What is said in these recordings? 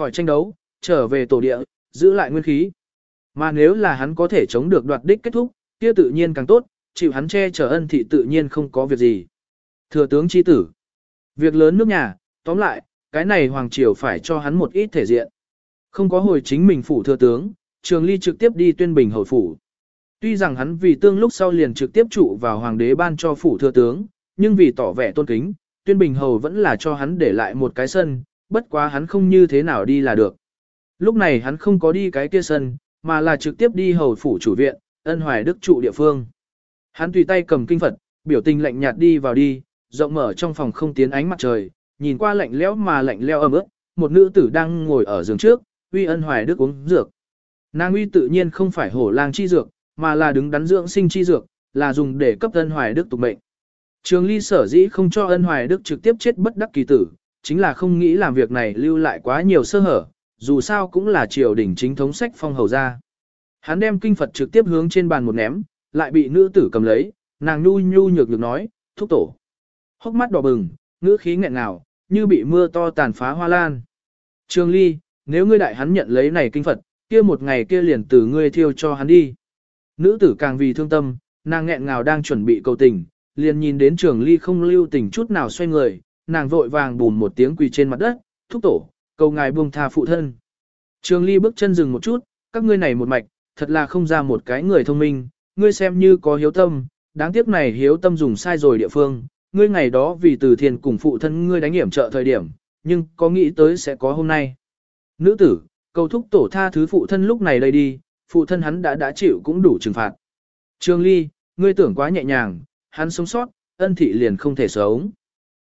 khỏi tranh đấu, trở về tổ địa, giữ lại nguyên khí. Mà nếu là hắn có thể chống được đoạt đích kết thúc, kia tự nhiên càng tốt, chịu hắn che chở ân thị tự nhiên không có việc gì. Thừa tướng chi tử. Việc lớn nước nhà, tóm lại, cái này Hoàng Triều phải cho hắn một ít thể diện. Không có hồi chính mình phủ thừa tướng, Trường Ly trực tiếp đi tuyên bình hồi phủ. Tuy rằng hắn vì tương lúc sau liền trực tiếp trụ vào hoàng đế ban cho phủ thừa tướng, nhưng vì tỏ vẻ tôn kính, tuyên bình hầu vẫn là cho hắn để lại một cái sân, bất quá hắn không như thế nào đi là được. Lúc này hắn không có đi cái kia sân, mà là trực tiếp đi hầu phủ chủ viện, ân hoài đức trụ địa phương. Hắn tùy tay cầm kinh Phật, biểu tình lạnh nhạt đi vào đi, rộng mở trong phòng không tiến ánh mặt trời, nhìn qua lạnh lẽo mà lạnh leo ấm ướt, một nữ tử đang ngồi ở giường trước, uy ân hoài đức uống dược. Nàng uy tự nhiên không phải hổ lang chi dược, mà là đứng đắn dưỡng sinh chi dược, là dùng để cấp ân hoài đức tục mệnh. Trường ly sở dĩ không cho ân hoài đức trực tiếp chết bất đắc kỳ tử, chính là không nghĩ làm việc này lưu lại quá nhiều sơ hở, dù sao cũng là triều đình chính thống sách phong hầu ra. Hắn đem kinh Phật trực tiếp hướng trên bàn một ném, lại bị nữ tử cầm lấy, nàng nhu nhu nhược nhược nói, thúc tổ. Hốc mắt đỏ bừng, ngữ khí nghẹn ngào, như bị mưa to tàn phá hoa lan. Trường ly, nếu ngươi đại hắn nhận lấy này kinh Phật, kia một ngày kia liền từ ngươi thiêu cho hắn đi. Nữ tử càng vì thương tâm, nàng nghẹn ngào đang chuẩn bị cầu tình, liền nhìn đến trường ly không lưu tình chút nào xoay người, nàng vội vàng bùn một tiếng quỳ trên mặt đất, thúc tổ, cầu ngài buông tha phụ thân. Trường ly bước chân dừng một chút, các ngươi này một mạch, thật là không ra một cái người thông minh, ngươi xem như có hiếu tâm, đáng tiếc này hiếu tâm dùng sai rồi địa phương, ngươi ngày đó vì từ thiên cùng phụ thân ngươi đánh hiểm trợ thời điểm, nhưng có nghĩ tới sẽ có hôm nay. Nữ tử, cầu thúc tổ tha thứ phụ thân lúc này đây đi, phụ thân hắn đã đã chịu cũng đủ trừng phạt. Trương Ly, ngươi tưởng quá nhẹ nhàng, hắn sống sót, ân thị liền không thể sống.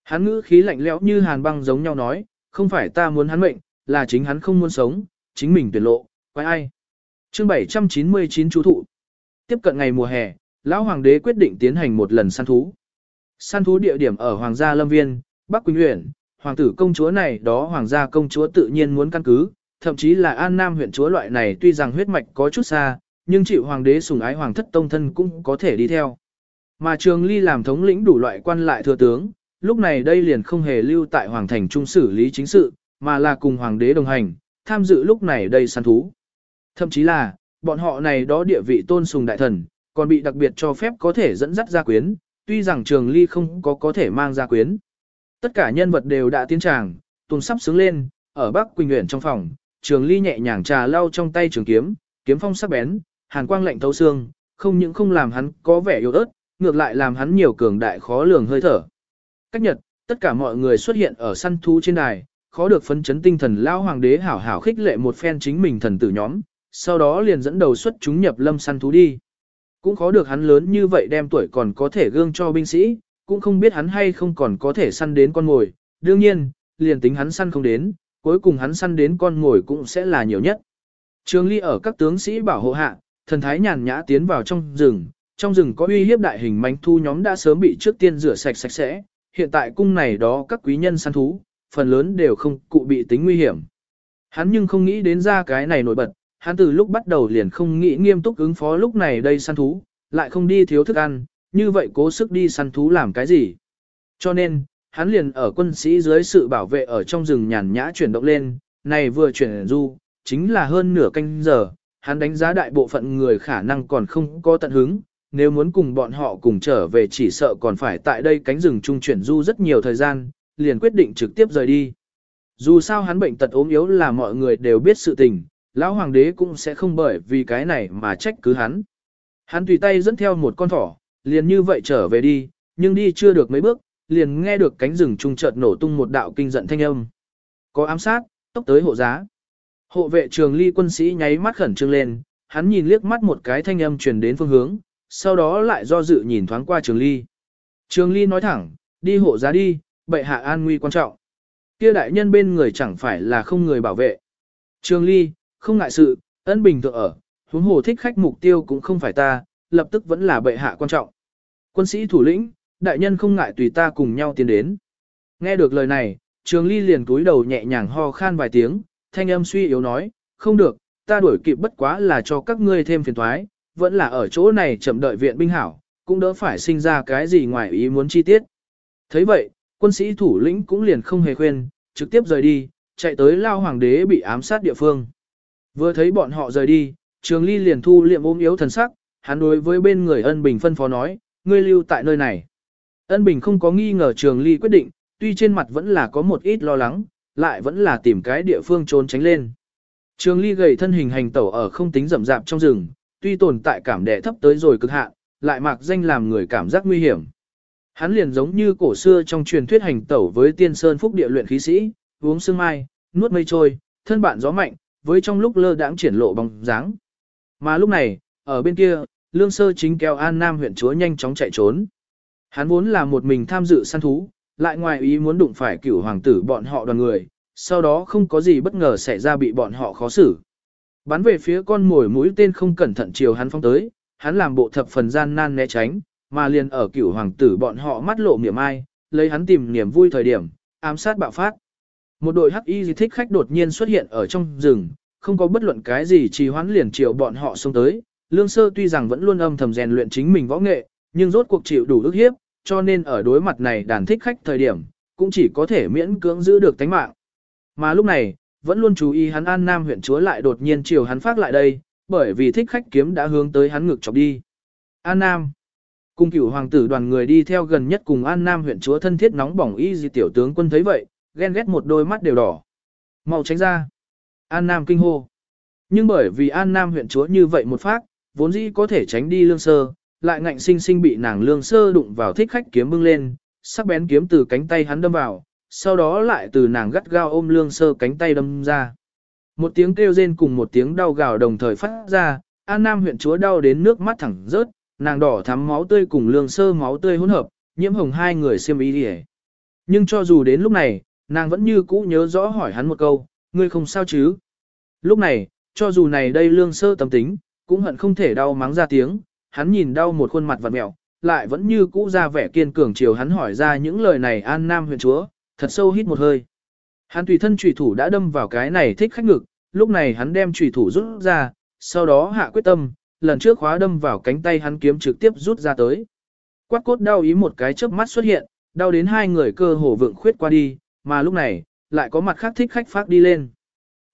Hắn ngữ khí lạnh lẽo như hàn băng giống nhau nói, không phải ta muốn hắn mệnh, là chính hắn không muốn sống, chính mình tuyệt lộ, quái ai. Chương 799 chú thụ. Tiếp cận ngày mùa hè, lão hoàng đế quyết định tiến hành một lần săn thú. Săn thú địa điểm ở Hoàng gia Lâm Viên, Bắc Quỳnh huyện, hoàng tử công chúa này đó hoàng gia công chúa tự nhiên muốn căn cứ, thậm chí là An Nam huyện chúa loại này tuy rằng huyết mạch có chút xa, nhưng chịu hoàng đế sủng ái hoàng thất tông thân cũng có thể đi theo. Mà Trường Ly làm thống lĩnh đủ loại quan lại thừa tướng, lúc này đây liền không hề lưu tại hoàng thành trung xử lý chính sự, mà là cùng hoàng đế đồng hành, tham dự lúc này đây săn thú. Thậm chí là, bọn họ này đó địa vị tôn sùng đại thần, còn bị đặc biệt cho phép có thể dẫn dắt gia quyến, tuy rằng Trường Ly không có có thể mang gia quyến. Tất cả nhân vật đều đã tiến tràng, tùng sắp sướng lên, ở Bắc Quỳnh nguyễn trong phòng, Trường Ly nhẹ nhàng trà lau trong tay trường kiếm, kiếm phong sắc bén, hàn quang lạnh thấu xương, không những không làm hắn có vẻ yếu ớt, ngược lại làm hắn nhiều cường đại khó lường hơi thở. Cách nhật, tất cả mọi người xuất hiện ở săn thú trên đài, khó được phấn chấn tinh thần lao hoàng đế hảo hảo khích lệ một phen chính mình thần tử nhóm, sau đó liền dẫn đầu xuất chúng nhập lâm săn thú đi. Cũng khó được hắn lớn như vậy đem tuổi còn có thể gương cho binh sĩ, cũng không biết hắn hay không còn có thể săn đến con ngồi, đương nhiên, liền tính hắn săn không đến, cuối cùng hắn săn đến con ngồi cũng sẽ là nhiều nhất. Trường Ly ở các tướng sĩ bảo hộ hạ, thần thái nhàn nhã tiến vào trong rừng, trong rừng có uy hiếp đại hình manh thu nhóm đã sớm bị trước tiên rửa sạch sạch sẽ, hiện tại cung này đó các quý nhân săn thú, phần lớn đều không cụ bị tính nguy hiểm. Hắn nhưng không nghĩ đến ra cái này nổi bật, hắn từ lúc bắt đầu liền không nghĩ nghiêm túc ứng phó lúc này đây săn thú, lại không đi thiếu thức ăn, như vậy cố sức đi săn thú làm cái gì. Cho nên, hắn liền ở quân sĩ dưới sự bảo vệ ở trong rừng nhàn nhã chuyển động lên, này vừa chuyển du, chính là hơn nửa canh giờ, hắn đánh giá đại bộ phận người khả năng còn không có tận hứng, nếu muốn cùng bọn họ cùng trở về chỉ sợ còn phải tại đây cánh rừng trung chuyển du rất nhiều thời gian, liền quyết định trực tiếp rời đi. Dù sao hắn bệnh tật ốm yếu là mọi người đều biết sự tình, lão hoàng đế cũng sẽ không bởi vì cái này mà trách cứ hắn. Hắn tùy tay dẫn theo một con thỏ, liền như vậy trở về đi, nhưng đi chưa được mấy bước, liền nghe được cánh rừng trung chợt nổ tung một đạo kinh giận thanh âm. Có ám sát, tốc tới hộ giá. Hộ vệ trường ly quân sĩ nháy mắt khẩn trương lên, hắn nhìn liếc mắt một cái thanh âm truyền đến phương hướng, sau đó lại do dự nhìn thoáng qua trường ly. Trường ly nói thẳng, đi hộ giá đi, bệ hạ an nguy quan trọng. Kia đại nhân bên người chẳng phải là không người bảo vệ. Trường ly, không ngại sự, ân bình tự ở, huống hồ thích khách mục tiêu cũng không phải ta, lập tức vẫn là bệ hạ quan trọng. Quân sĩ thủ lĩnh, đại nhân không ngại tùy ta cùng nhau tiến đến. Nghe được lời này, trường ly liền cúi đầu nhẹ nhàng ho khan vài tiếng, thanh âm suy yếu nói, không được, ta đuổi kịp bất quá là cho các ngươi thêm phiền toái vẫn là ở chỗ này chậm đợi viện binh hảo, cũng đỡ phải sinh ra cái gì ngoài ý muốn chi tiết. thấy vậy, quân sĩ thủ lĩnh cũng liền không hề khuyên, trực tiếp rời đi, chạy tới lao hoàng đế bị ám sát địa phương. Vừa thấy bọn họ rời đi, Trường Ly liền thu liệm ôm yếu thần sắc, hắn đối với bên người Ân Bình phân phó nói, ngươi lưu tại nơi này. Ân Bình không có nghi ngờ Trường Ly quyết định, tuy trên mặt vẫn là có một ít lo lắng, lại vẫn là tìm cái địa phương trốn tránh lên. Trường Ly gầy thân hình hành tẩu ở không tính rậm rạp trong rừng, tuy tồn tại cảm đẻ thấp tới rồi cực hạn, lại mạc danh làm người cảm giác nguy hiểm. Hắn liền giống như cổ xưa trong truyền thuyết hành tẩu với tiên sơn phúc địa luyện khí sĩ, uống sương mai, nuốt mây trôi, thân bạn gió mạnh, với trong lúc lơ đãng triển lộ bóng dáng. Mà lúc này, ở bên kia, Lương Sơ chính kéo An Nam huyện chúa nhanh chóng chạy trốn. Hắn vốn là một mình tham dự săn thú, lại ngoài ý muốn đụng phải cửu hoàng tử bọn họ đoàn người, sau đó không có gì bất ngờ xảy ra bị bọn họ khó xử. Bắn về phía con mồi mũi tên không cẩn thận chiều hắn phong tới, hắn làm bộ thập phần gian nan né tránh, mà liền ở cửu hoàng tử bọn họ mắt lộ miệng ai, lấy hắn tìm niềm vui thời điểm, ám sát bạo phát. Một đội hắc y thích khách đột nhiên xuất hiện ở trong rừng, không có bất luận cái gì trì hoãn liền chiều bọn họ xông tới. Lương sơ tuy rằng vẫn luôn âm thầm rèn luyện chính mình võ nghệ, nhưng rốt cuộc chịu đủ ức hiếp, cho nên ở đối mặt này đàn thích khách thời điểm, cũng chỉ có thể miễn cưỡng giữ được tánh mạng. Mà lúc này, vẫn luôn chú ý hắn An Nam huyện chúa lại đột nhiên chiều hắn phát lại đây, bởi vì thích khách kiếm đã hướng tới hắn ngực chọc đi. An Nam Cung cửu hoàng tử đoàn người đi theo gần nhất cùng An Nam huyện chúa thân thiết nóng bỏng y di tiểu tướng quân thấy vậy, ghen ghét một đôi mắt đều đỏ. Mau tránh ra. An Nam kinh hô. Nhưng bởi vì An Nam huyện chúa như vậy một phát, vốn dĩ có thể tránh đi lương sơ, lại ngạnh sinh sinh bị nàng lương sơ đụng vào thích khách kiếm bưng lên, sắc bén kiếm từ cánh tay hắn đâm vào, sau đó lại từ nàng gắt gao ôm lương sơ cánh tay đâm ra. Một tiếng kêu rên cùng một tiếng đau gào đồng thời phát ra, An Nam huyện chúa đau đến nước mắt thẳng rớt, nàng đỏ thắm máu tươi cùng lương sơ máu tươi hỗn hợp, nhiễm hồng hai người xiêm ý đi Nhưng cho dù đến lúc này, nàng vẫn như cũ nhớ rõ hỏi hắn một câu, ngươi không sao chứ? Lúc này, cho dù này đây lương sơ tâm tính, cũng hận không thể đau mắng ra tiếng, hắn nhìn đau một khuôn mặt vặn mẹo, lại vẫn như cũ ra vẻ kiên cường chiều hắn hỏi ra những lời này an nam huyện chúa, thật sâu hít một hơi. Hắn tùy thân chủy thủ đã đâm vào cái này thích khách ngực, lúc này hắn đem chủy thủ rút ra, sau đó hạ quyết tâm, lần trước khóa đâm vào cánh tay hắn kiếm trực tiếp rút ra tới. Quát cốt đau ý một cái chớp mắt xuất hiện, đau đến hai người cơ hồ vượng khuyết qua đi, mà lúc này, lại có mặt khác thích khách phát đi lên.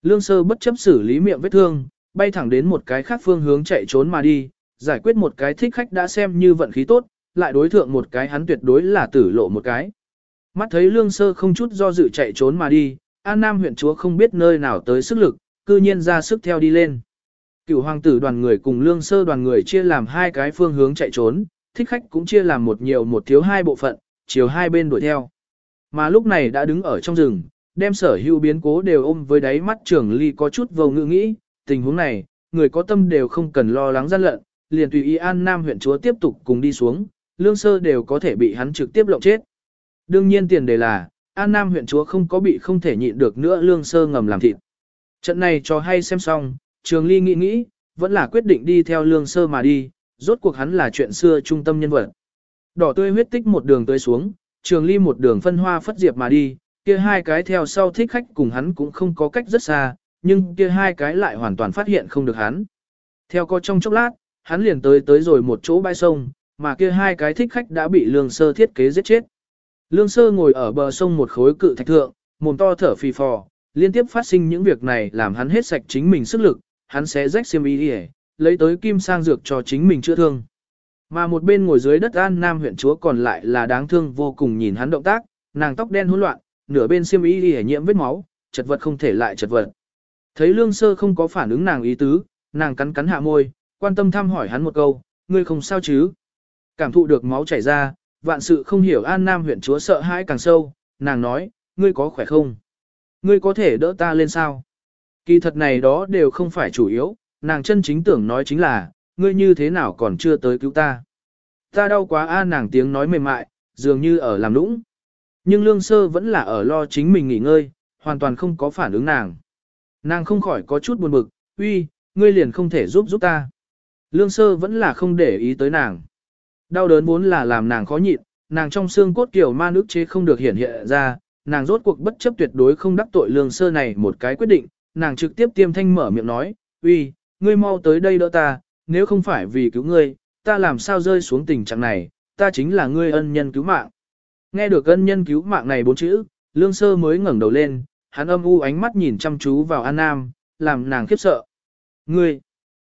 Lương sơ bất chấp xử lý miệng vết thương, bay thẳng đến một cái khác phương hướng chạy trốn mà đi, giải quyết một cái thích khách đã xem như vận khí tốt, lại đối thượng một cái hắn tuyệt đối là tử lộ một cái. Mắt thấy lương sơ không chút do dự chạy trốn mà đi, An Nam huyện chúa không biết nơi nào tới sức lực, cư nhiên ra sức theo đi lên. Cựu hoàng tử đoàn người cùng lương sơ đoàn người chia làm hai cái phương hướng chạy trốn, thích khách cũng chia làm một nhiều một thiếu hai bộ phận, chiều hai bên đuổi theo. Mà lúc này đã đứng ở trong rừng, đem sở hữu biến cố đều ôm với đáy mắt trưởng ly có chút vô ngữ nghĩ, tình huống này, người có tâm đều không cần lo lắng gian lận, liền tùy ý an nam huyện chúa tiếp tục cùng đi xuống, lương sơ đều có thể bị hắn trực tiếp lộng chết. Đương nhiên tiền đề là, an nam huyện chúa không có bị không thể nhịn được nữa lương sơ ngầm làm thịt. Trận này cho hay xem xong, trường ly nghĩ nghĩ, vẫn là quyết định đi theo lương sơ mà đi, rốt cuộc hắn là chuyện xưa trung tâm nhân vật. Đỏ tươi huyết tích một đường tới xuống, trường ly một đường phân hoa phất diệp mà đi, kia hai cái theo sau thích khách cùng hắn cũng không có cách rất xa, nhưng kia hai cái lại hoàn toàn phát hiện không được hắn. Theo có trong chốc lát, hắn liền tới tới rồi một chỗ bãi sông, mà kia hai cái thích khách đã bị lương sơ thiết kế giết chết. Lương sơ ngồi ở bờ sông một khối cự thạch thượng, mồm to thở phì phò, liên tiếp phát sinh những việc này làm hắn hết sạch chính mình sức lực, hắn sẽ rách xiêm y đi lấy tới kim sang dược cho chính mình chữa thương. Mà một bên ngồi dưới đất An Nam huyện chúa còn lại là đáng thương vô cùng nhìn hắn động tác, nàng tóc đen hỗn loạn, nửa bên xiêm y đi nhiễm vết máu, chật vật không thể lại chật vật. Thấy lương sơ không có phản ứng nàng ý tứ, nàng cắn cắn hạ môi, quan tâm thăm hỏi hắn một câu, ngươi không sao chứ? Cảm thụ được máu chảy ra, vạn sự không hiểu An Nam huyện chúa sợ hãi càng sâu, nàng nói, ngươi có khỏe không? Ngươi có thể đỡ ta lên sao? Kỳ thật này đó đều không phải chủ yếu, nàng chân chính tưởng nói chính là, ngươi như thế nào còn chưa tới cứu ta? Ta đau quá a nàng tiếng nói mềm mại, dường như ở làm lũng. Nhưng lương sơ vẫn là ở lo chính mình nghỉ ngơi, hoàn toàn không có phản ứng nàng. Nàng không khỏi có chút buồn bực, uy, ngươi liền không thể giúp giúp ta. Lương sơ vẫn là không để ý tới nàng. Đau đớn vốn là làm nàng khó nhịn, nàng trong xương cốt kiểu ma nước chế không được hiển hiện ra, nàng rốt cuộc bất chấp tuyệt đối không đắc tội lương sơ này một cái quyết định, nàng trực tiếp tiêm thanh mở miệng nói, uy, ngươi mau tới đây đỡ ta, nếu không phải vì cứu ngươi, ta làm sao rơi xuống tình trạng này, ta chính là ngươi ân nhân cứu mạng. Nghe được ân nhân cứu mạng này bốn chữ, lương sơ mới ngẩng đầu lên, hắn âm u ánh mắt nhìn chăm chú vào An Nam, làm nàng khiếp sợ. Ngươi!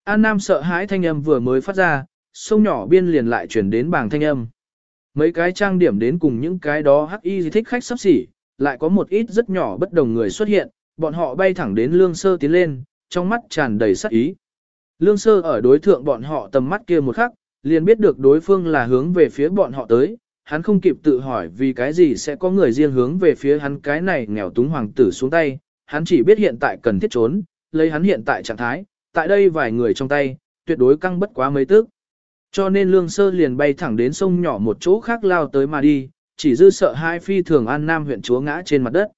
An Nam sợ hãi thanh âm vừa mới phát ra, sông nhỏ biên liền lại chuyển đến bảng thanh âm. Mấy cái trang điểm đến cùng những cái đó hắc y thích khách sắp xỉ, lại có một ít rất nhỏ bất đồng người xuất hiện, bọn họ bay thẳng đến lương sơ tiến lên, trong mắt tràn đầy sắc ý. Lương sơ ở đối thượng bọn họ tầm mắt kia một khắc, liền biết được đối phương là hướng về phía bọn họ tới, hắn không kịp tự hỏi vì cái gì sẽ có người riêng hướng về phía hắn cái này nghèo túng hoàng tử xuống tay, hắn chỉ biết hiện tại cần thiết trốn, lấy hắn hiện tại trạng thái, tại đây vài người trong tay, tuyệt đối căng bất quá mấy tức. Cho nên lương sơ liền bay thẳng đến sông nhỏ một chỗ khác lao tới mà đi, chỉ dư sợ hai phi thường an nam huyện chúa ngã trên mặt đất.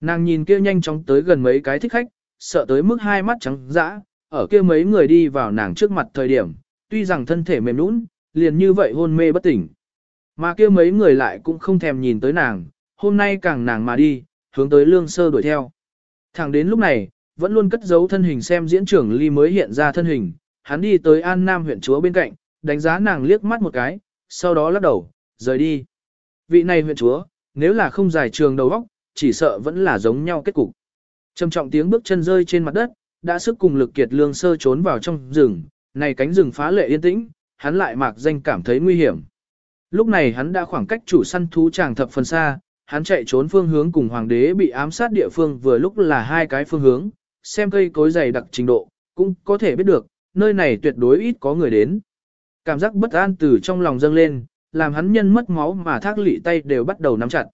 Nàng nhìn kia nhanh chóng tới gần mấy cái thích khách, sợ tới mức hai mắt trắng dã, ở kia mấy người đi vào nàng trước mặt thời điểm, tuy rằng thân thể mềm nũng, liền như vậy hôn mê bất tỉnh. Mà kia mấy người lại cũng không thèm nhìn tới nàng, hôm nay càng nàng mà đi, hướng tới lương sơ đuổi theo. Thẳng đến lúc này, vẫn luôn cất giấu thân hình xem diễn trưởng ly mới hiện ra thân hình, hắn đi tới An Nam huyện chúa bên cạnh, đánh giá nàng liếc mắt một cái, sau đó lắc đầu, rời đi. Vị này huyện chúa, nếu là không giải trường đầu óc, chỉ sợ vẫn là giống nhau kết cục. Trầm trọng tiếng bước chân rơi trên mặt đất, đã sức cùng lực kiệt lương sơ trốn vào trong rừng, này cánh rừng phá lệ yên tĩnh, hắn lại mạc danh cảm thấy nguy hiểm. Lúc này hắn đã khoảng cách chủ săn thú chàng thập phần xa, hắn chạy trốn phương hướng cùng hoàng đế bị ám sát địa phương vừa lúc là hai cái phương hướng, xem cây cối dày đặc trình độ, cũng có thể biết được, nơi này tuyệt đối ít có người đến. Cảm giác bất an từ trong lòng dâng lên, làm hắn nhân mất máu mà thác lị tay đều bắt đầu nắm chặt.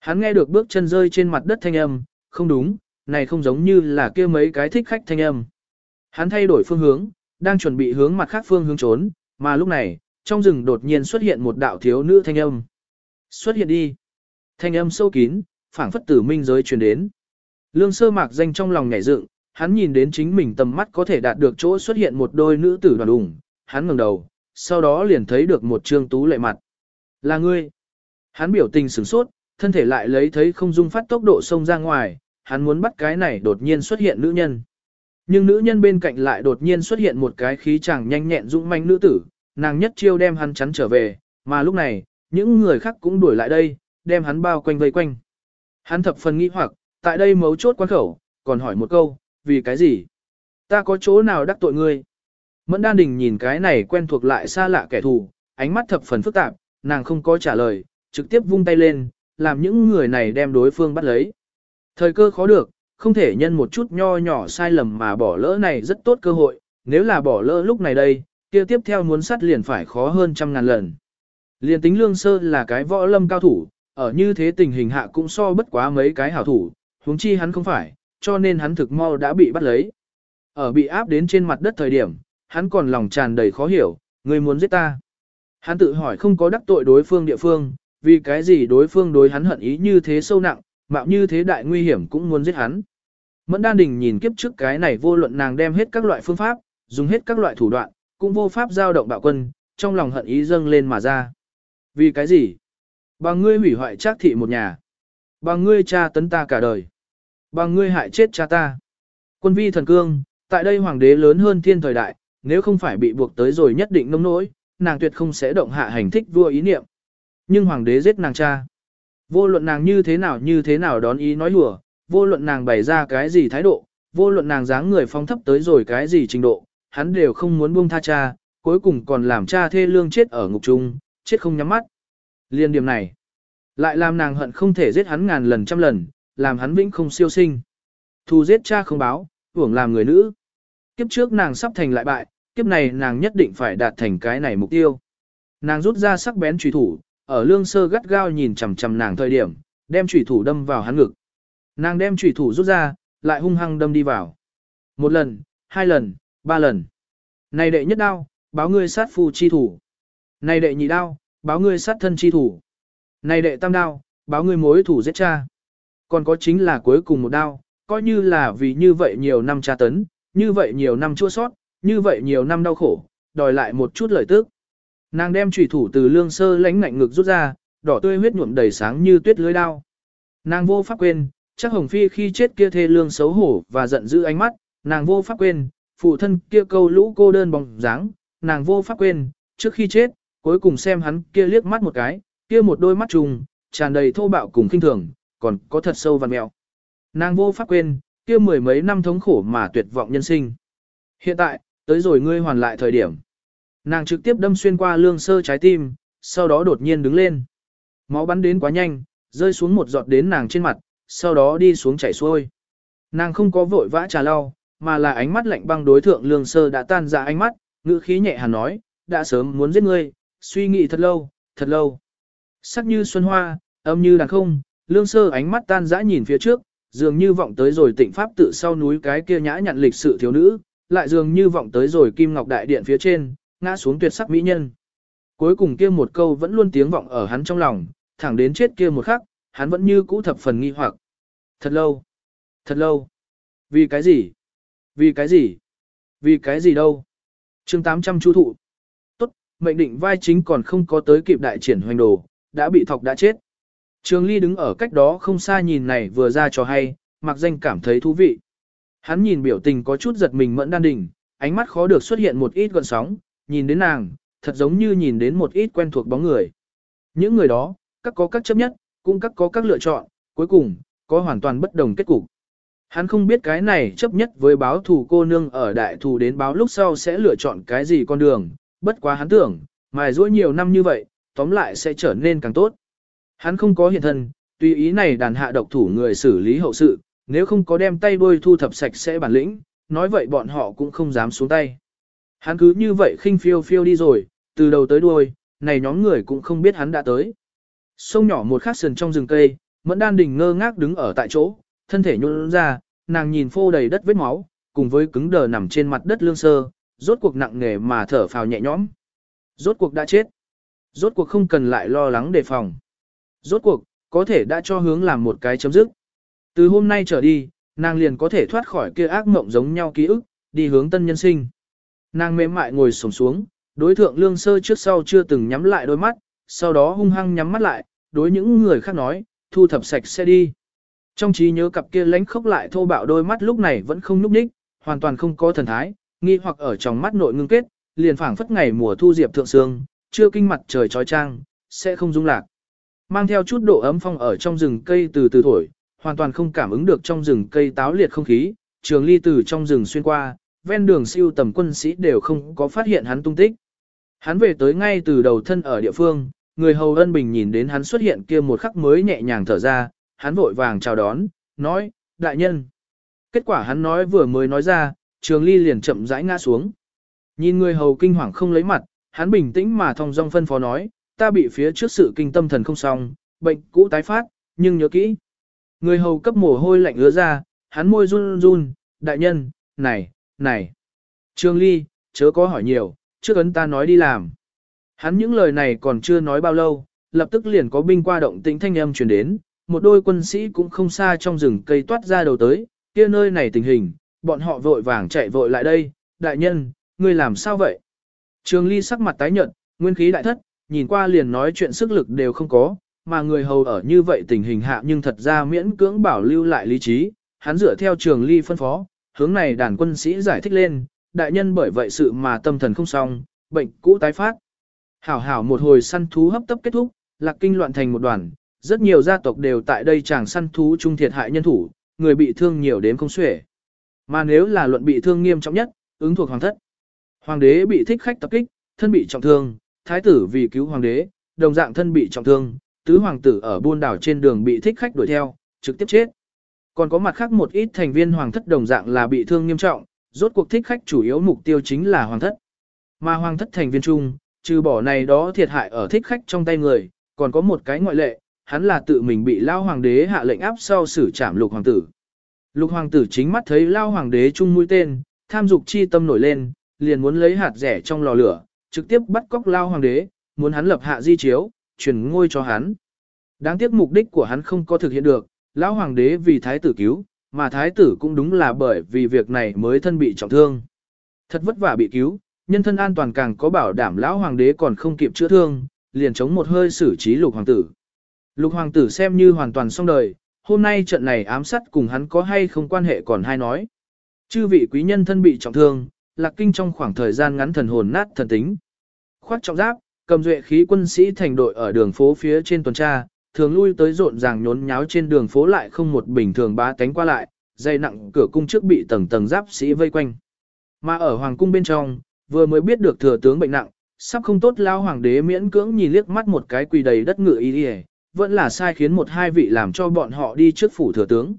Hắn nghe được bước chân rơi trên mặt đất thanh âm, không đúng, này không giống như là kia mấy cái thích khách thanh âm. Hắn thay đổi phương hướng, đang chuẩn bị hướng mặt khác phương hướng trốn, mà lúc này, trong rừng đột nhiên xuất hiện một đạo thiếu nữ thanh âm. Xuất hiện đi. Thanh âm sâu kín, phảng phất tử minh giới truyền đến. Lương sơ mạc danh trong lòng nhảy dựng, hắn nhìn đến chính mình tầm mắt có thể đạt được chỗ xuất hiện một đôi nữ tử đoàn ủng, hắn ngẩng đầu, sau đó liền thấy được một trương tú lệ mặt. Là ngươi. Hắn biểu tình sửng sốt, thân thể lại lấy thấy không dung phát tốc độ xông ra ngoài, hắn muốn bắt cái này đột nhiên xuất hiện nữ nhân. Nhưng nữ nhân bên cạnh lại đột nhiên xuất hiện một cái khí chàng nhanh nhẹn dũng manh nữ tử, nàng nhất chiêu đem hắn chắn trở về, mà lúc này, những người khác cũng đuổi lại đây, đem hắn bao quanh vây quanh. Hắn thập phần nghi hoặc, tại đây mấu chốt quan khẩu, còn hỏi một câu, vì cái gì? Ta có chỗ nào đắc tội ngươi? Mẫn đan đình nhìn cái này quen thuộc lại xa lạ kẻ thù, ánh mắt thập phần phức tạp, nàng không có trả lời, trực tiếp vung tay lên, làm những người này đem đối phương bắt lấy. Thời cơ khó được, không thể nhân một chút nho nhỏ sai lầm mà bỏ lỡ này rất tốt cơ hội, nếu là bỏ lỡ lúc này đây, kia tiếp theo muốn sát liền phải khó hơn trăm ngàn lần. Liền tính lương sơ là cái võ lâm cao thủ, ở như thế tình hình hạ cũng so bất quá mấy cái hảo thủ, huống chi hắn không phải, cho nên hắn thực mau đã bị bắt lấy. Ở bị áp đến trên mặt đất thời điểm, hắn còn lòng tràn đầy khó hiểu, người muốn giết ta. Hắn tự hỏi không có đắc tội đối phương địa phương, vì cái gì đối phương đối hắn hận ý như thế sâu nặng, mạo như thế đại nguy hiểm cũng muốn giết hắn. Mẫn đan đình nhìn kiếp trước cái này vô luận nàng đem hết các loại phương pháp, dùng hết các loại thủ đoạn, cũng vô pháp giao động bạo quân, trong lòng hận ý dâng lên mà ra. Vì cái gì? Bằng ngươi hủy hoại trác thị một nhà. Bằng ngươi cha tấn ta cả đời. Bằng ngươi hại chết cha ta. Quân vi thần cương, tại đây hoàng đế lớn hơn thiên thời đại, nếu không phải bị buộc tới rồi nhất định nông nỗi, nàng tuyệt không sẽ động hạ hành thích vua ý niệm. Nhưng hoàng đế giết nàng cha. Vô luận nàng như thế nào như thế nào đón ý nói lùa, vô luận nàng bày ra cái gì thái độ, vô luận nàng dáng người phong thấp tới rồi cái gì trình độ, hắn đều không muốn buông tha cha, cuối cùng còn làm cha thê lương chết ở ngục trung, chết không nhắm mắt. Liên điểm này, lại làm nàng hận không thể giết hắn ngàn lần trăm lần, làm hắn vĩnh không siêu sinh. Thù giết cha không báo, hưởng làm người nữ. Kiếp trước nàng sắp thành lại bại, kiếp này nàng nhất định phải đạt thành cái này mục tiêu. Nàng rút ra sắc bén trùy thủ, ở lương sơ gắt gao nhìn chằm chằm nàng thời điểm, đem trùy thủ đâm vào hắn ngực. Nàng đem trùy thủ rút ra, lại hung hăng đâm đi vào. Một lần, hai lần, ba lần. Này đệ nhất đao, báo ngươi sát phu chi thủ. Này đệ nhị đao, báo ngươi sát thân chi thủ. Này đệ tam đao, báo ngươi mối thủ giết cha. Còn có chính là cuối cùng một đao, coi như là vì như vậy nhiều năm tra tấn, như vậy nhiều năm chua sót, như vậy nhiều năm đau khổ, đòi lại một chút lợi tức. Nàng đem chủy thủ từ lương sơ lánh ngạnh ngực rút ra, đỏ tươi huyết nhuộm đầy sáng như tuyết lưới đao. Nàng vô pháp quên, chắc Hồng Phi khi chết kia thê lương xấu hổ và giận dữ ánh mắt, nàng vô pháp quên, phụ thân kia câu lũ cô đơn bóng dáng, nàng vô pháp quên, trước khi chết, cuối cùng xem hắn kia liếc mắt một cái, kia một đôi mắt trùng, tràn đầy thô bạo cùng kinh thường, còn có thật sâu và mèo. Nàng vô pháp quên, kia mười mấy năm thống khổ mà tuyệt vọng nhân sinh. Hiện tại, tới rồi ngươi hoàn lại thời điểm. Nàng trực tiếp đâm xuyên qua lương sơ trái tim, sau đó đột nhiên đứng lên. Máu bắn đến quá nhanh, rơi xuống một giọt đến nàng trên mặt, sau đó đi xuống chảy xuôi. Nàng không có vội vã trà lau, mà là ánh mắt lạnh băng đối thượng lương sơ đã tan ra ánh mắt, ngữ khí nhẹ hàn nói, đã sớm muốn giết ngươi, suy nghĩ thật lâu, thật lâu. Sắc như xuân hoa, âm như đàn không, lương sơ ánh mắt tan dã nhìn phía trước, dường như vọng tới rồi tịnh pháp tự sau núi cái kia nhã nhặn lịch sự thiếu nữ, lại dường như vọng tới rồi kim ngọc đại điện phía trên, ngã xuống tuyệt sắc mỹ nhân. Cuối cùng kia một câu vẫn luôn tiếng vọng ở hắn trong lòng, thẳng đến chết kia một khắc, hắn vẫn như cũ thập phần nghi hoặc. Thật lâu, thật lâu. Vì cái gì? Vì cái gì? Vì cái gì đâu? chương 800 chú thụ. Tốt, mệnh định vai chính còn không có tới kịp đại triển hoành đồ, đã bị thọc đã chết. Trường Ly đứng ở cách đó không xa nhìn này vừa ra cho hay, mặc danh cảm thấy thú vị. Hắn nhìn biểu tình có chút giật mình mẫn đan đỉnh, ánh mắt khó được xuất hiện một ít gợn sóng, nhìn đến nàng, thật giống như nhìn đến một ít quen thuộc bóng người. Những người đó, các có các chấp nhất, cũng các có các lựa chọn, cuối cùng, có hoàn toàn bất đồng kết cục. Hắn không biết cái này chấp nhất với báo thù cô nương ở đại thù đến báo lúc sau sẽ lựa chọn cái gì con đường, bất quá hắn tưởng, mài rũa nhiều năm như vậy, tóm lại sẽ trở nên càng tốt. Hắn không có hiện thân, tùy ý này đàn hạ độc thủ người xử lý hậu sự, nếu không có đem tay đôi thu thập sạch sẽ bản lĩnh, nói vậy bọn họ cũng không dám xuống tay. Hắn cứ như vậy khinh phiêu phiêu đi rồi, từ đầu tới đuôi, này nhóm người cũng không biết hắn đã tới. Sông nhỏ một khắc sườn trong rừng cây, Mẫn Đan Đình ngơ ngác đứng ở tại chỗ, thân thể nhún ra, nàng nhìn phô đầy đất vết máu, cùng với cứng đờ nằm trên mặt đất lương sơ, rốt cuộc nặng nề mà thở phào nhẹ nhõm. Rốt cuộc đã chết. Rốt cuộc không cần lại lo lắng đề phòng. Rốt cuộc, có thể đã cho hướng làm một cái chấm dứt. Từ hôm nay trở đi, nàng liền có thể thoát khỏi kia ác mộng giống nhau ký ức, đi hướng tân nhân sinh. Nàng mềm mại ngồi sổng xuống, đối thượng lương sơ trước sau chưa từng nhắm lại đôi mắt, sau đó hung hăng nhắm mắt lại, đối những người khác nói, thu thập sạch sẽ đi. Trong trí nhớ cặp kia lánh khốc lại thô bạo đôi mắt lúc này vẫn không núp ních, hoàn toàn không có thần thái, nghi hoặc ở trong mắt nội ngưng kết, liền phảng phất ngày mùa thu diệp thượng sương, chưa kinh mặt trời trói trang, sẽ không dung lạc. Mang theo chút độ ấm phong ở trong rừng cây từ từ thổi, hoàn toàn không cảm ứng được trong rừng cây táo liệt không khí, trường ly từ trong rừng xuyên qua, ven đường siêu tầm quân sĩ đều không có phát hiện hắn tung tích. Hắn về tới ngay từ đầu thân ở địa phương, người hầu ân bình nhìn đến hắn xuất hiện kia một khắc mới nhẹ nhàng thở ra, hắn vội vàng chào đón, nói, đại nhân. Kết quả hắn nói vừa mới nói ra, trường ly liền chậm rãi ngã xuống. Nhìn người hầu kinh hoàng không lấy mặt, hắn bình tĩnh mà thong dong phân phó nói, ta bị phía trước sự kinh tâm thần không xong, bệnh cũ tái phát, nhưng nhớ kỹ. Người hầu cấp mồ hôi lạnh ứa ra, hắn môi run run, đại nhân, này, này. trương ly, chớ có hỏi nhiều, trước ấn ta nói đi làm. Hắn những lời này còn chưa nói bao lâu, lập tức liền có binh qua động tĩnh thanh âm truyền đến, một đôi quân sĩ cũng không xa trong rừng cây toát ra đầu tới, kia nơi này tình hình, bọn họ vội vàng chạy vội lại đây, đại nhân, ngươi làm sao vậy? Trường ly sắc mặt tái nhợt, nguyên khí đại thất, nhìn qua liền nói chuyện sức lực đều không có, mà người hầu ở như vậy tình hình hạ nhưng thật ra miễn cưỡng bảo lưu lại lý trí, hắn dựa theo trường ly phân phó, hướng này đàn quân sĩ giải thích lên, đại nhân bởi vậy sự mà tâm thần không xong, bệnh cũ tái phát. Hảo hảo một hồi săn thú hấp tấp kết thúc, lạc kinh loạn thành một đoàn, rất nhiều gia tộc đều tại đây chàng săn thú chung thiệt hại nhân thủ, người bị thương nhiều đến không xuể. Mà nếu là luận bị thương nghiêm trọng nhất, ứng thuộc hoàng thất. Hoàng đế bị thích khách tập kích, thân bị trọng thương, thái tử vì cứu hoàng đế, đồng dạng thân bị trọng thương, tứ hoàng tử ở buôn đảo trên đường bị thích khách đuổi theo, trực tiếp chết. Còn có mặt khác một ít thành viên hoàng thất đồng dạng là bị thương nghiêm trọng, rốt cuộc thích khách chủ yếu mục tiêu chính là hoàng thất. Mà hoàng thất thành viên chung, trừ bỏ này đó thiệt hại ở thích khách trong tay người, còn có một cái ngoại lệ, hắn là tự mình bị lao hoàng đế hạ lệnh áp sau xử trảm lục hoàng tử. Lục hoàng tử chính mắt thấy lao hoàng đế chung mũi tên, tham dục chi tâm nổi lên, liền muốn lấy hạt rẻ trong lò lửa, trực tiếp bắt cóc lao hoàng đế, muốn hắn lập hạ di chiếu, truyền ngôi cho hắn. Đáng tiếc mục đích của hắn không có thực hiện được, lão hoàng đế vì thái tử cứu, mà thái tử cũng đúng là bởi vì việc này mới thân bị trọng thương. Thật vất vả bị cứu, nhân thân an toàn càng có bảo đảm lão hoàng đế còn không kịp chữa thương, liền chống một hơi xử trí lục hoàng tử. Lục hoàng tử xem như hoàn toàn xong đời, hôm nay trận này ám sát cùng hắn có hay không quan hệ còn hay nói. Chư vị quý nhân thân bị trọng thương, lạc kinh trong khoảng thời gian ngắn thần hồn nát thần tính. Khoát trọng giáp, cầm duệ khí quân sĩ thành đội ở đường phố phía trên tuần tra, thường lui tới rộn ràng nhốn nháo trên đường phố lại không một bình thường bá tánh qua lại, dây nặng cửa cung trước bị tầng tầng giáp sĩ vây quanh. Mà ở hoàng cung bên trong, vừa mới biết được thừa tướng bệnh nặng, sắp không tốt lao hoàng đế miễn cưỡng nhìn liếc mắt một cái quỳ đầy đất ngựa y đi vẫn là sai khiến một hai vị làm cho bọn họ đi trước phủ thừa tướng.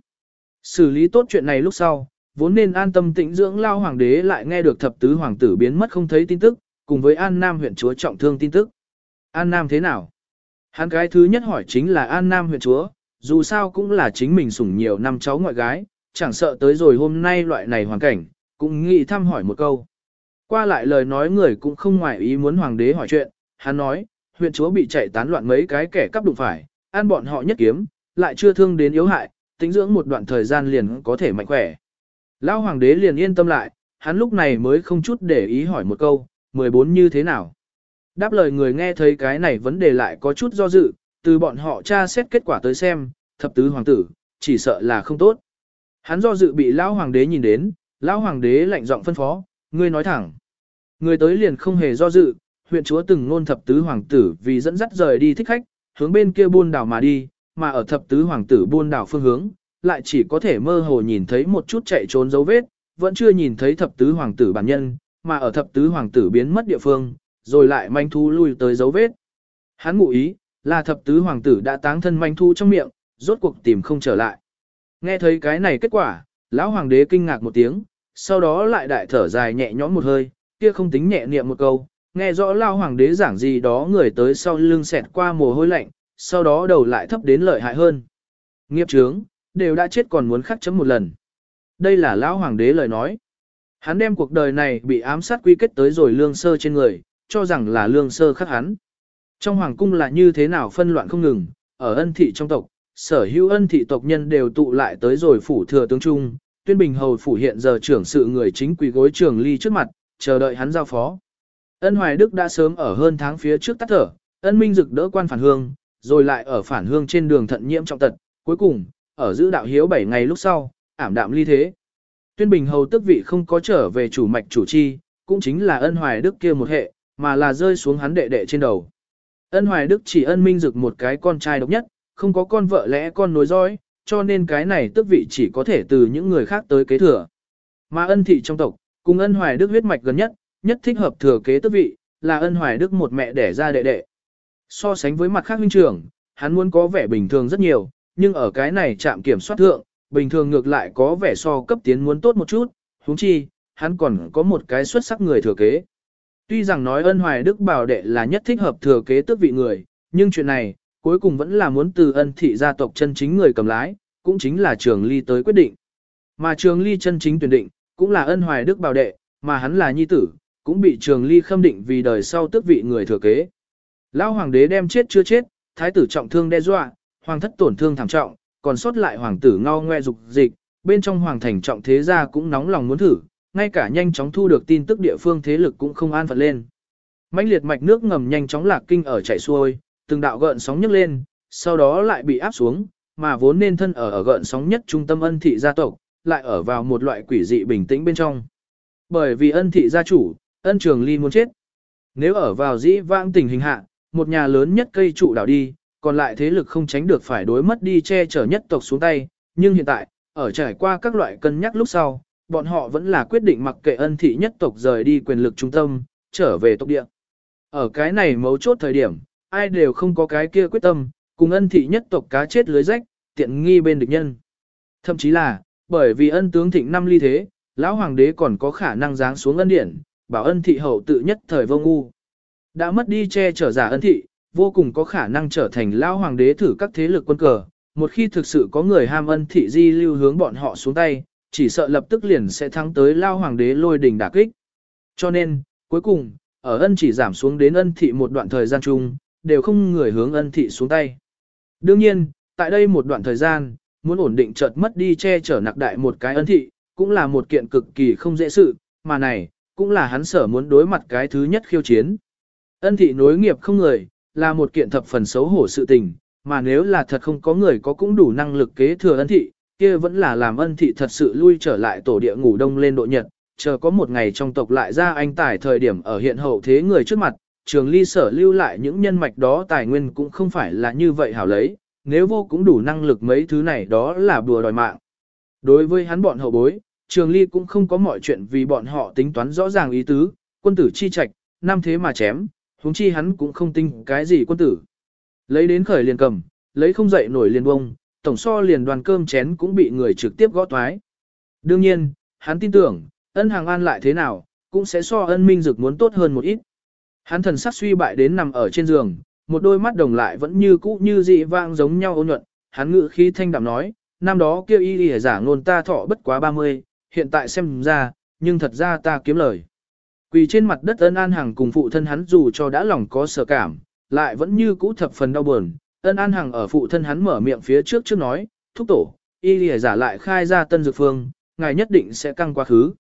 Xử lý tốt chuyện này lúc sau, vốn nên an tâm tĩnh dưỡng lao hoàng đế lại nghe được thập tứ hoàng tử biến mất không thấy tin tức, cùng với An Nam huyện chúa trọng thương tin tức. An Nam thế nào? Hắn cái thứ nhất hỏi chính là An Nam huyện chúa, dù sao cũng là chính mình sủng nhiều năm cháu ngoại gái, chẳng sợ tới rồi hôm nay loại này hoàn cảnh, cũng nghĩ thăm hỏi một câu. Qua lại lời nói người cũng không ngoài ý muốn hoàng đế hỏi chuyện, hắn nói, huyện chúa bị chạy tán loạn mấy cái kẻ cắp đụng phải, ăn bọn họ nhất kiếm, lại chưa thương đến yếu hại, tính dưỡng một đoạn thời gian liền có thể mạnh khỏe. Lão hoàng đế liền yên tâm lại, hắn lúc này mới không chút để ý hỏi một câu, 14 như thế nào. Đáp lời người nghe thấy cái này vấn đề lại có chút do dự, từ bọn họ tra xét kết quả tới xem, thập tứ hoàng tử, chỉ sợ là không tốt. Hắn do dự bị lão hoàng đế nhìn đến, lão hoàng đế lạnh giọng phân phó, ngươi nói thẳng. Người tới liền không hề do dự, huyện chúa từng nôn thập tứ hoàng tử vì dẫn dắt rời đi thích khách, hướng bên kia buôn đảo mà đi, mà ở thập tứ hoàng tử buôn đảo phương hướng, lại chỉ có thể mơ hồ nhìn thấy một chút chạy trốn dấu vết, vẫn chưa nhìn thấy thập tứ hoàng tử bản nhân, mà ở thập tứ hoàng tử biến mất địa phương, rồi lại manh thu lui tới dấu vết. Hắn ngụ ý, là thập tứ hoàng tử đã táng thân manh thu trong miệng, rốt cuộc tìm không trở lại. Nghe thấy cái này kết quả, lão hoàng đế kinh ngạc một tiếng, sau đó lại đại thở dài nhẹ nhõm một hơi, kia không tính nhẹ niệm một câu, nghe rõ lão hoàng đế giảng gì đó người tới sau lưng xẹt qua mồ hôi lạnh, sau đó đầu lại thấp đến lợi hại hơn. Nghiệp trướng, đều đã chết còn muốn khắc chấm một lần. Đây là lão hoàng đế lời nói. Hắn đem cuộc đời này bị ám sát quy kết tới rồi lương sơ trên người, cho rằng là lương sơ khắc hắn. Trong hoàng cung là như thế nào phân loạn không ngừng, ở ân thị trong tộc, sở hữu ân thị tộc nhân đều tụ lại tới rồi phủ thừa tướng trung, tuyên bình hầu phủ hiện giờ trưởng sự người chính quỳ gối trường ly trước mặt, chờ đợi hắn giao phó. Ân Hoài Đức đã sớm ở hơn tháng phía trước tắt thở, ân minh dực đỡ quan phản hương, rồi lại ở phản hương trên đường thận nhiễm trọng tật, cuối cùng, ở giữ đạo hiếu 7 ngày lúc sau, ảm đạm ly thế. Tuyên Bình hầu tức vị không có trở về chủ mạch chủ chi, cũng chính là ân hoài đức kia một hệ, mà là rơi xuống hắn đệ đệ trên đầu. Ân hoài đức chỉ ân minh dực một cái con trai độc nhất, không có con vợ lẽ con nối dõi, cho nên cái này tức vị chỉ có thể từ những người khác tới kế thừa. Mà ân thị trong tộc, cùng ân hoài đức huyết mạch gần nhất, nhất thích hợp thừa kế tức vị, là ân hoài đức một mẹ đẻ ra đệ đệ. So sánh với mặt khác huynh trưởng, hắn muốn có vẻ bình thường rất nhiều, nhưng ở cái này chạm kiểm soát thượng, bình thường ngược lại có vẻ so cấp tiến muốn tốt một chút, huống chi, hắn còn có một cái xuất sắc người thừa kế. Tuy rằng nói ân hoài đức bảo đệ là nhất thích hợp thừa kế tước vị người, nhưng chuyện này, cuối cùng vẫn là muốn từ ân thị gia tộc chân chính người cầm lái, cũng chính là trường ly tới quyết định. Mà trường ly chân chính tuyển định, cũng là ân hoài đức bảo đệ, mà hắn là nhi tử, cũng bị trường ly khâm định vì đời sau tước vị người thừa kế. Lão hoàng đế đem chết chưa chết, thái tử trọng thương đe dọa, hoàng thất tổn thương thảm trọng, còn sót lại hoàng tử ngao ngoe dục dịch, bên trong hoàng thành trọng thế gia cũng nóng lòng muốn thử, ngay cả nhanh chóng thu được tin tức địa phương thế lực cũng không an phận lên. Mãnh liệt mạch nước ngầm nhanh chóng lạc kinh ở chảy xuôi, từng đạo gợn sóng nhấc lên, sau đó lại bị áp xuống, mà vốn nên thân ở ở gợn sóng nhất trung tâm ân thị gia tộc, lại ở vào một loại quỷ dị bình tĩnh bên trong. Bởi vì ân thị gia chủ, ân trường ly muốn chết. Nếu ở vào dĩ vãng tình hình hạ, một nhà lớn nhất cây trụ đảo đi, còn lại thế lực không tránh được phải đối mất đi che chở nhất tộc xuống tay, nhưng hiện tại, ở trải qua các loại cân nhắc lúc sau, bọn họ vẫn là quyết định mặc kệ ân thị nhất tộc rời đi quyền lực trung tâm, trở về tộc địa. Ở cái này mấu chốt thời điểm, ai đều không có cái kia quyết tâm, cùng ân thị nhất tộc cá chết lưới rách, tiện nghi bên địch nhân. Thậm chí là, bởi vì ân tướng thịnh năm ly thế, lão hoàng đế còn có khả năng giáng xuống ân điển, bảo ân thị hậu tự nhất thời vô ngu. Đã mất đi che chở giả ân thị, vô cùng có khả năng trở thành lao hoàng đế thử các thế lực quân cờ. Một khi thực sự có người ham ân thị di lưu hướng bọn họ xuống tay, chỉ sợ lập tức liền sẽ thắng tới lao hoàng đế lôi đỉnh đả kích. Cho nên, cuối cùng, ở ân chỉ giảm xuống đến ân thị một đoạn thời gian chung, đều không người hướng ân thị xuống tay. Đương nhiên, tại đây một đoạn thời gian, muốn ổn định chợt mất đi che chở nặc đại một cái ân thị, cũng là một kiện cực kỳ không dễ sự, mà này, cũng là hắn sở muốn đối mặt cái thứ nhất khiêu chiến. Ân thị nối nghiệp không người, là một kiện thập phần xấu hổ sự tình, mà nếu là thật không có người có cũng đủ năng lực kế thừa ân thị, kia vẫn là làm ân thị thật sự lui trở lại tổ địa ngủ đông lên độ nhật, chờ có một ngày trong tộc lại ra anh tài thời điểm ở hiện hậu thế người trước mặt, trường ly sở lưu lại những nhân mạch đó tài nguyên cũng không phải là như vậy hảo lấy, nếu vô cũng đủ năng lực mấy thứ này đó là bùa đòi mạng. Đối với hắn bọn hậu bối, Trường Ly cũng không có mọi chuyện vì bọn họ tính toán rõ ràng ý tứ, quân tử chi trạch, năm thế mà chém, huống chi hắn cũng không tin cái gì quân tử. Lấy đến khởi liền cầm, lấy không dậy nổi liền bông, tổng so liền đoàn cơm chén cũng bị người trực tiếp gõ toái. Đương nhiên, hắn tin tưởng, ân hàng an lại thế nào, cũng sẽ so ân minh dực muốn tốt hơn một ít. Hắn thần sắc suy bại đến nằm ở trên giường, một đôi mắt đồng lại vẫn như cũ như dị vang giống nhau ôn nhuận, hắn ngự khí thanh đạm nói, năm đó kêu y y giả ngôn ta thọ bất quá 30, hiện tại xem ra, nhưng thật ra ta kiếm lời. Quỳ trên mặt đất ân an hằng cùng phụ thân hắn dù cho đã lòng có sợ cảm, lại vẫn như cũ thập phần đau buồn. Ân an hằng ở phụ thân hắn mở miệng phía trước trước nói, thúc tổ, y lìa giả lại khai ra tân dược phương, ngài nhất định sẽ căng quá khứ.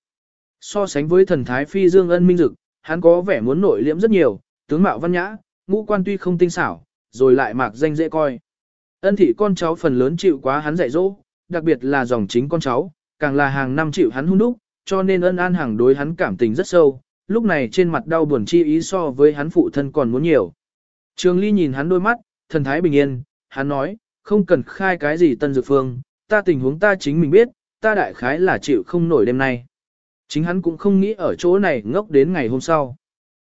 So sánh với thần thái phi dương ân minh dực, hắn có vẻ muốn nội liễm rất nhiều, tướng mạo văn nhã, ngũ quan tuy không tinh xảo, rồi lại mạc danh dễ coi. Ân thị con cháu phần lớn chịu quá hắn dạy dỗ, đặc biệt là dòng chính con cháu, càng là hàng năm chịu hắn hung đúc, cho nên ân an hàng đối hắn cảm tình rất sâu, lúc này trên mặt đau buồn chi ý so với hắn phụ thân còn muốn nhiều. Trường Ly nhìn hắn đôi mắt, thần thái bình yên, hắn nói, không cần khai cái gì tân dược phương, ta tình huống ta chính mình biết, ta đại khái là chịu không nổi đêm nay. Chính hắn cũng không nghĩ ở chỗ này ngốc đến ngày hôm sau.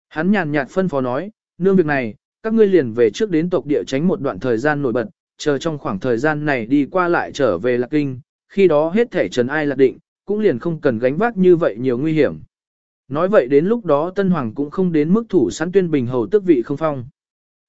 Hắn nhàn nhạt phân phó nói, nương việc này, các ngươi liền về trước đến tộc địa tránh một đoạn thời gian nổi bật, chờ trong khoảng thời gian này đi qua lại trở về Lạc Kinh, khi đó hết thể trần ai lạc định, cũng liền không cần gánh vác như vậy nhiều nguy hiểm. Nói vậy đến lúc đó Tân Hoàng cũng không đến mức thủ sẵn tuyên bình hầu tước vị không phong.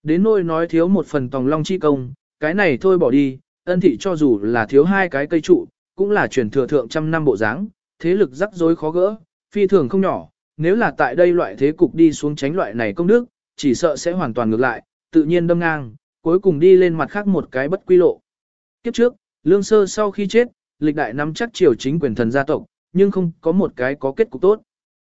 Đến nôi nói thiếu một phần tòng long chi công, cái này thôi bỏ đi, ân thị cho dù là thiếu hai cái cây trụ, cũng là truyền thừa thượng trăm năm bộ dáng, thế lực rắc rối khó gỡ, phi thường không nhỏ, nếu là tại đây loại thế cục đi xuống tránh loại này công đức, chỉ sợ sẽ hoàn toàn ngược lại, tự nhiên đâm ngang, cuối cùng đi lên mặt khác một cái bất quy lộ. Kiếp trước, lương sơ sau khi chết, lịch đại nắm chắc triều chính quyền thần gia tộc, nhưng không có một cái có kết cục tốt.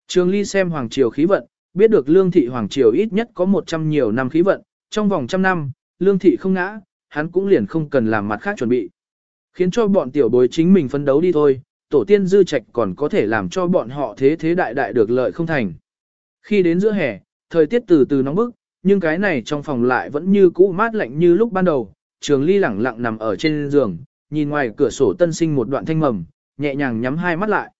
Trường Ly xem hoàng triều khí vận, biết được lương thị hoàng triều ít nhất có 100 nhiều năm khí vận, trong vòng trăm năm, lương thị không ngã, hắn cũng liền không cần làm mặt khác chuẩn bị. Khiến cho bọn tiểu bối chính mình phấn đấu đi thôi, tổ tiên dư trạch còn có thể làm cho bọn họ thế thế đại đại được lợi không thành. Khi đến giữa hè, thời tiết từ từ nóng bức, nhưng cái này trong phòng lại vẫn như cũ mát lạnh như lúc ban đầu, trường ly lẳng lặng nằm ở trên giường, nhìn ngoài cửa sổ tân sinh một đoạn thanh mầm, nhẹ nhàng nhắm hai mắt lại.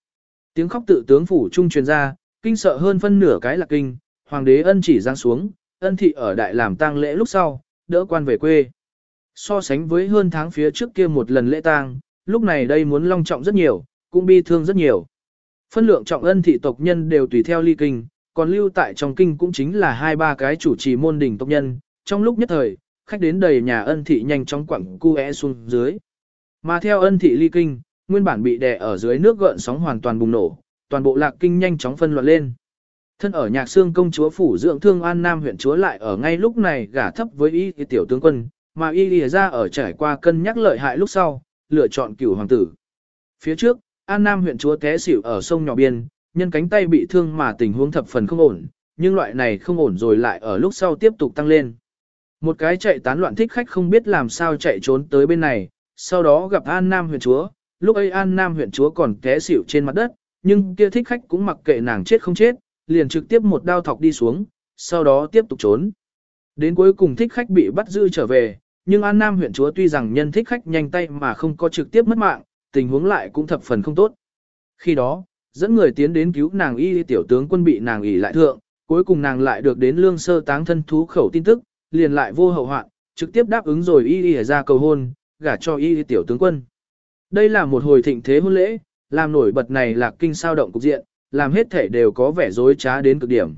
Tiếng khóc tự tướng phủ trung truyền ra, kinh sợ hơn phân nửa cái là kinh, hoàng đế ân chỉ giáng xuống, ân thị ở đại làm tang lễ lúc sau, đỡ quan về quê. So sánh với hơn tháng phía trước kia một lần lễ tang, lúc này đây muốn long trọng rất nhiều, cũng bi thương rất nhiều. Phân lượng trọng ân thị tộc nhân đều tùy theo ly kinh, còn lưu tại trong kinh cũng chính là hai ba cái chủ trì môn đình tộc nhân, trong lúc nhất thời, khách đến đầy nhà ân thị nhanh chóng quẳng cu e xuống dưới. Mà theo ân thị ly kinh, nguyên bản bị đè ở dưới nước gợn sóng hoàn toàn bùng nổ, toàn bộ lạc kinh nhanh chóng phân loạn lên. Thân ở nhạc xương công chúa phủ dưỡng thương an nam huyện chúa lại ở ngay lúc này gả thấp với y tiểu tướng quân, mà y lìa ra ở trải qua cân nhắc lợi hại lúc sau, lựa chọn cửu hoàng tử. Phía trước, an nam huyện chúa té xỉu ở sông nhỏ biên, nhân cánh tay bị thương mà tình huống thập phần không ổn, nhưng loại này không ổn rồi lại ở lúc sau tiếp tục tăng lên. Một cái chạy tán loạn thích khách không biết làm sao chạy trốn tới bên này, sau đó gặp An Nam huyện chúa, lúc ấy An Nam huyện chúa còn té xỉu trên mặt đất, nhưng kia thích khách cũng mặc kệ nàng chết không chết, liền trực tiếp một đao thọc đi xuống, sau đó tiếp tục trốn. Đến cuối cùng thích khách bị bắt giữ trở về, nhưng An Nam huyện chúa tuy rằng nhân thích khách nhanh tay mà không có trực tiếp mất mạng, tình huống lại cũng thập phần không tốt. Khi đó, dẫn người tiến đến cứu nàng y tiểu tướng quân bị nàng ỉ lại thượng, cuối cùng nàng lại được đến lương sơ táng thân thú khẩu tin tức, liền lại vô hậu hoạn, trực tiếp đáp ứng rồi y y ra cầu hôn, gả cho y tiểu tướng quân. Đây là một hồi thịnh thế hôn lễ, làm nổi bật này là kinh sao động cục diện, làm hết thể đều có vẻ dối trá đến cực điểm.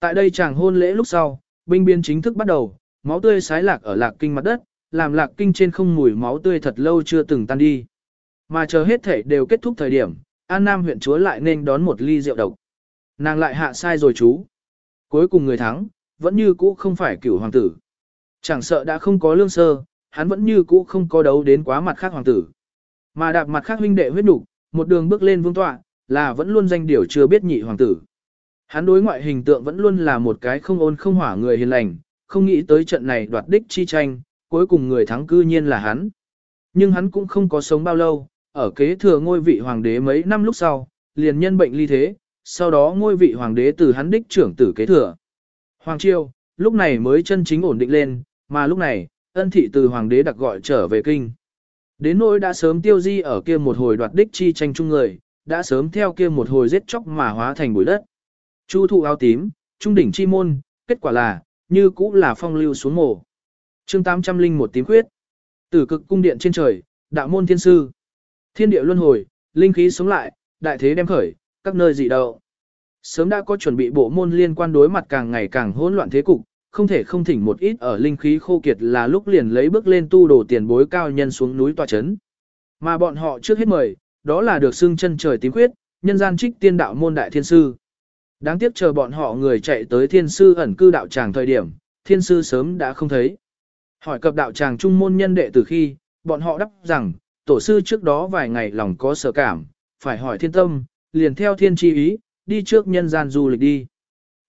Tại đây chàng hôn lễ lúc sau, binh biên chính thức bắt đầu, máu tươi sái lạc ở lạc kinh mặt đất, làm lạc kinh trên không mùi máu tươi thật lâu chưa từng tan đi. Mà chờ hết thể đều kết thúc thời điểm, An Nam huyện chúa lại nên đón một ly rượu độc. Nàng lại hạ sai rồi chú. Cuối cùng người thắng, vẫn như cũ không phải cửu hoàng tử. Chẳng sợ đã không có lương sơ, hắn vẫn như cũ không có đấu đến quá mặt khác hoàng tử. Mà đạp mặt khác huynh đệ huyết đủ, một đường bước lên vương tọa, là vẫn luôn danh điều chưa biết nhị hoàng tử. Hắn đối ngoại hình tượng vẫn luôn là một cái không ôn không hỏa người hiền lành, không nghĩ tới trận này đoạt đích chi tranh, cuối cùng người thắng cư nhiên là hắn. Nhưng hắn cũng không có sống bao lâu, ở kế thừa ngôi vị hoàng đế mấy năm lúc sau, liền nhân bệnh ly thế, sau đó ngôi vị hoàng đế từ hắn đích trưởng tử kế thừa. Hoàng triều, lúc này mới chân chính ổn định lên, mà lúc này, ân thị từ hoàng đế đặc gọi trở về kinh. Đến nỗi đã sớm tiêu di ở kia một hồi đoạt đích chi tranh chung người, đã sớm theo kia một hồi giết chóc mà hóa thành bụi đất. Chu thụ áo tím, trung đỉnh chi môn, kết quả là, như cũ là phong lưu xuống mổ. chương 801 tím khuyết. Tử cực cung điện trên trời, đạo môn thiên sư. Thiên địa luân hồi, linh khí sống lại, đại thế đem khởi, các nơi dị đậu. Sớm đã có chuẩn bị bộ môn liên quan đối mặt càng ngày càng hỗn loạn thế cục, không thể không thỉnh một ít ở linh khí khô kiệt là lúc liền lấy bước lên tu đổ tiền bối cao nhân xuống núi tòa chấn. Mà bọn họ trước hết mời, đó là được xưng chân trời tím khuyết, nhân gian trích tiên đạo môn đại thiên sư. Đáng tiếc chờ bọn họ người chạy tới thiên sư ẩn cư đạo tràng thời điểm, thiên sư sớm đã không thấy. Hỏi cập đạo tràng trung môn nhân đệ từ khi, bọn họ đáp rằng, tổ sư trước đó vài ngày lòng có sở cảm, phải hỏi thiên tâm, liền theo thiên chi ý, đi trước nhân gian du lịch đi.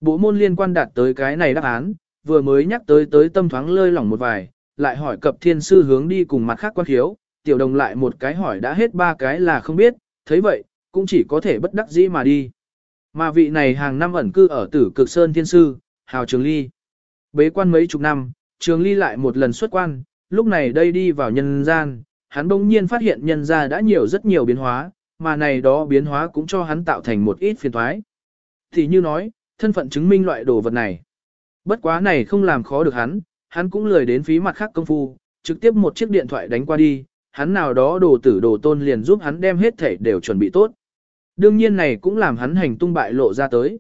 Bộ môn liên quan đạt tới cái này đáp án, vừa mới nhắc tới tới tâm thoáng lơi lỏng một vài, lại hỏi cập thiên sư hướng đi cùng mặt khác quan khiếu, tiểu đồng lại một cái hỏi đã hết ba cái là không biết, thấy vậy, cũng chỉ có thể bất đắc dĩ mà đi. Mà vị này hàng năm ẩn cư ở tử cực sơn thiên sư, Hào Trường Ly. Bế quan mấy chục năm, Trường Ly lại một lần xuất quan, lúc này đây đi vào nhân gian, hắn bỗng nhiên phát hiện nhân gia đã nhiều rất nhiều biến hóa, mà này đó biến hóa cũng cho hắn tạo thành một ít phiền toái. Thì như nói, thân phận chứng minh loại đồ vật này. Bất quá này không làm khó được hắn, hắn cũng lười đến phí mặt khác công phu, trực tiếp một chiếc điện thoại đánh qua đi, hắn nào đó đồ tử đồ tôn liền giúp hắn đem hết thể đều chuẩn bị tốt. Đương nhiên này cũng làm hắn hành tung bại lộ ra tới.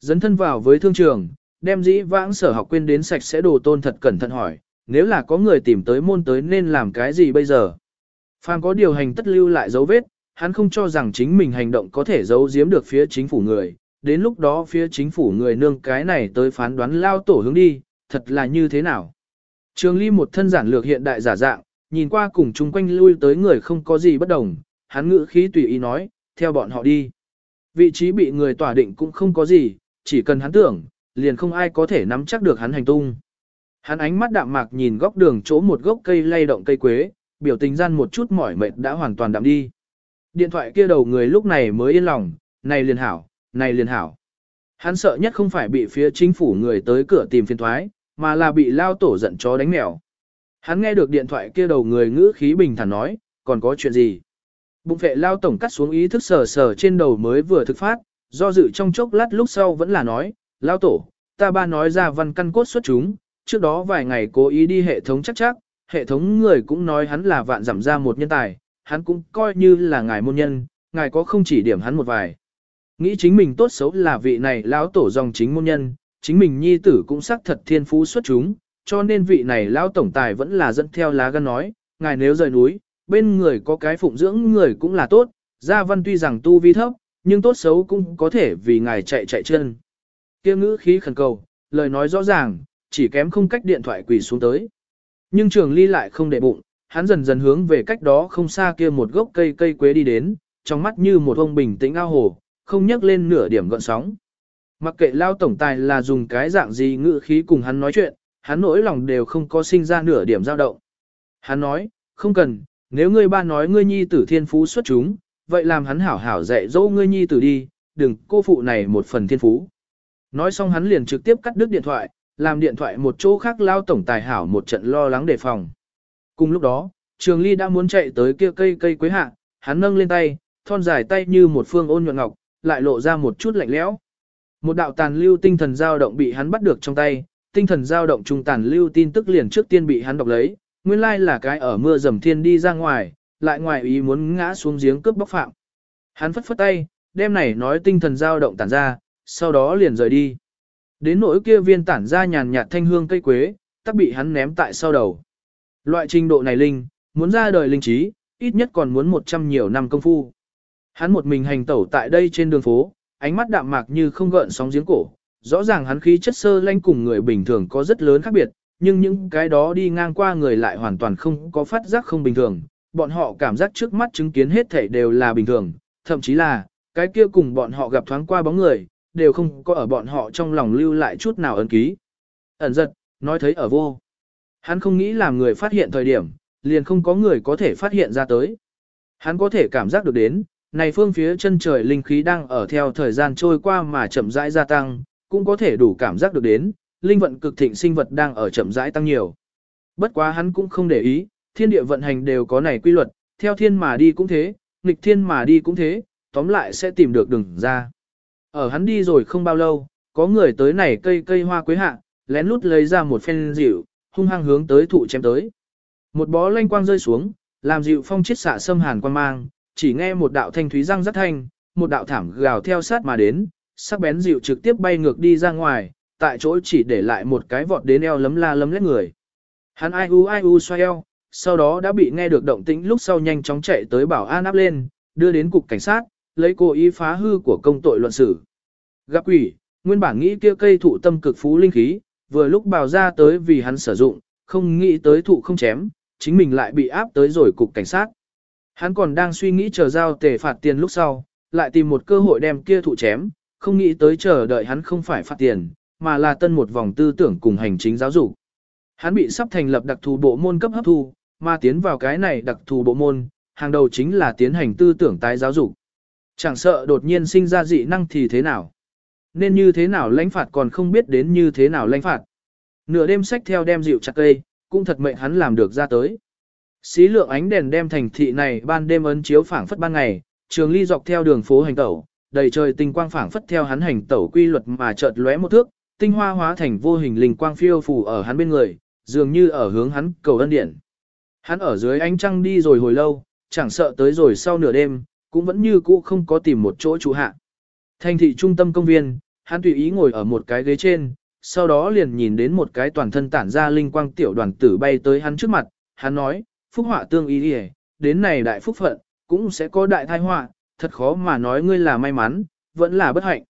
Dấn thân vào với thương trường, đem dĩ vãng sở học quên đến sạch sẽ đồ tôn thật cẩn thận hỏi, nếu là có người tìm tới môn tới nên làm cái gì bây giờ? Phàm có điều hành tất lưu lại dấu vết, hắn không cho rằng chính mình hành động có thể giấu giếm được phía chính phủ người, đến lúc đó phía chính phủ người nương cái này tới phán đoán lao tổ hướng đi, thật là như thế nào. Trường Ly một thân giản lược hiện đại giả dạng, nhìn qua cùng chung quanh lui tới người không có gì bất đồng, hắn ngữ khí tùy ý nói, theo bọn họ đi. Vị trí bị người tỏa định cũng không có gì, chỉ cần hắn tưởng, liền không ai có thể nắm chắc được hắn hành tung. Hắn ánh mắt đạm mạc nhìn góc đường chỗ một gốc cây lay động cây quế, biểu tình gian một chút mỏi mệt đã hoàn toàn đạm đi. Điện thoại kia đầu người lúc này mới yên lòng, này liền hảo, này liền hảo. Hắn sợ nhất không phải bị phía chính phủ người tới cửa tìm phiền thoái, mà là bị lao tổ giận chó đánh mèo. Hắn nghe được điện thoại kia đầu người ngữ khí bình thản nói, còn có chuyện gì? Bụng vệ lao tổng cắt xuống ý thức sờ sờ trên đầu mới vừa thực phát, do dự trong chốc lát lúc sau vẫn là nói, lao tổ, ta ba nói ra văn căn cốt xuất chúng, trước đó vài ngày cố ý đi hệ thống chắc chắc, hệ thống người cũng nói hắn là vạn giảm ra một nhân tài, hắn cũng coi như là ngài môn nhân, ngài có không chỉ điểm hắn một vài. Nghĩ chính mình tốt xấu là vị này lão tổ dòng chính môn nhân, chính mình nhi tử cũng xác thật thiên phú xuất chúng, cho nên vị này lão tổng tài vẫn là dẫn theo lá gan nói, ngài nếu rời núi, bên người có cái phụng dưỡng người cũng là tốt, gia văn tuy rằng tu vi thấp, nhưng tốt xấu cũng có thể vì ngài chạy chạy chân. Kia ngữ khí khẩn cầu, lời nói rõ ràng, chỉ kém không cách điện thoại quỳ xuống tới. Nhưng trường ly lại không để bụng, hắn dần dần hướng về cách đó không xa kia một gốc cây cây quế đi đến, trong mắt như một ông bình tĩnh ao hồ, không nhắc lên nửa điểm gợn sóng. Mặc kệ lao tổng tài là dùng cái dạng gì ngữ khí cùng hắn nói chuyện, hắn nỗi lòng đều không có sinh ra nửa điểm dao động. Hắn nói, không cần, nếu ngươi ba nói ngươi nhi tử thiên phú xuất chúng, vậy làm hắn hảo hảo dạy dỗ ngươi nhi tử đi, đừng cô phụ này một phần thiên phú. Nói xong hắn liền trực tiếp cắt đứt điện thoại, làm điện thoại một chỗ khác lao tổng tài hảo một trận lo lắng đề phòng. Cùng lúc đó, Trường Ly đã muốn chạy tới kia cây cây quế hạ, hắn nâng lên tay, thon dài tay như một phương ôn nhuận ngọc, lại lộ ra một chút lạnh lẽo. Một đạo tàn lưu tinh thần dao động bị hắn bắt được trong tay, tinh thần dao động trung tàn lưu tin tức liền trước tiên bị hắn đọc lấy, nguyên lai là cái ở mưa dầm thiên đi ra ngoài, lại ngoài ý muốn ngã xuống giếng cướp bóc phạm. Hắn phất phất tay, đêm này nói tinh thần dao động tản ra, sau đó liền rời đi. Đến nỗi kia viên tản ra nhàn nhạt thanh hương cây quế, tắc bị hắn ném tại sau đầu. Loại trình độ này linh, muốn ra đời linh trí, ít nhất còn muốn 100 nhiều năm công phu. Hắn một mình hành tẩu tại đây trên đường phố, ánh mắt đạm mạc như không gợn sóng giếng cổ. Rõ ràng hắn khí chất sơ lanh cùng người bình thường có rất lớn khác biệt, nhưng những cái đó đi ngang qua người lại hoàn toàn không có phát giác không bình thường. Bọn họ cảm giác trước mắt chứng kiến hết thảy đều là bình thường, thậm chí là, cái kia cùng bọn họ gặp thoáng qua bóng người, đều không có ở bọn họ trong lòng lưu lại chút nào ấn ký. Ẩn giật, nói thấy ở vô. Hắn không nghĩ làm người phát hiện thời điểm, liền không có người có thể phát hiện ra tới. Hắn có thể cảm giác được đến, này phương phía chân trời linh khí đang ở theo thời gian trôi qua mà chậm rãi gia tăng, cũng có thể đủ cảm giác được đến, linh vận cực thịnh sinh vật đang ở chậm rãi tăng nhiều. Bất quá hắn cũng không để ý, thiên địa vận hành đều có này quy luật, theo thiên mà đi cũng thế, nghịch thiên mà đi cũng thế, tóm lại sẽ tìm được đường ra. Ở hắn đi rồi không bao lâu, có người tới này cây cây hoa quế hạ, lén lút lấy ra một phen dịu, hung hăng hướng tới thụ chém tới. Một bó lanh quang rơi xuống, làm dịu phong chiết xạ xâm hàn quan mang, chỉ nghe một đạo thanh thúy răng rất thanh, một đạo thảm gào theo sát mà đến, sắc bén dịu trực tiếp bay ngược đi ra ngoài, tại chỗ chỉ để lại một cái vọt đến eo lấm la lấm lét người. Hắn ai u ai u xoay eo, sau đó đã bị nghe được động tĩnh lúc sau nhanh chóng chạy tới bảo an áp lên, đưa đến cục cảnh sát, lấy cố ý phá hư của công tội luận xử. Gặp quỷ, nguyên bản nghĩ kia cây thụ tâm cực phú linh khí, vừa lúc bào ra tới vì hắn sử dụng, không nghĩ tới thụ không chém, chính mình lại bị áp tới rồi cục cảnh sát. Hắn còn đang suy nghĩ chờ giao tề phạt tiền lúc sau, lại tìm một cơ hội đem kia thụ chém, không nghĩ tới chờ đợi hắn không phải phạt tiền, mà là tân một vòng tư tưởng cùng hành chính giáo dục. Hắn bị sắp thành lập đặc thù bộ môn cấp hấp thu, mà tiến vào cái này đặc thù bộ môn, hàng đầu chính là tiến hành tư tưởng tái giáo dục. Chẳng sợ đột nhiên sinh ra dị năng thì thế nào. Nên như thế nào lãnh phạt còn không biết đến như thế nào lãnh phạt. Nửa đêm sách theo đem dịu chặt cây, cũng thật mệnh hắn làm được ra tới. Xí lượng ánh đèn đem thành thị này ban đêm ấn chiếu phảng phất ban ngày, trường ly dọc theo đường phố hành tẩu, đầy trời tinh quang phảng phất theo hắn hành tẩu quy luật mà chợt lóe một thước, tinh hoa hóa thành vô hình linh quang phiêu phù ở hắn bên người, dường như ở hướng hắn cầu ân điển. Hắn ở dưới ánh trăng đi rồi hồi lâu, chẳng sợ tới rồi sau nửa đêm, cũng vẫn như cũ không có tìm một chỗ trú hạ. Thành thị trung tâm công viên, hắn tùy ý ngồi ở một cái ghế trên, sau đó liền nhìn đến một cái toàn thân tản ra linh quang tiểu đoàn tử bay tới hắn trước mặt, hắn nói, phúc họa tương ý đi đến này đại phúc phận, cũng sẽ có đại thai họa, thật khó mà nói ngươi là may mắn, vẫn là bất hạnh.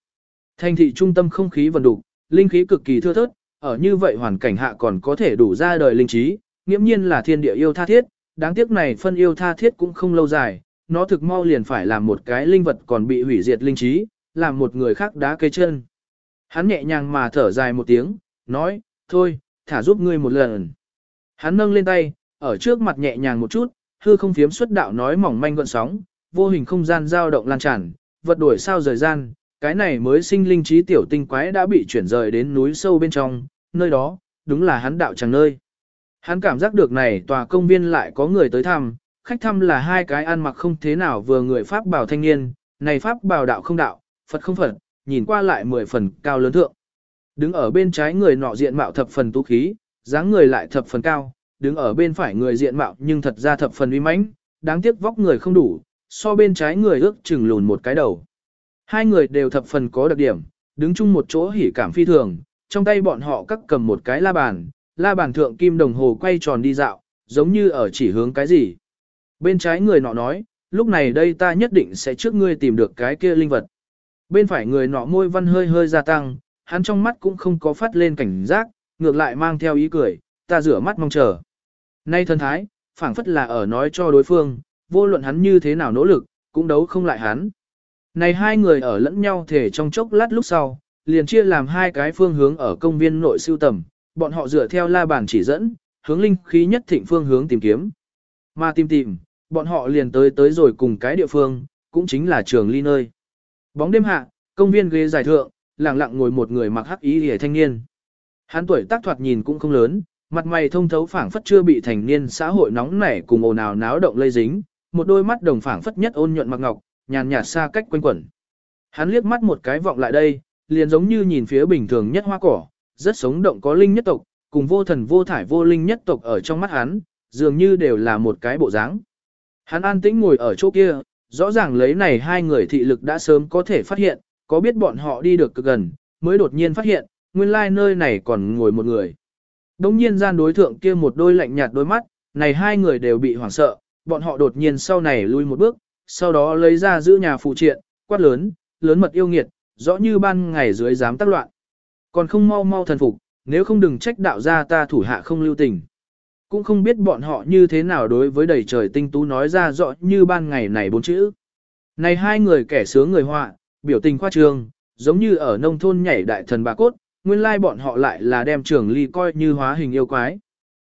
Thành thị trung tâm không khí vần đục, linh khí cực kỳ thưa thớt, ở như vậy hoàn cảnh hạ còn có thể đủ ra đời linh trí, nghiễm nhiên là thiên địa yêu tha thiết, đáng tiếc này phân yêu tha thiết cũng không lâu dài, nó thực mau liền phải làm một cái linh vật còn bị hủy diệt linh trí, làm một người khác đá cây chân. Hắn nhẹ nhàng mà thở dài một tiếng, nói, thôi, thả giúp ngươi một lần. Hắn nâng lên tay, ở trước mặt nhẹ nhàng một chút, hư không phiếm xuất đạo nói mỏng manh gọn sóng, vô hình không gian dao động lan tràn, vật đổi sao rời gian, cái này mới sinh linh trí tiểu tinh quái đã bị chuyển rời đến núi sâu bên trong, nơi đó, đúng là hắn đạo chẳng nơi. Hắn cảm giác được này tòa công viên lại có người tới thăm, khách thăm là hai cái ăn mặc không thế nào vừa người Pháp bảo thanh niên, này Pháp bảo đạo không đạo, Phật không Phật, nhìn qua lại mười phần cao lớn thượng. Đứng ở bên trái người nọ diện mạo thập phần tú khí, dáng người lại thập phần cao, đứng ở bên phải người diện mạo nhưng thật ra thập phần uy mãnh, đáng tiếc vóc người không đủ, so bên trái người ước chừng lùn một cái đầu. Hai người đều thập phần có đặc điểm, đứng chung một chỗ hỉ cảm phi thường, trong tay bọn họ cắt cầm một cái la bàn, la bàn thượng kim đồng hồ quay tròn đi dạo, giống như ở chỉ hướng cái gì. Bên trái người nọ nói, lúc này đây ta nhất định sẽ trước ngươi tìm được cái kia linh vật. Bên phải người nọ môi văn hơi hơi gia tăng, hắn trong mắt cũng không có phát lên cảnh giác, ngược lại mang theo ý cười, ta rửa mắt mong chờ. Nay thân thái, phảng phất là ở nói cho đối phương, vô luận hắn như thế nào nỗ lực, cũng đấu không lại hắn. Này hai người ở lẫn nhau thể trong chốc lát lúc sau, liền chia làm hai cái phương hướng ở công viên nội siêu tầm, bọn họ dựa theo la bàn chỉ dẫn, hướng linh khí nhất thịnh phương hướng tìm kiếm. Mà tìm tìm, bọn họ liền tới tới rồi cùng cái địa phương, cũng chính là trường ly nơi. Bóng đêm hạ, công viên ghế dài thượng, lặng lặng ngồi một người mặc hắc ý hề thanh niên. Hắn tuổi tác thoạt nhìn cũng không lớn, mặt mày thông thấu phảng phất chưa bị thành niên xã hội nóng nảy cùng ồn ào náo động lây dính, một đôi mắt đồng phảng phất nhất ôn nhuận mặc ngọc, nhàn nhạt xa cách quanh quẩn. Hắn liếc mắt một cái vọng lại đây, liền giống như nhìn phía bình thường nhất hoa cỏ, rất sống động có linh nhất tộc, cùng vô thần vô thải vô linh nhất tộc ở trong mắt hắn, dường như đều là một cái bộ dáng. Hắn an tĩnh ngồi ở chỗ kia, rõ ràng lấy này hai người thị lực đã sớm có thể phát hiện, có biết bọn họ đi được cực gần, mới đột nhiên phát hiện, nguyên lai like nơi này còn ngồi một người. Đông nhiên gian đối thượng kia một đôi lạnh nhạt đôi mắt, này hai người đều bị hoảng sợ, bọn họ đột nhiên sau này lui một bước, sau đó lấy ra giữ nhà phụ triện, quát lớn, lớn mật yêu nghiệt, rõ như ban ngày dưới dám tác loạn. Còn không mau mau thần phục, nếu không đừng trách đạo gia ta thủ hạ không lưu tình. Cũng không biết bọn họ như thế nào đối với đầy trời tinh tú nói ra rõ như ban ngày này bốn chữ. Này hai người kẻ sướng người họa, biểu tình khoa trương, giống như ở nông thôn nhảy đại thần bà cốt, nguyên lai bọn họ lại là đem trường ly coi như hóa hình yêu quái.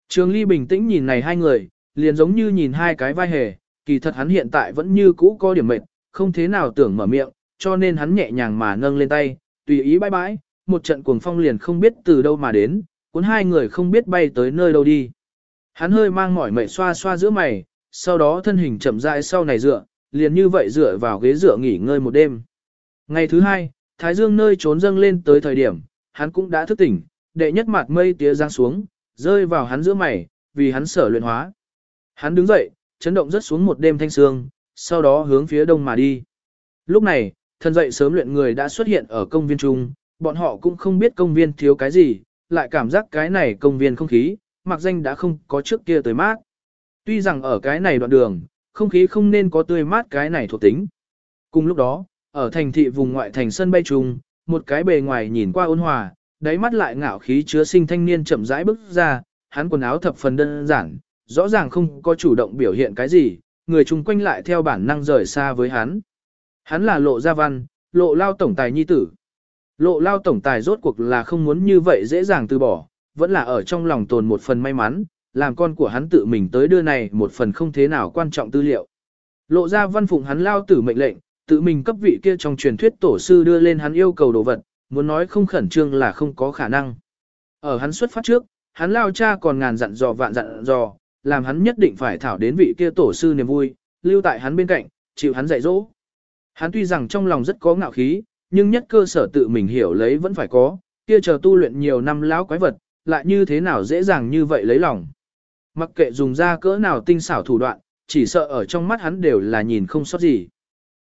Trường ly bình tĩnh nhìn này hai người, liền giống như nhìn hai cái vai hề, kỳ thật hắn hiện tại vẫn như cũ có điểm mệt, không thế nào tưởng mở miệng, cho nên hắn nhẹ nhàng mà nâng lên tay, tùy ý bãi bãi, một trận cuồng phong liền không biết từ đâu mà đến, cuốn hai người không biết bay tới nơi đâu đi. Hắn hơi mang mỏi mệt xoa xoa giữa mày, sau đó thân hình chậm rãi sau này dựa, liền như vậy dựa vào ghế dựa nghỉ ngơi một đêm. Ngày thứ hai, Thái Dương nơi trốn dâng lên tới thời điểm, hắn cũng đã thức tỉnh, đệ nhất mặt mây tía giáng xuống, rơi vào hắn giữa mày, vì hắn sở luyện hóa. Hắn đứng dậy, chấn động rất xuống một đêm thanh sương, sau đó hướng phía đông mà đi. Lúc này, thần dậy sớm luyện người đã xuất hiện ở công viên trung, bọn họ cũng không biết công viên thiếu cái gì, lại cảm giác cái này công viên không khí, mặc danh đã không có trước kia tới mát. Tuy rằng ở cái này đoạn đường, không khí không nên có tươi mát cái này thuộc tính. Cùng lúc đó, ở thành thị vùng ngoại thành sân bay trung, một cái bề ngoài nhìn qua ôn hòa, đáy mắt lại ngạo khí chứa sinh thanh niên chậm rãi bước ra, hắn quần áo thập phần đơn giản, rõ ràng không có chủ động biểu hiện cái gì, người chung quanh lại theo bản năng rời xa với hắn. Hắn là lộ gia văn, lộ lao tổng tài nhi tử. Lộ lao tổng tài rốt cuộc là không muốn như vậy dễ dàng từ bỏ, vẫn là ở trong lòng tồn một phần may mắn, làm con của hắn tự mình tới đưa này một phần không thế nào quan trọng tư liệu. Lộ ra văn phụng hắn lao tử mệnh lệnh, tự mình cấp vị kia trong truyền thuyết tổ sư đưa lên hắn yêu cầu đồ vật, muốn nói không khẩn trương là không có khả năng. Ở hắn xuất phát trước, hắn lao cha còn ngàn dặn dò vạn dặn dò, làm hắn nhất định phải thảo đến vị kia tổ sư niềm vui, lưu tại hắn bên cạnh, chịu hắn dạy dỗ. Hắn tuy rằng trong lòng rất có ngạo khí, nhưng nhất cơ sở tự mình hiểu lấy vẫn phải có, kia chờ tu luyện nhiều năm lão quái vật, lại như thế nào dễ dàng như vậy lấy lòng. Mặc kệ dùng ra cỡ nào tinh xảo thủ đoạn, chỉ sợ ở trong mắt hắn đều là nhìn không sót gì.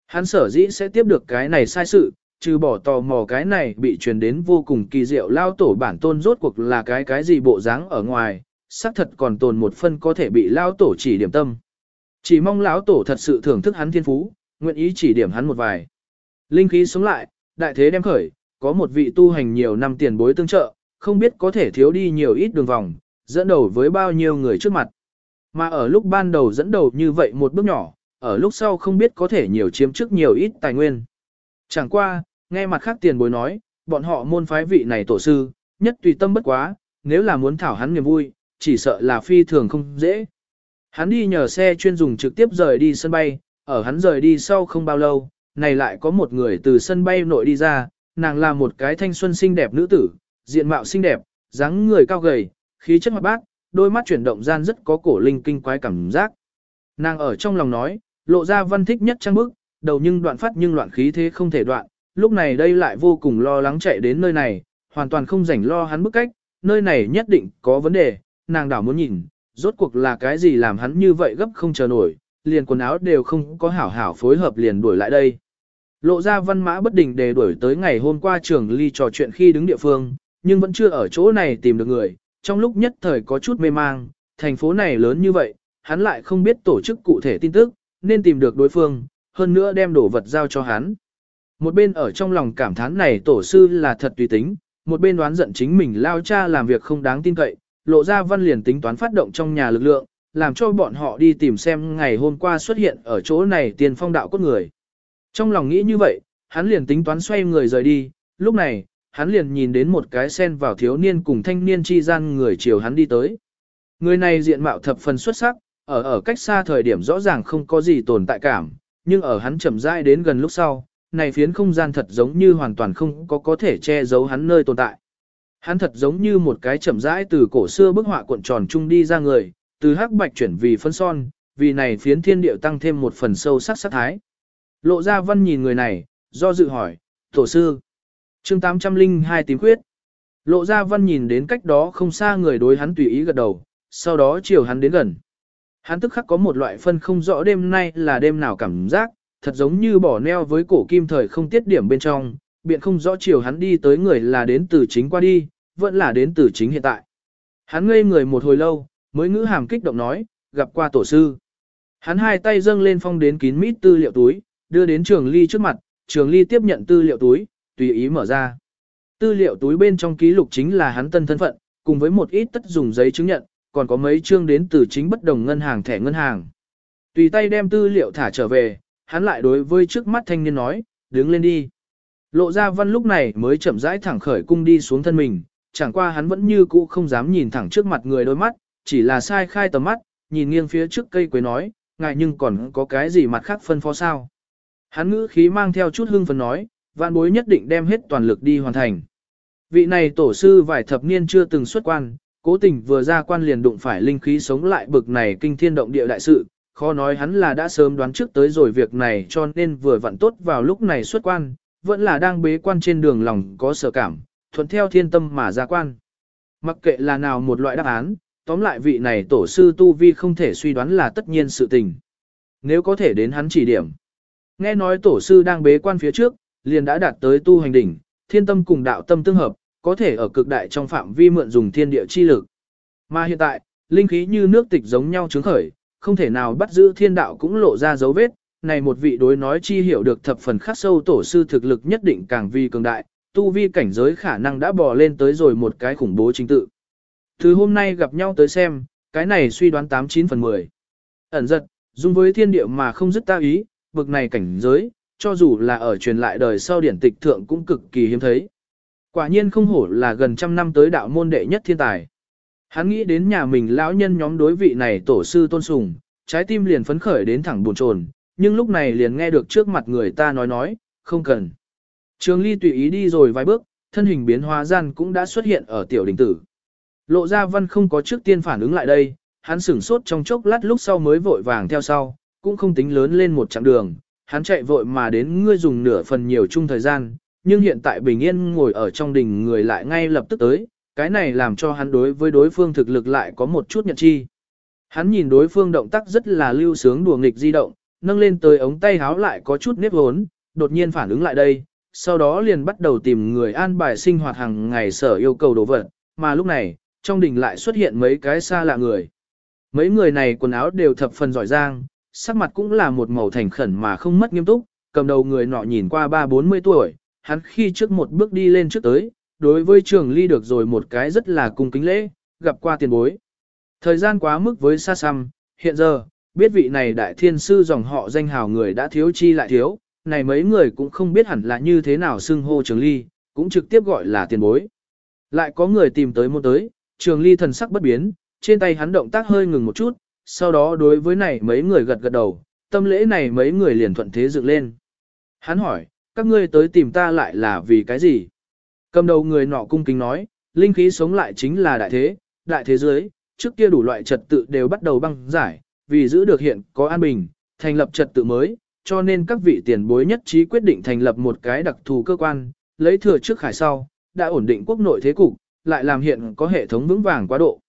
Hắn sở dĩ sẽ tiếp được cái này sai sự, trừ bỏ tò mò cái này bị truyền đến vô cùng kỳ diệu lao tổ bản tôn rốt cuộc là cái cái gì bộ dáng ở ngoài, xác thật còn tồn một phân có thể bị lao tổ chỉ điểm tâm. Chỉ mong lão tổ thật sự thưởng thức hắn thiên phú, nguyện ý chỉ điểm hắn một vài. Linh khí sống lại, đại thế đem khởi, có một vị tu hành nhiều năm tiền bối tương trợ, không biết có thể thiếu đi nhiều ít đường vòng, dẫn đầu với bao nhiêu người trước mặt. Mà ở lúc ban đầu dẫn đầu như vậy một bước nhỏ, ở lúc sau không biết có thể nhiều chiếm trước nhiều ít tài nguyên. Chẳng qua, nghe mặt khác tiền bối nói, bọn họ môn phái vị này tổ sư, nhất tùy tâm bất quá, nếu là muốn thảo hắn niềm vui, chỉ sợ là phi thường không dễ. Hắn đi nhờ xe chuyên dùng trực tiếp rời đi sân bay, ở hắn rời đi sau không bao lâu, này lại có một người từ sân bay nội đi ra, nàng là một cái thanh xuân xinh đẹp nữ tử, diện mạo xinh đẹp, dáng người cao gầy, khí chất hoạt bát, đôi mắt chuyển động gian rất có cổ linh kinh quái cảm giác. Nàng ở trong lòng nói, lộ ra văn thích nhất trang bức, đầu nhưng đoạn phát nhưng loạn khí thế không thể đoạn, lúc này đây lại vô cùng lo lắng chạy đến nơi này, hoàn toàn không rảnh lo hắn bức cách, nơi này nhất định có vấn đề, nàng đảo muốn nhìn, rốt cuộc là cái gì làm hắn như vậy gấp không chờ nổi, liền quần áo đều không có hảo hảo phối hợp liền đuổi lại đây. Lộ ra văn mã bất định để đuổi tới ngày hôm qua trường ly trò chuyện khi đứng địa phương, nhưng vẫn chưa ở chỗ này tìm được người, trong lúc nhất thời có chút mê mang, thành phố này lớn như vậy, hắn lại không biết tổ chức cụ thể tin tức, nên tìm được đối phương, hơn nữa đem đồ vật giao cho hắn. Một bên ở trong lòng cảm thán này tổ sư là thật tùy tính, một bên đoán giận chính mình lao cha làm việc không đáng tin cậy, lộ ra văn liền tính toán phát động trong nhà lực lượng, làm cho bọn họ đi tìm xem ngày hôm qua xuất hiện ở chỗ này tiền phong đạo cốt người. Trong lòng nghĩ như vậy, hắn liền tính toán xoay người rời đi, lúc này, hắn liền nhìn đến một cái sen vào thiếu niên cùng thanh niên chi gian người chiều hắn đi tới. Người này diện mạo thập phần xuất sắc, ở ở cách xa thời điểm rõ ràng không có gì tồn tại cảm, nhưng ở hắn chậm rãi đến gần lúc sau, này phiến không gian thật giống như hoàn toàn không có có thể che giấu hắn nơi tồn tại. Hắn thật giống như một cái chậm rãi từ cổ xưa bức họa cuộn tròn chung đi ra người, từ hắc bạch chuyển vì phân son, vì này phiến thiên điệu tăng thêm một phần sâu sắc sắc thái. Lộ ra văn nhìn người này, do dự hỏi, tổ sư. chương 802 tím khuyết. Lộ ra văn nhìn đến cách đó không xa người đối hắn tùy ý gật đầu, sau đó chiều hắn đến gần. Hắn tức khắc có một loại phân không rõ đêm nay là đêm nào cảm giác, thật giống như bỏ neo với cổ kim thời không tiết điểm bên trong, biện không rõ chiều hắn đi tới người là đến từ chính qua đi, vẫn là đến từ chính hiện tại. Hắn ngây người một hồi lâu, mới ngữ hàm kích động nói, gặp qua tổ sư. Hắn hai tay dâng lên phong đến kín mít tư liệu túi, đưa đến trường ly trước mặt, trường ly tiếp nhận tư liệu túi, tùy ý mở ra. Tư liệu túi bên trong ký lục chính là hắn tân thân phận, cùng với một ít tất dùng giấy chứng nhận, còn có mấy chương đến từ chính bất đồng ngân hàng thẻ ngân hàng. Tùy tay đem tư liệu thả trở về, hắn lại đối với trước mắt thanh niên nói, đứng lên đi. Lộ ra văn lúc này mới chậm rãi thẳng khởi cung đi xuống thân mình, chẳng qua hắn vẫn như cũ không dám nhìn thẳng trước mặt người đôi mắt, chỉ là sai khai tầm mắt, nhìn nghiêng phía trước cây quế nói, ngại nhưng còn có cái gì mặt khác phân phó sao. Hắn ngữ khí mang theo chút hưng phấn nói, vạn bối nhất định đem hết toàn lực đi hoàn thành. Vị này tổ sư vài thập niên chưa từng xuất quan, Cố tình vừa ra quan liền đụng phải linh khí sống lại bực này kinh thiên động địa đại sự, khó nói hắn là đã sớm đoán trước tới rồi việc này cho nên vừa vặn tốt vào lúc này xuất quan, vẫn là đang bế quan trên đường lòng có sở cảm, thuận theo thiên tâm mà ra quan. Mặc kệ là nào một loại đáp án, tóm lại vị này tổ sư Tu Vi không thể suy đoán là tất nhiên sự tình. Nếu có thể đến hắn chỉ điểm. Nghe nói tổ sư đang bế quan phía trước, liền đã đạt tới tu hành đỉnh, thiên tâm cùng đạo tâm tương hợp, có thể ở cực đại trong phạm vi mượn dùng thiên địa chi lực. Mà hiện tại, linh khí như nước tịch giống nhau trứng khởi, không thể nào bắt giữ thiên đạo cũng lộ ra dấu vết, này một vị đối nói chi hiểu được thập phần khắc sâu tổ sư thực lực nhất định càng vi cường đại, tu vi cảnh giới khả năng đã bò lên tới rồi một cái khủng bố chính tự. Từ hôm nay gặp nhau tới xem, cái này suy đoán 89 phần 10. Ẩn giật, dung với thiên địa mà không dứt ta ý, bực này cảnh giới, cho dù là ở truyền lại đời sau điển tịch thượng cũng cực kỳ hiếm thấy. Quả nhiên không hổ là gần trăm năm tới đạo môn đệ nhất thiên tài. Hắn nghĩ đến nhà mình lão nhân nhóm đối vị này tổ sư tôn sùng, trái tim liền phấn khởi đến thẳng buồn chồn, nhưng lúc này liền nghe được trước mặt người ta nói nói, không cần. Trường Ly tùy ý đi rồi vài bước, thân hình biến hóa gian cũng đã xuất hiện ở tiểu đình tử. Lộ ra văn không có trước tiên phản ứng lại đây, hắn sửng sốt trong chốc lát lúc sau mới vội vàng theo sau, cũng không tính lớn lên một chặng đường, hắn chạy vội mà đến ngươi dùng nửa phần nhiều chung thời gian, nhưng hiện tại bình yên ngồi ở trong đình người lại ngay lập tức tới, cái này làm cho hắn đối với đối phương thực lực lại có một chút nhận chi. Hắn nhìn đối phương động tác rất là lưu sướng đùa nghịch di động, nâng lên tới ống tay háo lại có chút nếp hốn, đột nhiên phản ứng lại đây, sau đó liền bắt đầu tìm người an bài sinh hoạt hàng ngày sở yêu cầu đồ vật, mà lúc này, trong đình lại xuất hiện mấy cái xa lạ người. Mấy người này quần áo đều thập phần giỏi giang, sắc mặt cũng là một màu thành khẩn mà không mất nghiêm túc, cầm đầu người nọ nhìn qua ba bốn mươi tuổi, hắn khi trước một bước đi lên trước tới, đối với trường ly được rồi một cái rất là cung kính lễ, gặp qua tiền bối. Thời gian quá mức với xa xăm, hiện giờ, biết vị này đại thiên sư dòng họ danh hào người đã thiếu chi lại thiếu, này mấy người cũng không biết hẳn là như thế nào xưng hô trường ly, cũng trực tiếp gọi là tiền bối. Lại có người tìm tới một tới, trường ly thần sắc bất biến, trên tay hắn động tác hơi ngừng một chút, sau đó đối với này mấy người gật gật đầu, tâm lễ này mấy người liền thuận thế dựng lên. Hắn hỏi, các ngươi tới tìm ta lại là vì cái gì? Cầm đầu người nọ cung kính nói, linh khí sống lại chính là đại thế, đại thế giới, trước kia đủ loại trật tự đều bắt đầu băng giải, vì giữ được hiện có an bình, thành lập trật tự mới, cho nên các vị tiền bối nhất trí quyết định thành lập một cái đặc thù cơ quan, lấy thừa trước khải sau, đã ổn định quốc nội thế cục, lại làm hiện có hệ thống vững vàng quá độ.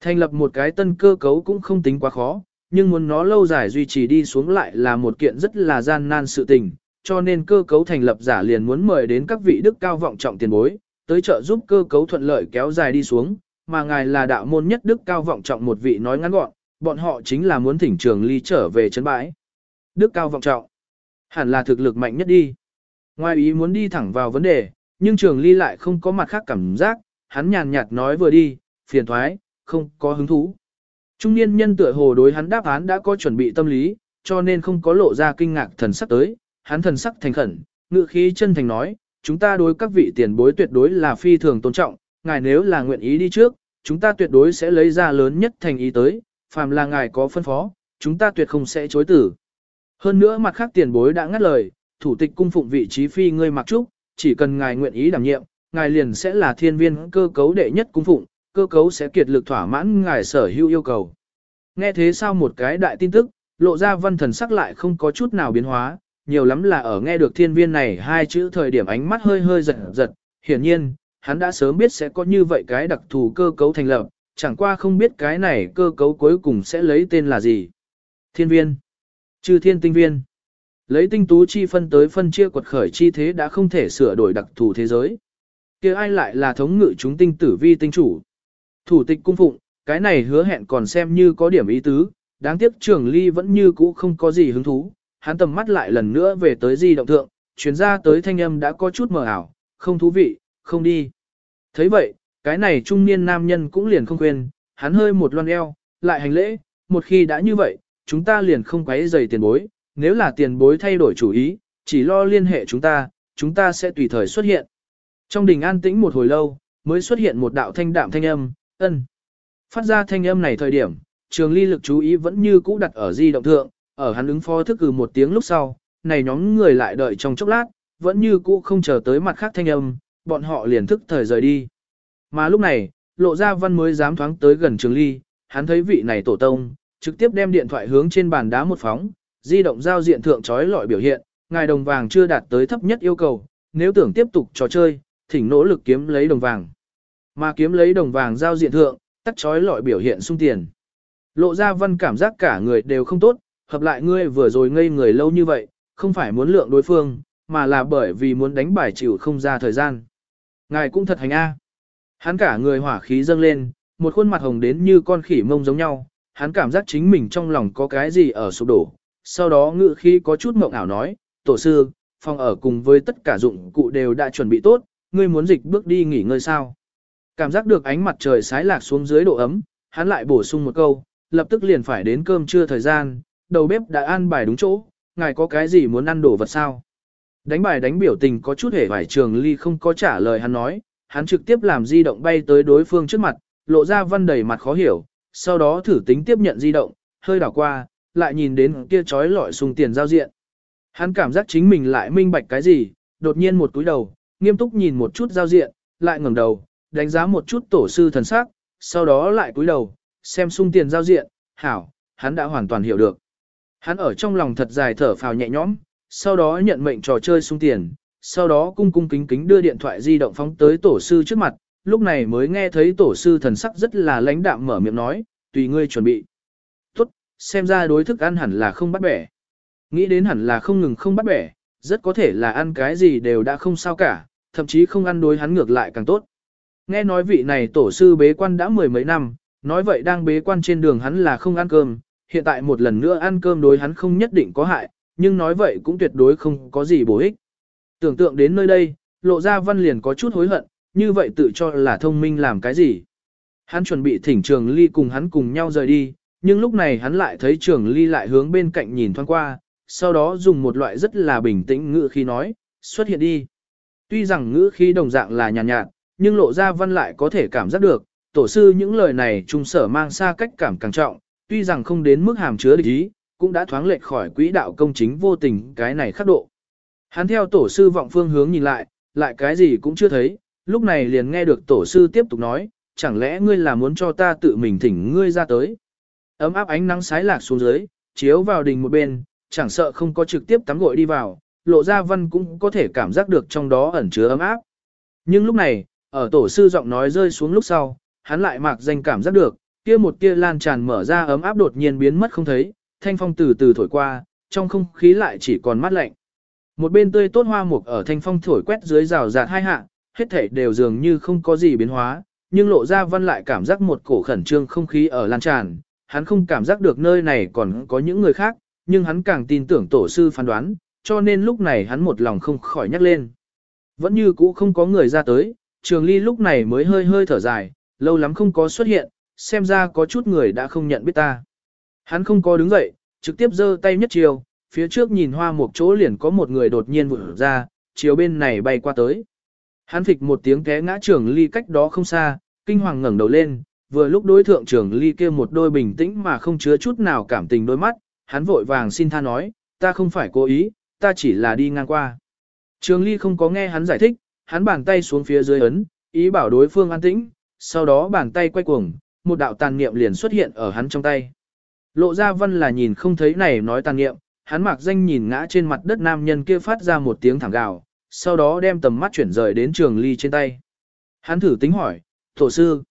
Thành lập một cái tân cơ cấu cũng không tính quá khó, nhưng muốn nó lâu dài duy trì đi xuống lại là một kiện rất là gian nan sự tình, cho nên cơ cấu thành lập giả liền muốn mời đến các vị đức cao vọng trọng tiền bối, tới trợ giúp cơ cấu thuận lợi kéo dài đi xuống, mà ngài là đạo môn nhất đức cao vọng trọng một vị nói ngắn gọn, bọn họ chính là muốn thỉnh trường ly trở về trấn bãi. Đức cao vọng trọng, hẳn là thực lực mạnh nhất đi. Ngoài ý muốn đi thẳng vào vấn đề, nhưng trường ly lại không có mặt khác cảm giác, hắn nhàn nhạt nói vừa đi, phiền thoái, không có hứng thú. Trung niên nhân tựa hồ đối hắn đáp án đã có chuẩn bị tâm lý, cho nên không có lộ ra kinh ngạc thần sắc tới, hắn thần sắc thành khẩn, ngự khí chân thành nói, chúng ta đối các vị tiền bối tuyệt đối là phi thường tôn trọng, ngài nếu là nguyện ý đi trước, chúng ta tuyệt đối sẽ lấy ra lớn nhất thành ý tới, phàm là ngài có phân phó, chúng ta tuyệt không sẽ chối tử. Hơn nữa mặt khác tiền bối đã ngắt lời, thủ tịch cung phụng vị trí phi ngươi mặc trúc, chỉ cần ngài nguyện ý đảm nhiệm, ngài liền sẽ là thiên viên cơ cấu đệ nhất cung phụng, cơ cấu sẽ kiệt lực thỏa mãn ngài sở hữu yêu cầu. Nghe thế sao một cái đại tin tức, lộ ra văn thần sắc lại không có chút nào biến hóa, nhiều lắm là ở nghe được thiên viên này hai chữ thời điểm ánh mắt hơi hơi giật giật, hiển nhiên, hắn đã sớm biết sẽ có như vậy cái đặc thù cơ cấu thành lập, chẳng qua không biết cái này cơ cấu cuối cùng sẽ lấy tên là gì. Thiên viên, trừ thiên tinh viên, lấy tinh tú chi phân tới phân chia quật khởi chi thế đã không thể sửa đổi đặc thù thế giới. kia ai lại là thống ngự chúng tinh tử vi tinh chủ. Thủ tịch cung phụng, cái này hứa hẹn còn xem như có điểm ý tứ, đáng tiếc trưởng ly vẫn như cũ không có gì hứng thú, hắn tầm mắt lại lần nữa về tới di động thượng, chuyến ra tới thanh âm đã có chút mờ ảo, không thú vị, không đi. thấy vậy, cái này trung niên nam nhân cũng liền không quên, hắn hơi một loan eo, lại hành lễ, một khi đã như vậy, chúng ta liền không quấy dày tiền bối, nếu là tiền bối thay đổi chủ ý, chỉ lo liên hệ chúng ta, chúng ta sẽ tùy thời xuất hiện. Trong đình an tĩnh một hồi lâu, mới xuất hiện một đạo thanh đạm thanh âm, ân. Phát ra thanh âm này thời điểm, trường ly lực chú ý vẫn như cũ đặt ở di động thượng, ở hắn ứng phó thức cử một tiếng lúc sau, này nhóm người lại đợi trong chốc lát, vẫn như cũ không chờ tới mặt khác thanh âm, bọn họ liền thức thời rời đi. Mà lúc này, lộ ra văn mới dám thoáng tới gần trường ly, hắn thấy vị này tổ tông, trực tiếp đem điện thoại hướng trên bàn đá một phóng, di động giao diện thượng trói lọi biểu hiện, ngài đồng vàng chưa đạt tới thấp nhất yêu cầu, nếu tưởng tiếp tục trò chơi, thỉnh nỗ lực kiếm lấy đồng vàng. Mà kiếm lấy đồng vàng giao diện thượng, tắt trói lọi biểu hiện sung tiền. Lộ ra văn cảm giác cả người đều không tốt, hợp lại ngươi vừa rồi ngây người lâu như vậy, không phải muốn lượng đối phương, mà là bởi vì muốn đánh bài chịu không ra thời gian. Ngài cũng thật hành A. Hắn cả người hỏa khí dâng lên, một khuôn mặt hồng đến như con khỉ mông giống nhau, hắn cảm giác chính mình trong lòng có cái gì ở sụp đổ. Sau đó ngự khí có chút mộng ảo nói, tổ sư, phòng ở cùng với tất cả dụng cụ đều đã chuẩn bị tốt, ngươi muốn dịch bước đi nghỉ ngơi sao. Cảm giác được ánh mặt trời sái lạc xuống dưới độ ấm, hắn lại bổ sung một câu, lập tức liền phải đến cơm trưa thời gian, đầu bếp đã ăn bài đúng chỗ, ngài có cái gì muốn ăn đồ vật sao? Đánh bài đánh biểu tình có chút hề vải trường ly không có trả lời hắn nói, hắn trực tiếp làm di động bay tới đối phương trước mặt, lộ ra văn đầy mặt khó hiểu, sau đó thử tính tiếp nhận di động, hơi đảo qua, lại nhìn đến kia chói lọi sung tiền giao diện. Hắn cảm giác chính mình lại minh bạch cái gì, đột nhiên một cúi đầu, nghiêm túc nhìn một chút giao diện, lại ngẩng đầu, đánh giá một chút tổ sư thần sắc, sau đó lại cúi đầu, xem sung tiền giao diện, hảo, hắn đã hoàn toàn hiểu được. Hắn ở trong lòng thật dài thở phào nhẹ nhõm, sau đó nhận mệnh trò chơi sung tiền, sau đó cung cung kính kính đưa điện thoại di động phóng tới tổ sư trước mặt, lúc này mới nghe thấy tổ sư thần sắc rất là lãnh đạm mở miệng nói, tùy ngươi chuẩn bị. Tốt, xem ra đối thức ăn hẳn là không bắt bẻ. Nghĩ đến hẳn là không ngừng không bắt bẻ, rất có thể là ăn cái gì đều đã không sao cả, thậm chí không ăn đối hắn ngược lại càng tốt. Nghe nói vị này tổ sư bế quan đã mười mấy năm, nói vậy đang bế quan trên đường hắn là không ăn cơm, hiện tại một lần nữa ăn cơm đối hắn không nhất định có hại, nhưng nói vậy cũng tuyệt đối không có gì bổ ích. Tưởng tượng đến nơi đây, lộ ra văn liền có chút hối hận, như vậy tự cho là thông minh làm cái gì. Hắn chuẩn bị thỉnh trường ly cùng hắn cùng nhau rời đi, nhưng lúc này hắn lại thấy trường ly lại hướng bên cạnh nhìn thoáng qua, sau đó dùng một loại rất là bình tĩnh ngữ khi nói, xuất hiện đi. Tuy rằng ngữ khí đồng dạng là nhàn nhạt, nhạt, nhưng lộ ra văn lại có thể cảm giác được, tổ sư những lời này trung sở mang xa cách cảm càng trọng, tuy rằng không đến mức hàm chứa địch ý, cũng đã thoáng lệch khỏi quỹ đạo công chính vô tình cái này khắc độ. Hắn theo tổ sư vọng phương hướng nhìn lại, lại cái gì cũng chưa thấy, lúc này liền nghe được tổ sư tiếp tục nói, chẳng lẽ ngươi là muốn cho ta tự mình thỉnh ngươi ra tới. Ấm áp ánh nắng sái lạc xuống dưới, chiếu vào đình một bên, chẳng sợ không có trực tiếp tắm gội đi vào, lộ ra văn cũng có thể cảm giác được trong đó ẩn chứa ấm áp. Nhưng lúc này, ở tổ sư giọng nói rơi xuống lúc sau, hắn lại mạc danh cảm giác được, kia một tia lan tràn mở ra ấm áp đột nhiên biến mất không thấy, thanh phong từ từ thổi qua, trong không khí lại chỉ còn mát lạnh. Một bên tươi tốt hoa mục ở thanh phong thổi quét dưới rào rạt hai hạ, hết thảy đều dường như không có gì biến hóa, nhưng lộ ra văn lại cảm giác một cổ khẩn trương không khí ở lan tràn, hắn không cảm giác được nơi này còn có những người khác, nhưng hắn càng tin tưởng tổ sư phán đoán, cho nên lúc này hắn một lòng không khỏi nhắc lên. Vẫn như cũ không có người ra tới, trường ly lúc này mới hơi hơi thở dài, lâu lắm không có xuất hiện, xem ra có chút người đã không nhận biết ta. Hắn không có đứng dậy, trực tiếp giơ tay nhất chiều, phía trước nhìn hoa một chỗ liền có một người đột nhiên vụt ra, chiều bên này bay qua tới. Hắn phịch một tiếng té ngã trường ly cách đó không xa, kinh hoàng ngẩng đầu lên, vừa lúc đối thượng trường ly kia một đôi bình tĩnh mà không chứa chút nào cảm tình đôi mắt, hắn vội vàng xin tha nói, ta không phải cố ý, ta chỉ là đi ngang qua. Trường ly không có nghe hắn giải thích, hắn bàn tay xuống phía dưới ấn, ý bảo đối phương an tĩnh, sau đó bàn tay quay cuồng, một đạo tàn niệm liền xuất hiện ở hắn trong tay. Lộ ra văn là nhìn không thấy này nói tàn niệm, hắn mặc danh nhìn ngã trên mặt đất nam nhân kia phát ra một tiếng thẳng gào, sau đó đem tầm mắt chuyển rời đến trường ly trên tay. Hắn thử tính hỏi, tổ sư.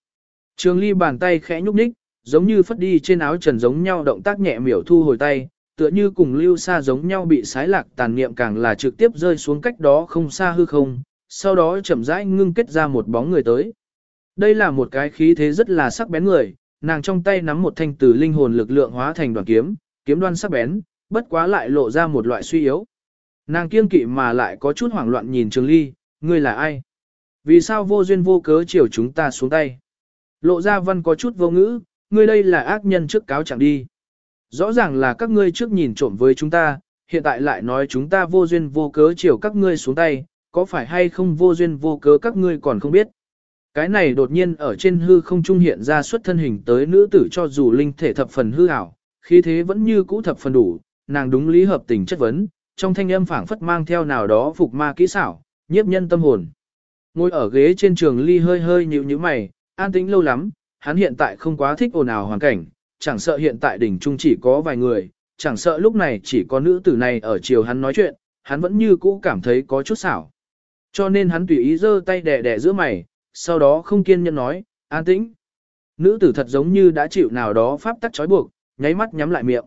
Trường ly bàn tay khẽ nhúc nhích, giống như phất đi trên áo trần giống nhau động tác nhẹ miểu thu hồi tay, tựa như cùng lưu xa giống nhau bị sái lạc tàn niệm càng là trực tiếp rơi xuống cách đó không xa hư không, sau đó chậm rãi ngưng kết ra một bóng người tới. Đây là một cái khí thế rất là sắc bén người, nàng trong tay nắm một thanh từ linh hồn lực lượng hóa thành đoàn kiếm, kiếm đoan sắc bén, bất quá lại lộ ra một loại suy yếu. Nàng kiêng kỵ mà lại có chút hoảng loạn nhìn Trường Ly, ngươi là ai? Vì sao vô duyên vô cớ chiều chúng ta xuống tay? Lộ ra văn có chút vô ngữ, ngươi đây là ác nhân trước cáo chẳng đi. Rõ ràng là các ngươi trước nhìn trộm với chúng ta, hiện tại lại nói chúng ta vô duyên vô cớ chiều các ngươi xuống tay, có phải hay không vô duyên vô cớ các ngươi còn không biết. Cái này đột nhiên ở trên hư không trung hiện ra xuất thân hình tới nữ tử cho dù linh thể thập phần hư ảo, khí thế vẫn như cũ thập phần đủ, nàng đúng lý hợp tình chất vấn, trong thanh âm phảng phất mang theo nào đó phục ma kỹ xảo, nhiếp nhân tâm hồn. Ngồi ở ghế trên trường ly hơi hơi nhíu nhíu mày, an tĩnh lâu lắm, hắn hiện tại không quá thích ồn ào hoàn cảnh, chẳng sợ hiện tại đỉnh trung chỉ có vài người, chẳng sợ lúc này chỉ có nữ tử này ở chiều hắn nói chuyện, hắn vẫn như cũ cảm thấy có chút xảo. Cho nên hắn tùy ý giơ tay đè đè giữa mày, sau đó không kiên nhẫn nói, an tĩnh. Nữ tử thật giống như đã chịu nào đó pháp tắc trói buộc, nháy mắt nhắm lại miệng.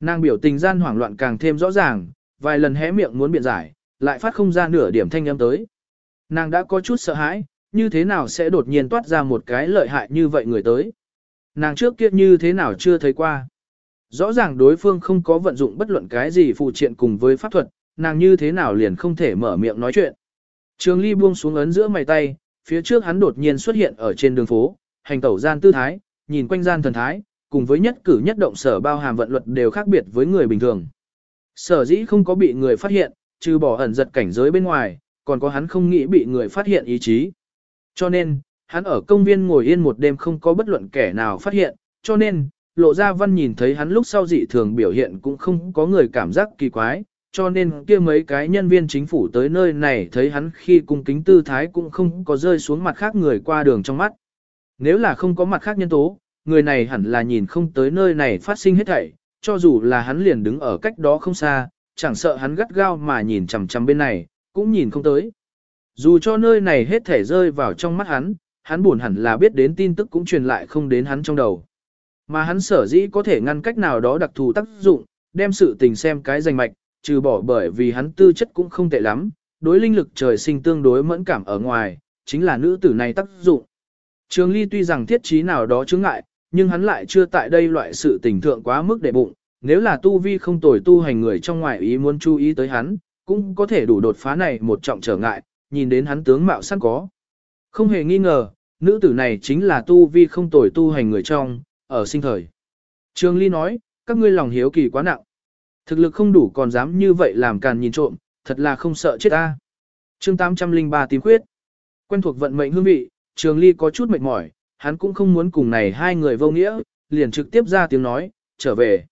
Nàng biểu tình gian hoảng loạn càng thêm rõ ràng, vài lần hé miệng muốn biện giải, lại phát không ra nửa điểm thanh âm tới. Nàng đã có chút sợ hãi, như thế nào sẽ đột nhiên toát ra một cái lợi hại như vậy người tới. Nàng trước kia như thế nào chưa thấy qua. Rõ ràng đối phương không có vận dụng bất luận cái gì phụ triện cùng với pháp thuật, nàng như thế nào liền không thể mở miệng nói chuyện. Trường Ly buông xuống ấn giữa mày tay, phía trước hắn đột nhiên xuất hiện ở trên đường phố, hành tẩu gian tư thái, nhìn quanh gian thần thái, cùng với nhất cử nhất động sở bao hàm vận luật đều khác biệt với người bình thường. Sở dĩ không có bị người phát hiện, trừ bỏ ẩn giật cảnh giới bên ngoài, còn có hắn không nghĩ bị người phát hiện ý chí. Cho nên, hắn ở công viên ngồi yên một đêm không có bất luận kẻ nào phát hiện, cho nên, lộ ra văn nhìn thấy hắn lúc sau dị thường biểu hiện cũng không có người cảm giác kỳ quái, cho nên kia mấy cái nhân viên chính phủ tới nơi này thấy hắn khi cung kính tư thái cũng không có rơi xuống mặt khác người qua đường trong mắt. Nếu là không có mặt khác nhân tố, người này hẳn là nhìn không tới nơi này phát sinh hết thảy, cho dù là hắn liền đứng ở cách đó không xa, chẳng sợ hắn gắt gao mà nhìn chằm chằm bên này, cũng nhìn không tới. Dù cho nơi này hết thảy rơi vào trong mắt hắn, hắn buồn hẳn là biết đến tin tức cũng truyền lại không đến hắn trong đầu. Mà hắn sở dĩ có thể ngăn cách nào đó đặc thù tác dụng, đem sự tình xem cái danh mạch, trừ bỏ bởi vì hắn tư chất cũng không tệ lắm, đối linh lực trời sinh tương đối mẫn cảm ở ngoài, chính là nữ tử này tác dụng. Trường Ly tuy rằng thiết trí nào đó chướng ngại, nhưng hắn lại chưa tại đây loại sự tình thượng quá mức để bụng, nếu là tu vi không tồi tu hành người trong ngoài ý muốn chú ý tới hắn, cũng có thể đủ đột phá này một trọng trở ngại, nhìn đến hắn tướng mạo sẵn có. Không hề nghi ngờ, nữ tử này chính là tu vi không tồi tu hành người trong, ở sinh thời. Trường Ly nói, các ngươi lòng hiếu kỳ quá nặng. Thực lực không đủ còn dám như vậy làm càn nhìn trộm, thật là không sợ chết ta. Chương 803 tím khuyết. Quen thuộc vận mệnh hương vị, Trường Ly có chút mệt mỏi, hắn cũng không muốn cùng này hai người vô nghĩa, liền trực tiếp ra tiếng nói, trở về.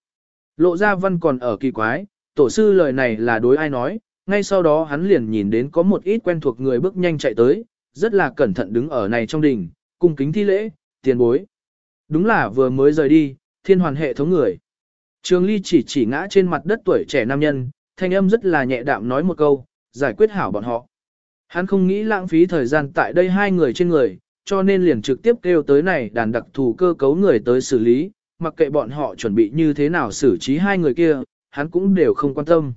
Lộ ra văn còn ở kỳ quái, tổ sư lời này là đối ai nói, ngay sau đó hắn liền nhìn đến có một ít quen thuộc người bước nhanh chạy tới, rất là cẩn thận đứng ở này trong đình, cung kính thi lễ, tiền bối. Đúng là vừa mới rời đi, thiên hoàn hệ thống người. Trường Ly chỉ chỉ ngã trên mặt đất tuổi trẻ nam nhân, thanh âm rất là nhẹ đạm nói một câu, giải quyết hảo bọn họ. Hắn không nghĩ lãng phí thời gian tại đây hai người trên người, cho nên liền trực tiếp kêu tới này đàn đặc thù cơ cấu người tới xử lý, mặc kệ bọn họ chuẩn bị như thế nào xử trí hai người kia, hắn cũng đều không quan tâm.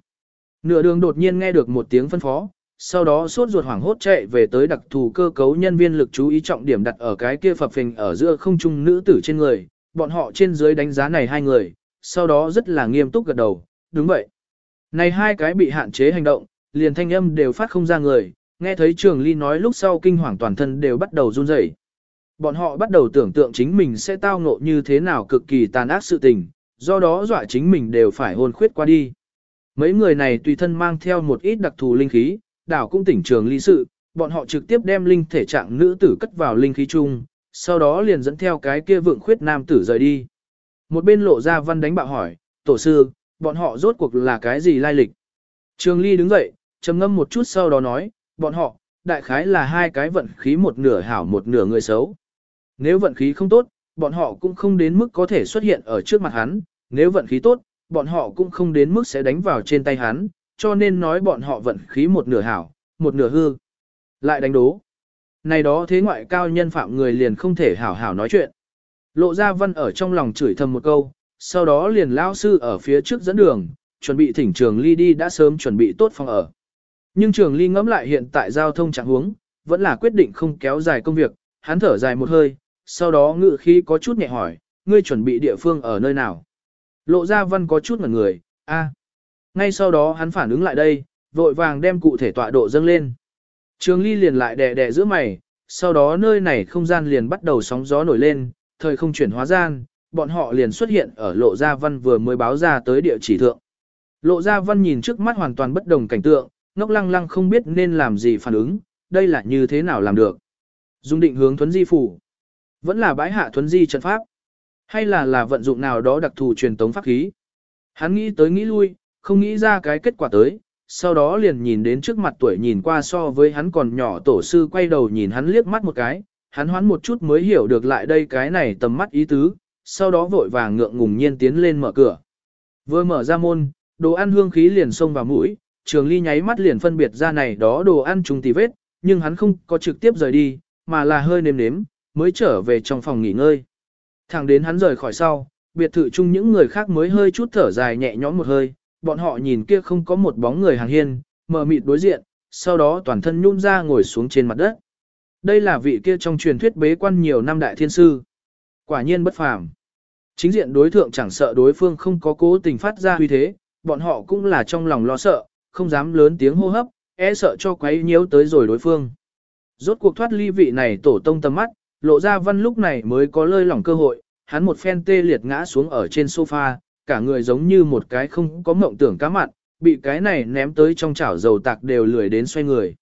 Nửa đường đột nhiên nghe được một tiếng phân phó, sau đó sốt ruột hoảng hốt chạy về tới đặc thù cơ cấu nhân viên lực chú ý trọng điểm đặt ở cái kia phập phình ở giữa không trung nữ tử trên người, bọn họ trên dưới đánh giá này hai người, sau đó rất là nghiêm túc gật đầu, đúng vậy. Này hai cái bị hạn chế hành động, liền thanh âm đều phát không ra người, nghe thấy Trường Ly nói lúc sau kinh hoàng toàn thân đều bắt đầu run rẩy. Bọn họ bắt đầu tưởng tượng chính mình sẽ tao ngộ như thế nào cực kỳ tàn ác sự tình, do đó dọa chính mình đều phải hồn khuyết qua đi. Mấy người này tùy thân mang theo một ít đặc thù linh khí, đảo cũng tỉnh trường ly sự, bọn họ trực tiếp đem linh thể trạng nữ tử cất vào linh khí chung, sau đó liền dẫn theo cái kia vượng khuyết nam tử rời đi. Một bên lộ ra văn đánh bạo hỏi, tổ sư, bọn họ rốt cuộc là cái gì lai lịch? Trường ly đứng dậy, trầm ngâm một chút sau đó nói, bọn họ, đại khái là hai cái vận khí một nửa hảo một nửa người xấu. Nếu vận khí không tốt, bọn họ cũng không đến mức có thể xuất hiện ở trước mặt hắn, nếu vận khí tốt, bọn họ cũng không đến mức sẽ đánh vào trên tay hắn, cho nên nói bọn họ vận khí một nửa hảo, một nửa hư. Lại đánh đố. Này đó thế ngoại cao nhân phạm người liền không thể hảo hảo nói chuyện. Lộ ra văn ở trong lòng chửi thầm một câu, sau đó liền lao sư ở phía trước dẫn đường, chuẩn bị thỉnh trường ly đi đã sớm chuẩn bị tốt phòng ở. Nhưng trường ly ngẫm lại hiện tại giao thông trạng huống, vẫn là quyết định không kéo dài công việc, hắn thở dài một hơi, sau đó ngự khí có chút nhẹ hỏi, ngươi chuẩn bị địa phương ở nơi nào? Lộ ra văn có chút ngẩn người, a. Ngay sau đó hắn phản ứng lại đây, vội vàng đem cụ thể tọa độ dâng lên. Trường ly liền lại đè đè giữa mày, sau đó nơi này không gian liền bắt đầu sóng gió nổi lên, thời không chuyển hóa gian, bọn họ liền xuất hiện ở lộ gia văn vừa mới báo ra tới địa chỉ thượng. Lộ gia văn nhìn trước mắt hoàn toàn bất đồng cảnh tượng, ngốc lăng lăng không biết nên làm gì phản ứng, đây là như thế nào làm được. Dung định hướng thuấn di phủ. Vẫn là bãi hạ thuấn di trận pháp. Hay là là vận dụng nào đó đặc thù truyền tống pháp khí. Hắn nghĩ tới nghĩ lui, không nghĩ ra cái kết quả tới, sau đó liền nhìn đến trước mặt tuổi nhìn qua so với hắn còn nhỏ tổ sư quay đầu nhìn hắn liếc mắt một cái, hắn hoán một chút mới hiểu được lại đây cái này tầm mắt ý tứ, sau đó vội vàng ngượng ngùng nhiên tiến lên mở cửa. Vừa mở ra môn, đồ ăn hương khí liền xông vào mũi, trường ly nháy mắt liền phân biệt ra này đó đồ ăn trùng tì vết, nhưng hắn không có trực tiếp rời đi, mà là hơi nếm nếm, mới trở về trong phòng nghỉ ngơi. Thẳng đến hắn rời khỏi sau, biệt thự chung những người khác mới hơi chút thở dài nhẹ nhõm một hơi, bọn họ nhìn kia không có một bóng người hàng hiên, mờ mịt đối diện, sau đó toàn thân nhún ra ngồi xuống trên mặt đất. Đây là vị kia trong truyền thuyết bế quan nhiều năm đại thiên sư. Quả nhiên bất phàm. Chính diện đối thượng chẳng sợ đối phương không có cố tình phát ra huy thế, bọn họ cũng là trong lòng lo sợ, không dám lớn tiếng hô hấp, e sợ cho quấy nhiễu tới rồi đối phương. Rốt cuộc thoát ly vị này tổ tông tầm mắt, lộ ra văn lúc này mới có lơi lỏng cơ hội, hắn một phen tê liệt ngã xuống ở trên sofa, cả người giống như một cái không có mộng tưởng cá mặn, bị cái này ném tới trong chảo dầu tạc đều lười đến xoay người.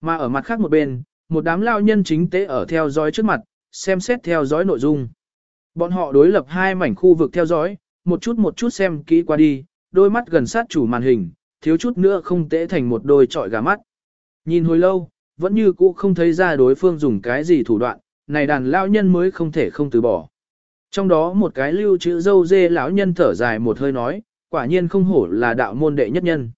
Mà ở mặt khác một bên, một đám lao nhân chính tế ở theo dõi trước mặt, xem xét theo dõi nội dung. Bọn họ đối lập hai mảnh khu vực theo dõi, một chút một chút xem kỹ qua đi, đôi mắt gần sát chủ màn hình, thiếu chút nữa không tễ thành một đôi trọi gà mắt. Nhìn hồi lâu, vẫn như cũ không thấy ra đối phương dùng cái gì thủ đoạn, này đàn lao nhân mới không thể không từ bỏ. Trong đó một cái lưu chữ dâu dê lão nhân thở dài một hơi nói, quả nhiên không hổ là đạo môn đệ nhất nhân.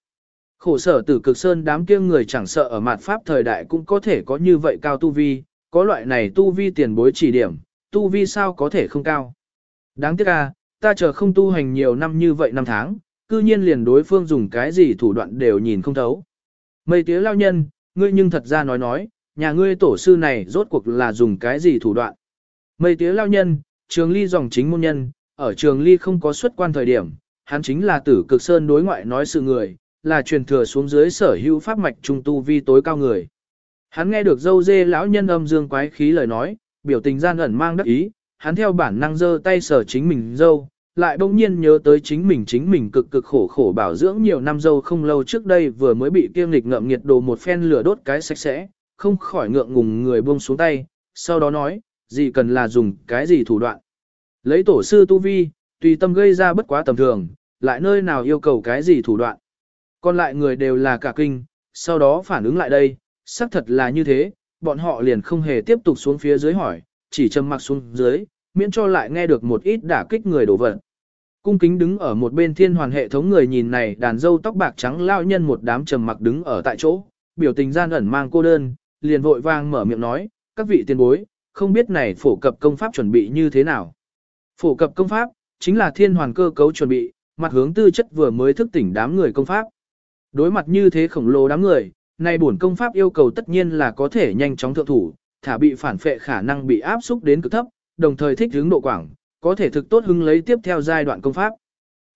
Khổ sở tử cực sơn đám kia người chẳng sợ ở mặt pháp thời đại cũng có thể có như vậy cao tu vi, có loại này tu vi tiền bối chỉ điểm, tu vi sao có thể không cao. Đáng tiếc à, ta chờ không tu hành nhiều năm như vậy năm tháng, cư nhiên liền đối phương dùng cái gì thủ đoạn đều nhìn không thấu. Mây tía lao nhân, ngươi nhưng thật ra nói nói, nhà ngươi tổ sư này rốt cuộc là dùng cái gì thủ đoạn. Mây tía lao nhân, trường ly dòng chính môn nhân, ở trường ly không có xuất quan thời điểm, hắn chính là tử cực sơn đối ngoại nói sự người, là truyền thừa xuống dưới sở hữu pháp mạch trung tu vi tối cao người. Hắn nghe được dâu dê lão nhân âm dương quái khí lời nói, biểu tình gian ẩn mang đắc ý, hắn theo bản năng giơ tay sở chính mình dâu, lại bỗng nhiên nhớ tới chính mình chính mình cực cực khổ khổ bảo dưỡng nhiều năm dâu không lâu trước đây vừa mới bị kiêm lịch ngậm nhiệt đồ một phen lửa đốt cái sạch sẽ, không khỏi ngượng ngùng người buông xuống tay, sau đó nói, gì cần là dùng cái gì thủ đoạn. Lấy tổ sư tu vi, tùy tâm gây ra bất quá tầm thường, lại nơi nào yêu cầu cái gì thủ đoạn. Còn lại người đều là cả kinh, sau đó phản ứng lại đây, xác thật là như thế, bọn họ liền không hề tiếp tục xuống phía dưới hỏi, chỉ trầm mặc xuống dưới, miễn cho lại nghe được một ít đả kích người đổ vật. Cung kính đứng ở một bên thiên hoàn hệ thống người nhìn này đàn dâu tóc bạc trắng lao nhân một đám trầm mặc đứng ở tại chỗ, biểu tình gian ẩn mang cô đơn, liền vội vang mở miệng nói, các vị tiên bối, không biết này phổ cập công pháp chuẩn bị như thế nào. Phổ cập công pháp, chính là thiên hoàn cơ cấu chuẩn bị, mặt hướng tư chất vừa mới thức tỉnh đám người công pháp. Đối mặt như thế khổng lồ đám người, nay bổn công pháp yêu cầu tất nhiên là có thể nhanh chóng thượng thủ, thả bị phản phệ khả năng bị áp xúc đến cực thấp, đồng thời thích hướng độ quảng, có thể thực tốt hứng lấy tiếp theo giai đoạn công pháp.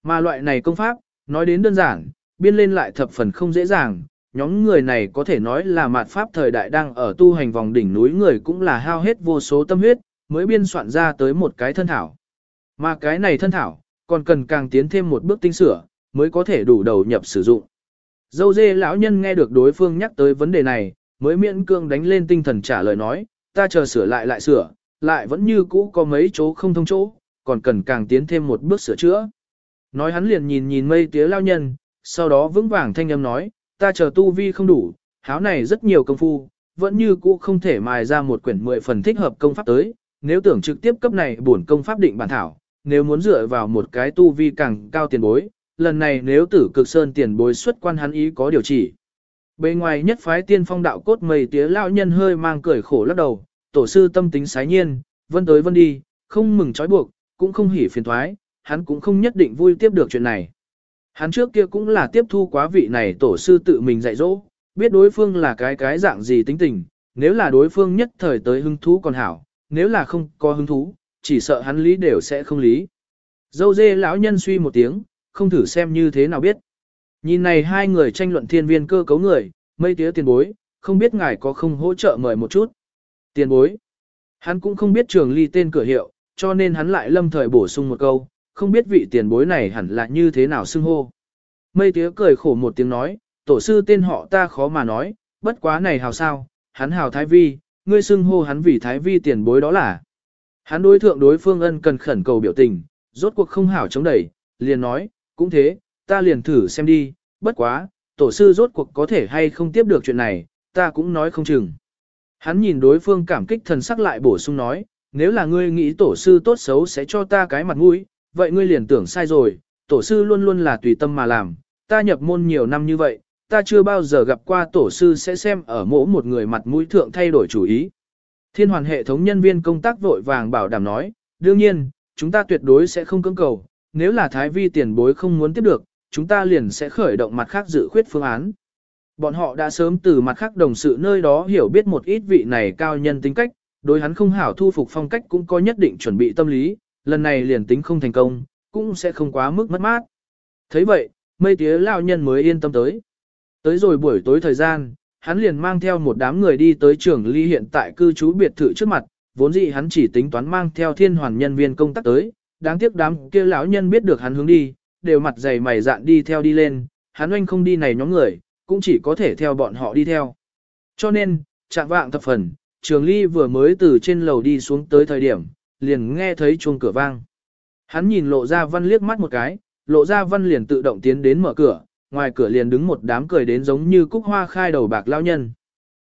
Mà loại này công pháp, nói đến đơn giản, biên lên lại thập phần không dễ dàng, nhóm người này có thể nói là mạt pháp thời đại đang ở tu hành vòng đỉnh núi người cũng là hao hết vô số tâm huyết, mới biên soạn ra tới một cái thân thảo. Mà cái này thân thảo, còn cần càng tiến thêm một bước tinh sửa, mới có thể đủ đầu nhập sử dụng. Dâu dê lão nhân nghe được đối phương nhắc tới vấn đề này, mới miễn cương đánh lên tinh thần trả lời nói, ta chờ sửa lại lại sửa, lại vẫn như cũ có mấy chỗ không thông chỗ, còn cần càng tiến thêm một bước sửa chữa. Nói hắn liền nhìn nhìn mây tía lao nhân, sau đó vững vàng thanh âm nói, ta chờ tu vi không đủ, háo này rất nhiều công phu, vẫn như cũ không thể mài ra một quyển mười phần thích hợp công pháp tới, nếu tưởng trực tiếp cấp này bổn công pháp định bản thảo, nếu muốn dựa vào một cái tu vi càng cao tiền bối, lần này nếu tử cực sơn tiền bối xuất quan hắn ý có điều chỉ. Bề ngoài nhất phái tiên phong đạo cốt mây tía lão nhân hơi mang cười khổ lắc đầu, tổ sư tâm tính sái nhiên, vân tới vân đi, không mừng trói buộc, cũng không hỉ phiền thoái, hắn cũng không nhất định vui tiếp được chuyện này. Hắn trước kia cũng là tiếp thu quá vị này tổ sư tự mình dạy dỗ, biết đối phương là cái cái dạng gì tính tình, nếu là đối phương nhất thời tới hứng thú còn hảo, nếu là không có hứng thú, chỉ sợ hắn lý đều sẽ không lý. Dâu dê lão nhân suy một tiếng, không thử xem như thế nào biết. Nhìn này hai người tranh luận thiên viên cơ cấu người, mây tía tiền bối, không biết ngài có không hỗ trợ mời một chút. Tiền bối. Hắn cũng không biết trường ly tên cửa hiệu, cho nên hắn lại lâm thời bổ sung một câu, không biết vị tiền bối này hẳn là như thế nào xưng hô. Mây tía cười khổ một tiếng nói, tổ sư tên họ ta khó mà nói, bất quá này hào sao, hắn hào thái vi, ngươi xưng hô hắn vì thái vi tiền bối đó là. Hắn đối thượng đối phương ân cần khẩn cầu biểu tình, rốt cuộc không hảo chống đẩy, liền nói, cũng thế, ta liền thử xem đi, bất quá, tổ sư rốt cuộc có thể hay không tiếp được chuyện này, ta cũng nói không chừng. Hắn nhìn đối phương cảm kích thần sắc lại bổ sung nói, nếu là ngươi nghĩ tổ sư tốt xấu sẽ cho ta cái mặt mũi, vậy ngươi liền tưởng sai rồi, tổ sư luôn luôn là tùy tâm mà làm, ta nhập môn nhiều năm như vậy, ta chưa bao giờ gặp qua tổ sư sẽ xem ở mỗi một người mặt mũi thượng thay đổi chủ ý. Thiên hoàn hệ thống nhân viên công tác vội vàng bảo đảm nói, đương nhiên, chúng ta tuyệt đối sẽ không cưỡng cầu, nếu là thái vi tiền bối không muốn tiếp được, chúng ta liền sẽ khởi động mặt khác dự khuyết phương án. Bọn họ đã sớm từ mặt khác đồng sự nơi đó hiểu biết một ít vị này cao nhân tính cách, đối hắn không hảo thu phục phong cách cũng có nhất định chuẩn bị tâm lý, lần này liền tính không thành công, cũng sẽ không quá mức mất mát. thấy vậy, mây tía lao nhân mới yên tâm tới. Tới rồi buổi tối thời gian, hắn liền mang theo một đám người đi tới trường ly hiện tại cư trú biệt thự trước mặt, vốn dĩ hắn chỉ tính toán mang theo thiên hoàn nhân viên công tác tới, đáng tiếc đám kia lão nhân biết được hắn hướng đi, đều mặt dày mày dạn đi theo đi lên, hắn oanh không đi này nhóm người, cũng chỉ có thể theo bọn họ đi theo. Cho nên, trạng vạng thập phần, trường ly vừa mới từ trên lầu đi xuống tới thời điểm, liền nghe thấy chuông cửa vang. Hắn nhìn lộ ra văn liếc mắt một cái, lộ ra văn liền tự động tiến đến mở cửa, ngoài cửa liền đứng một đám cười đến giống như cúc hoa khai đầu bạc lao nhân.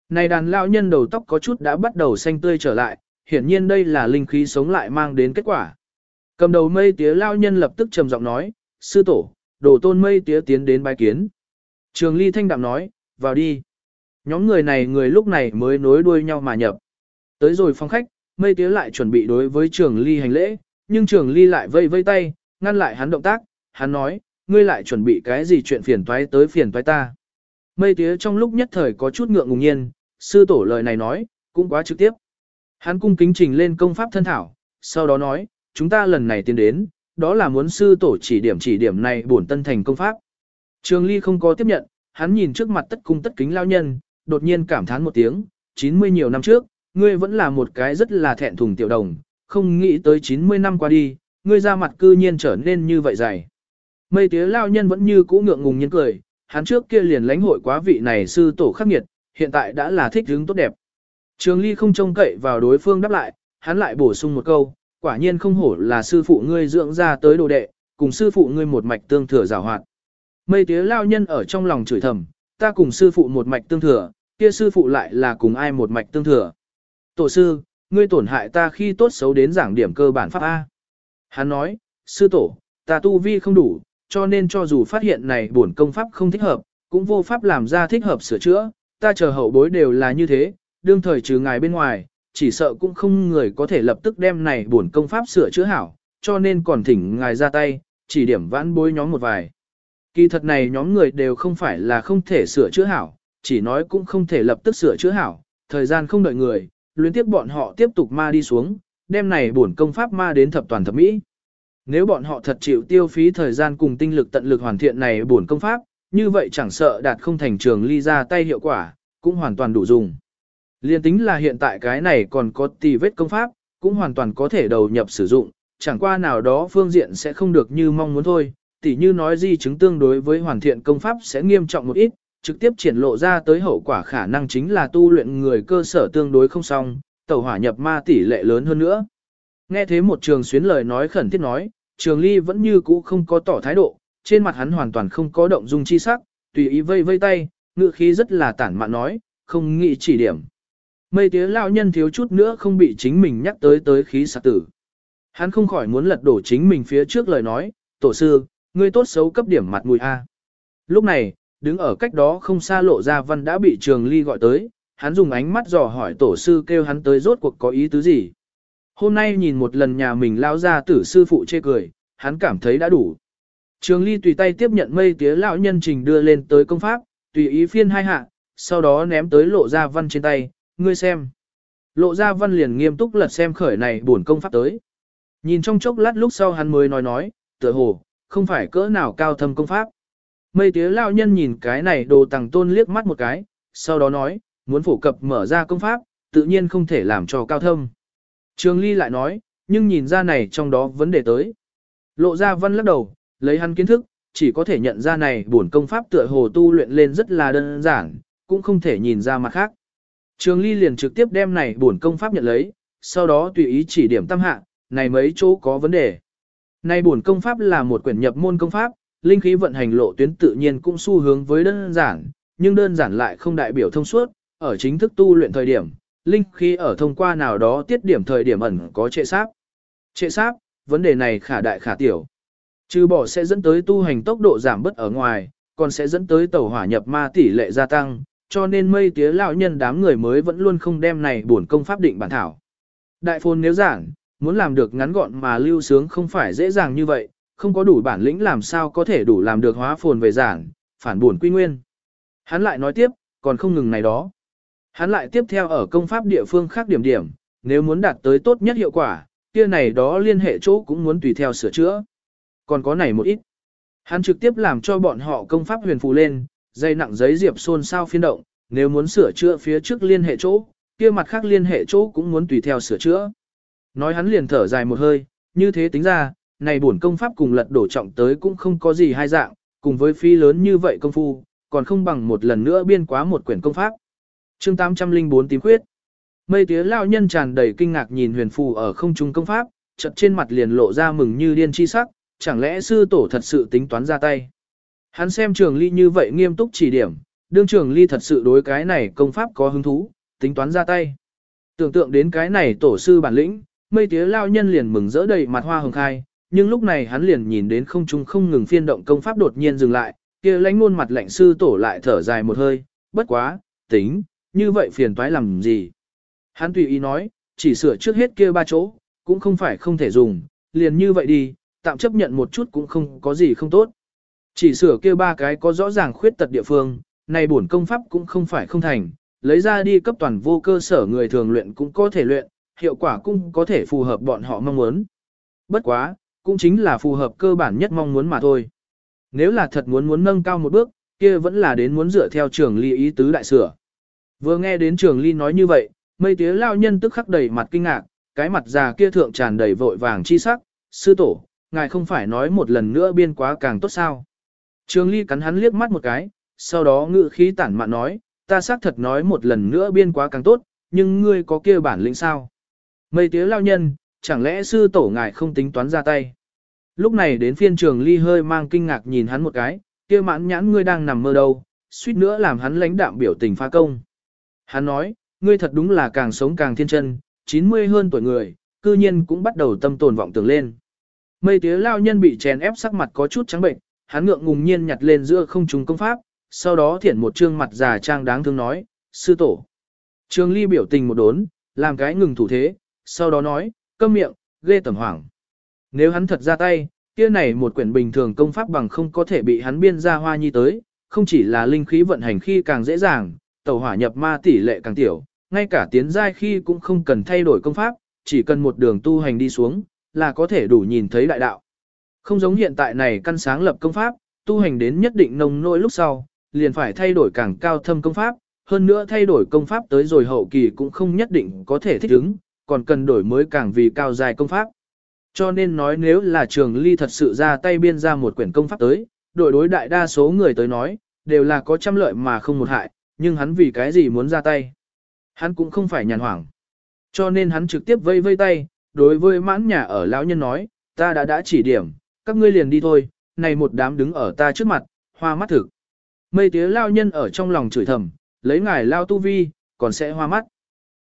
Này đàn lao nhân đầu tóc có chút đã bắt đầu xanh tươi trở lại, hiển nhiên đây là linh khí sống lại mang đến kết quả. Cầm đầu mây tía lao nhân lập tức trầm giọng nói, sư tổ, đổ tôn mây tía tiến đến bái kiến. Trường ly thanh đạm nói, vào đi. Nhóm người này người lúc này mới nối đuôi nhau mà nhập. Tới rồi phong khách, mây tía lại chuẩn bị đối với trường ly hành lễ, nhưng trường ly lại vây vây tay, ngăn lại hắn động tác, hắn nói, ngươi lại chuẩn bị cái gì chuyện phiền toái tới phiền toái ta. Mây tía trong lúc nhất thời có chút ngượng ngùng nhiên, sư tổ lời này nói, cũng quá trực tiếp. Hắn cung kính trình lên công pháp thân thảo, sau đó nói, chúng ta lần này tiến đến, đó là muốn sư tổ chỉ điểm chỉ điểm này bổn tân thành công pháp. Trường Ly không có tiếp nhận, hắn nhìn trước mặt tất cung tất kính lao nhân, đột nhiên cảm thán một tiếng, 90 nhiều năm trước, ngươi vẫn là một cái rất là thẹn thùng tiểu đồng, không nghĩ tới 90 năm qua đi, ngươi ra mặt cư nhiên trở nên như vậy dày. Mây tía lao nhân vẫn như cũ ngượng ngùng nhiên cười, hắn trước kia liền lãnh hội quá vị này sư tổ khắc nghiệt, hiện tại đã là thích hứng tốt đẹp. Trường Ly không trông cậy vào đối phương đáp lại, hắn lại bổ sung một câu, quả nhiên không hổ là sư phụ ngươi dưỡng ra tới đồ đệ, cùng sư phụ ngươi một mạch tương thừa giảo hoạt. Mây tía lao nhân ở trong lòng chửi thầm, ta cùng sư phụ một mạch tương thừa, kia sư phụ lại là cùng ai một mạch tương thừa. Tổ sư, ngươi tổn hại ta khi tốt xấu đến giảng điểm cơ bản pháp A. Hắn nói, sư tổ, ta tu vi không đủ, cho nên cho dù phát hiện này bổn công pháp không thích hợp, cũng vô pháp làm ra thích hợp sửa chữa, ta chờ hậu bối đều là như thế, đương thời trừ ngài bên ngoài, chỉ sợ cũng không người có thể lập tức đem này bổn công pháp sửa chữa hảo, cho nên còn thỉnh ngài ra tay, chỉ điểm vãn bối nhóm một vài. Kỳ thật này nhóm người đều không phải là không thể sửa chữa hảo, chỉ nói cũng không thể lập tức sửa chữa hảo, thời gian không đợi người, luyến tiếp bọn họ tiếp tục ma đi xuống, đem này bổn công pháp ma đến thập toàn thập mỹ. Nếu bọn họ thật chịu tiêu phí thời gian cùng tinh lực tận lực hoàn thiện này bổn công pháp, như vậy chẳng sợ đạt không thành trường ly ra tay hiệu quả, cũng hoàn toàn đủ dùng. Liên tính là hiện tại cái này còn có tì vết công pháp, cũng hoàn toàn có thể đầu nhập sử dụng, chẳng qua nào đó phương diện sẽ không được như mong muốn thôi, tỉ như nói di chứng tương đối với hoàn thiện công pháp sẽ nghiêm trọng một ít, trực tiếp triển lộ ra tới hậu quả khả năng chính là tu luyện người cơ sở tương đối không xong, tẩu hỏa nhập ma tỷ lệ lớn hơn nữa. Nghe thế một trường xuyến lời nói khẩn thiết nói, trường ly vẫn như cũ không có tỏ thái độ, trên mặt hắn hoàn toàn không có động dung chi sắc, tùy ý vây vây tay, ngựa khí rất là tản mạn nói, không nghĩ chỉ điểm. Mây tía lão nhân thiếu chút nữa không bị chính mình nhắc tới tới khí sạc tử. Hắn không khỏi muốn lật đổ chính mình phía trước lời nói, tổ sư, ngươi tốt xấu cấp điểm mặt mùi A. Lúc này, đứng ở cách đó không xa lộ ra văn đã bị trường ly gọi tới, hắn dùng ánh mắt dò hỏi tổ sư kêu hắn tới rốt cuộc có ý tứ gì. Hôm nay nhìn một lần nhà mình lao ra tử sư phụ chê cười, hắn cảm thấy đã đủ. Trường ly tùy tay tiếp nhận mây tía lão nhân trình đưa lên tới công pháp, tùy ý phiên hai hạ, sau đó ném tới lộ ra văn trên tay, ngươi xem. Lộ ra văn liền nghiêm túc lật xem khởi này buồn công pháp tới. Nhìn trong chốc lát lúc sau hắn mới nói nói, tựa hồ, không phải cỡ nào cao thâm công pháp. Mây tía lao nhân nhìn cái này đồ tàng tôn liếc mắt một cái, sau đó nói, muốn phổ cập mở ra công pháp, tự nhiên không thể làm cho cao thâm. Trường Ly lại nói, nhưng nhìn ra này trong đó vấn đề tới. Lộ ra văn lắc đầu, lấy hắn kiến thức, chỉ có thể nhận ra này bổn công pháp tựa hồ tu luyện lên rất là đơn giản, cũng không thể nhìn ra mặt khác. Trường Ly liền trực tiếp đem này bổn công pháp nhận lấy, sau đó tùy ý chỉ điểm tam hạ, này mấy chỗ có vấn đề. Này bổn công pháp là một quyển nhập môn công pháp, linh khí vận hành lộ tuyến tự nhiên cũng xu hướng với đơn giản, nhưng đơn giản lại không đại biểu thông suốt, ở chính thức tu luyện thời điểm, linh khí ở thông qua nào đó tiết điểm thời điểm ẩn có trệ sáp. Trệ sáp, vấn đề này khả đại khả tiểu. Trừ bỏ sẽ dẫn tới tu hành tốc độ giảm bất ở ngoài, còn sẽ dẫn tới tẩu hỏa nhập ma tỷ lệ gia tăng, cho nên mây tía lão nhân đám người mới vẫn luôn không đem này buồn công pháp định bản thảo. Đại phồn nếu giảng, muốn làm được ngắn gọn mà lưu sướng không phải dễ dàng như vậy, không có đủ bản lĩnh làm sao có thể đủ làm được hóa phồn về giảng, phản buồn quy nguyên. Hắn lại nói tiếp, còn không ngừng này đó. Hắn lại tiếp theo ở công pháp địa phương khác điểm điểm, nếu muốn đạt tới tốt nhất hiệu quả, kia này đó liên hệ chỗ cũng muốn tùy theo sửa chữa. Còn có này một ít. Hắn trực tiếp làm cho bọn họ công pháp huyền phù lên, dây nặng giấy diệp xôn sao phiên động, nếu muốn sửa chữa phía trước liên hệ chỗ, kia mặt khác liên hệ chỗ cũng muốn tùy theo sửa chữa. Nói hắn liền thở dài một hơi, như thế tính ra, này bổn công pháp cùng lật đổ trọng tới cũng không có gì hai dạng, cùng với phi lớn như vậy công phu, còn không bằng một lần nữa biên quá một quyển công pháp. chương 804 tím khuyết. Mây tía lao nhân tràn đầy kinh ngạc nhìn huyền phù ở không trung công pháp, chợt trên mặt liền lộ ra mừng như điên chi sắc, chẳng lẽ sư tổ thật sự tính toán ra tay. Hắn xem trường ly như vậy nghiêm túc chỉ điểm, đương trường ly thật sự đối cái này công pháp có hứng thú, tính toán ra tay. Tưởng tượng đến cái này tổ sư bản lĩnh, mây tía lao nhân liền mừng rỡ đầy mặt hoa hồng khai, nhưng lúc này hắn liền nhìn đến không trung không ngừng phiên động công pháp đột nhiên dừng lại, kia lãnh ngôn mặt lạnh sư tổ lại thở dài một hơi, bất quá, tính, như vậy phiền toái làm gì. Hắn tùy ý nói, chỉ sửa trước hết kia ba chỗ, cũng không phải không thể dùng, liền như vậy đi, tạm chấp nhận một chút cũng không có gì không tốt. Chỉ sửa kia ba cái có rõ ràng khuyết tật địa phương, này bổn công pháp cũng không phải không thành, lấy ra đi cấp toàn vô cơ sở người thường luyện cũng có thể luyện, hiệu quả cũng có thể phù hợp bọn họ mong muốn. Bất quá, cũng chính là phù hợp cơ bản nhất mong muốn mà thôi. Nếu là thật muốn muốn nâng cao một bước, kia vẫn là đến muốn dựa theo trường ly ý tứ đại sửa. Vừa nghe đến trường ly nói như vậy, mây tía lao nhân tức khắc đầy mặt kinh ngạc, cái mặt già kia thượng tràn đầy vội vàng chi sắc, sư tổ, ngài không phải nói một lần nữa biên quá càng tốt sao. Trường ly cắn hắn liếc mắt một cái, sau đó ngự khí tản mạn nói, ta xác thật nói một lần nữa biên quá càng tốt, nhưng ngươi có kia bản lĩnh sao? Mây tía lao nhân, chẳng lẽ sư tổ ngài không tính toán ra tay? Lúc này đến phiên trường ly hơi mang kinh ngạc nhìn hắn một cái, kia mãn nhãn ngươi đang nằm mơ đâu, suýt nữa làm hắn lãnh đạm biểu tình phá công. Hắn nói, ngươi thật đúng là càng sống càng thiên chân, 90 hơn tuổi người, cư nhiên cũng bắt đầu tâm tồn vọng tưởng lên. Mây tía lao nhân bị chèn ép sắc mặt có chút trắng bệnh, hắn ngượng ngùng nhiên nhặt lên giữa không trùng công pháp, sau đó thiển một trương mặt già trang đáng thương nói, sư tổ. Trường ly biểu tình một đốn, làm cái ngừng thủ thế, sau đó nói, câm miệng, ghê tẩm hoảng. Nếu hắn thật ra tay, kia này một quyển bình thường công pháp bằng không có thể bị hắn biên ra hoa nhi tới, không chỉ là linh khí vận hành khi càng dễ dàng, tẩu hỏa nhập ma tỷ lệ càng tiểu, ngay cả tiến giai khi cũng không cần thay đổi công pháp, chỉ cần một đường tu hành đi xuống, là có thể đủ nhìn thấy đại đạo. Không giống hiện tại này căn sáng lập công pháp, tu hành đến nhất định nông nỗi lúc sau, liền phải thay đổi càng cao thâm công pháp, hơn nữa thay đổi công pháp tới rồi hậu kỳ cũng không nhất định có thể thích ứng, còn cần đổi mới càng vì cao dài công pháp. Cho nên nói nếu là trường ly thật sự ra tay biên ra một quyển công pháp tới, đổi đối đại đa số người tới nói, đều là có trăm lợi mà không một hại, nhưng hắn vì cái gì muốn ra tay. Hắn cũng không phải nhàn hoảng. Cho nên hắn trực tiếp vây vây tay, đối với mãn nhà ở lão nhân nói, ta đã đã chỉ điểm, các ngươi liền đi thôi, này một đám đứng ở ta trước mặt, hoa mắt thực. Mây tía lao nhân ở trong lòng chửi thầm, lấy ngài lao tu vi, còn sẽ hoa mắt.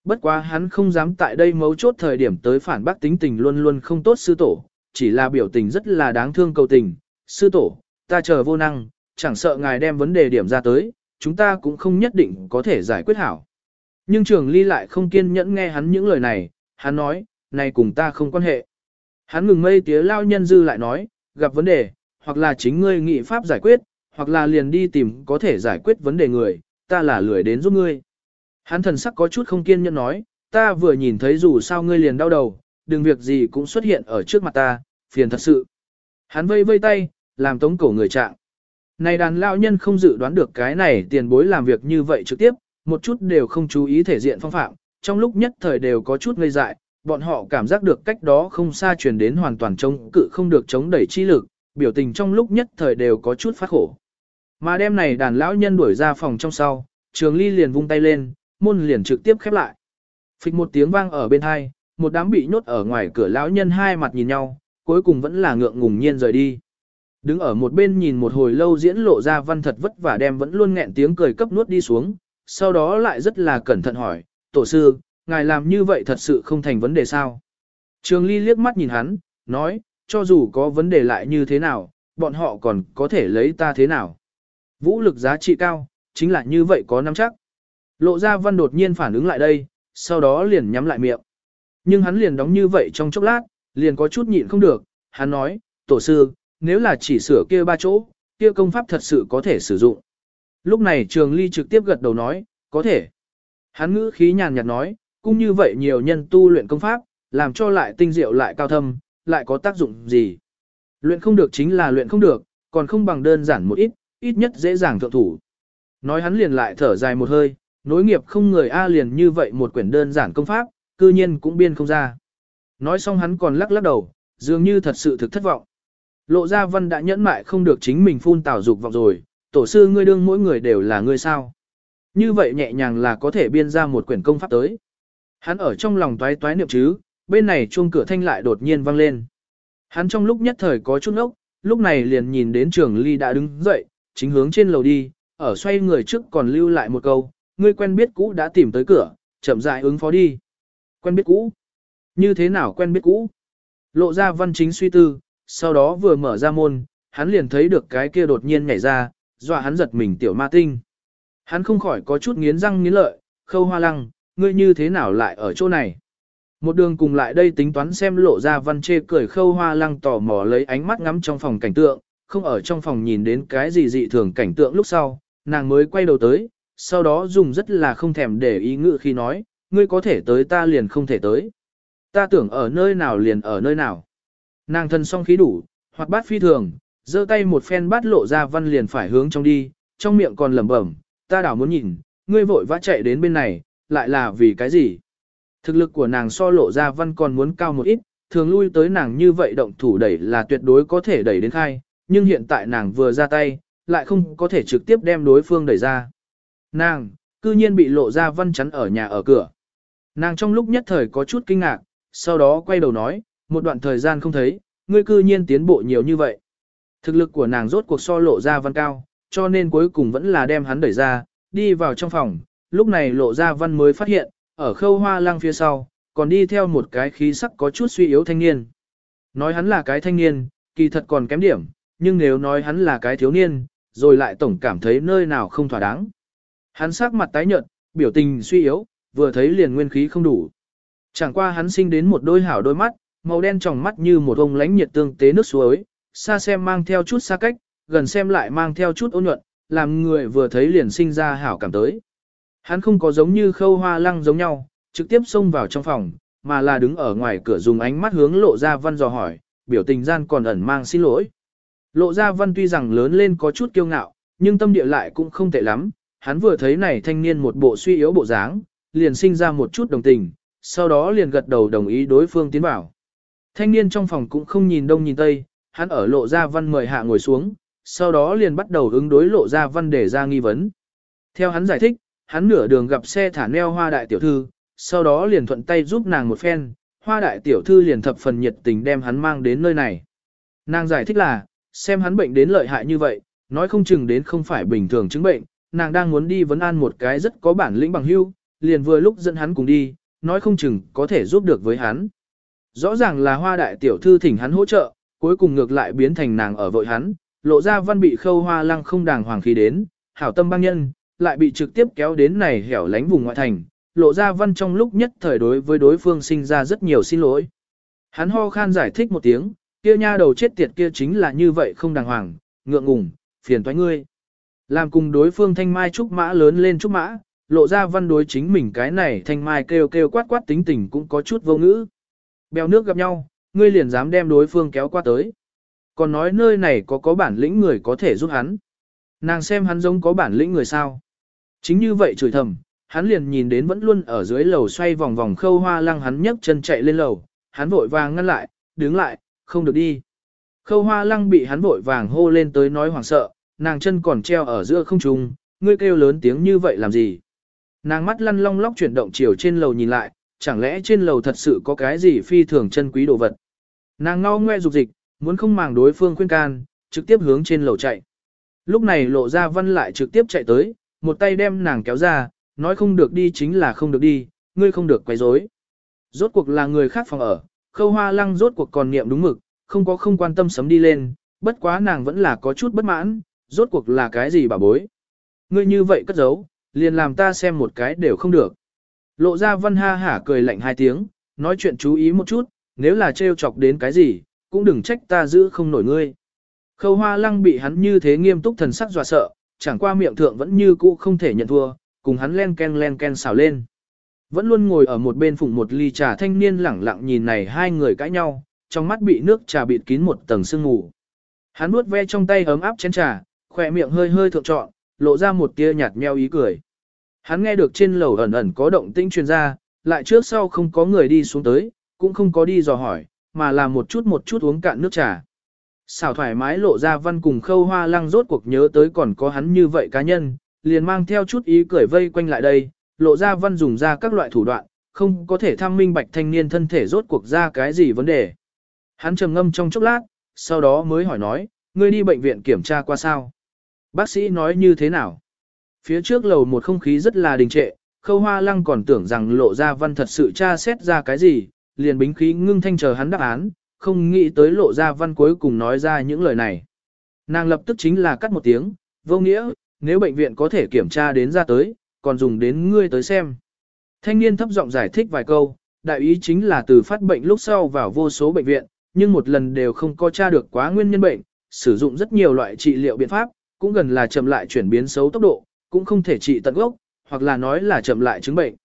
Bất quá hắn không dám tại đây mấu chốt thời điểm tới phản bác tính tình luôn luôn không tốt sư tổ, chỉ là biểu tình rất là đáng thương cầu tình. Sư tổ, ta chờ vô năng, chẳng sợ ngài đem vấn đề điểm ra tới, chúng ta cũng không nhất định có thể giải quyết hảo. Nhưng trường ly lại không kiên nhẫn nghe hắn những lời này, hắn nói, này cùng ta không quan hệ. Hắn ngừng mây tía lao nhân dư lại nói, gặp vấn đề, hoặc là chính ngươi nghị pháp giải quyết, hoặc là liền đi tìm có thể giải quyết vấn đề người, ta là lười đến giúp ngươi. Hắn thần sắc có chút không kiên nhẫn nói, ta vừa nhìn thấy dù sao ngươi liền đau đầu, đừng việc gì cũng xuất hiện ở trước mặt ta, phiền thật sự. Hắn vây vây tay, làm tống cổ người trạng. Này đàn lão nhân không dự đoán được cái này tiền bối làm việc như vậy trực tiếp, một chút đều không chú ý thể diện phong phạm, trong lúc nhất thời đều có chút ngây dại, bọn họ cảm giác được cách đó không xa truyền đến hoàn toàn chống cự không được chống đẩy chi lực, biểu tình trong lúc nhất thời đều có chút phát khổ. Mà đêm này đàn lão nhân đuổi ra phòng trong sau, trường ly liền vung tay lên, môn liền trực tiếp khép lại. Phịch một tiếng vang ở bên hai, một đám bị nhốt ở ngoài cửa lão nhân hai mặt nhìn nhau, cuối cùng vẫn là ngượng ngùng nhiên rời đi. Đứng ở một bên nhìn một hồi lâu diễn lộ ra văn thật vất vả đem vẫn luôn nghẹn tiếng cười cấp nuốt đi xuống, sau đó lại rất là cẩn thận hỏi, tổ sư, ngài làm như vậy thật sự không thành vấn đề sao. Trường Ly liếc mắt nhìn hắn, nói, cho dù có vấn đề lại như thế nào, bọn họ còn có thể lấy ta thế nào. Vũ lực giá trị cao, chính là như vậy có nắm chắc. Lộ ra văn đột nhiên phản ứng lại đây, sau đó liền nhắm lại miệng. Nhưng hắn liền đóng như vậy trong chốc lát, liền có chút nhịn không được, hắn nói, tổ sư, nếu là chỉ sửa kia ba chỗ, kia công pháp thật sự có thể sử dụng. Lúc này trường ly trực tiếp gật đầu nói, có thể. Hắn ngữ khí nhàn nhạt nói, cũng như vậy nhiều nhân tu luyện công pháp, làm cho lại tinh diệu lại cao thâm, lại có tác dụng gì. Luyện không được chính là luyện không được, còn không bằng đơn giản một ít, ít nhất dễ dàng thượng thủ. Nói hắn liền lại thở dài một hơi, nối nghiệp không người A liền như vậy một quyển đơn giản công pháp, cư nhiên cũng biên không ra. Nói xong hắn còn lắc lắc đầu, dường như thật sự thực thất vọng. Lộ ra văn đã nhẫn mại không được chính mình phun tảo dục vọng rồi, tổ sư ngươi đương mỗi người đều là ngươi sao. Như vậy nhẹ nhàng là có thể biên ra một quyển công pháp tới. Hắn ở trong lòng toái toái niệm chứ, bên này chuông cửa thanh lại đột nhiên vang lên. Hắn trong lúc nhất thời có chút ốc, lúc này liền nhìn đến trường ly đã đứng dậy, chính hướng trên lầu đi, ở xoay người trước còn lưu lại một câu, ngươi quen biết cũ đã tìm tới cửa, chậm rãi ứng phó đi. Quen biết cũ? Như thế nào quen biết cũ? Lộ ra văn chính suy tư, sau đó vừa mở ra môn, hắn liền thấy được cái kia đột nhiên nhảy ra, dọa hắn giật mình tiểu ma tinh. Hắn không khỏi có chút nghiến răng nghiến lợi, khâu hoa lăng, ngươi như thế nào lại ở chỗ này? Một đường cùng lại đây tính toán xem lộ ra văn chê cười khâu hoa lăng tò mò lấy ánh mắt ngắm trong phòng cảnh tượng, không ở trong phòng nhìn đến cái gì dị thường cảnh tượng lúc sau, nàng mới quay đầu tới, sau đó dùng rất là không thèm để ý ngự khi nói, ngươi có thể tới ta liền không thể tới. Ta tưởng ở nơi nào liền ở nơi nào. Nàng thân song khí đủ, hoặc bát phi thường, giơ tay một phen bát lộ ra văn liền phải hướng trong đi, trong miệng còn lẩm bẩm, ta đảo muốn nhìn, ngươi vội vã chạy đến bên này, lại là vì cái gì? Thực lực của nàng so lộ ra văn còn muốn cao một ít, thường lui tới nàng như vậy động thủ đẩy là tuyệt đối có thể đẩy đến khai, nhưng hiện tại nàng vừa ra tay, lại không có thể trực tiếp đem đối phương đẩy ra. Nàng, cư nhiên bị lộ ra văn chắn ở nhà ở cửa. Nàng trong lúc nhất thời có chút kinh ngạc, sau đó quay đầu nói, một đoạn thời gian không thấy, ngươi cư nhiên tiến bộ nhiều như vậy. Thực lực của nàng rốt cuộc so lộ ra văn cao, cho nên cuối cùng vẫn là đem hắn đẩy ra, đi vào trong phòng, lúc này lộ ra văn mới phát hiện, ở khâu hoa lăng phía sau, còn đi theo một cái khí sắc có chút suy yếu thanh niên. Nói hắn là cái thanh niên, kỳ thật còn kém điểm, nhưng nếu nói hắn là cái thiếu niên, rồi lại tổng cảm thấy nơi nào không thỏa đáng. Hắn sắc mặt tái nhợt, biểu tình suy yếu, vừa thấy liền nguyên khí không đủ. Chẳng qua hắn sinh đến một đôi hảo đôi mắt, màu đen trong mắt như một ông lánh nhiệt tương tế nước suối, xa xem mang theo chút xa cách, gần xem lại mang theo chút ôn nhuận, làm người vừa thấy liền sinh ra hảo cảm tới. Hắn không có giống như khâu hoa lăng giống nhau, trực tiếp xông vào trong phòng, mà là đứng ở ngoài cửa dùng ánh mắt hướng lộ ra văn dò hỏi, biểu tình gian còn ẩn mang xin lỗi. Lộ ra văn tuy rằng lớn lên có chút kiêu ngạo, nhưng tâm địa lại cũng không tệ lắm, hắn vừa thấy này thanh niên một bộ suy yếu bộ dáng, liền sinh ra một chút đồng tình, sau đó liền gật đầu đồng ý đối phương tiến vào. Thanh niên trong phòng cũng không nhìn đông nhìn tây, hắn ở lộ ra văn mời hạ ngồi xuống, sau đó liền bắt đầu ứng đối lộ ra văn để ra nghi vấn. Theo hắn giải thích, hắn nửa đường gặp xe thả neo hoa đại tiểu thư, sau đó liền thuận tay giúp nàng một phen, hoa đại tiểu thư liền thập phần nhiệt tình đem hắn mang đến nơi này. Nàng giải thích là, xem hắn bệnh đến lợi hại như vậy, nói không chừng đến không phải bình thường chứng bệnh, nàng đang muốn đi vấn an một cái rất có bản lĩnh bằng hưu, liền vừa lúc dẫn hắn cùng đi, nói không chừng có thể giúp được với hắn. Rõ ràng là hoa đại tiểu thư thỉnh hắn hỗ trợ, cuối cùng ngược lại biến thành nàng ở vội hắn, lộ ra văn bị khâu hoa lăng không đàng hoàng khí đến, hảo tâm băng nhân, lại bị trực tiếp kéo đến này hẻo lánh vùng ngoại thành, lộ ra văn trong lúc nhất thời đối với đối phương sinh ra rất nhiều xin lỗi. Hắn ho khan giải thích một tiếng, kia nha đầu chết tiệt kia chính là như vậy không đàng hoàng, ngượng ngùng, phiền toái ngươi. Làm cùng đối phương thanh mai trúc mã lớn lên trúc mã, lộ ra văn đối chính mình cái này thanh mai kêu kêu quát quát tính tình cũng có chút vô ngữ. Bèo nước gặp nhau, ngươi liền dám đem đối phương kéo qua tới. Còn nói nơi này có có bản lĩnh người có thể giúp hắn. Nàng xem hắn giống có bản lĩnh người sao. Chính như vậy chửi thầm, hắn liền nhìn đến vẫn luôn ở dưới lầu xoay vòng vòng khâu hoa lăng hắn nhấc chân chạy lên lầu, hắn vội vàng ngăn lại, đứng lại, không được đi. Khâu hoa lăng bị hắn vội vàng hô lên tới nói hoảng sợ, nàng chân còn treo ở giữa không trung, ngươi kêu lớn tiếng như vậy làm gì. Nàng mắt lăn long lóc chuyển động chiều trên lầu nhìn lại, chẳng lẽ trên lầu thật sự có cái gì phi thường chân quý đồ vật. Nàng ngao ngoe dục dịch, muốn không màng đối phương khuyên can, trực tiếp hướng trên lầu chạy. Lúc này lộ ra văn lại trực tiếp chạy tới, một tay đem nàng kéo ra, nói không được đi chính là không được đi, ngươi không được quấy rối. Rốt cuộc là người khác phòng ở, khâu hoa lăng rốt cuộc còn niệm đúng mực, không có không quan tâm sấm đi lên, bất quá nàng vẫn là có chút bất mãn, rốt cuộc là cái gì bà bối. Ngươi như vậy cất giấu, liền làm ta xem một cái đều không được. Lộ ra văn ha hả cười lạnh hai tiếng, nói chuyện chú ý một chút, nếu là trêu chọc đến cái gì, cũng đừng trách ta giữ không nổi ngươi. Khâu hoa lăng bị hắn như thế nghiêm túc thần sắc dọa sợ, chẳng qua miệng thượng vẫn như cũ không thể nhận thua, cùng hắn len ken len ken xào lên. Vẫn luôn ngồi ở một bên phụng một ly trà thanh niên lẳng lặng nhìn này hai người cãi nhau, trong mắt bị nước trà bịt kín một tầng sương mù. Hắn nuốt ve trong tay ấm áp chén trà, khỏe miệng hơi hơi thượng trọn, lộ ra một tia nhạt nheo ý cười. Hắn nghe được trên lầu ẩn ẩn có động tĩnh truyền ra, lại trước sau không có người đi xuống tới, cũng không có đi dò hỏi, mà là một chút một chút uống cạn nước trà. Xảo thoải mái lộ ra văn cùng khâu hoa lăng rốt cuộc nhớ tới còn có hắn như vậy cá nhân, liền mang theo chút ý cười vây quanh lại đây, lộ ra văn dùng ra các loại thủ đoạn, không có thể tham minh bạch thanh niên thân thể rốt cuộc ra cái gì vấn đề. Hắn trầm ngâm trong chốc lát, sau đó mới hỏi nói, ngươi đi bệnh viện kiểm tra qua sao? Bác sĩ nói như thế nào? Phía trước lầu một không khí rất là đình trệ, khâu hoa lăng còn tưởng rằng lộ ra văn thật sự tra xét ra cái gì, liền bính khí ngưng thanh chờ hắn đáp án, không nghĩ tới lộ ra văn cuối cùng nói ra những lời này. Nàng lập tức chính là cắt một tiếng, vô nghĩa, nếu bệnh viện có thể kiểm tra đến ra tới, còn dùng đến ngươi tới xem. Thanh niên thấp giọng giải thích vài câu, đại ý chính là từ phát bệnh lúc sau vào vô số bệnh viện, nhưng một lần đều không có tra được quá nguyên nhân bệnh, sử dụng rất nhiều loại trị liệu biện pháp, cũng gần là chậm lại chuyển biến xấu tốc độ, cũng không thể trị tận gốc, hoặc là nói là chậm lại chứng bệnh.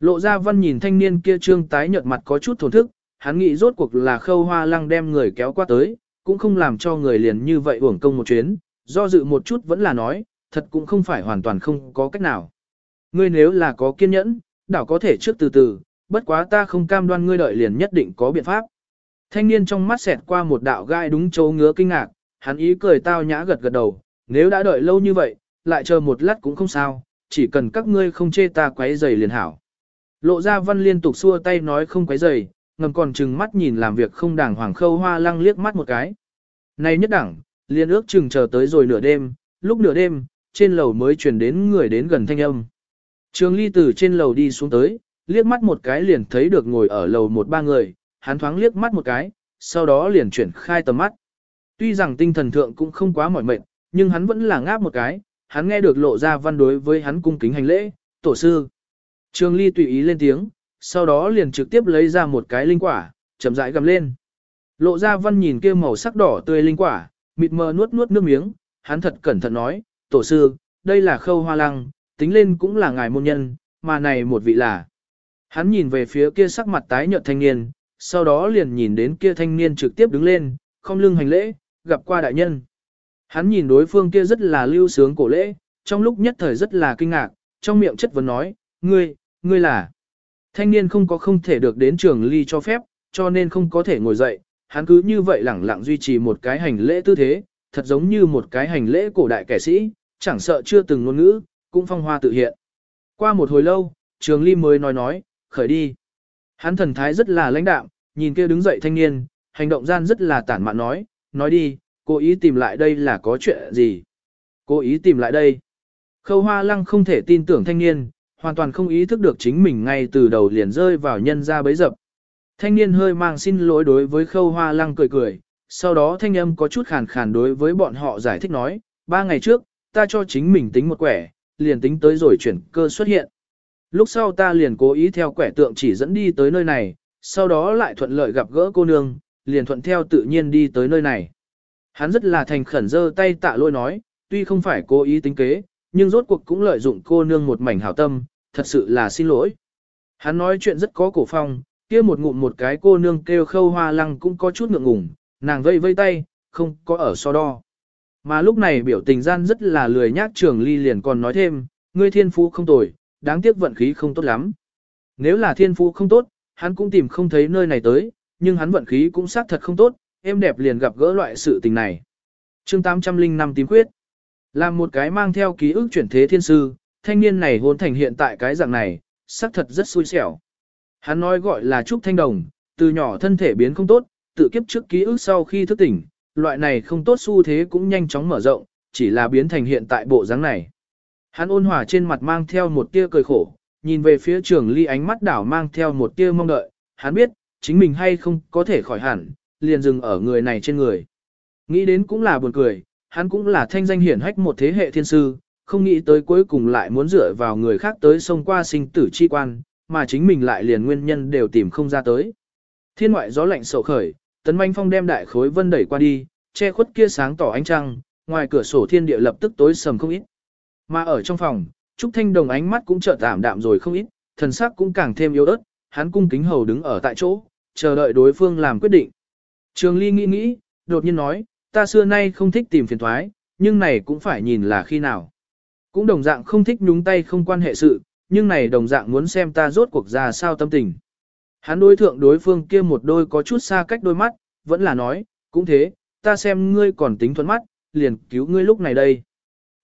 Lộ ra văn nhìn thanh niên kia trương tái nhợt mặt có chút thổn thức, hắn nghĩ rốt cuộc là khâu hoa lăng đem người kéo qua tới, cũng không làm cho người liền như vậy uổng công một chuyến, do dự một chút vẫn là nói, thật cũng không phải hoàn toàn không có cách nào. Ngươi nếu là có kiên nhẫn, đảo có thể trước từ từ, bất quá ta không cam đoan ngươi đợi liền nhất định có biện pháp. Thanh niên trong mắt xẹt qua một đạo gai đúng chỗ ngứa kinh ngạc, hắn ý cười tao nhã gật gật đầu, nếu đã đợi lâu như vậy, lại chờ một lát cũng không sao, chỉ cần các ngươi không chê ta quấy giày liền hảo. Lộ ra văn liên tục xua tay nói không quấy giày, ngầm còn chừng mắt nhìn làm việc không đàng hoàng khâu hoa lăng liếc mắt một cái. Này nhất đẳng, liên ước chừng chờ tới rồi nửa đêm, lúc nửa đêm, trên lầu mới truyền đến người đến gần thanh âm. Trường ly từ trên lầu đi xuống tới, liếc mắt một cái liền thấy được ngồi ở lầu một ba người, hắn thoáng liếc mắt một cái, sau đó liền chuyển khai tầm mắt. Tuy rằng tinh thần thượng cũng không quá mỏi mệt, nhưng hắn vẫn là ngáp một cái, hắn nghe được lộ ra văn đối với hắn cung kính hành lễ, tổ sư. Trường ly tùy ý lên tiếng, sau đó liền trực tiếp lấy ra một cái linh quả, chậm rãi gầm lên. Lộ ra văn nhìn kia màu sắc đỏ tươi linh quả, mịt mờ nuốt nuốt nước miếng, hắn thật cẩn thận nói, tổ sư, đây là khâu hoa lăng, tính lên cũng là ngài môn nhân, mà này một vị là. Hắn nhìn về phía kia sắc mặt tái nhợt thanh niên, sau đó liền nhìn đến kia thanh niên trực tiếp đứng lên, không lưng hành lễ, gặp qua đại nhân. Hắn nhìn đối phương kia rất là lưu sướng cổ lễ, trong lúc nhất thời rất là kinh ngạc, trong miệng chất vấn nói, ngươi, ngươi là. Thanh niên không có không thể được đến trường ly cho phép, cho nên không có thể ngồi dậy, hắn cứ như vậy lẳng lặng duy trì một cái hành lễ tư thế, thật giống như một cái hành lễ cổ đại kẻ sĩ, chẳng sợ chưa từng ngôn ngữ, cũng phong hoa tự hiện. Qua một hồi lâu, trường ly mới nói nói, khởi đi. Hắn thần thái rất là lãnh đạm, nhìn kia đứng dậy thanh niên, hành động gian rất là tản mạn nói, nói đi, cố ý tìm lại đây là có chuyện gì? Cố ý tìm lại đây. Khâu hoa lăng không thể tin tưởng thanh niên, hoàn toàn không ý thức được chính mình ngay từ đầu liền rơi vào nhân ra bấy dập. Thanh niên hơi mang xin lỗi đối với khâu hoa lăng cười cười, sau đó thanh âm có chút khàn khàn đối với bọn họ giải thích nói, ba ngày trước, ta cho chính mình tính một quẻ, liền tính tới rồi chuyển cơ xuất hiện. Lúc sau ta liền cố ý theo quẻ tượng chỉ dẫn đi tới nơi này, sau đó lại thuận lợi gặp gỡ cô nương, liền thuận theo tự nhiên đi tới nơi này. Hắn rất là thành khẩn giơ tay tạ lôi nói, tuy không phải cố ý tính kế, nhưng rốt cuộc cũng lợi dụng cô nương một mảnh hảo tâm, thật sự là xin lỗi. Hắn nói chuyện rất có cổ phong, kia một ngụm một cái cô nương kêu khâu hoa lăng cũng có chút ngượng ngùng, nàng vây vây tay, không có ở so đo. Mà lúc này biểu tình gian rất là lười nhác trường ly liền còn nói thêm, ngươi thiên phú không tồi, đáng tiếc vận khí không tốt lắm. Nếu là thiên phú không tốt, hắn cũng tìm không thấy nơi này tới, nhưng hắn vận khí cũng xác thật không tốt, em đẹp liền gặp gỡ loại sự tình này. chương 805 tím quyết. Làm một cái mang theo ký ức chuyển thế thiên sư, thanh niên này hôn thành hiện tại cái dạng này, xác thật rất xui xẻo. Hắn nói gọi là Trúc Thanh Đồng, từ nhỏ thân thể biến không tốt, tự kiếp trước ký ức sau khi thức tỉnh, loại này không tốt xu thế cũng nhanh chóng mở rộng, chỉ là biến thành hiện tại bộ dáng này. Hắn ôn hòa trên mặt mang theo một tia cười khổ, nhìn về phía trường ly ánh mắt đảo mang theo một tia mong đợi, hắn biết, chính mình hay không có thể khỏi hẳn, liền dừng ở người này trên người. Nghĩ đến cũng là buồn cười, hắn cũng là thanh danh hiển hách một thế hệ thiên sư, không nghĩ tới cuối cùng lại muốn dựa vào người khác tới sông qua sinh tử chi quan, mà chính mình lại liền nguyên nhân đều tìm không ra tới. Thiên ngoại gió lạnh sầu khởi, tấn manh phong đem đại khối vân đẩy qua đi, che khuất kia sáng tỏ ánh trăng, ngoài cửa sổ thiên địa lập tức tối sầm không ít. Mà ở trong phòng, Trúc Thanh Đồng ánh mắt cũng chợt tạm đạm rồi không ít, thần sắc cũng càng thêm yếu ớt, hắn cung kính hầu đứng ở tại chỗ, chờ đợi đối phương làm quyết định. Trường Ly nghĩ nghĩ, đột nhiên nói, ta xưa nay không thích tìm phiền toái, nhưng này cũng phải nhìn là khi nào. Cũng đồng dạng không thích nhúng tay không quan hệ sự, nhưng này đồng dạng muốn xem ta rốt cuộc ra sao tâm tình. Hắn đối thượng đối phương kia một đôi có chút xa cách đôi mắt, vẫn là nói, cũng thế, ta xem ngươi còn tính thuận mắt, liền cứu ngươi lúc này đây.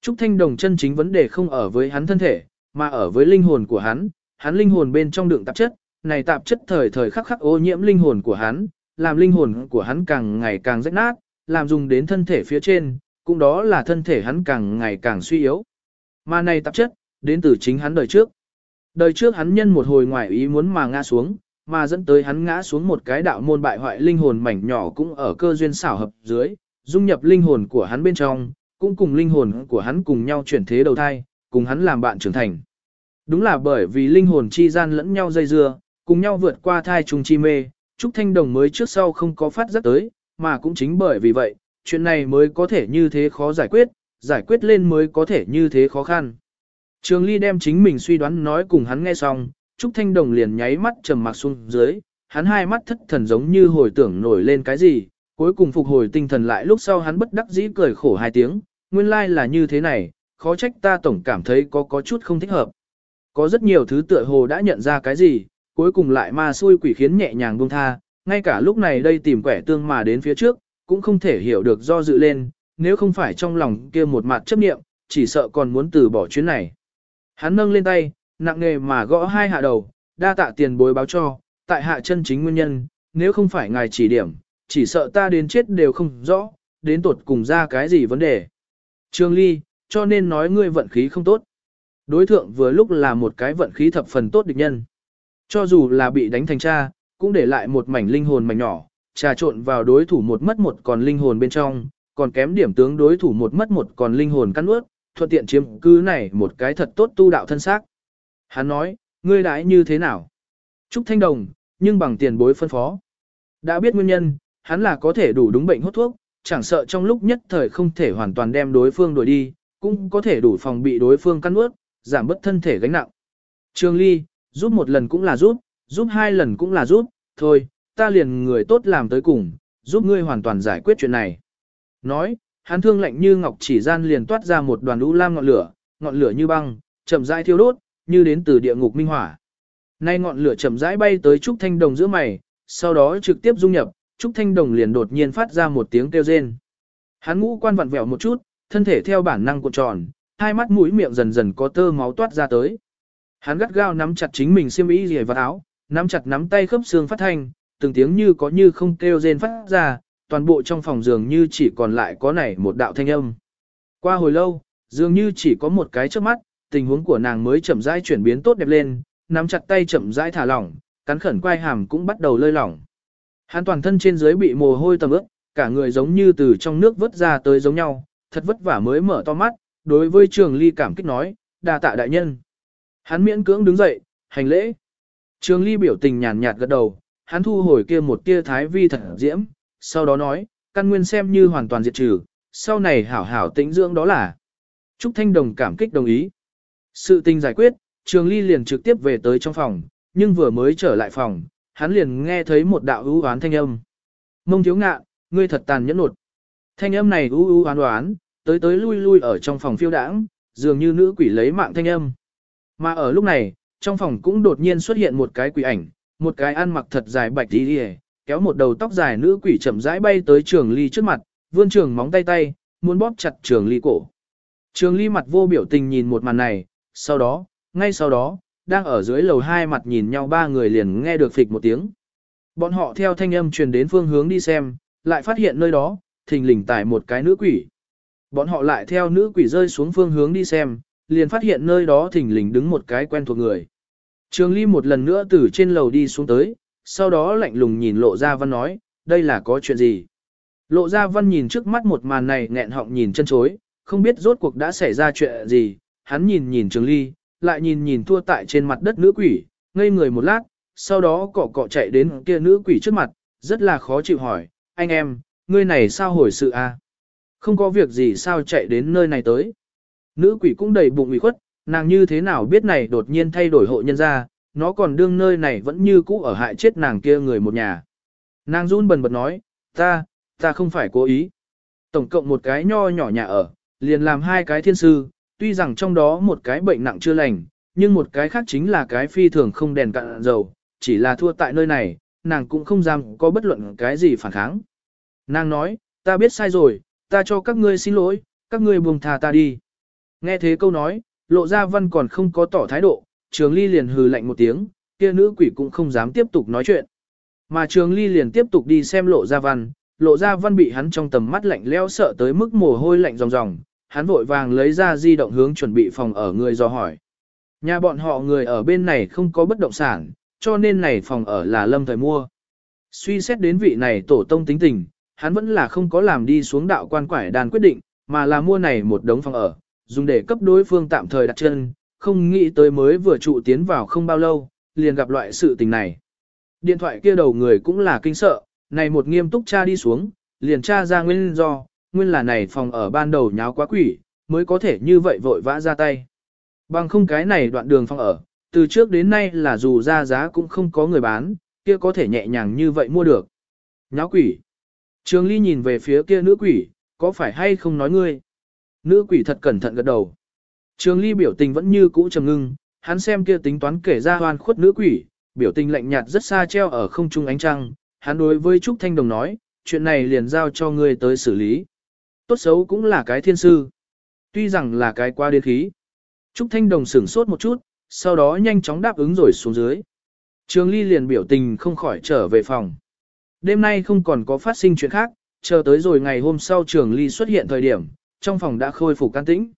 Trúc Thanh Đồng chân chính vấn đề không ở với hắn thân thể, mà ở với linh hồn của hắn, hắn linh hồn bên trong đựng tạp chất, này tạp chất thời thời khắc khắc ô nhiễm linh hồn của hắn, làm linh hồn của hắn càng ngày càng rách nát, làm dùng đến thân thể phía trên, cũng đó là thân thể hắn càng ngày càng suy yếu. Mà này tạp chất, đến từ chính hắn đời trước. Đời trước hắn nhân một hồi ngoại ý muốn mà ngã xuống, mà dẫn tới hắn ngã xuống một cái đạo môn bại hoại linh hồn mảnh nhỏ cũng ở cơ duyên xảo hợp dưới, dung nhập linh hồn của hắn bên trong, cũng cùng linh hồn của hắn cùng nhau chuyển thế đầu thai, cùng hắn làm bạn trưởng thành. Đúng là bởi vì linh hồn chi gian lẫn nhau dây dưa, cùng nhau vượt qua thai trùng chi mê, Trúc Thanh Đồng mới trước sau không có phát giác tới, mà cũng chính bởi vì vậy, chuyện này mới có thể như thế khó giải quyết, giải quyết lên mới có thể như thế khó khăn. Trường Ly đem chính mình suy đoán nói cùng hắn nghe xong, Trúc Thanh Đồng liền nháy mắt trầm mặc xuống dưới, hắn hai mắt thất thần giống như hồi tưởng nổi lên cái gì, cuối cùng phục hồi tinh thần lại lúc sau hắn bất đắc dĩ cười khổ hai tiếng, nguyên lai là như thế này, khó trách ta tổng cảm thấy có có chút không thích hợp. Có rất nhiều thứ tựa hồ đã nhận ra cái gì, cuối cùng lại ma xui quỷ khiến nhẹ nhàng buông tha, ngay cả lúc này đây tìm quẻ tương mà đến phía trước, cũng không thể hiểu được do dự lên, nếu không phải trong lòng kia một mặt chấp niệm, chỉ sợ còn muốn từ bỏ chuyến này. Hắn nâng lên tay, nặng nề mà gõ hai hạ đầu, đa tạ tiền bối báo cho, tại hạ chân chính nguyên nhân, nếu không phải ngài chỉ điểm, chỉ sợ ta đến chết đều không rõ, đến tột cùng ra cái gì vấn đề. Trương Ly, cho nên nói ngươi vận khí không tốt. Đối thượng vừa lúc là một cái vận khí thập phần tốt địch nhân. Cho dù là bị đánh thành cha, cũng để lại một mảnh linh hồn mảnh nhỏ, trà trộn vào đối thủ một mất một còn linh hồn bên trong, còn kém điểm tướng đối thủ một mất một còn linh hồn cắn ướt, thuận tiện chiếm cứ này một cái thật tốt tu đạo thân xác. Hắn nói, ngươi đãi như thế nào? Trúc Thanh Đồng, nhưng bằng tiền bối phân phó. Đã biết nguyên nhân, hắn là có thể đủ đúng bệnh hốt thuốc, chẳng sợ trong lúc nhất thời không thể hoàn toàn đem đối phương đuổi đi, cũng có thể đủ phòng bị đối phương cắn ướt, giảm bớt thân thể gánh nặng. trương Ly, giúp một lần cũng là giúp, giúp hai lần cũng là giúp, thôi, ta liền người tốt làm tới cùng, giúp ngươi hoàn toàn giải quyết chuyện này. Nói, hắn thương lạnh như ngọc chỉ gian liền toát ra một đoàn u lam ngọn lửa, ngọn lửa như băng, chậm rãi thiêu đốt, như đến từ địa ngục minh hỏa. Nay ngọn lửa chậm rãi bay tới trúc thanh đồng giữa mày, sau đó trực tiếp dung nhập, trúc thanh đồng liền đột nhiên phát ra một tiếng kêu rên. Hắn ngũ quan vặn vẹo một chút, thân thể theo bản năng cuộn tròn, hai mắt mũi miệng dần dần có tơ máu toát ra tới. Hắn gắt gao nắm chặt chính mình xiêm y rìa vào áo, nắm chặt nắm tay khớp xương phát thanh, từng tiếng như có như không kêu rên phát ra, toàn bộ trong phòng dường như chỉ còn lại có này một đạo thanh âm. Qua hồi lâu, dường như chỉ có một cái trước mắt, tình huống của nàng mới chậm rãi chuyển biến tốt đẹp lên, nắm chặt tay chậm rãi thả lỏng, cắn khẩn quai hàm cũng bắt đầu lơi lỏng. Hắn toàn thân trên dưới bị mồ hôi tầm ướt, cả người giống như từ trong nước vớt ra tới giống nhau, thật vất vả mới mở to mắt, đối với trường ly cảm kích nói, đà tạ đại nhân. Hắn miễn cưỡng đứng dậy, hành lễ. Trường ly biểu tình nhàn nhạt gật đầu, hắn thu hồi kia một tia thái vi thật diễm, sau đó nói, căn nguyên xem như hoàn toàn diệt trừ, sau này hảo hảo tĩnh dưỡng đó là. Trúc Thanh Đồng cảm kích đồng ý. Sự tình giải quyết, Trường Ly liền trực tiếp về tới trong phòng, nhưng vừa mới trở lại phòng, hắn liền nghe thấy một đạo ưu oán thanh âm. Mông thiếu ngạ, ngươi thật tàn nhẫn nột. Thanh âm này ưu ưu oán oán, tới tới lui lui ở trong phòng phiêu đãng, dường như nữ quỷ lấy mạng thanh âm. Mà ở lúc này, trong phòng cũng đột nhiên xuất hiện một cái quỷ ảnh, một cái ăn mặc thật dài bạch tí đi kéo một đầu tóc dài nữ quỷ chậm rãi bay tới trường ly trước mặt, vươn trường móng tay tay, muốn bóp chặt trường ly cổ. Trường ly mặt vô biểu tình nhìn một màn này, sau đó, ngay sau đó, đang ở dưới lầu hai mặt nhìn nhau ba người liền nghe được phịch một tiếng. Bọn họ theo thanh âm truyền đến phương hướng đi xem, lại phát hiện nơi đó, thình lình tải một cái nữ quỷ. Bọn họ lại theo nữ quỷ rơi xuống phương hướng đi xem, liền phát hiện nơi đó thình lình đứng một cái quen thuộc người. Trường Ly một lần nữa từ trên lầu đi xuống tới, sau đó lạnh lùng nhìn Lộ ra Văn nói, đây là có chuyện gì? Lộ ra Văn nhìn trước mắt một màn này nghẹn họng nhìn chân chối, không biết rốt cuộc đã xảy ra chuyện gì, hắn nhìn nhìn Trường Ly, lại nhìn nhìn thua tại trên mặt đất nữ quỷ, ngây người một lát, sau đó cọ cọ chạy đến kia nữ quỷ trước mặt, rất là khó chịu hỏi, anh em, ngươi này sao hồi sự a? À? Không có việc gì sao chạy đến nơi này tới. Nữ quỷ cũng đầy bụng ủy khuất, nàng như thế nào biết này đột nhiên thay đổi hộ nhân ra, nó còn đương nơi này vẫn như cũ ở hại chết nàng kia người một nhà. Nàng run bần bật nói, ta, ta không phải cố ý. Tổng cộng một cái nho nhỏ nhà ở, liền làm hai cái thiên sư, tuy rằng trong đó một cái bệnh nặng chưa lành, nhưng một cái khác chính là cái phi thường không đèn cạn dầu, chỉ là thua tại nơi này, nàng cũng không dám có bất luận cái gì phản kháng. Nàng nói, ta biết sai rồi, ta cho các ngươi xin lỗi, các ngươi buông tha ta đi. Nghe thế câu nói, lộ ra văn còn không có tỏ thái độ, trường ly liền hừ lạnh một tiếng, kia nữ quỷ cũng không dám tiếp tục nói chuyện. Mà trường ly liền tiếp tục đi xem lộ ra văn, lộ ra văn bị hắn trong tầm mắt lạnh leo sợ tới mức mồ hôi lạnh ròng ròng, hắn vội vàng lấy ra di động hướng chuẩn bị phòng ở người do hỏi. Nhà bọn họ người ở bên này không có bất động sản, cho nên này phòng ở là lâm thời mua. Suy xét đến vị này tổ tông tính tình, hắn vẫn là không có làm đi xuống đạo quan quải đàn quyết định, mà là mua này một đống phòng ở, dùng để cấp đối phương tạm thời đặt chân, không nghĩ tới mới vừa trụ tiến vào không bao lâu, liền gặp loại sự tình này. Điện thoại kia đầu người cũng là kinh sợ, này một nghiêm túc tra đi xuống, liền tra ra nguyên do, nguyên là này phòng ở ban đầu nháo quá quỷ, mới có thể như vậy vội vã ra tay. Bằng không cái này đoạn đường phòng ở, từ trước đến nay là dù ra giá cũng không có người bán, kia có thể nhẹ nhàng như vậy mua được. Nháo quỷ. Trường Ly nhìn về phía kia nữ quỷ, có phải hay không nói ngươi? Nữ quỷ thật cẩn thận gật đầu. Trường Ly biểu tình vẫn như cũ trầm ngưng, hắn xem kia tính toán kể ra hoan khuất nữ quỷ, biểu tình lạnh nhạt rất xa treo ở không trung ánh trăng, hắn đối với Trúc Thanh Đồng nói, chuyện này liền giao cho ngươi tới xử lý. Tốt xấu cũng là cái thiên sư. Tuy rằng là cái qua điên khí. Trúc Thanh Đồng sửng sốt một chút, sau đó nhanh chóng đáp ứng rồi xuống dưới. Trường Ly liền biểu tình không khỏi trở về phòng. Đêm nay không còn có phát sinh chuyện khác, chờ tới rồi ngày hôm sau Trường Ly xuất hiện thời điểm, trong phòng đã khôi phục can tĩnh.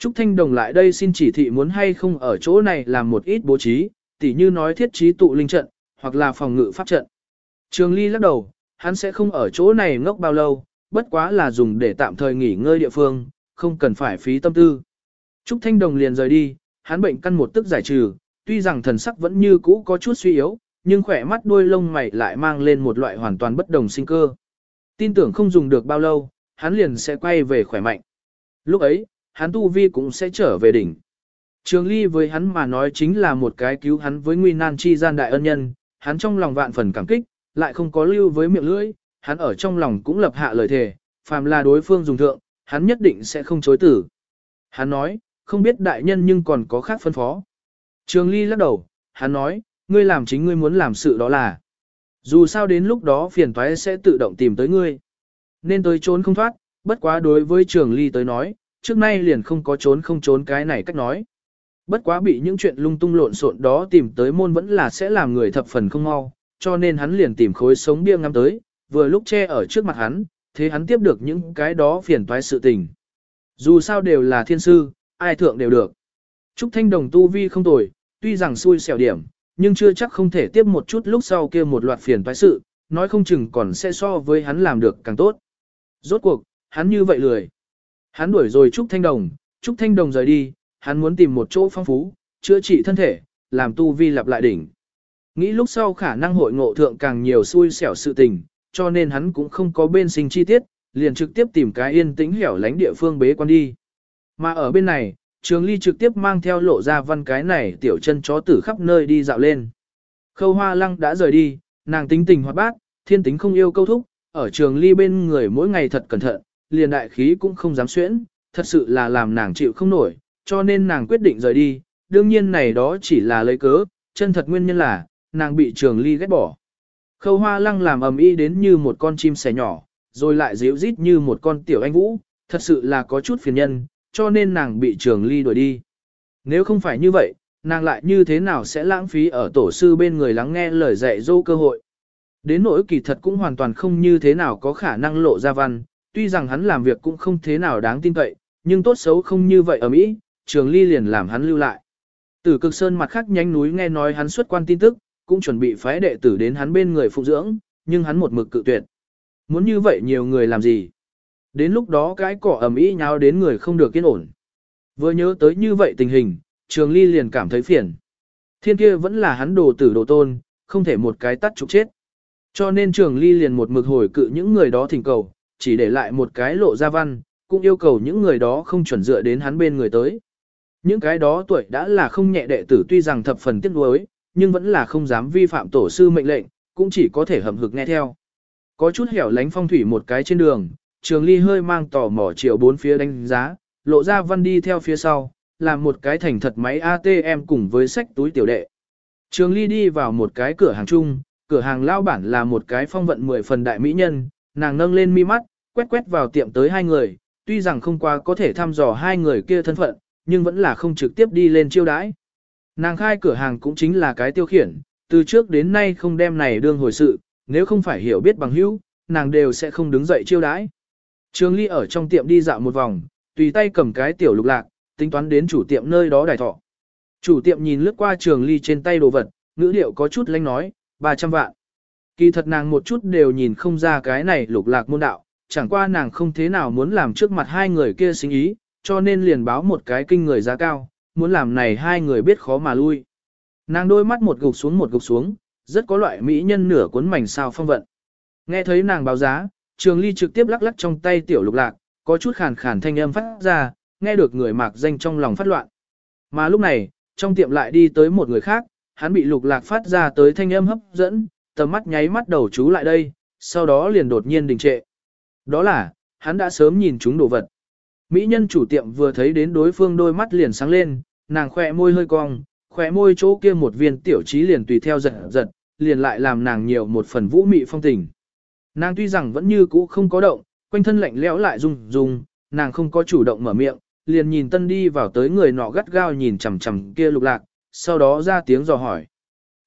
Trúc Thanh Đồng lại đây xin chỉ thị muốn hay không ở chỗ này làm một ít bố trí, tỉ như nói thiết trí tụ linh trận, hoặc là phòng ngự pháp trận. Trường Ly lắc đầu, hắn sẽ không ở chỗ này ngốc bao lâu, bất quá là dùng để tạm thời nghỉ ngơi địa phương, không cần phải phí tâm tư. Trúc Thanh Đồng liền rời đi, hắn bệnh căn một tức giải trừ, tuy rằng thần sắc vẫn như cũ có chút suy yếu, nhưng khỏe mắt đuôi lông mày lại mang lên một loại hoàn toàn bất đồng sinh cơ. Tin tưởng không dùng được bao lâu, hắn liền sẽ quay về khỏe mạnh. Lúc ấy, hắn tu vi cũng sẽ trở về đỉnh. Trường Ly với hắn mà nói chính là một cái cứu hắn với nguy nan chi gian đại ân nhân, hắn trong lòng vạn phần cảm kích, lại không có lưu với miệng lưỡi, hắn ở trong lòng cũng lập hạ lời thề, phàm là đối phương dùng thượng, hắn nhất định sẽ không chối tử. Hắn nói, không biết đại nhân nhưng còn có khác phân phó. Trường Ly lắc đầu, hắn nói, ngươi làm chính ngươi muốn làm sự đó là. Dù sao đến lúc đó phiền toái sẽ tự động tìm tới ngươi. Nên tới trốn không thoát, bất quá đối với Trường Ly tới nói, trước nay liền không có trốn không trốn cái này cách nói. Bất quá bị những chuyện lung tung lộn xộn đó tìm tới môn vẫn là sẽ làm người thập phần không mau, cho nên hắn liền tìm khối sống bia ngắm tới, vừa lúc che ở trước mặt hắn, thế hắn tiếp được những cái đó phiền toái sự tình. Dù sao đều là thiên sư, ai thượng đều được. Trúc Thanh Đồng tu vi không tồi, tuy rằng xui xẻo điểm, nhưng chưa chắc không thể tiếp một chút lúc sau kia một loạt phiền toái sự, nói không chừng còn sẽ so với hắn làm được càng tốt. Rốt cuộc, hắn như vậy lười. Hắn đuổi rồi Trúc Thanh Đồng, Trúc Thanh Đồng rời đi, hắn muốn tìm một chỗ phong phú, chữa trị thân thể, làm tu vi lặp lại đỉnh. Nghĩ lúc sau khả năng hội ngộ thượng càng nhiều xui xẻo sự tình, cho nên hắn cũng không có bên sinh chi tiết, liền trực tiếp tìm cái yên tĩnh hẻo lánh địa phương bế quan đi. Mà ở bên này, Trường Ly trực tiếp mang theo lộ ra văn cái này tiểu chân chó tử khắp nơi đi dạo lên. Khâu Hoa Lăng đã rời đi, nàng tính tình hoạt bát, thiên tính không yêu câu thúc, ở Trường Ly bên người mỗi ngày thật cẩn thận, liền đại khí cũng không dám xuyễn, thật sự là làm nàng chịu không nổi, cho nên nàng quyết định rời đi, đương nhiên này đó chỉ là lấy cớ, chân thật nguyên nhân là, nàng bị Trường Ly ghét bỏ. Khâu Hoa Lăng làm ầm ĩ đến như một con chim sẻ nhỏ, rồi lại díu rít như một con tiểu anh vũ, thật sự là có chút phiền nhân, cho nên nàng bị trường ly đuổi đi. Nếu không phải như vậy, nàng lại như thế nào sẽ lãng phí ở tổ sư bên người lắng nghe lời dạy dỗ cơ hội. Đến nỗi kỳ thật cũng hoàn toàn không như thế nào có khả năng lộ ra văn, tuy rằng hắn làm việc cũng không thế nào đáng tin cậy, nhưng tốt xấu không như vậy ở Mỹ, trường ly liền làm hắn lưu lại. Tử cực sơn mặt khác nhánh núi nghe nói hắn xuất quan tin tức, cũng chuẩn bị phái đệ tử đến hắn bên người phụ dưỡng, nhưng hắn một mực cự tuyệt. Muốn như vậy nhiều người làm gì? Đến lúc đó cái cỏ ẩm ý nháo đến người không được yên ổn. Vừa nhớ tới như vậy tình hình, trường ly liền cảm thấy phiền. Thiên kia vẫn là hắn đồ tử đồ tôn, không thể một cái tắt trục chết. Cho nên trường ly liền một mực hồi cự những người đó thỉnh cầu, chỉ để lại một cái lộ ra văn, cũng yêu cầu những người đó không chuẩn dựa đến hắn bên người tới. Những cái đó tuổi đã là không nhẹ đệ tử tuy rằng thập phần tiếc nuối, nhưng vẫn là không dám vi phạm tổ sư mệnh lệnh, cũng chỉ có thể hầm hực nghe theo. Có chút hẻo lánh phong thủy một cái trên đường, trường ly hơi mang tò mò chiều bốn phía đánh giá, lộ ra văn đi theo phía sau, làm một cái thành thật máy ATM cùng với sách túi tiểu đệ. Trường ly đi vào một cái cửa hàng chung, cửa hàng lao bản là một cái phong vận mười phần đại mỹ nhân, nàng nâng lên mi mắt, quét quét vào tiệm tới hai người, tuy rằng không qua có thể thăm dò hai người kia thân phận, nhưng vẫn là không trực tiếp đi lên chiêu đãi. Nàng khai cửa hàng cũng chính là cái tiêu khiển, từ trước đến nay không đem này đương hồi sự, nếu không phải hiểu biết bằng hữu, nàng đều sẽ không đứng dậy chiêu đãi. Trường Ly ở trong tiệm đi dạo một vòng, tùy tay cầm cái tiểu lục lạc, tính toán đến chủ tiệm nơi đó đài thọ. Chủ tiệm nhìn lướt qua Trường Ly trên tay đồ vật, ngữ điệu có chút lanh nói, 300 vạn. Kỳ thật nàng một chút đều nhìn không ra cái này lục lạc môn đạo, chẳng qua nàng không thế nào muốn làm trước mặt hai người kia sinh ý, cho nên liền báo một cái kinh người giá cao, muốn làm này hai người biết khó mà lui. Nàng đôi mắt một gục xuống một gục xuống, rất có loại mỹ nhân nửa cuốn mảnh sao phong vận. Nghe thấy nàng báo giá, Trường Ly trực tiếp lắc lắc trong tay tiểu lục lạc, có chút khàn khàn thanh âm phát ra, nghe được người mạc danh trong lòng phát loạn. Mà lúc này, trong tiệm lại đi tới một người khác, hắn bị lục lạc phát ra tới thanh âm hấp dẫn, tầm mắt nháy mắt đầu chú lại đây, sau đó liền đột nhiên đình trệ. Đó là, hắn đã sớm nhìn chúng đồ vật. Mỹ nhân chủ tiệm vừa thấy đến đối phương đôi mắt liền sáng lên, nàng khỏe môi hơi cong, khỏe môi chỗ kia một viên tiểu trí liền tùy theo giật giật, liền lại làm nàng nhiều một phần vũ mị phong tình. Nàng tuy rằng vẫn như cũ không có động, quanh thân lạnh lẽo lại rung rung, nàng không có chủ động mở miệng, liền nhìn tân đi vào tới người nọ gắt gao nhìn chằm chằm kia lục lạc, sau đó ra tiếng dò hỏi.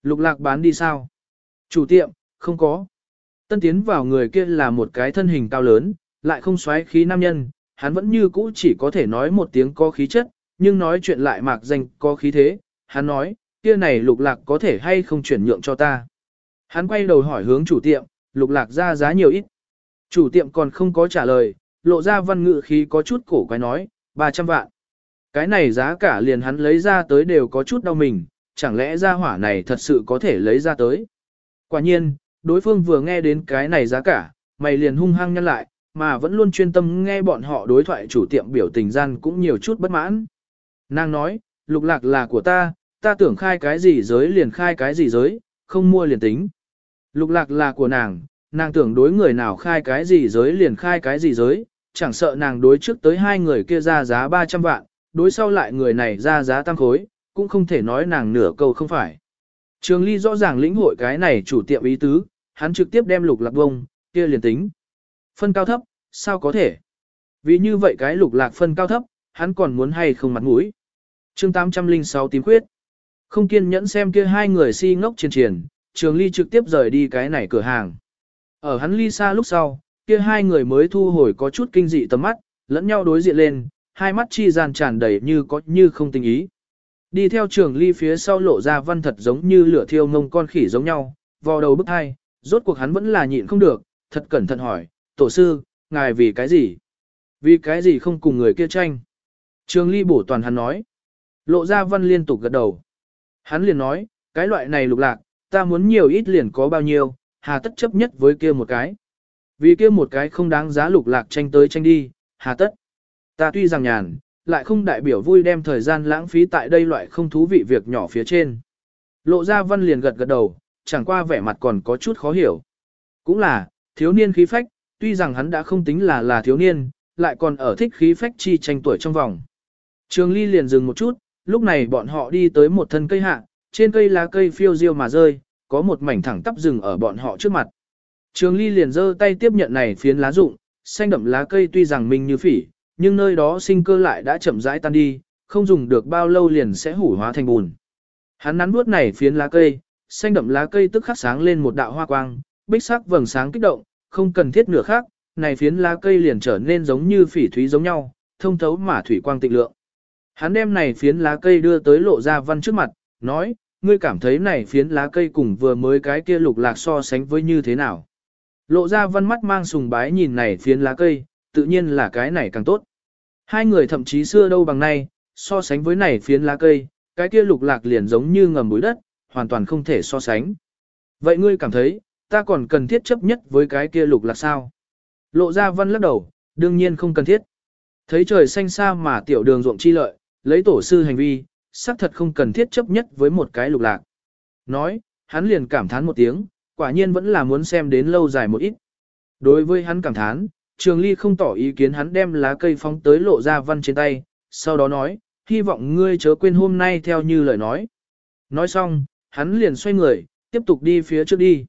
Lục lạc bán đi sao? Chủ tiệm, không có. Tân tiến vào người kia là một cái thân hình cao lớn, lại không xoáy khí nam nhân, hắn vẫn như cũ chỉ có thể nói một tiếng có khí chất, nhưng nói chuyện lại mạc danh có khí thế. Hắn nói, kia này lục lạc có thể hay không chuyển nhượng cho ta. Hắn quay đầu hỏi hướng chủ tiệm, lục lạc ra giá nhiều ít. Chủ tiệm còn không có trả lời, lộ ra văn ngự khí có chút cổ quái nói, 300 vạn. Cái này giá cả liền hắn lấy ra tới đều có chút đau mình, chẳng lẽ ra hỏa này thật sự có thể lấy ra tới. Quả nhiên, đối phương vừa nghe đến cái này giá cả, mày liền hung hăng nhăn lại, mà vẫn luôn chuyên tâm nghe bọn họ đối thoại chủ tiệm biểu tình gian cũng nhiều chút bất mãn. Nàng nói, lục lạc là của ta, ta tưởng khai cái gì giới liền khai cái gì giới, không mua liền tính. Lục lạc là của nàng, nàng tưởng đối người nào khai cái gì giới liền khai cái gì giới, chẳng sợ nàng đối trước tới hai người kia ra giá 300 vạn, đối sau lại người này ra giá tăng khối, cũng không thể nói nàng nửa câu không phải. Trường Ly rõ ràng lĩnh hội cái này chủ tiệm ý tứ, hắn trực tiếp đem lục lạc bông, kia liền tính. Phân cao thấp, sao có thể? Vì như vậy cái lục lạc phân cao thấp, hắn còn muốn hay không mặt mũi. Chương 806 tím khuyết. Không kiên nhẫn xem kia hai người si ngốc trên triển, Trường Ly trực tiếp rời đi cái này cửa hàng. Ở hắn ly xa lúc sau, kia hai người mới thu hồi có chút kinh dị tầm mắt, lẫn nhau đối diện lên, hai mắt chi gian tràn đầy như có như không tình ý. Đi theo trường ly phía sau lộ ra văn thật giống như lửa thiêu ngông con khỉ giống nhau, vò đầu bức hai, rốt cuộc hắn vẫn là nhịn không được, thật cẩn thận hỏi, tổ sư, ngài vì cái gì? Vì cái gì không cùng người kia tranh? Trường ly bổ toàn hắn nói. Lộ ra văn liên tục gật đầu. Hắn liền nói, cái loại này lục lạc, ta muốn nhiều ít liền có bao nhiêu, hà tất chấp nhất với kia một cái. Vì kia một cái không đáng giá lục lạc tranh tới tranh đi, hà tất. Ta tuy rằng nhàn, lại không đại biểu vui đem thời gian lãng phí tại đây loại không thú vị việc nhỏ phía trên. Lộ ra văn liền gật gật đầu, chẳng qua vẻ mặt còn có chút khó hiểu. Cũng là, thiếu niên khí phách, tuy rằng hắn đã không tính là là thiếu niên, lại còn ở thích khí phách chi tranh tuổi trong vòng. Trường Ly liền dừng một chút, lúc này bọn họ đi tới một thân cây hạ, trên cây lá cây phiêu diêu mà rơi, có một mảnh thẳng tắp rừng ở bọn họ trước mặt. Trường Ly liền giơ tay tiếp nhận này phiến lá rụng, xanh đậm lá cây tuy rằng minh như phỉ, nhưng nơi đó sinh cơ lại đã chậm rãi tan đi, không dùng được bao lâu liền sẽ hủ hóa thành bùn. Hắn nắn nuốt này phiến lá cây, xanh đậm lá cây tức khắc sáng lên một đạo hoa quang, bích sắc vầng sáng kích động, không cần thiết nửa khác, này phiến lá cây liền trở nên giống như phỉ thúy giống nhau, thông thấu mà thủy quang tịnh lượng. Hắn đem này phiến lá cây đưa tới lộ ra văn trước mặt, nói, ngươi cảm thấy này phiến lá cây cùng vừa mới cái kia lục lạc so sánh với như thế nào. Lộ ra văn mắt mang sùng bái nhìn này phiến lá cây, tự nhiên là cái này càng tốt. Hai người thậm chí xưa đâu bằng nay, so sánh với này phiến lá cây, cái kia lục lạc liền giống như ngầm bụi đất, hoàn toàn không thể so sánh. Vậy ngươi cảm thấy, ta còn cần thiết chấp nhất với cái kia lục lạc sao? Lộ ra văn lắc đầu, đương nhiên không cần thiết. Thấy trời xanh xa mà tiểu đường ruộng chi lợi, lấy tổ sư hành vi, xác thật không cần thiết chấp nhất với một cái lục lạc. Nói, hắn liền cảm thán một tiếng, quả nhiên vẫn là muốn xem đến lâu dài một ít. Đối với hắn cảm thán, Trường Ly không tỏ ý kiến hắn đem lá cây phóng tới lộ ra văn trên tay, sau đó nói, hy vọng ngươi chớ quên hôm nay theo như lời nói. Nói xong, hắn liền xoay người, tiếp tục đi phía trước đi.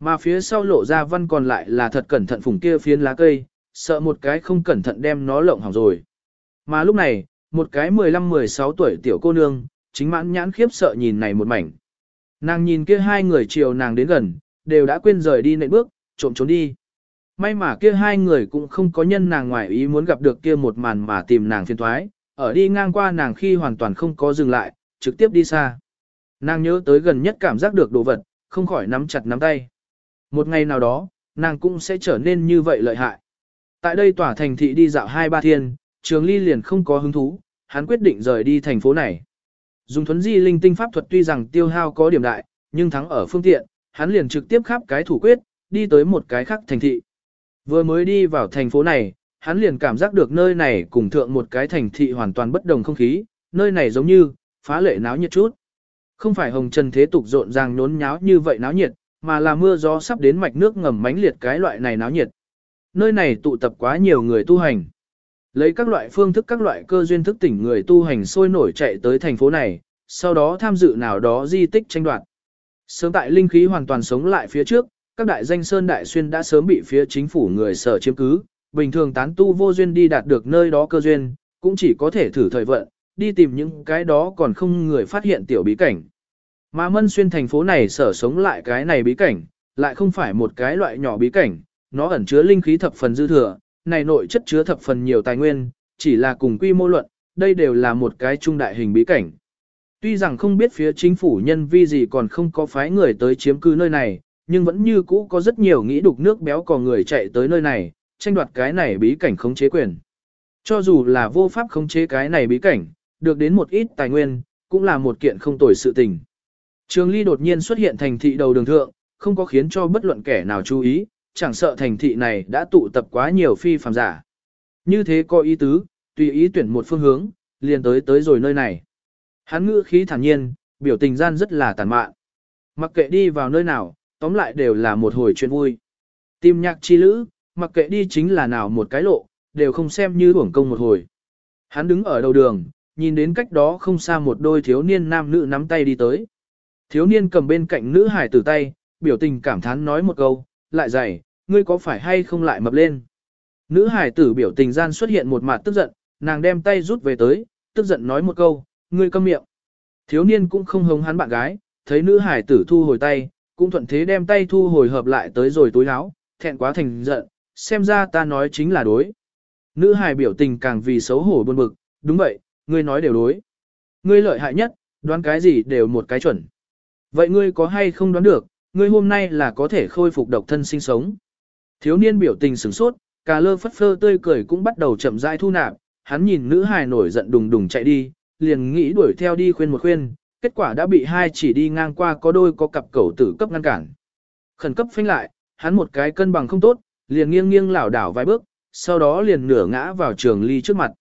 Mà phía sau lộ ra văn còn lại là thật cẩn thận phùng kia phiến lá cây, sợ một cái không cẩn thận đem nó lộng hỏng rồi. Mà lúc này, một cái 15-16 tuổi tiểu cô nương, chính mãn nhãn khiếp sợ nhìn này một mảnh. Nàng nhìn kia hai người chiều nàng đến gần, đều đã quên rời đi nệ bước, trộm trốn đi. May mà kia hai người cũng không có nhân nàng ngoài ý muốn gặp được kia một màn mà tìm nàng phiền thoái, ở đi ngang qua nàng khi hoàn toàn không có dừng lại, trực tiếp đi xa. Nàng nhớ tới gần nhất cảm giác được đồ vật, không khỏi nắm chặt nắm tay. Một ngày nào đó, nàng cũng sẽ trở nên như vậy lợi hại. Tại đây tỏa thành thị đi dạo hai ba thiên, trường ly liền không có hứng thú, hắn quyết định rời đi thành phố này. Dùng thuấn di linh tinh pháp thuật tuy rằng tiêu hao có điểm đại, nhưng thắng ở phương tiện, hắn liền trực tiếp khắp cái thủ quyết, đi tới một cái khác thành thị. Vừa mới đi vào thành phố này, hắn liền cảm giác được nơi này cùng thượng một cái thành thị hoàn toàn bất đồng không khí, nơi này giống như, phá lệ náo nhiệt chút. Không phải hồng trần thế tục rộn ràng nhốn nháo như vậy náo nhiệt, mà là mưa gió sắp đến mạch nước ngầm mánh liệt cái loại này náo nhiệt. Nơi này tụ tập quá nhiều người tu hành. Lấy các loại phương thức các loại cơ duyên thức tỉnh người tu hành sôi nổi chạy tới thành phố này, sau đó tham dự nào đó di tích tranh đoạt. Sớm tại linh khí hoàn toàn sống lại phía trước, các đại danh sơn đại xuyên đã sớm bị phía chính phủ người sở chiếm cứ, bình thường tán tu vô duyên đi đạt được nơi đó cơ duyên, cũng chỉ có thể thử thời vận, đi tìm những cái đó còn không người phát hiện tiểu bí cảnh. Mà mân xuyên thành phố này sở sống lại cái này bí cảnh, lại không phải một cái loại nhỏ bí cảnh, nó ẩn chứa linh khí thập phần dư thừa, này nội chất chứa thập phần nhiều tài nguyên, chỉ là cùng quy mô luận, đây đều là một cái trung đại hình bí cảnh. Tuy rằng không biết phía chính phủ nhân vi gì còn không có phái người tới chiếm cư nơi này, nhưng vẫn như cũ có rất nhiều nghĩ đục nước béo cò người chạy tới nơi này, tranh đoạt cái này bí cảnh khống chế quyền. Cho dù là vô pháp khống chế cái này bí cảnh, được đến một ít tài nguyên, cũng là một kiện không tồi sự tình. Trường Ly đột nhiên xuất hiện thành thị đầu đường thượng, không có khiến cho bất luận kẻ nào chú ý, chẳng sợ thành thị này đã tụ tập quá nhiều phi phàm giả. Như thế có ý tứ, tùy ý tuyển một phương hướng, liền tới tới rồi nơi này. Hắn ngữ khí thản nhiên, biểu tình gian rất là tàn mạn. Mặc kệ đi vào nơi nào, tóm lại đều là một hồi chuyện vui. Tìm nhạc chi lữ, mặc kệ đi chính là nào một cái lộ, đều không xem như uổng công một hồi. Hắn đứng ở đầu đường, nhìn đến cách đó không xa một đôi thiếu niên nam nữ nắm tay đi tới. Thiếu niên cầm bên cạnh nữ hải tử tay, biểu tình cảm thán nói một câu, lại dày, ngươi có phải hay không lại mập lên. Nữ hải tử biểu tình gian xuất hiện một mặt tức giận, nàng đem tay rút về tới, tức giận nói một câu, ngươi câm miệng. Thiếu niên cũng không hống hắn bạn gái, thấy nữ hải tử thu hồi tay, cũng thuận thế đem tay thu hồi hợp lại tới rồi túi áo, thẹn quá thành giận, xem ra ta nói chính là đối. Nữ hài biểu tình càng vì xấu hổ buồn bực, đúng vậy, ngươi nói đều đối. Ngươi lợi hại nhất, đoán cái gì đều một cái chuẩn. Vậy ngươi có hay không đoán được, ngươi hôm nay là có thể khôi phục độc thân sinh sống. Thiếu niên biểu tình sửng sốt, cà lơ phất phơ tươi cười cũng bắt đầu chậm rãi thu nạp, hắn nhìn nữ hài nổi giận đùng đùng chạy đi, liền nghĩ đuổi theo đi khuyên một khuyên, kết quả đã bị hai chỉ đi ngang qua có đôi có cặp cẩu tử cấp ngăn cản. Khẩn cấp phanh lại, hắn một cái cân bằng không tốt, liền nghiêng nghiêng lảo đảo vài bước, sau đó liền nửa ngã vào trường ly trước mặt.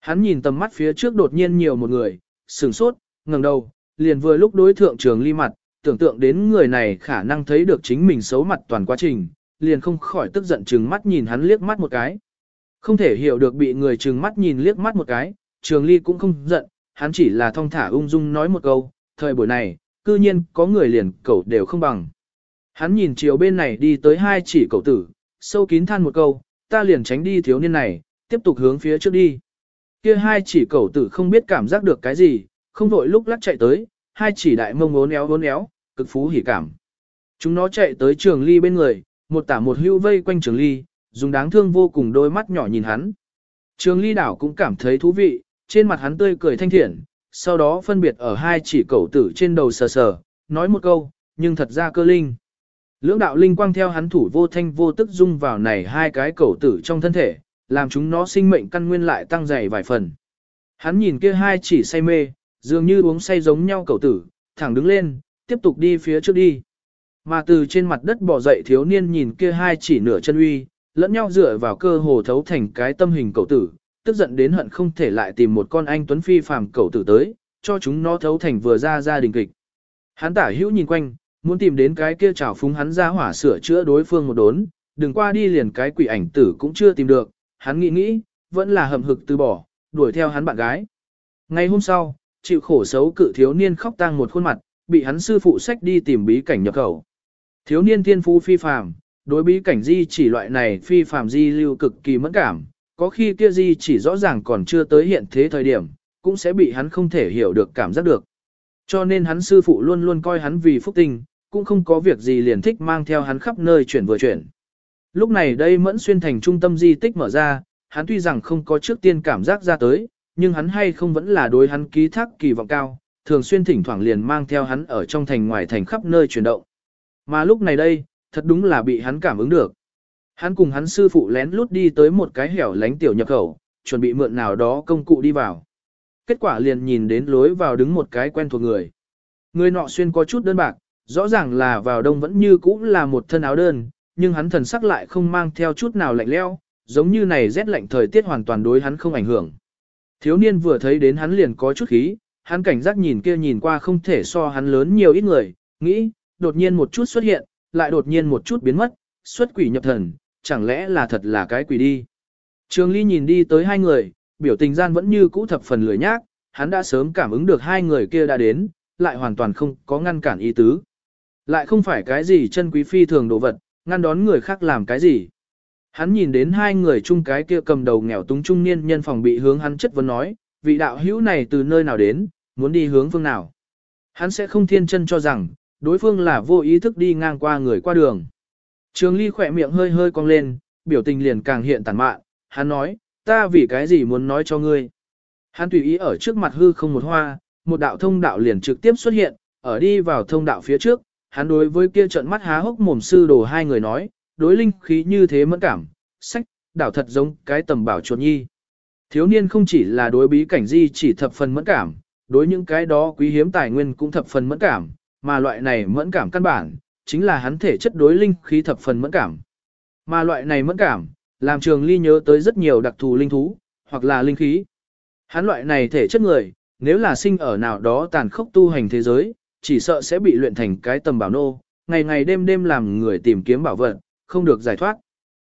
Hắn nhìn tầm mắt phía trước đột nhiên nhiều một người, sửng sốt, ngẩng đầu, liền vừa lúc đối thượng trường ly mặt, tưởng tượng đến người này khả năng thấy được chính mình xấu mặt toàn quá trình, liền không khỏi tức giận trừng mắt nhìn hắn liếc mắt một cái. Không thể hiểu được bị người trừng mắt nhìn liếc mắt một cái, trường ly cũng không giận, hắn chỉ là thong thả ung dung nói một câu, thời buổi này, cư nhiên có người liền cậu đều không bằng. Hắn nhìn chiều bên này đi tới hai chỉ cậu tử, sâu kín than một câu, ta liền tránh đi thiếu niên này, tiếp tục hướng phía trước đi. Kia hai chỉ cậu tử không biết cảm giác được cái gì, không vội lúc lắc chạy tới, hai chỉ đại mông ốn éo ốn éo, cực phú hỉ cảm. Chúng nó chạy tới trường ly bên người, một tả một hưu vây quanh trường ly, dùng đáng thương vô cùng đôi mắt nhỏ nhìn hắn. Trường ly đảo cũng cảm thấy thú vị, trên mặt hắn tươi cười thanh thiện, sau đó phân biệt ở hai chỉ cẩu tử trên đầu sờ sờ, nói một câu, nhưng thật ra cơ linh. Lưỡng đạo linh quang theo hắn thủ vô thanh vô tức dung vào này hai cái cẩu tử trong thân thể, làm chúng nó sinh mệnh căn nguyên lại tăng dày vài phần. Hắn nhìn kia hai chỉ say mê, dường như uống say giống nhau cẩu tử, thẳng đứng lên, tiếp tục đi phía trước đi. Mà từ trên mặt đất bỏ dậy thiếu niên nhìn kia hai chỉ nửa chân uy, lẫn nhau dựa vào cơ hồ thấu thành cái tâm hình cẩu tử, tức giận đến hận không thể lại tìm một con anh tuấn phi phàm cẩu tử tới, cho chúng nó thấu thành vừa ra gia đình kịch. Hắn tả hữu nhìn quanh, muốn tìm đến cái kia chảo phúng hắn ra hỏa sửa chữa đối phương một đốn, đừng qua đi liền cái quỷ ảnh tử cũng chưa tìm được, hắn nghĩ nghĩ, vẫn là hầm hực từ bỏ, đuổi theo hắn bạn gái. Ngày hôm sau, chịu khổ xấu cự thiếu niên khóc tang một khuôn mặt, bị hắn sư phụ sách đi tìm bí cảnh nhập khẩu. Thiếu niên thiên phú phi phàm, đối bí cảnh di chỉ loại này phi phàm di lưu cực kỳ mẫn cảm, có khi kia di chỉ rõ ràng còn chưa tới hiện thế thời điểm, cũng sẽ bị hắn không thể hiểu được cảm giác được. Cho nên hắn sư phụ luôn luôn coi hắn vì phúc tinh, cũng không có việc gì liền thích mang theo hắn khắp nơi chuyển vừa chuyển. Lúc này đây mẫn xuyên thành trung tâm di tích mở ra, hắn tuy rằng không có trước tiên cảm giác ra tới, nhưng hắn hay không vẫn là đối hắn ký thác kỳ vọng cao, thường xuyên thỉnh thoảng liền mang theo hắn ở trong thành ngoài thành khắp nơi chuyển động. Mà lúc này đây, thật đúng là bị hắn cảm ứng được. Hắn cùng hắn sư phụ lén lút đi tới một cái hẻo lánh tiểu nhập khẩu, chuẩn bị mượn nào đó công cụ đi vào. Kết quả liền nhìn đến lối vào đứng một cái quen thuộc người. Người nọ xuyên có chút đơn bạc, rõ ràng là vào đông vẫn như cũ là một thân áo đơn, nhưng hắn thần sắc lại không mang theo chút nào lạnh leo, giống như này rét lạnh thời tiết hoàn toàn đối hắn không ảnh hưởng. Thiếu niên vừa thấy đến hắn liền có chút khí, hắn cảnh giác nhìn kia nhìn qua không thể so hắn lớn nhiều ít người, nghĩ, đột nhiên một chút xuất hiện, lại đột nhiên một chút biến mất, xuất quỷ nhập thần, chẳng lẽ là thật là cái quỷ đi. Trường Ly nhìn đi tới hai người, biểu tình gian vẫn như cũ thập phần lười nhác, hắn đã sớm cảm ứng được hai người kia đã đến, lại hoàn toàn không có ngăn cản ý tứ. Lại không phải cái gì chân quý phi thường đồ vật, ngăn đón người khác làm cái gì. Hắn nhìn đến hai người chung cái kia cầm đầu nghèo túng trung niên nhân phòng bị hướng hắn chất vấn nói, vị đạo hữu này từ nơi nào đến, muốn đi hướng phương nào. Hắn sẽ không thiên chân cho rằng, đối phương là vô ý thức đi ngang qua người qua đường. Trường Ly khỏe miệng hơi hơi cong lên, biểu tình liền càng hiện tàn mạn, hắn nói, ta vì cái gì muốn nói cho ngươi. Hắn tùy ý ở trước mặt hư không một hoa, một đạo thông đạo liền trực tiếp xuất hiện, ở đi vào thông đạo phía trước, hắn đối với kia trận mắt há hốc mồm sư đồ hai người nói, đối linh khí như thế mẫn cảm, sách, đảo thật giống cái tầm bảo chuột nhi. Thiếu niên không chỉ là đối bí cảnh di chỉ thập phần mẫn cảm, đối những cái đó quý hiếm tài nguyên cũng thập phần mẫn cảm, mà loại này mẫn cảm căn bản, chính là hắn thể chất đối linh khí thập phần mẫn cảm. Mà loại này mẫn cảm, làm trường ly nhớ tới rất nhiều đặc thù linh thú, hoặc là linh khí. Hắn loại này thể chất người, nếu là sinh ở nào đó tàn khốc tu hành thế giới, chỉ sợ sẽ bị luyện thành cái tầm bảo nô, ngày ngày đêm đêm làm người tìm kiếm bảo vật, không được giải thoát.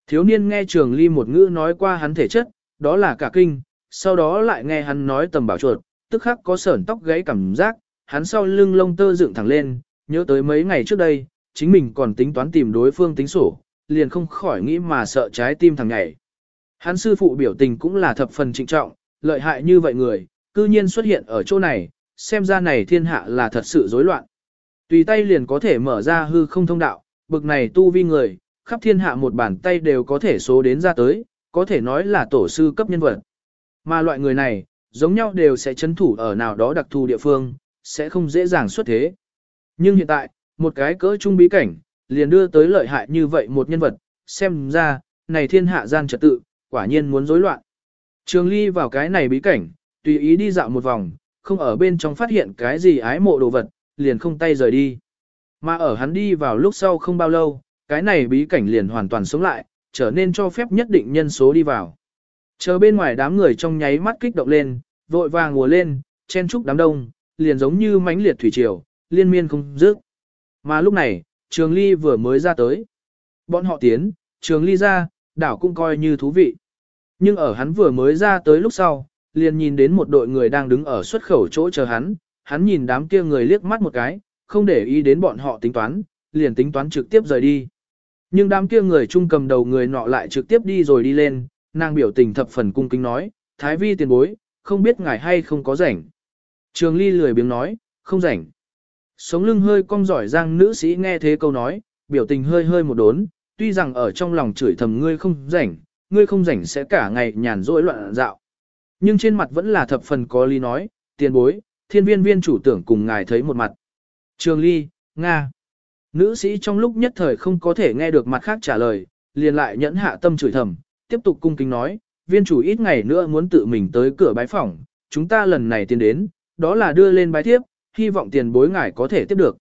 Thiếu niên nghe trường ly một ngữ nói qua hắn thể chất, đó là cả kinh, sau đó lại nghe hắn nói tầm bảo chuột, tức khắc có sởn tóc gáy cảm giác, hắn sau lưng lông tơ dựng thẳng lên, nhớ tới mấy ngày trước đây, chính mình còn tính toán tìm đối phương tính sổ, liền không khỏi nghĩ mà sợ trái tim thằng nhảy. Hắn sư phụ biểu tình cũng là thập phần trịnh trọng, lợi hại như vậy người, cư nhiên xuất hiện ở chỗ này, xem ra này thiên hạ là thật sự rối loạn. Tùy tay liền có thể mở ra hư không thông đạo, bực này tu vi người, khắp thiên hạ một bàn tay đều có thể số đến ra tới, có thể nói là tổ sư cấp nhân vật. Mà loại người này, giống nhau đều sẽ chấn thủ ở nào đó đặc thù địa phương, sẽ không dễ dàng xuất thế. Nhưng hiện tại, một cái cỡ trung bí cảnh, liền đưa tới lợi hại như vậy một nhân vật, xem ra, này thiên hạ gian trật tự, quả nhiên muốn rối loạn. Trường Ly vào cái này bí cảnh, tùy ý đi dạo một vòng, không ở bên trong phát hiện cái gì ái mộ đồ vật, liền không tay rời đi. Mà ở hắn đi vào lúc sau không bao lâu, cái này bí cảnh liền hoàn toàn sống lại, trở nên cho phép nhất định nhân số đi vào. Chờ bên ngoài đám người trong nháy mắt kích động lên, vội vàng ngùa lên, chen chúc đám đông, liền giống như mãnh liệt thủy triều, liên miên không dứt. Mà lúc này, Trường Ly vừa mới ra tới. Bọn họ tiến, Trường Ly ra, đảo cũng coi như thú vị. Nhưng ở hắn vừa mới ra tới lúc sau, liền nhìn đến một đội người đang đứng ở xuất khẩu chỗ chờ hắn, hắn nhìn đám kia người liếc mắt một cái, không để ý đến bọn họ tính toán, liền tính toán trực tiếp rời đi. Nhưng đám kia người trung cầm đầu người nọ lại trực tiếp đi rồi đi lên, nàng biểu tình thập phần cung kính nói, Thái vi tiền bối, không biết ngài hay không có rảnh. Trường Ly lười biếng nói, không rảnh. Sống lưng hơi cong giỏi giang nữ sĩ nghe thế câu nói, biểu tình hơi hơi một đốn, tuy rằng ở trong lòng chửi thầm ngươi không rảnh, ngươi không rảnh sẽ cả ngày nhàn rỗi loạn dạo. Nhưng trên mặt vẫn là thập phần có lý nói, tiền bối, thiên viên viên chủ tưởng cùng ngài thấy một mặt. Trường ly, Nga. Nữ sĩ trong lúc nhất thời không có thể nghe được mặt khác trả lời, liền lại nhẫn hạ tâm chửi thầm, tiếp tục cung kính nói, viên chủ ít ngày nữa muốn tự mình tới cửa bái phỏng, chúng ta lần này tiến đến, đó là đưa lên bái tiếp, hy vọng tiền bối ngài có thể tiếp được.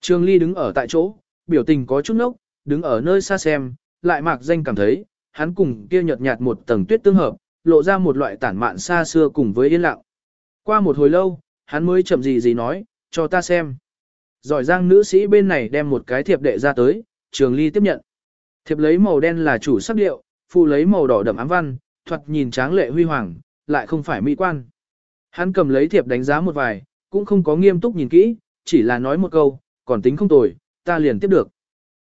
Trường Ly đứng ở tại chỗ, biểu tình có chút nốc, đứng ở nơi xa xem, lại mạc danh cảm thấy, hắn cùng kia nhợt nhạt một tầng tuyết tương hợp, lộ ra một loại tản mạn xa xưa cùng với yên lặng. Qua một hồi lâu, hắn mới chậm gì gì nói, cho ta xem. Giỏi giang nữ sĩ bên này đem một cái thiệp đệ ra tới, trường ly tiếp nhận. Thiệp lấy màu đen là chủ sắc điệu, phụ lấy màu đỏ đậm ám văn, thoạt nhìn tráng lệ huy hoàng, lại không phải mỹ quan. Hắn cầm lấy thiệp đánh giá một vài, cũng không có nghiêm túc nhìn kỹ, chỉ là nói một câu, còn tính không tồi, ta liền tiếp được.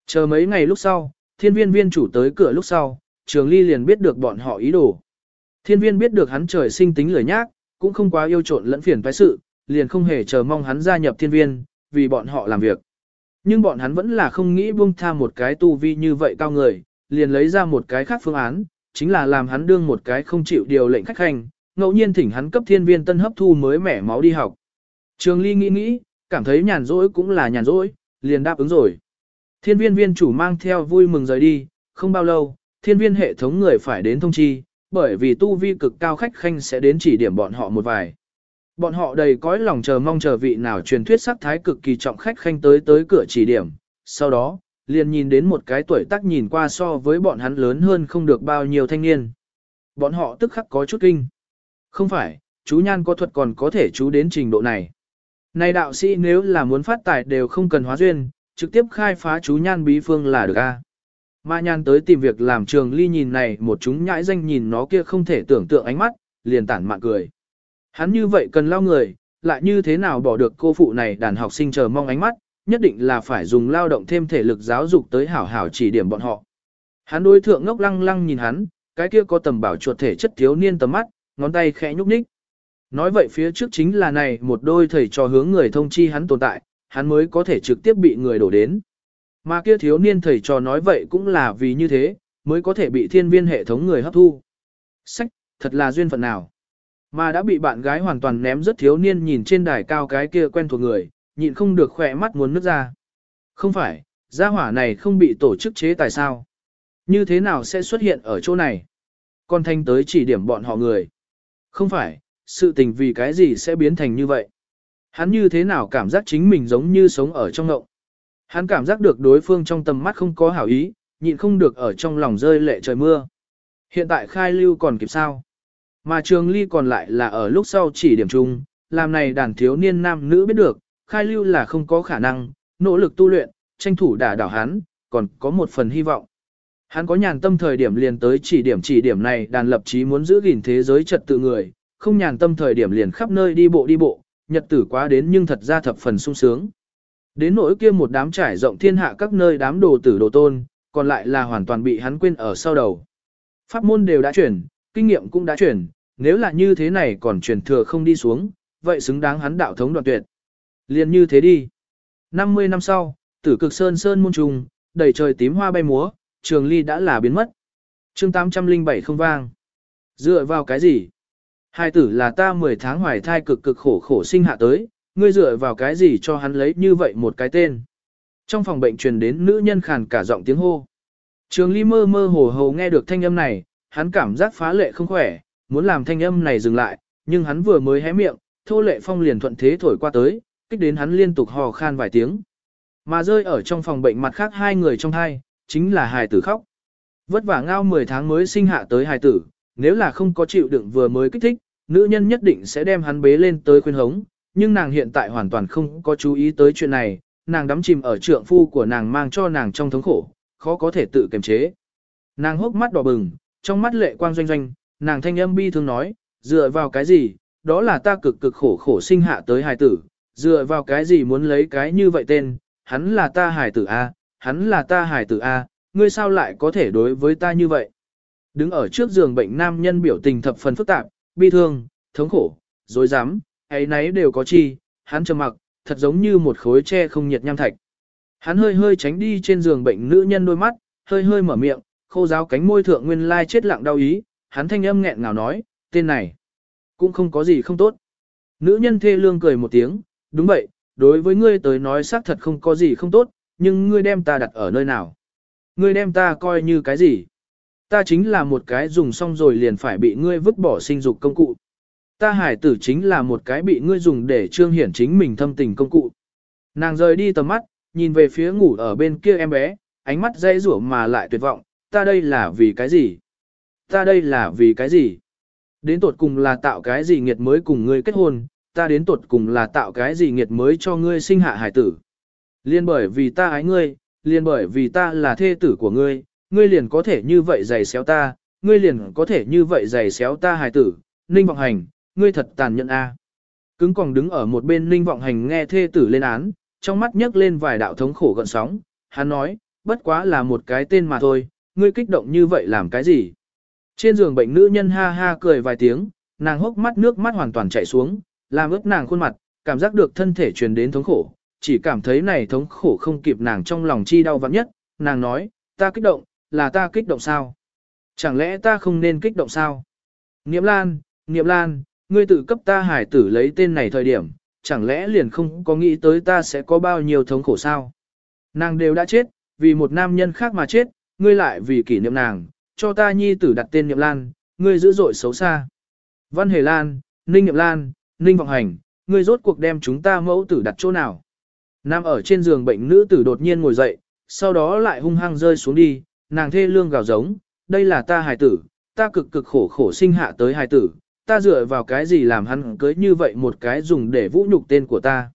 Chờ mấy ngày lúc sau, thiên viên viên chủ tới cửa lúc sau, trường ly liền biết được bọn họ ý đồ. Thiên viên biết được hắn trời sinh tính lười nhác, cũng không quá yêu trộn lẫn phiền phái sự, liền không hề chờ mong hắn gia nhập thiên viên, vì bọn họ làm việc. Nhưng bọn hắn vẫn là không nghĩ buông tha một cái tu vi như vậy cao người, liền lấy ra một cái khác phương án, chính là làm hắn đương một cái không chịu điều lệnh khách hành, ngẫu nhiên thỉnh hắn cấp thiên viên tân hấp thu mới mẻ máu đi học. Trường Ly nghĩ nghĩ, cảm thấy nhàn rỗi cũng là nhàn rỗi, liền đáp ứng rồi. Thiên viên viên chủ mang theo vui mừng rời đi, không bao lâu, thiên viên hệ thống người phải đến thông chi, bởi vì tu vi cực cao khách khanh sẽ đến chỉ điểm bọn họ một vài. Bọn họ đầy cõi lòng chờ mong chờ vị nào truyền thuyết sắc thái cực kỳ trọng khách khanh tới tới cửa chỉ điểm. Sau đó, liền nhìn đến một cái tuổi tác nhìn qua so với bọn hắn lớn hơn không được bao nhiêu thanh niên. Bọn họ tức khắc có chút kinh. Không phải, chú nhan có thuật còn có thể chú đến trình độ này. Này đạo sĩ nếu là muốn phát tài đều không cần hóa duyên, trực tiếp khai phá chú nhan bí phương là được a. Ma nhan tới tìm việc làm trường ly nhìn này một chúng nhãi danh nhìn nó kia không thể tưởng tượng ánh mắt, liền tản mạn cười. Hắn như vậy cần lao người, lại như thế nào bỏ được cô phụ này đàn học sinh chờ mong ánh mắt, nhất định là phải dùng lao động thêm thể lực giáo dục tới hảo hảo chỉ điểm bọn họ. Hắn đối thượng ngốc lăng lăng nhìn hắn, cái kia có tầm bảo chuột thể chất thiếu niên tầm mắt, ngón tay khẽ nhúc nhích. Nói vậy phía trước chính là này một đôi thầy trò hướng người thông chi hắn tồn tại, hắn mới có thể trực tiếp bị người đổ đến. Mà kia thiếu niên thầy trò nói vậy cũng là vì như thế, mới có thể bị thiên viên hệ thống người hấp thu. Sách, thật là duyên phận nào. Mà đã bị bạn gái hoàn toàn ném rất thiếu niên nhìn trên đài cao cái kia quen thuộc người, nhịn không được khỏe mắt muốn nước ra. Không phải, gia hỏa này không bị tổ chức chế tài sao? Như thế nào sẽ xuất hiện ở chỗ này? Con thanh tới chỉ điểm bọn họ người. Không phải, sự tình vì cái gì sẽ biến thành như vậy? Hắn như thế nào cảm giác chính mình giống như sống ở trong ngộng? Hắn cảm giác được đối phương trong tầm mắt không có hảo ý, nhịn không được ở trong lòng rơi lệ trời mưa. Hiện tại khai lưu còn kịp sao? Mà trường ly còn lại là ở lúc sau chỉ điểm chung, làm này đàn thiếu niên nam nữ biết được, khai lưu là không có khả năng, nỗ lực tu luyện, tranh thủ đả đảo hắn, còn có một phần hy vọng. Hắn có nhàn tâm thời điểm liền tới chỉ điểm chỉ điểm này đàn lập chí muốn giữ gìn thế giới trật tự người, không nhàn tâm thời điểm liền khắp nơi đi bộ đi bộ, nhật tử quá đến nhưng thật ra thập phần sung sướng. Đến nỗi kia một đám trải rộng thiên hạ các nơi đám đồ tử đồ tôn, còn lại là hoàn toàn bị hắn quên ở sau đầu. Pháp môn đều đã chuyển, kinh nghiệm cũng đã chuyển, nếu là như thế này còn truyền thừa không đi xuống, vậy xứng đáng hắn đạo thống đoạn tuyệt. Liền như thế đi. 50 năm sau, tử cực sơn sơn môn trùng, đầy trời tím hoa bay múa, trường ly đã là biến mất. chương 807 không vang. Dựa vào cái gì? Hai tử là ta 10 tháng hoài thai cực cực khổ khổ sinh hạ tới, ngươi dựa vào cái gì cho hắn lấy như vậy một cái tên. Trong phòng bệnh truyền đến nữ nhân khàn cả giọng tiếng hô. Trường ly mơ mơ hồ hồ nghe được thanh âm này, hắn cảm giác phá lệ không khỏe, muốn làm thanh âm này dừng lại, nhưng hắn vừa mới hé miệng, thô lệ phong liền thuận thế thổi qua tới, kích đến hắn liên tục hò khan vài tiếng. Mà rơi ở trong phòng bệnh mặt khác hai người trong hai, chính là hài tử khóc. Vất vả ngao 10 tháng mới sinh hạ tới hài tử, nếu là không có chịu đựng vừa mới kích thích, nữ nhân nhất định sẽ đem hắn bế lên tới khuyên hống, nhưng nàng hiện tại hoàn toàn không có chú ý tới chuyện này, nàng đắm chìm ở trượng phu của nàng mang cho nàng trong thống khổ, khó có thể tự kiềm chế. Nàng hốc mắt đỏ bừng, trong mắt lệ quang doanh doanh, nàng thanh âm bi thương nói, dựa vào cái gì, đó là ta cực cực khổ khổ sinh hạ tới hài tử, dựa vào cái gì muốn lấy cái như vậy tên, hắn là ta hài tử A, hắn là ta hài tử A, ngươi sao lại có thể đối với ta như vậy. Đứng ở trước giường bệnh nam nhân biểu tình thập phần phức tạp, bi thương, thống khổ, dối dám, ấy nấy đều có chi, hắn trầm mặc, thật giống như một khối tre không nhiệt nham thạch. Hắn hơi hơi tránh đi trên giường bệnh nữ nhân đôi mắt, hơi hơi mở miệng, khô giáo cánh môi thượng nguyên lai chết lặng đau ý, hắn thanh âm nghẹn ngào nói, tên này. Cũng không có gì không tốt. Nữ nhân thê lương cười một tiếng, đúng vậy, đối với ngươi tới nói xác thật không có gì không tốt, nhưng ngươi đem ta đặt ở nơi nào? Ngươi đem ta coi như cái gì? Ta chính là một cái dùng xong rồi liền phải bị ngươi vứt bỏ sinh dục công cụ. Ta hải tử chính là một cái bị ngươi dùng để trương hiển chính mình thâm tình công cụ. Nàng rời đi tầm mắt, nhìn về phía ngủ ở bên kia em bé, ánh mắt dây rủa mà lại tuyệt vọng, ta đây là vì cái gì? Ta đây là vì cái gì? Đến tột cùng là tạo cái gì nghiệt mới cùng ngươi kết hôn, ta đến tột cùng là tạo cái gì nghiệt mới cho ngươi sinh hạ hải tử. Liên bởi vì ta ái ngươi, liên bởi vì ta là thê tử của ngươi, ngươi liền có thể như vậy giày xéo ta, ngươi liền có thể như vậy giày xéo ta hài tử, ninh vọng hành, ngươi thật tàn nhẫn a. Cứng còn đứng ở một bên ninh vọng hành nghe thê tử lên án, trong mắt nhấc lên vài đạo thống khổ gợn sóng, hắn nói, bất quá là một cái tên mà thôi, ngươi kích động như vậy làm cái gì? Trên giường bệnh nữ nhân ha ha cười vài tiếng, nàng hốc mắt nước mắt hoàn toàn chảy xuống, làm ướt nàng khuôn mặt, cảm giác được thân thể truyền đến thống khổ, chỉ cảm thấy này thống khổ không kịp nàng trong lòng chi đau vặn nhất, nàng nói, ta kích động, là ta kích động sao? Chẳng lẽ ta không nên kích động sao? Niệm Lan, Niệm Lan, ngươi tự cấp ta hải tử lấy tên này thời điểm, chẳng lẽ liền không có nghĩ tới ta sẽ có bao nhiêu thống khổ sao? Nàng đều đã chết, vì một nam nhân khác mà chết, ngươi lại vì kỷ niệm nàng, cho ta nhi tử đặt tên Niệm Lan, ngươi dữ dội xấu xa. Văn Hề Lan, Ninh Niệm Lan, Ninh Vọng Hành, ngươi rốt cuộc đem chúng ta mẫu tử đặt chỗ nào? Nam ở trên giường bệnh nữ tử đột nhiên ngồi dậy, sau đó lại hung hăng rơi xuống đi, nàng thê lương gào giống, đây là ta hài tử, ta cực cực khổ khổ sinh hạ tới hài tử, ta dựa vào cái gì làm hắn cưới như vậy một cái dùng để vũ nhục tên của ta.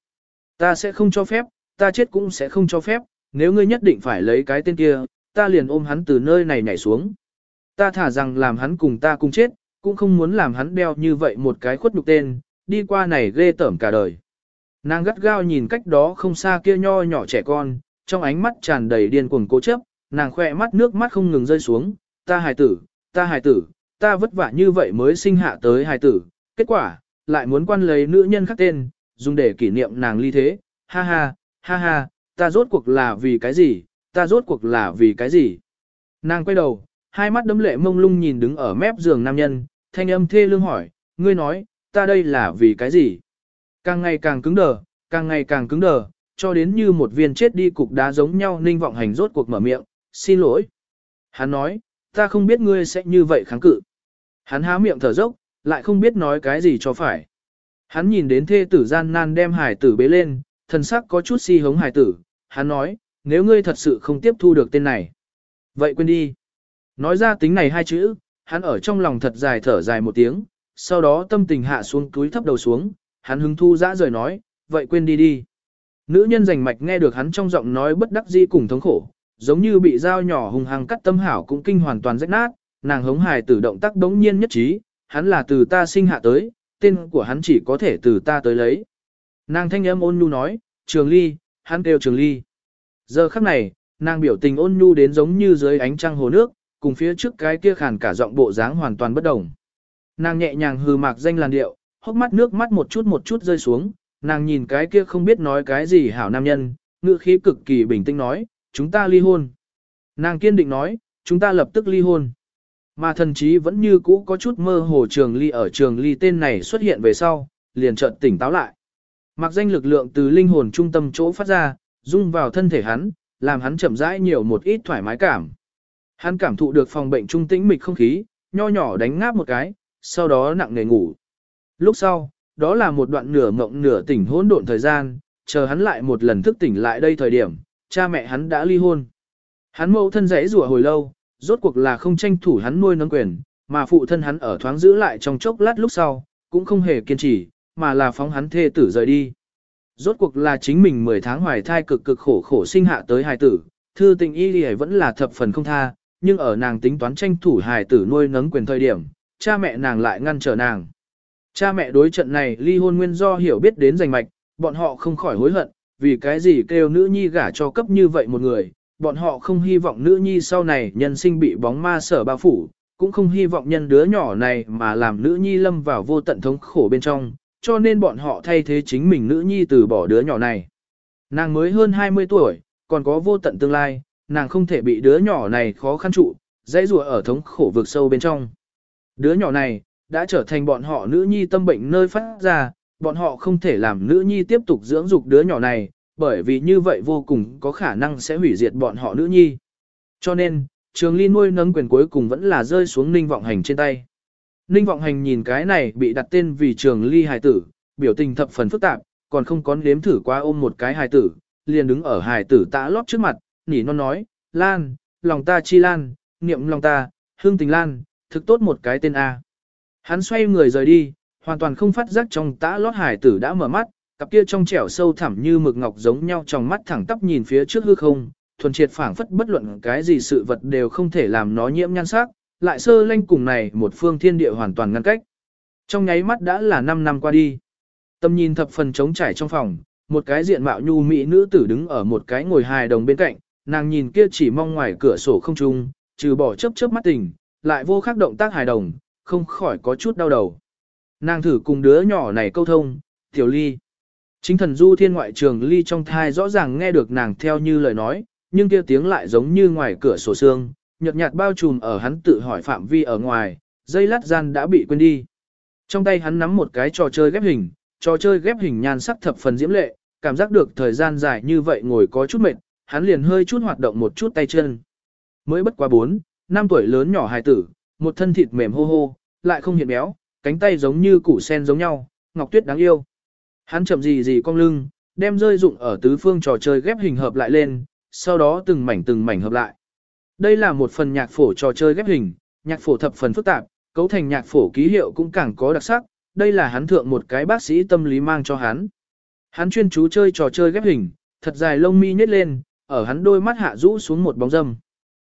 Ta sẽ không cho phép, ta chết cũng sẽ không cho phép, nếu ngươi nhất định phải lấy cái tên kia, ta liền ôm hắn từ nơi này nhảy xuống. Ta thả rằng làm hắn cùng ta cùng chết, cũng không muốn làm hắn đeo như vậy một cái khuất nhục tên, đi qua này ghê tởm cả đời. Nàng gắt gao nhìn cách đó không xa kia nho nhỏ trẻ con, trong ánh mắt tràn đầy điên cuồng cố chấp, nàng khoe mắt nước mắt không ngừng rơi xuống, ta hài tử, ta hài tử, ta vất vả như vậy mới sinh hạ tới hài tử, kết quả, lại muốn quan lấy nữ nhân khác tên, dùng để kỷ niệm nàng ly thế, ha ha, ha ha, ta rốt cuộc là vì cái gì, ta rốt cuộc là vì cái gì. Nàng quay đầu, hai mắt đấm lệ mông lung nhìn đứng ở mép giường nam nhân, thanh âm thê lương hỏi, ngươi nói, ta đây là vì cái gì? Càng ngày càng cứng đờ, càng ngày càng cứng đờ, cho đến như một viên chết đi cục đá giống nhau ninh vọng hành rốt cuộc mở miệng, xin lỗi. Hắn nói, ta không biết ngươi sẽ như vậy kháng cự. Hắn há miệng thở dốc, lại không biết nói cái gì cho phải. Hắn nhìn đến thê tử gian nan đem hải tử bế lên, thần sắc có chút si hống hải tử. Hắn nói, nếu ngươi thật sự không tiếp thu được tên này. Vậy quên đi. Nói ra tính này hai chữ, hắn ở trong lòng thật dài thở dài một tiếng, sau đó tâm tình hạ xuống túi thấp đầu xuống, hắn hứng thu dã rời nói, vậy quên đi đi. Nữ nhân rành mạch nghe được hắn trong giọng nói bất đắc dĩ cùng thống khổ, giống như bị dao nhỏ hung hăng cắt tâm hảo cũng kinh hoàn toàn rách nát, nàng hống hài tử động tác đống nhiên nhất trí, hắn là từ ta sinh hạ tới, tên của hắn chỉ có thể từ ta tới lấy. Nàng thanh âm ôn nhu nói, trường ly, hắn kêu trường ly. Giờ khắc này, nàng biểu tình ôn nhu đến giống như dưới ánh trăng hồ nước, cùng phía trước cái kia khàn cả giọng bộ dáng hoàn toàn bất đồng. Nàng nhẹ nhàng hừ mạc danh làn điệu, hốc mắt nước mắt một chút một chút rơi xuống, nàng nhìn cái kia không biết nói cái gì hảo nam nhân, ngữ khí cực kỳ bình tĩnh nói, chúng ta ly hôn. Nàng kiên định nói, chúng ta lập tức ly hôn. Mà thần chí vẫn như cũ có chút mơ hồ trường ly ở trường ly tên này xuất hiện về sau, liền chợt tỉnh táo lại. Mặc danh lực lượng từ linh hồn trung tâm chỗ phát ra, dung vào thân thể hắn, làm hắn chậm rãi nhiều một ít thoải mái cảm. Hắn cảm thụ được phòng bệnh trung tĩnh mịch không khí, nho nhỏ đánh ngáp một cái, sau đó nặng nề ngủ. Lúc sau, đó là một đoạn nửa mộng nửa tỉnh hỗn độn thời gian, chờ hắn lại một lần thức tỉnh lại đây thời điểm, cha mẹ hắn đã ly hôn. Hắn mẫu thân rẽ rủa hồi lâu, rốt cuộc là không tranh thủ hắn nuôi nấng quyền, mà phụ thân hắn ở thoáng giữ lại trong chốc lát lúc sau, cũng không hề kiên trì, mà là phóng hắn thê tử rời đi. Rốt cuộc là chính mình 10 tháng hoài thai cực cực khổ khổ sinh hạ tới hài tử, thư tình y lì vẫn là thập phần không tha, nhưng ở nàng tính toán tranh thủ hài tử nuôi nấng quyền thời điểm, cha mẹ nàng lại ngăn trở nàng. Cha mẹ đối trận này ly hôn nguyên do hiểu biết đến giành mạch, bọn họ không khỏi hối hận, vì cái gì kêu nữ nhi gả cho cấp như vậy một người, bọn họ không hy vọng nữ nhi sau này nhân sinh bị bóng ma sở bao phủ, cũng không hy vọng nhân đứa nhỏ này mà làm nữ nhi lâm vào vô tận thống khổ bên trong, cho nên bọn họ thay thế chính mình nữ nhi từ bỏ đứa nhỏ này. Nàng mới hơn 20 tuổi, còn có vô tận tương lai, nàng không thể bị đứa nhỏ này khó khăn trụ, dãy rùa ở thống khổ vực sâu bên trong. Đứa nhỏ này, đã trở thành bọn họ nữ nhi tâm bệnh nơi phát ra, bọn họ không thể làm nữ nhi tiếp tục dưỡng dục đứa nhỏ này, bởi vì như vậy vô cùng có khả năng sẽ hủy diệt bọn họ nữ nhi. Cho nên, trường ly nuôi nấng quyền cuối cùng vẫn là rơi xuống ninh vọng hành trên tay. Ninh vọng hành nhìn cái này bị đặt tên vì trường ly hài tử, biểu tình thập phần phức tạp, còn không có nếm thử qua ôm một cái hài tử, liền đứng ở hài tử tã lót trước mặt, nỉ non nói, Lan, lòng ta chi Lan, niệm lòng ta, hương tình Lan, thực tốt một cái tên A. Hắn xoay người rời đi, hoàn toàn không phát giác trong tã lót hài tử đã mở mắt, cặp kia trong trẻo sâu thẳm như mực ngọc giống nhau trong mắt thẳng tắp nhìn phía trước hư không, thuần triệt phảng phất bất luận cái gì sự vật đều không thể làm nó nhiễm nhan sắc, lại sơ lanh cùng này một phương thiên địa hoàn toàn ngăn cách. Trong nháy mắt đã là 5 năm qua đi. Tâm nhìn thập phần trống trải trong phòng, một cái diện mạo nhu mỹ nữ tử đứng ở một cái ngồi hài đồng bên cạnh, nàng nhìn kia chỉ mong ngoài cửa sổ không trung, trừ bỏ chớp chớp mắt tình, lại vô khắc động tác hài đồng, không khỏi có chút đau đầu. Nàng thử cùng đứa nhỏ này câu thông, tiểu ly. Chính thần du thiên ngoại trường ly trong thai rõ ràng nghe được nàng theo như lời nói, nhưng kia tiếng lại giống như ngoài cửa sổ xương, nhợt nhạt bao trùm ở hắn tự hỏi phạm vi ở ngoài, dây lát gian đã bị quên đi. Trong tay hắn nắm một cái trò chơi ghép hình, trò chơi ghép hình nhan sắc thập phần diễm lệ, cảm giác được thời gian dài như vậy ngồi có chút mệt, hắn liền hơi chút hoạt động một chút tay chân. Mới bất quá 4, năm tuổi lớn nhỏ hài tử, một thân thịt mềm hô hô, lại không hiện béo, cánh tay giống như củ sen giống nhau, ngọc tuyết đáng yêu. Hắn chậm gì gì cong lưng, đem rơi dụng ở tứ phương trò chơi ghép hình hợp lại lên, sau đó từng mảnh từng mảnh hợp lại. Đây là một phần nhạc phổ trò chơi ghép hình, nhạc phổ thập phần phức tạp, cấu thành nhạc phổ ký hiệu cũng càng có đặc sắc, đây là hắn thượng một cái bác sĩ tâm lý mang cho hắn. Hắn chuyên chú chơi trò chơi ghép hình, thật dài lông mi nhếch lên, ở hắn đôi mắt hạ rũ xuống một bóng dâm.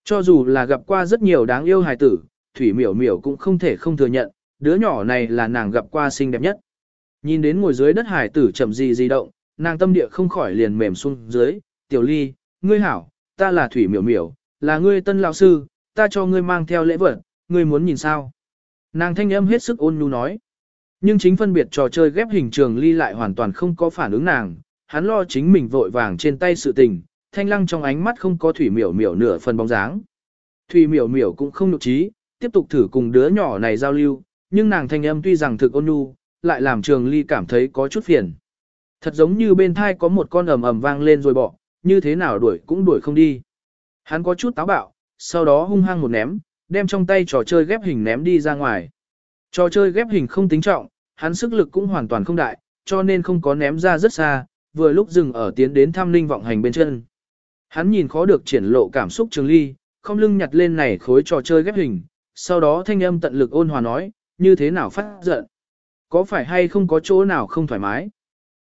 Cho dù là gặp qua rất nhiều đáng yêu hài tử, Thủy Miểu Miểu cũng không thể không thừa nhận, đứa nhỏ này là nàng gặp qua xinh đẹp nhất. Nhìn đến ngồi dưới đất hải tử chậm gì di động, nàng tâm địa không khỏi liền mềm xuống dưới, tiểu ly, ngươi hảo, ta là Thủy Miểu Miểu, là ngươi tân lão sư, ta cho ngươi mang theo lễ vật, ngươi muốn nhìn sao? Nàng thanh âm hết sức ôn nhu nói. Nhưng chính phân biệt trò chơi ghép hình trường ly lại hoàn toàn không có phản ứng nàng, hắn lo chính mình vội vàng trên tay sự tình, thanh lăng trong ánh mắt không có thủy miểu miểu nửa phần bóng dáng. Thủy miểu miểu cũng không nhục trí, tiếp tục thử cùng đứa nhỏ này giao lưu, nhưng nàng thanh âm tuy rằng thực ôn nhu, lại làm trường ly cảm thấy có chút phiền. Thật giống như bên thai có một con ầm ầm vang lên rồi bỏ, như thế nào đuổi cũng đuổi không đi. Hắn có chút táo bạo, sau đó hung hăng một ném, đem trong tay trò chơi ghép hình ném đi ra ngoài. Trò chơi ghép hình không tính trọng, hắn sức lực cũng hoàn toàn không đại, cho nên không có ném ra rất xa, vừa lúc dừng ở tiến đến thăm linh vọng hành bên chân. Hắn nhìn khó được triển lộ cảm xúc trường ly, không lưng nhặt lên này khối trò chơi ghép hình, sau đó thanh âm tận lực ôn hòa nói, như thế nào phát giận. Có phải hay không có chỗ nào không thoải mái?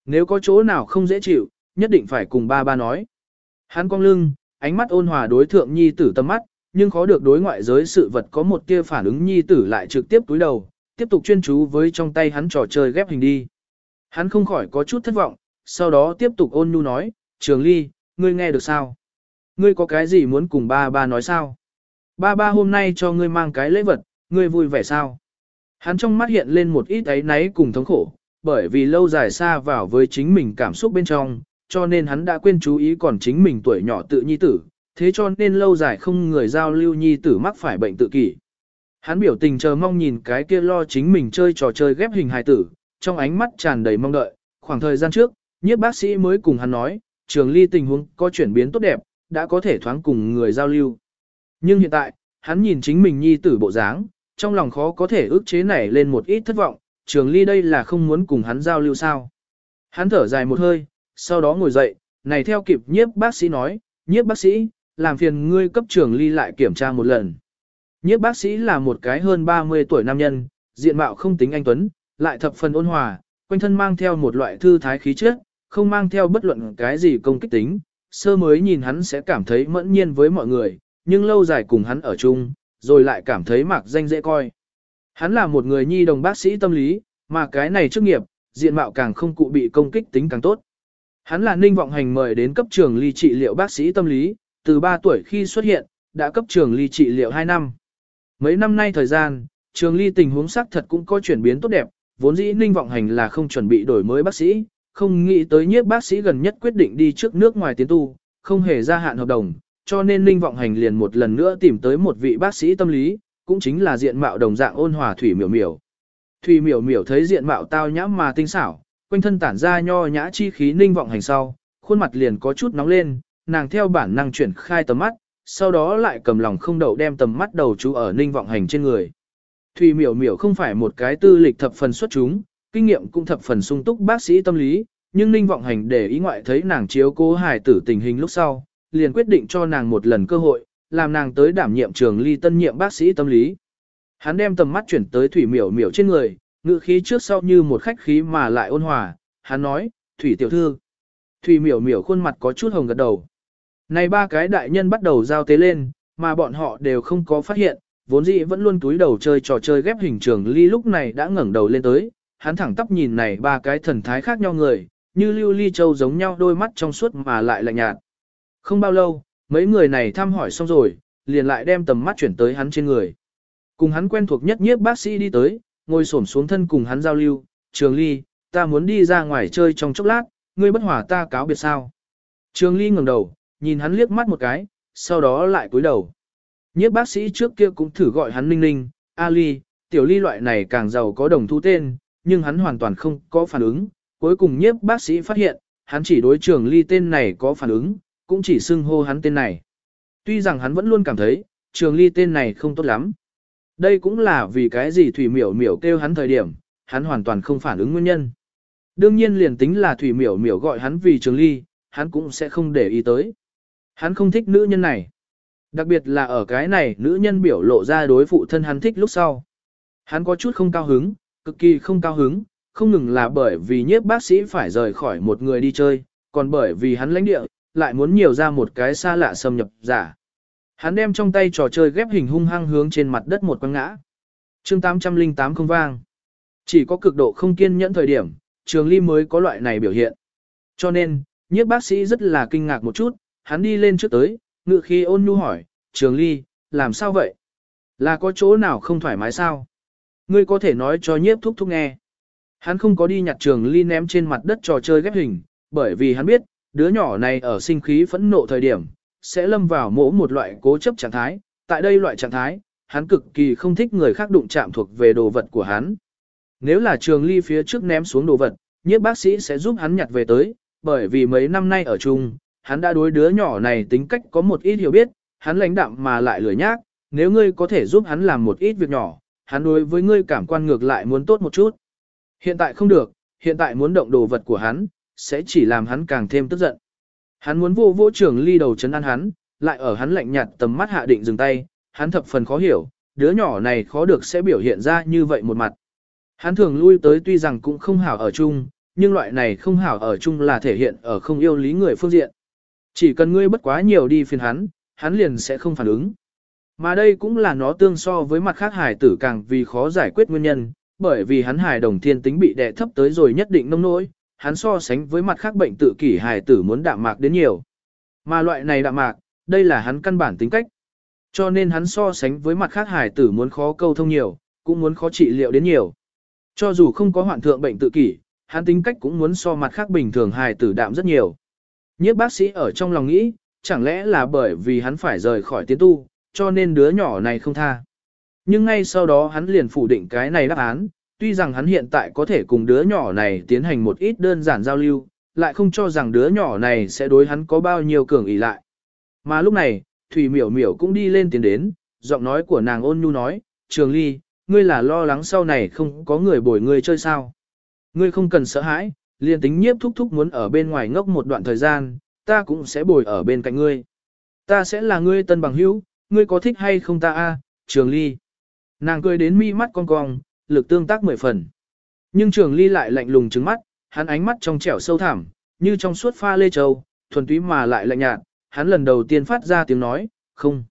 Nếu có chỗ nào không dễ chịu, nhất định phải cùng ba ba nói. Hắn cong lưng, ánh mắt ôn hòa đối thượng nhi tử tâm mắt, nhưng khó được đối ngoại giới sự vật có một tia phản ứng nhi tử lại trực tiếp túi đầu, tiếp tục chuyên chú với trong tay hắn trò chơi ghép hình đi. Hắn không khỏi có chút thất vọng, sau đó tiếp tục ôn nhu nói, Trường Ly, ngươi nghe được sao? Ngươi có cái gì muốn cùng ba ba nói sao? Ba ba hôm nay cho ngươi mang cái lễ vật, ngươi vui vẻ sao? Hắn trong mắt hiện lên một ít ấy náy cùng thống khổ, bởi vì lâu dài xa vào với chính mình cảm xúc bên trong, cho nên hắn đã quên chú ý còn chính mình tuổi nhỏ tự nhi tử, thế cho nên lâu dài không người giao lưu nhi tử mắc phải bệnh tự kỷ. Hắn biểu tình chờ mong nhìn cái kia lo chính mình chơi trò chơi ghép hình hài tử, trong ánh mắt tràn đầy mong đợi. Khoảng thời gian trước, nhiếp bác sĩ mới cùng hắn nói, trường ly tình huống có chuyển biến tốt đẹp, đã có thể thoáng cùng người giao lưu. Nhưng hiện tại, hắn nhìn chính mình nhi tử bộ dáng, trong lòng khó có thể ước chế nảy lên một ít thất vọng, trường ly đây là không muốn cùng hắn giao lưu sao. Hắn thở dài một hơi, sau đó ngồi dậy, này theo kịp nhiếp bác sĩ nói, nhiếp bác sĩ, làm phiền ngươi cấp trường ly lại kiểm tra một lần. Nhiếp bác sĩ là một cái hơn 30 tuổi nam nhân, diện mạo không tính anh tuấn, lại thập phần ôn hòa, quanh thân mang theo một loại thư thái khí chất, không mang theo bất luận cái gì công kích tính, sơ mới nhìn hắn sẽ cảm thấy mẫn nhiên với mọi người, nhưng lâu dài cùng hắn ở chung, rồi lại cảm thấy mạc danh dễ coi. Hắn là một người nhi đồng bác sĩ tâm lý, mà cái này chức nghiệp, diện mạo càng không cụ bị công kích tính càng tốt. Hắn là ninh vọng hành mời đến cấp trường ly trị liệu bác sĩ tâm lý, từ 3 tuổi khi xuất hiện, đã cấp trường ly trị liệu 2 năm. Mấy năm nay thời gian, trường ly tình huống sắc thật cũng có chuyển biến tốt đẹp, vốn dĩ ninh vọng hành là không chuẩn bị đổi mới bác sĩ, không nghĩ tới nhiếp bác sĩ gần nhất quyết định đi trước nước ngoài tiến tu, không hề gia hạn hợp đồng, cho nên ninh vọng hành liền một lần nữa tìm tới một vị bác sĩ tâm lý, cũng chính là diện mạo đồng dạng ôn hòa thủy miểu miểu. Thủy miểu miểu thấy diện mạo tao nhã mà tinh xảo, quanh thân tản ra nho nhã chi khí ninh vọng hành sau, khuôn mặt liền có chút nóng lên, nàng theo bản năng chuyển khai tầm mắt, sau đó lại cầm lòng không đậu đem tầm mắt đầu chú ở ninh vọng hành trên người. Thủy miểu miểu không phải một cái tư lịch thập phần xuất chúng, kinh nghiệm cũng thập phần sung túc bác sĩ tâm lý, nhưng ninh vọng hành để ý ngoại thấy nàng chiếu cố hài tử tình hình lúc sau, liền quyết định cho nàng một lần cơ hội, làm nàng tới đảm nhiệm trường ly tân nhiệm bác sĩ tâm lý. Hắn đem tầm mắt chuyển tới thủy miểu miểu trên người, ngự khí trước sau như một khách khí mà lại ôn hòa, hắn nói, thủy tiểu thư. Thủy miểu miểu khuôn mặt có chút hồng gật đầu. Này ba cái đại nhân bắt đầu giao tế lên, mà bọn họ đều không có phát hiện, vốn dĩ vẫn luôn túi đầu chơi trò chơi ghép hình trường ly lúc này đã ngẩng đầu lên tới, hắn thẳng tắp nhìn này ba cái thần thái khác nhau người, như lưu ly châu giống nhau đôi mắt trong suốt mà lại lạnh nhạt. Không bao lâu, mấy người này thăm hỏi xong rồi, liền lại đem tầm mắt chuyển tới hắn trên người. Cùng hắn quen thuộc nhất nhiếp bác sĩ đi tới, ngồi xổm xuống thân cùng hắn giao lưu, trường ly, ta muốn đi ra ngoài chơi trong chốc lát, ngươi bất hòa ta cáo biệt sao. Trường ly ngẩng đầu, nhìn hắn liếc mắt một cái, sau đó lại cúi đầu. Nhiếp bác sĩ trước kia cũng thử gọi hắn ninh ninh, Ali, tiểu ly loại này càng giàu có đồng thu tên, nhưng hắn hoàn toàn không có phản ứng. Cuối cùng nhiếp bác sĩ phát hiện, hắn chỉ đối trường ly tên này có phản ứng, cũng chỉ xưng hô hắn tên này. Tuy rằng hắn vẫn luôn cảm thấy, trường ly tên này không tốt lắm. Đây cũng là vì cái gì Thủy Miểu Miểu kêu hắn thời điểm, hắn hoàn toàn không phản ứng nguyên nhân. Đương nhiên liền tính là Thủy Miểu Miểu gọi hắn vì trường ly, hắn cũng sẽ không để ý tới. Hắn không thích nữ nhân này. Đặc biệt là ở cái này nữ nhân biểu lộ ra đối phụ thân hắn thích lúc sau. Hắn có chút không cao hứng, cực kỳ không cao hứng, không ngừng là bởi vì nhiếp bác sĩ phải rời khỏi một người đi chơi, còn bởi vì hắn lãnh địa, lại muốn nhiều ra một cái xa lạ xâm nhập giả. Hắn đem trong tay trò chơi ghép hình hung hăng hướng trên mặt đất một quăng ngã. chương 808 không vang. Chỉ có cực độ không kiên nhẫn thời điểm, trường ly mới có loại này biểu hiện. Cho nên, nhiếp bác sĩ rất là kinh ngạc một chút, hắn đi lên trước tới, ngự khi ôn nhu hỏi, trường ly, làm sao vậy? Là có chỗ nào không thoải mái sao? Ngươi có thể nói cho nhiếp thúc thúc nghe. Hắn không có đi nhặt trường ly ném trên mặt đất trò chơi ghép hình, bởi vì hắn biết, đứa nhỏ này ở sinh khí phẫn nộ thời điểm, sẽ lâm vào mỗ một loại cố chấp trạng thái. Tại đây loại trạng thái, hắn cực kỳ không thích người khác đụng chạm thuộc về đồ vật của hắn. Nếu là trường ly phía trước ném xuống đồ vật, nhiếp bác sĩ sẽ giúp hắn nhặt về tới, bởi vì mấy năm nay ở chung, hắn đã đối đứa nhỏ này tính cách có một ít hiểu biết, hắn lãnh đạm mà lại lười nhác, nếu ngươi có thể giúp hắn làm một ít việc nhỏ, hắn đối với ngươi cảm quan ngược lại muốn tốt một chút. Hiện tại không được, hiện tại muốn động đồ vật của hắn, sẽ chỉ làm hắn càng thêm tức giận. Hắn muốn vô vô trưởng ly đầu chấn an hắn, lại ở hắn lạnh nhạt tầm mắt hạ định dừng tay, hắn thập phần khó hiểu, đứa nhỏ này khó được sẽ biểu hiện ra như vậy một mặt. Hắn thường lui tới tuy rằng cũng không hảo ở chung, nhưng loại này không hảo ở chung là thể hiện ở không yêu lý người phương diện. Chỉ cần ngươi bất quá nhiều đi phiền hắn, hắn liền sẽ không phản ứng. Mà đây cũng là nó tương so với mặt khác hài tử càng vì khó giải quyết nguyên nhân, bởi vì hắn hài đồng thiên tính bị đè thấp tới rồi nhất định nông nỗi, hắn so sánh với mặt khác bệnh tự kỷ hài tử muốn đạm mạc đến nhiều. Mà loại này đạm mạc, đây là hắn căn bản tính cách. Cho nên hắn so sánh với mặt khác hài tử muốn khó câu thông nhiều, cũng muốn khó trị liệu đến nhiều. Cho dù không có hoạn thượng bệnh tự kỷ, hắn tính cách cũng muốn so mặt khác bình thường hài tử đạm rất nhiều. Nhiếp bác sĩ ở trong lòng nghĩ, chẳng lẽ là bởi vì hắn phải rời khỏi tiến tu, cho nên đứa nhỏ này không tha. Nhưng ngay sau đó hắn liền phủ định cái này đáp án, tuy rằng hắn hiện tại có thể cùng đứa nhỏ này tiến hành một ít đơn giản giao lưu, lại không cho rằng đứa nhỏ này sẽ đối hắn có bao nhiêu cường ý lại. Mà lúc này, Thủy Miểu Miểu cũng đi lên tiến đến, giọng nói của nàng ôn nhu nói, Trường Ly, ngươi là lo lắng sau này không có người bồi ngươi chơi sao. Ngươi không cần sợ hãi, liền tính nhiếp thúc thúc muốn ở bên ngoài ngốc một đoạn thời gian, ta cũng sẽ bồi ở bên cạnh ngươi. Ta sẽ là ngươi tân bằng hữu, ngươi có thích hay không ta a, Trường Ly. Nàng cười đến mi mắt cong cong, lực tương tác mười phần. Nhưng Trường Ly lại lạnh lùng trừng mắt, hắn ánh mắt trong trẻo sâu thẳm, như trong suốt pha lê châu, thuần túy mà lại lạnh nhạt, hắn lần đầu tiên phát ra tiếng nói, "Không."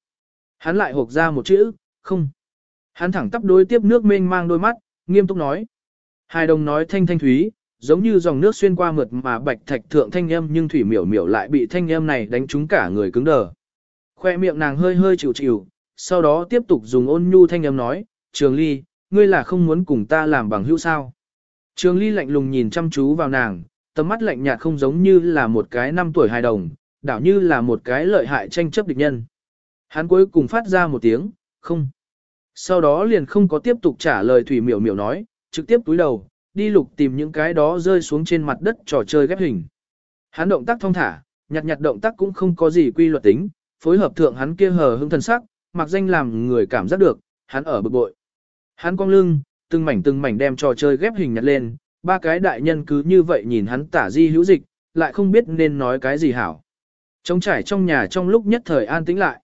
Hắn lại hộc ra một chữ, "Không." Hắn thẳng tắp đối tiếp nước mênh mang đôi mắt, nghiêm túc nói. Hai đồng nói thanh thanh thúy, giống như dòng nước xuyên qua mượt mà bạch thạch thượng thanh âm nhưng thủy miểu miểu lại bị thanh âm này đánh trúng cả người cứng đờ. Khoe miệng nàng hơi hơi chịu chịu, sau đó tiếp tục dùng ôn nhu thanh âm nói, Trường Ly, ngươi là không muốn cùng ta làm bằng hữu sao. Trường Ly lạnh lùng nhìn chăm chú vào nàng, tầm mắt lạnh nhạt không giống như là một cái năm tuổi hài đồng, đảo như là một cái lợi hại tranh chấp địch nhân. Hắn cuối cùng phát ra một tiếng, không. Sau đó liền không có tiếp tục trả lời Thủy Miểu Miểu nói, trực tiếp túi đầu, đi lục tìm những cái đó rơi xuống trên mặt đất trò chơi ghép hình. Hắn động tác thong thả, nhặt nhặt động tác cũng không có gì quy luật tính, phối hợp thượng hắn kia hờ hững thần sắc, mặc danh làm người cảm giác được, hắn ở bực bội. Hắn cong lưng, từng mảnh từng mảnh đem trò chơi ghép hình nhặt lên, ba cái đại nhân cứ như vậy nhìn hắn tả di hữu dịch, lại không biết nên nói cái gì hảo. Trống trải trong nhà trong lúc nhất thời an tĩnh lại.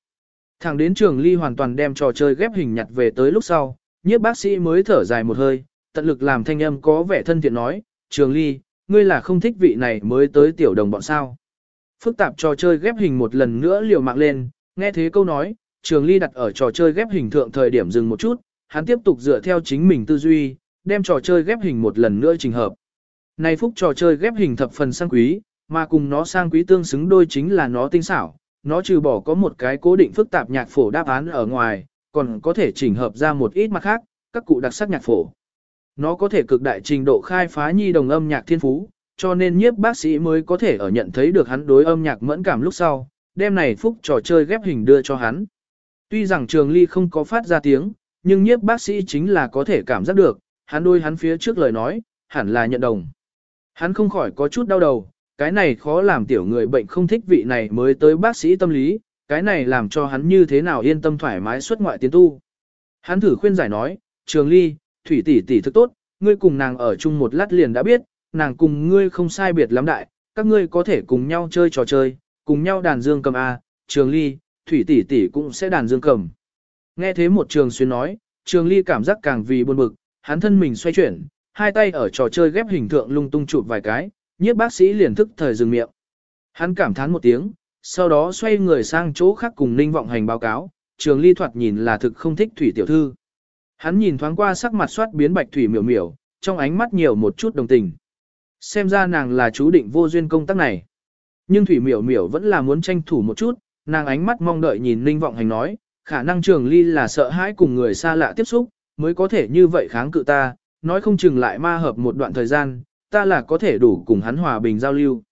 Thẳng đến trường ly hoàn toàn đem trò chơi ghép hình nhặt về tới lúc sau, nhiếp bác sĩ mới thở dài một hơi, tận lực làm thanh âm có vẻ thân thiện nói, trường ly, ngươi là không thích vị này mới tới tiểu đồng bọn sao. Phức tạp trò chơi ghép hình một lần nữa liều mạng lên, nghe thế câu nói, trường ly đặt ở trò chơi ghép hình thượng thời điểm dừng một chút, hắn tiếp tục dựa theo chính mình tư duy, đem trò chơi ghép hình một lần nữa trình hợp. Này phúc trò chơi ghép hình thập phần sang quý, mà cùng nó sang quý tương xứng đôi chính là nó tinh xảo, nó trừ bỏ có một cái cố định phức tạp nhạc phổ đáp án ở ngoài, còn có thể chỉnh hợp ra một ít mặt khác, các cụ đặc sắc nhạc phổ. Nó có thể cực đại trình độ khai phá nhi đồng âm nhạc thiên phú, cho nên nhiếp bác sĩ mới có thể ở nhận thấy được hắn đối âm nhạc mẫn cảm lúc sau, Đêm này phúc trò chơi ghép hình đưa cho hắn. Tuy rằng trường ly không có phát ra tiếng, nhưng nhiếp bác sĩ chính là có thể cảm giác được, hắn đôi hắn phía trước lời nói, hẳn là nhận đồng. Hắn không khỏi có chút đau đầu, cái này khó làm tiểu người bệnh không thích vị này mới tới bác sĩ tâm lý, cái này làm cho hắn như thế nào yên tâm thoải mái xuất ngoại tiến tu. Hắn thử khuyên giải nói, trường ly, thủy tỷ tỷ thức tốt, ngươi cùng nàng ở chung một lát liền đã biết, nàng cùng ngươi không sai biệt lắm đại, các ngươi có thể cùng nhau chơi trò chơi, cùng nhau đàn dương cầm A, trường ly, thủy tỷ tỷ cũng sẽ đàn dương cầm. Nghe thế một trường xuyên nói, trường ly cảm giác càng vì buồn bực, hắn thân mình xoay chuyển, hai tay ở trò chơi ghép hình tượng lung tung chụp vài cái, nhiếp bác sĩ liền thức thời dừng miệng. Hắn cảm thán một tiếng, sau đó xoay người sang chỗ khác cùng ninh vọng hành báo cáo, trường ly thoạt nhìn là thực không thích thủy tiểu thư. Hắn nhìn thoáng qua sắc mặt soát biến bạch thủy miểu miểu, trong ánh mắt nhiều một chút đồng tình. Xem ra nàng là chú định vô duyên công tác này. Nhưng thủy miểu miểu vẫn là muốn tranh thủ một chút, nàng ánh mắt mong đợi nhìn ninh vọng hành nói, khả năng trường ly là sợ hãi cùng người xa lạ tiếp xúc, mới có thể như vậy kháng cự ta, nói không chừng lại ma hợp một đoạn thời gian, ta là có thể đủ cùng hắn hòa bình giao lưu.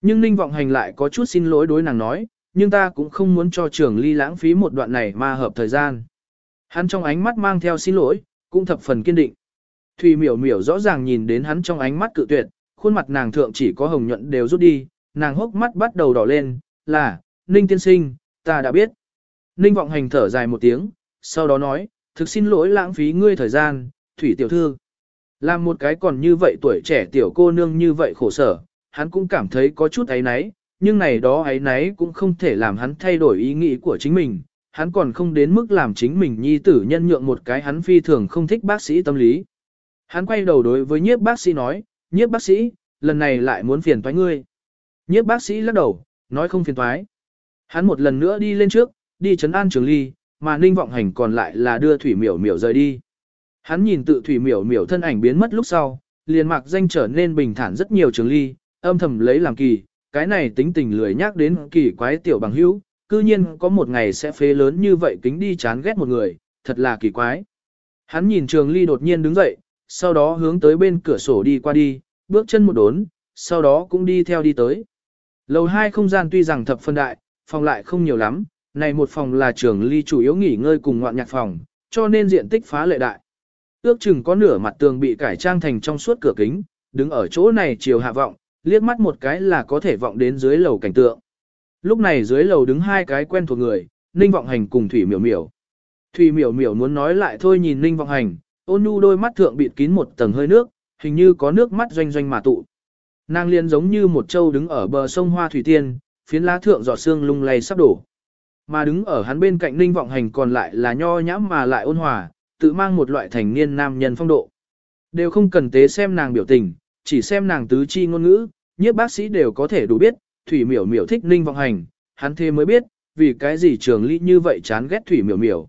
Nhưng Ninh Vọng Hành lại có chút xin lỗi đối nàng nói, nhưng ta cũng không muốn cho trường ly lãng phí một đoạn này ma hợp thời gian. Hắn trong ánh mắt mang theo xin lỗi, cũng thập phần kiên định. Thùy miểu miểu rõ ràng nhìn đến hắn trong ánh mắt cự tuyệt, khuôn mặt nàng thượng chỉ có hồng nhuận đều rút đi, nàng hốc mắt bắt đầu đỏ lên, là, Ninh tiên sinh, ta đã biết. Ninh vọng hành thở dài một tiếng, sau đó nói, thực xin lỗi lãng phí ngươi thời gian, thủy tiểu thư. Làm một cái còn như vậy tuổi trẻ tiểu cô nương như vậy khổ sở, hắn cũng cảm thấy có chút ấy náy, nhưng này đó ấy náy cũng không thể làm hắn thay đổi ý nghĩ của chính mình. Hắn còn không đến mức làm chính mình nhi tử nhân nhượng một cái hắn phi thường không thích bác sĩ tâm lý. Hắn quay đầu đối với nhiếp bác sĩ nói, nhiếp bác sĩ, lần này lại muốn phiền toái ngươi. Nhiếp bác sĩ lắc đầu, nói không phiền toái. Hắn một lần nữa đi lên trước, đi chấn an trường ly, mà ninh vọng hành còn lại là đưa thủy miểu miểu rời đi. Hắn nhìn tự thủy miểu miểu thân ảnh biến mất lúc sau, liền mặc danh trở nên bình thản rất nhiều trường ly, âm thầm lấy làm kỳ, cái này tính tình lười nhắc đến kỳ quái tiểu bằng hữu, cư nhiên có một ngày sẽ phế lớn như vậy kính đi chán ghét một người, thật là kỳ quái. Hắn nhìn trường ly đột nhiên đứng dậy, sau đó hướng tới bên cửa sổ đi qua đi, bước chân một đốn, sau đó cũng đi theo đi tới. Lầu hai không gian tuy rằng thập phân đại, phòng lại không nhiều lắm, này một phòng là trường ly chủ yếu nghỉ ngơi cùng ngoạn nhạc phòng, cho nên diện tích phá lệ đại. Ước chừng có nửa mặt tường bị cải trang thành trong suốt cửa kính, đứng ở chỗ này chiều hạ vọng, liếc mắt một cái là có thể vọng đến dưới lầu cảnh tượng. Lúc này dưới lầu đứng hai cái quen thuộc người, Ninh Vọng Hành cùng Thủy Miểu Miểu. Thủy Miểu Miểu muốn nói lại thôi nhìn Ninh Vọng Hành, ôn nhu đôi mắt thượng bịt kín một tầng hơi nước, hình như có nước mắt doanh doanh mà tụ. Nàng liên giống như một châu đứng ở bờ sông Hoa Thủy Tiên, phiến lá thượng giọt sương lung lay sắp đổ. Mà đứng ở hắn bên cạnh Ninh Vọng Hành còn lại là nho nhãm mà lại ôn hòa, tự mang một loại thành niên nam nhân phong độ. Đều không cần tế xem nàng biểu tình, chỉ xem nàng tứ chi ngôn ngữ, nhiếp bác sĩ đều có thể đủ biết, Thủy Miểu Miểu thích Ninh Vọng Hành, hắn thế mới biết, vì cái gì Trường Ly như vậy chán ghét Thủy Miểu Miểu.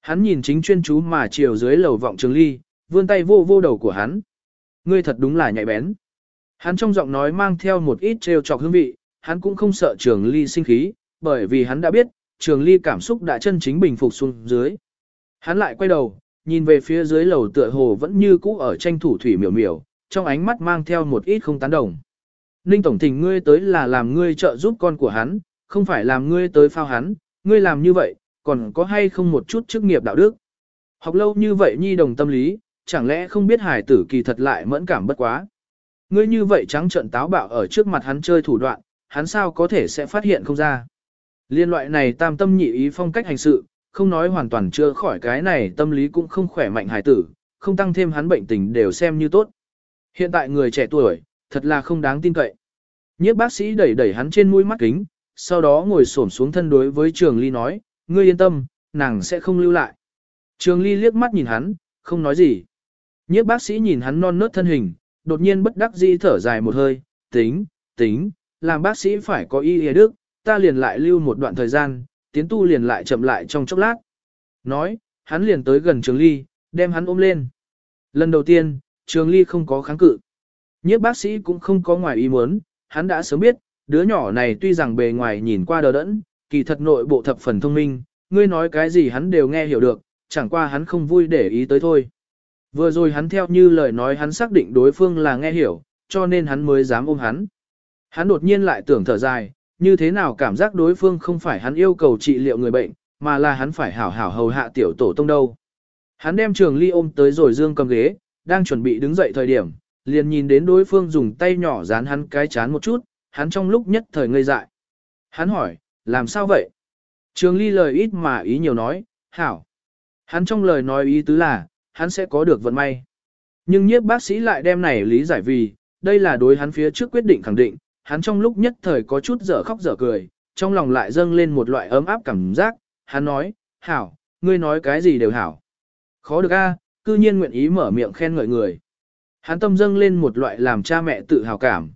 Hắn nhìn chính chuyên chú mà chiều dưới lầu vọng Trường Ly, vươn tay vô vô đầu của hắn. Ngươi thật đúng là nhạy bén. Hắn trong giọng nói mang theo một ít trêu chọc hương vị, hắn cũng không sợ Trường Ly sinh khí, bởi vì hắn đã biết, Trường Ly cảm xúc đã chân chính bình phục xuống dưới. Hắn lại quay đầu, nhìn về phía dưới lầu tựa hồ vẫn như cũ ở tranh thủ thủy miểu miểu, trong ánh mắt mang theo một ít không tán đồng. Ninh Tổng Thình ngươi tới là làm ngươi trợ giúp con của hắn, không phải làm ngươi tới phao hắn, ngươi làm như vậy, còn có hay không một chút chức nghiệp đạo đức. Học lâu như vậy nhi đồng tâm lý, chẳng lẽ không biết hài tử kỳ thật lại mẫn cảm bất quá. Ngươi như vậy trắng trợn táo bạo ở trước mặt hắn chơi thủ đoạn, hắn sao có thể sẽ phát hiện không ra. Liên loại này tam tâm nhị ý phong cách hành sự, không nói hoàn toàn chưa khỏi cái này tâm lý cũng không khỏe mạnh hài tử, không tăng thêm hắn bệnh tình đều xem như tốt. Hiện tại người trẻ tuổi, thật là không đáng tin cậy. Nhiếp bác sĩ đẩy đẩy hắn trên mũi mắt kính, sau đó ngồi xổm xuống thân đối với Trường Ly nói, ngươi yên tâm, nàng sẽ không lưu lại. Trường Ly liếc mắt nhìn hắn, không nói gì. Nhiếp bác sĩ nhìn hắn non nớt thân hình, đột nhiên bất đắc dĩ thở dài một hơi, tính, tính, làm bác sĩ phải có y y đức, ta liền lại lưu một đoạn thời gian, tiến tu liền lại chậm lại trong chốc lát. Nói, hắn liền tới gần Trường Ly, đem hắn ôm lên. Lần đầu tiên, Trường Ly không có kháng cự. Nhiếp bác sĩ cũng không có ngoài ý muốn, hắn đã sớm biết, đứa nhỏ này tuy rằng bề ngoài nhìn qua đờ đẫn, kỳ thật nội bộ thập phần thông minh, ngươi nói cái gì hắn đều nghe hiểu được, chẳng qua hắn không vui để ý tới thôi. Vừa rồi hắn theo như lời nói hắn xác định đối phương là nghe hiểu, cho nên hắn mới dám ôm hắn. Hắn đột nhiên lại tưởng thở dài, như thế nào cảm giác đối phương không phải hắn yêu cầu trị liệu người bệnh, mà là hắn phải hảo hảo hầu hạ tiểu tổ tông đâu. Hắn đem trường ly ôm tới rồi dương cầm ghế, đang chuẩn bị đứng dậy thời điểm, liền nhìn đến đối phương dùng tay nhỏ dán hắn cái chán một chút, hắn trong lúc nhất thời ngây dại. Hắn hỏi, làm sao vậy? Trường ly lời ít mà ý nhiều nói, hảo. Hắn trong lời nói ý tứ là, hắn sẽ có được vận may. Nhưng nhiếp bác sĩ lại đem này lý giải vì, đây là đối hắn phía trước quyết định khẳng định, hắn trong lúc nhất thời có chút dở khóc dở cười, trong lòng lại dâng lên một loại ấm áp cảm giác, hắn nói, hảo, ngươi nói cái gì đều hảo. Khó được a, cư nhiên nguyện ý mở miệng khen ngợi người. Hắn tâm dâng lên một loại làm cha mẹ tự hào cảm.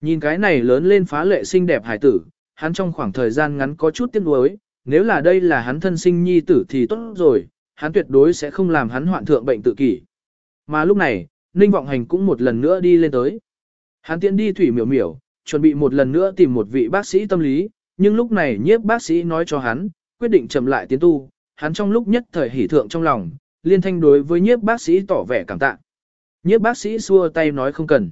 Nhìn cái này lớn lên phá lệ xinh đẹp hài tử, hắn trong khoảng thời gian ngắn có chút tiếc nuối, nếu là đây là hắn thân sinh nhi tử thì tốt rồi, hắn tuyệt đối sẽ không làm hắn hoạn thượng bệnh tự kỷ. Mà lúc này, Ninh Vọng Hành cũng một lần nữa đi lên tới. Hắn tiện đi thủy miểu miểu, chuẩn bị một lần nữa tìm một vị bác sĩ tâm lý, nhưng lúc này nhiếp bác sĩ nói cho hắn, quyết định chậm lại tiến tu, hắn trong lúc nhất thời hỉ thượng trong lòng, liên thanh đối với nhiếp bác sĩ tỏ vẻ cảm tạ. Nhiếp bác sĩ xua tay nói không cần.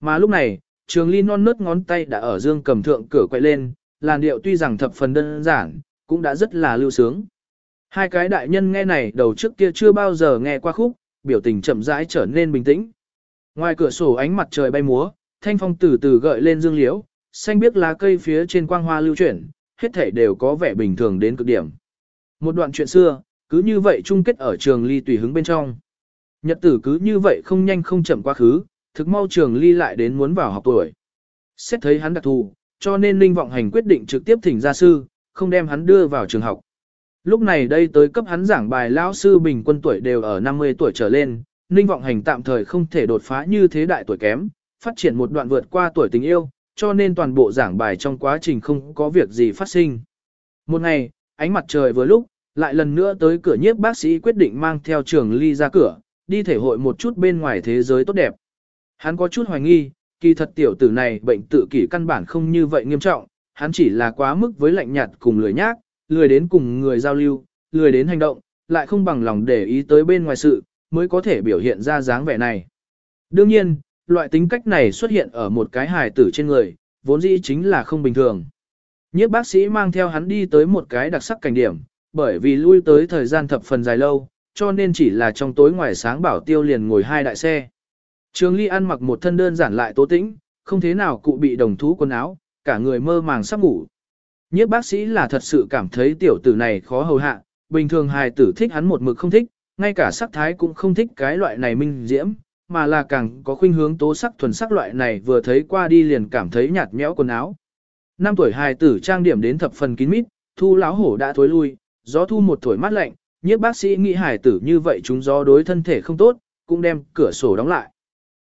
Mà lúc này, trường ly non nớt ngón tay đã ở dương cầm thượng cửa quay lên, làn điệu tuy rằng thập phần đơn giản, cũng đã rất là lưu sướng. Hai cái đại nhân nghe này đầu trước kia chưa bao giờ nghe qua khúc, biểu tình chậm rãi trở nên bình tĩnh. Ngoài cửa sổ ánh mặt trời bay múa, thanh phong từ từ gợi lên dương liễu, xanh biếc lá cây phía trên quang hoa lưu chuyển, hết thảy đều có vẻ bình thường đến cực điểm. Một đoạn chuyện xưa, cứ như vậy chung kết ở trường ly tùy hứng bên trong. Nhật tử cứ như vậy không nhanh không chậm quá khứ, thực mau trường ly lại đến muốn vào học tuổi. Xét thấy hắn đặc thù, cho nên Ninh Vọng Hành quyết định trực tiếp thỉnh gia sư, không đem hắn đưa vào trường học. Lúc này đây tới cấp hắn giảng bài lão sư bình quân tuổi đều ở 50 tuổi trở lên, Ninh Vọng Hành tạm thời không thể đột phá như thế đại tuổi kém, phát triển một đoạn vượt qua tuổi tình yêu, cho nên toàn bộ giảng bài trong quá trình không có việc gì phát sinh. Một ngày, ánh mặt trời vừa lúc, lại lần nữa tới cửa nhiếp bác sĩ quyết định mang theo trường ly ra cửa, đi thể hội một chút bên ngoài thế giới tốt đẹp. Hắn có chút hoài nghi, kỳ thật tiểu tử này bệnh tự kỷ căn bản không như vậy nghiêm trọng, hắn chỉ là quá mức với lạnh nhạt cùng lười nhác, lười đến cùng người giao lưu, lười đến hành động, lại không bằng lòng để ý tới bên ngoài sự, mới có thể biểu hiện ra dáng vẻ này. Đương nhiên, loại tính cách này xuất hiện ở một cái hài tử trên người, vốn dĩ chính là không bình thường. Nhiếp bác sĩ mang theo hắn đi tới một cái đặc sắc cảnh điểm, bởi vì lui tới thời gian thập phần dài lâu, cho nên chỉ là trong tối ngoài sáng bảo tiêu liền ngồi hai đại xe. Trường Ly ăn mặc một thân đơn giản lại tố tĩnh, không thế nào cụ bị đồng thú quần áo, cả người mơ màng sắp ngủ. Nhiếp bác sĩ là thật sự cảm thấy tiểu tử này khó hầu hạ, bình thường hài tử thích hắn một mực không thích, ngay cả sắc thái cũng không thích cái loại này minh diễm, mà là càng có khuynh hướng tố sắc thuần sắc loại này vừa thấy qua đi liền cảm thấy nhạt nhẽo quần áo. Năm tuổi hài tử trang điểm đến thập phần kín mít, thu láo hổ đã thối lui, gió thu một thổi mát lạnh, nhiếp bác sĩ nghĩ hài tử như vậy chúng gió đối thân thể không tốt, cũng đem cửa sổ đóng lại.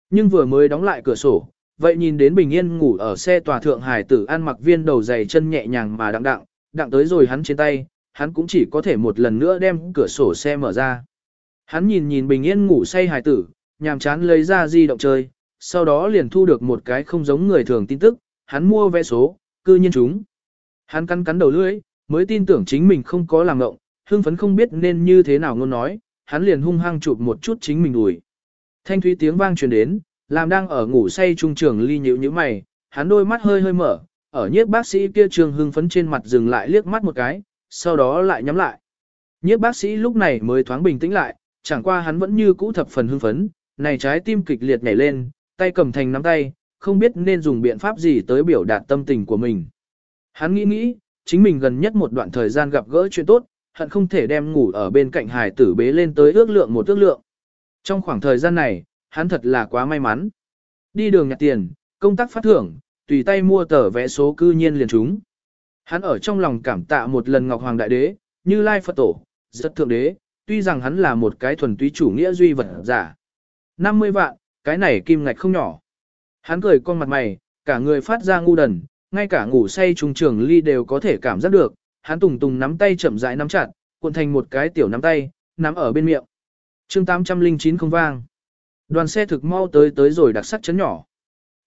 Nhưng vừa mới đóng lại cửa sổ, vậy nhìn đến bình yên ngủ ở xe tòa thượng hải tử ăn mặc viên đầu dày chân nhẹ nhàng mà đặng đặng, đặng tới rồi hắn trên tay, hắn cũng chỉ có thể một lần nữa đem cửa sổ xe mở ra. Hắn nhìn nhìn bình yên ngủ say hải tử, nhàm chán lấy ra di động chơi, sau đó liền thu được một cái không giống người thường tin tức, hắn mua vé số, cư nhiên chúng. Hắn cắn cắn đầu lưỡi, mới tin tưởng chính mình không có làm ngộng, hưng phấn không biết nên như thế nào ngôn nói, hắn liền hung hăng chụp một chút chính mình đùi. Thanh thúy tiếng vang truyền đến, làm đang ở ngủ say trung trường ly nhíu như mày, hắn đôi mắt hơi hơi mở, ở nhiếp bác sĩ kia trường hưng phấn trên mặt dừng lại liếc mắt một cái, sau đó lại nhắm lại. Nhiếp bác sĩ lúc này mới thoáng bình tĩnh lại, chẳng qua hắn vẫn như cũ thập phần hưng phấn, này trái tim kịch liệt nhảy lên, tay cầm thành nắm tay, không biết nên dùng biện pháp gì tới biểu đạt tâm tình của mình. Hắn nghĩ nghĩ, chính mình gần nhất một đoạn thời gian gặp gỡ chuyện tốt, hận không thể đem ngủ ở bên cạnh hài tử bế lên tới ước lượng một ước lượng. Trong khoảng thời gian này, hắn thật là quá may mắn. Đi đường nhặt tiền, công tác phát thưởng, tùy tay mua tờ vé số cư nhiên liền chúng. Hắn ở trong lòng cảm tạ một lần Ngọc Hoàng Đại Đế, như Lai Phật Tổ, rất thượng đế, tuy rằng hắn là một cái thuần túy chủ nghĩa duy vật giả. 50 vạn, cái này kim ngạch không nhỏ. Hắn cười con mặt mày, cả người phát ra ngu đần, ngay cả ngủ say trung trường ly đều có thể cảm giác được, hắn tùng tùng nắm tay chậm rãi nắm chặt, cuộn thành một cái tiểu nắm tay, nắm ở bên miệng. chương 809 không vang. Đoàn xe thực mau tới tới rồi đặc sắc chấn nhỏ.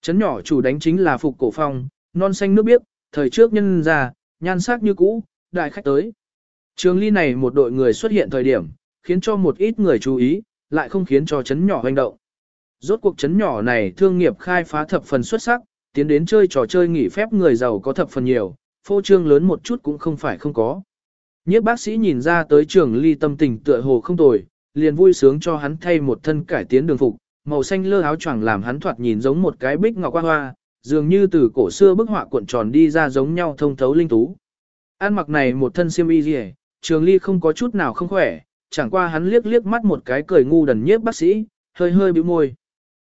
Chấn nhỏ chủ đánh chính là phục cổ phong, non xanh nước biếc, thời trước nhân ra, nhan sắc như cũ, đại khách tới. Trường ly này một đội người xuất hiện thời điểm, khiến cho một ít người chú ý, lại không khiến cho chấn nhỏ hoành động. Rốt cuộc chấn nhỏ này thương nghiệp khai phá thập phần xuất sắc, tiến đến chơi trò chơi nghỉ phép người giàu có thập phần nhiều, phô trương lớn một chút cũng không phải không có. Nhiếp bác sĩ nhìn ra tới trường ly tâm tình tựa hồ không tồi, liền vui sướng cho hắn thay một thân cải tiến đường phục, màu xanh lơ áo choàng làm hắn thoạt nhìn giống một cái bích ngọc hoa hoa, dường như từ cổ xưa bức họa cuộn tròn đi ra giống nhau thông thấu linh tú. An mặc này một thân xiêm y rìa, trường ly không có chút nào không khỏe, chẳng qua hắn liếc liếc mắt một cái cười ngu đần nhiếp bác sĩ, hơi hơi bĩu môi.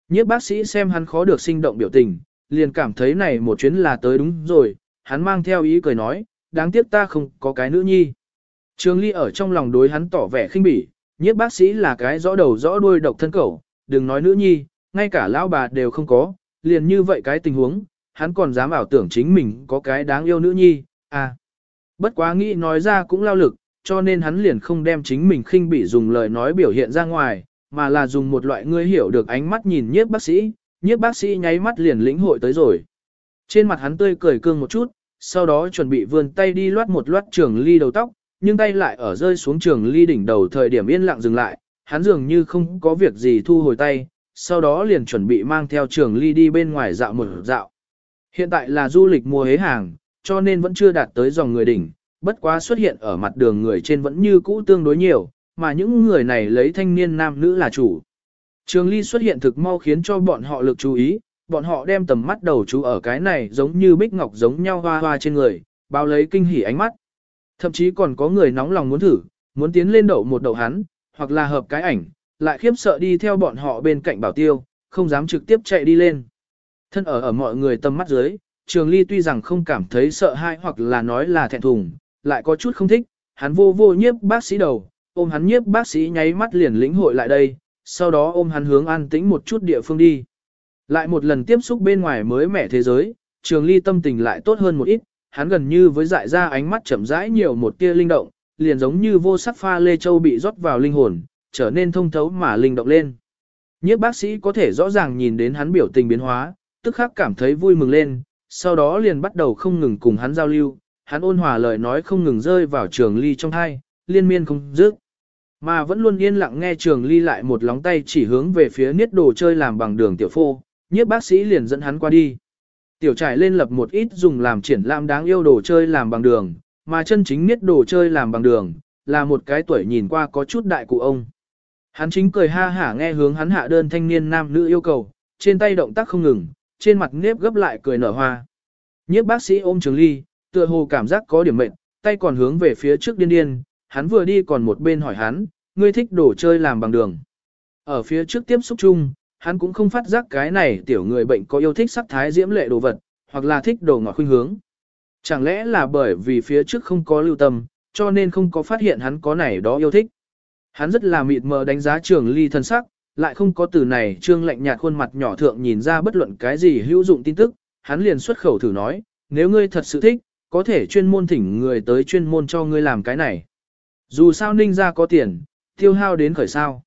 Nhiếp bác sĩ xem hắn khó được sinh động biểu tình, liền cảm thấy này một chuyến là tới đúng rồi, hắn mang theo ý cười nói, đáng tiếc ta không có cái nữ nhi. Trường ly ở trong lòng đối hắn tỏ vẻ khinh bỉ, nhiếp bác sĩ là cái rõ đầu rõ đuôi độc thân cẩu, đừng nói nữ nhi, ngay cả lão bà đều không có, liền như vậy cái tình huống, hắn còn dám ảo tưởng chính mình có cái đáng yêu nữ nhi, à. Bất quá nghĩ nói ra cũng lao lực, cho nên hắn liền không đem chính mình khinh bỉ dùng lời nói biểu hiện ra ngoài, mà là dùng một loại ngươi hiểu được ánh mắt nhìn nhiếp bác sĩ, nhiếp bác sĩ nháy mắt liền lĩnh hội tới rồi. Trên mặt hắn tươi cười cương một chút, sau đó chuẩn bị vươn tay đi loát một loát trường ly đầu tóc, nhưng tay lại ở rơi xuống trường ly đỉnh đầu thời điểm yên lặng dừng lại, hắn dường như không có việc gì thu hồi tay, sau đó liền chuẩn bị mang theo trường ly đi bên ngoài dạo một dạo. Hiện tại là du lịch mùa hế hàng, cho nên vẫn chưa đạt tới dòng người đỉnh, bất quá xuất hiện ở mặt đường người trên vẫn như cũ tương đối nhiều, mà những người này lấy thanh niên nam nữ là chủ. Trường ly xuất hiện thực mau khiến cho bọn họ lực chú ý, bọn họ đem tầm mắt đầu chú ở cái này giống như bích ngọc giống nhau hoa hoa trên người, bao lấy kinh hỉ ánh mắt. Thậm chí còn có người nóng lòng muốn thử, muốn tiến lên đậu một đậu hắn, hoặc là hợp cái ảnh, lại khiếp sợ đi theo bọn họ bên cạnh bảo tiêu, không dám trực tiếp chạy đi lên. Thân ở ở mọi người tầm mắt dưới, Trường Ly tuy rằng không cảm thấy sợ hãi hoặc là nói là thẹn thùng, lại có chút không thích, hắn vô vô nhiếp bác sĩ đầu, ôm hắn nhiếp bác sĩ nháy mắt liền lĩnh hội lại đây, sau đó ôm hắn hướng an tĩnh một chút địa phương đi. Lại một lần tiếp xúc bên ngoài mới mẻ thế giới, Trường Ly tâm tình lại tốt hơn một ít, hắn gần như với dại ra ánh mắt chậm rãi nhiều một tia linh động, liền giống như vô sắc pha lê châu bị rót vào linh hồn, trở nên thông thấu mà linh động lên. Nhiếp bác sĩ có thể rõ ràng nhìn đến hắn biểu tình biến hóa, tức khắc cảm thấy vui mừng lên, sau đó liền bắt đầu không ngừng cùng hắn giao lưu, hắn ôn hòa lời nói không ngừng rơi vào trường ly trong thai, liên miên không dứt. Mà vẫn luôn yên lặng nghe trường ly lại một lóng tay chỉ hướng về phía niết đồ chơi làm bằng đường tiểu phô, nhiếp bác sĩ liền dẫn hắn qua đi. Tiểu trải lên lập một ít dùng làm triển lãm đáng yêu đồ chơi làm bằng đường, mà chân chính niết đồ chơi làm bằng đường, là một cái tuổi nhìn qua có chút đại cụ ông. Hắn chính cười ha hả nghe hướng hắn hạ đơn thanh niên nam nữ yêu cầu, trên tay động tác không ngừng, trên mặt nếp gấp lại cười nở hoa. Nhiếp bác sĩ ôm Trường Ly, tựa hồ cảm giác có điểm mệnh, tay còn hướng về phía trước điên điên, hắn vừa đi còn một bên hỏi hắn, ngươi thích đồ chơi làm bằng đường. Ở phía trước tiếp xúc chung, hắn cũng không phát giác cái này tiểu người bệnh có yêu thích sắc thái diễm lệ đồ vật, hoặc là thích đồ ngọt khuynh hướng. Chẳng lẽ là bởi vì phía trước không có lưu tâm, cho nên không có phát hiện hắn có này đó yêu thích. Hắn rất là mịt mờ đánh giá trường ly thân sắc, lại không có từ này trương lạnh nhạt khuôn mặt nhỏ thượng nhìn ra bất luận cái gì hữu dụng tin tức, hắn liền xuất khẩu thử nói, nếu ngươi thật sự thích, có thể chuyên môn thỉnh người tới chuyên môn cho ngươi làm cái này. Dù sao ninh ra có tiền, tiêu hao đến khởi sao.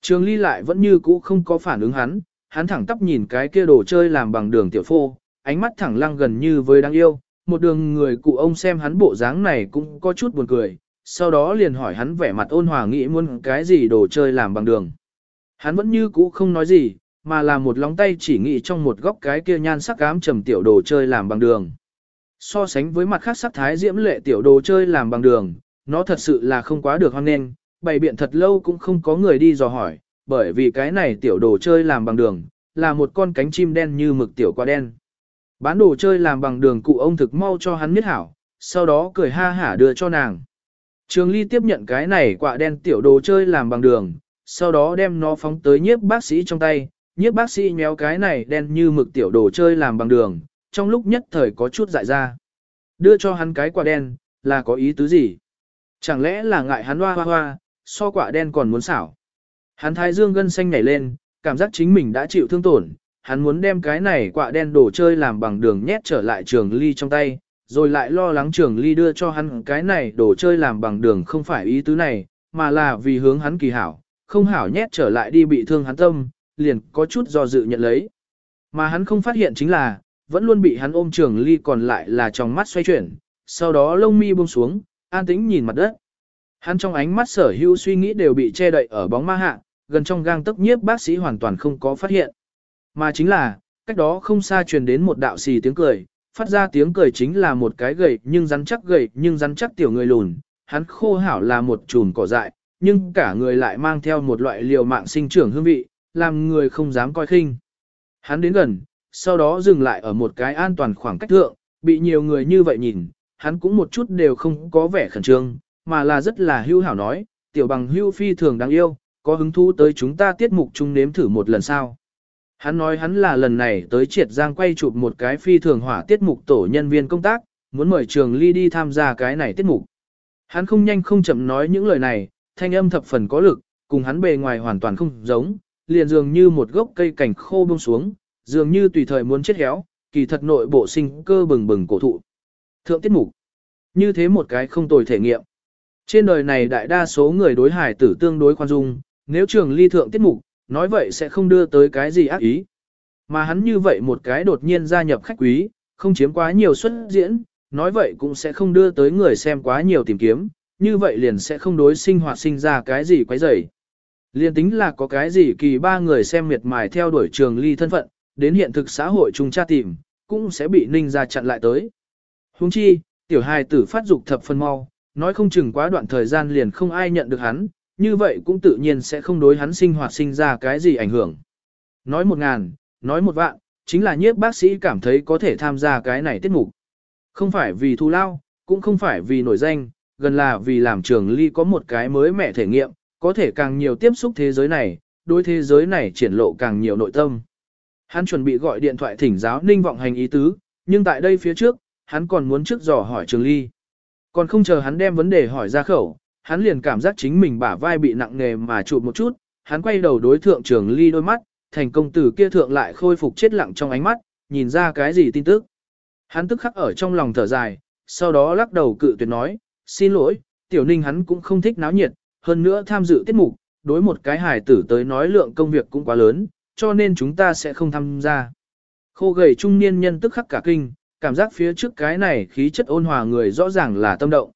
Trường ly lại vẫn như cũ không có phản ứng hắn, hắn thẳng tắp nhìn cái kia đồ chơi làm bằng đường tiểu phô, ánh mắt thẳng lăng gần như với đáng yêu, một đường người cụ ông xem hắn bộ dáng này cũng có chút buồn cười, sau đó liền hỏi hắn vẻ mặt ôn hòa nghĩ muốn cái gì đồ chơi làm bằng đường. Hắn vẫn như cũ không nói gì, mà là một lóng tay chỉ nghĩ trong một góc cái kia nhan sắc ám trầm tiểu đồ chơi làm bằng đường. So sánh với mặt khác sắc thái diễm lệ tiểu đồ chơi làm bằng đường, nó thật sự là không quá được hoan nghênh, bày biện thật lâu cũng không có người đi dò hỏi, bởi vì cái này tiểu đồ chơi làm bằng đường, là một con cánh chim đen như mực tiểu quả đen. Bán đồ chơi làm bằng đường cụ ông thực mau cho hắn miết hảo, sau đó cười ha hả đưa cho nàng. Trường Ly tiếp nhận cái này quả đen tiểu đồ chơi làm bằng đường, sau đó đem nó phóng tới nhiếp bác sĩ trong tay, nhiếp bác sĩ nhéo cái này đen như mực tiểu đồ chơi làm bằng đường, trong lúc nhất thời có chút dại ra. Đưa cho hắn cái quả đen, là có ý tứ gì? Chẳng lẽ là ngại hắn hoa hoa hoa, so quả đen còn muốn xảo. Hắn thái dương gân xanh nhảy lên, cảm giác chính mình đã chịu thương tổn, hắn muốn đem cái này quả đen đồ chơi làm bằng đường nhét trở lại trường ly trong tay, rồi lại lo lắng trường ly đưa cho hắn cái này đồ chơi làm bằng đường không phải ý tứ này, mà là vì hướng hắn kỳ hảo, không hảo nhét trở lại đi bị thương hắn tâm, liền có chút do dự nhận lấy. Mà hắn không phát hiện chính là, vẫn luôn bị hắn ôm trường ly còn lại là trong mắt xoay chuyển, sau đó lông mi buông xuống, an tĩnh nhìn mặt đất. Hắn trong ánh mắt sở hữu suy nghĩ đều bị che đậy ở bóng ma hạ, gần trong gang tấc nhiếp bác sĩ hoàn toàn không có phát hiện. Mà chính là, cách đó không xa truyền đến một đạo xì tiếng cười, phát ra tiếng cười chính là một cái gầy nhưng rắn chắc gầy nhưng rắn chắc tiểu người lùn, hắn khô hảo là một chùm cỏ dại, nhưng cả người lại mang theo một loại liều mạng sinh trưởng hương vị, làm người không dám coi khinh. Hắn đến gần, sau đó dừng lại ở một cái an toàn khoảng cách thượng, bị nhiều người như vậy nhìn, hắn cũng một chút đều không có vẻ khẩn trương, mà là rất là hưu hảo nói, tiểu bằng hưu phi thường đáng yêu, có hứng thú tới chúng ta tiết mục chung nếm thử một lần sau. Hắn nói hắn là lần này tới triệt giang quay chụp một cái phi thường hỏa tiết mục tổ nhân viên công tác, muốn mời trường ly đi tham gia cái này tiết mục. Hắn không nhanh không chậm nói những lời này, thanh âm thập phần có lực, cùng hắn bề ngoài hoàn toàn không giống, liền dường như một gốc cây cảnh khô bông xuống, dường như tùy thời muốn chết héo, kỳ thật nội bộ sinh cơ bừng bừng cổ thụ. Thượng tiết mục. Như thế một cái không tồi thể nghiệm. Trên đời này đại đa số người đối hải tử tương đối khoan dung, nếu trường ly thượng tiết mục, nói vậy sẽ không đưa tới cái gì ác ý. Mà hắn như vậy một cái đột nhiên gia nhập khách quý, không chiếm quá nhiều xuất diễn, nói vậy cũng sẽ không đưa tới người xem quá nhiều tìm kiếm, như vậy liền sẽ không đối sinh hoạt sinh ra cái gì quấy rầy. Liên tính là có cái gì kỳ ba người xem miệt mài theo đuổi trường ly thân phận, đến hiện thực xã hội chúng tra tìm, cũng sẽ bị ninh ra chặn lại tới. Huống chi, tiểu hài tử phát dục thập phân mau, nói không chừng quá đoạn thời gian liền không ai nhận được hắn, như vậy cũng tự nhiên sẽ không đối hắn sinh hoạt sinh ra cái gì ảnh hưởng. Nói một ngàn, nói một vạn, chính là nhiếp bác sĩ cảm thấy có thể tham gia cái này tiết mục. Không phải vì thù lao, cũng không phải vì nổi danh, gần là vì làm trường ly có một cái mới mẻ thể nghiệm, có thể càng nhiều tiếp xúc thế giới này, đối thế giới này triển lộ càng nhiều nội tâm. Hắn chuẩn bị gọi điện thoại thỉnh giáo ninh vọng hành ý tứ, nhưng tại đây phía trước, hắn còn muốn trước dò hỏi trường ly. Còn không chờ hắn đem vấn đề hỏi ra khẩu, hắn liền cảm giác chính mình bả vai bị nặng nề mà chụp một chút, hắn quay đầu đối thượng trường ly đôi mắt, thành công tử kia thượng lại khôi phục chết lặng trong ánh mắt, nhìn ra cái gì tin tức. Hắn tức khắc ở trong lòng thở dài, sau đó lắc đầu cự tuyệt nói, xin lỗi, tiểu ninh hắn cũng không thích náo nhiệt, hơn nữa tham dự tiết mục, đối một cái hài tử tới nói lượng công việc cũng quá lớn, cho nên chúng ta sẽ không tham gia. Khô gầy trung niên nhân tức khắc cả kinh, cảm giác phía trước cái này khí chất ôn hòa người rõ ràng là tâm động.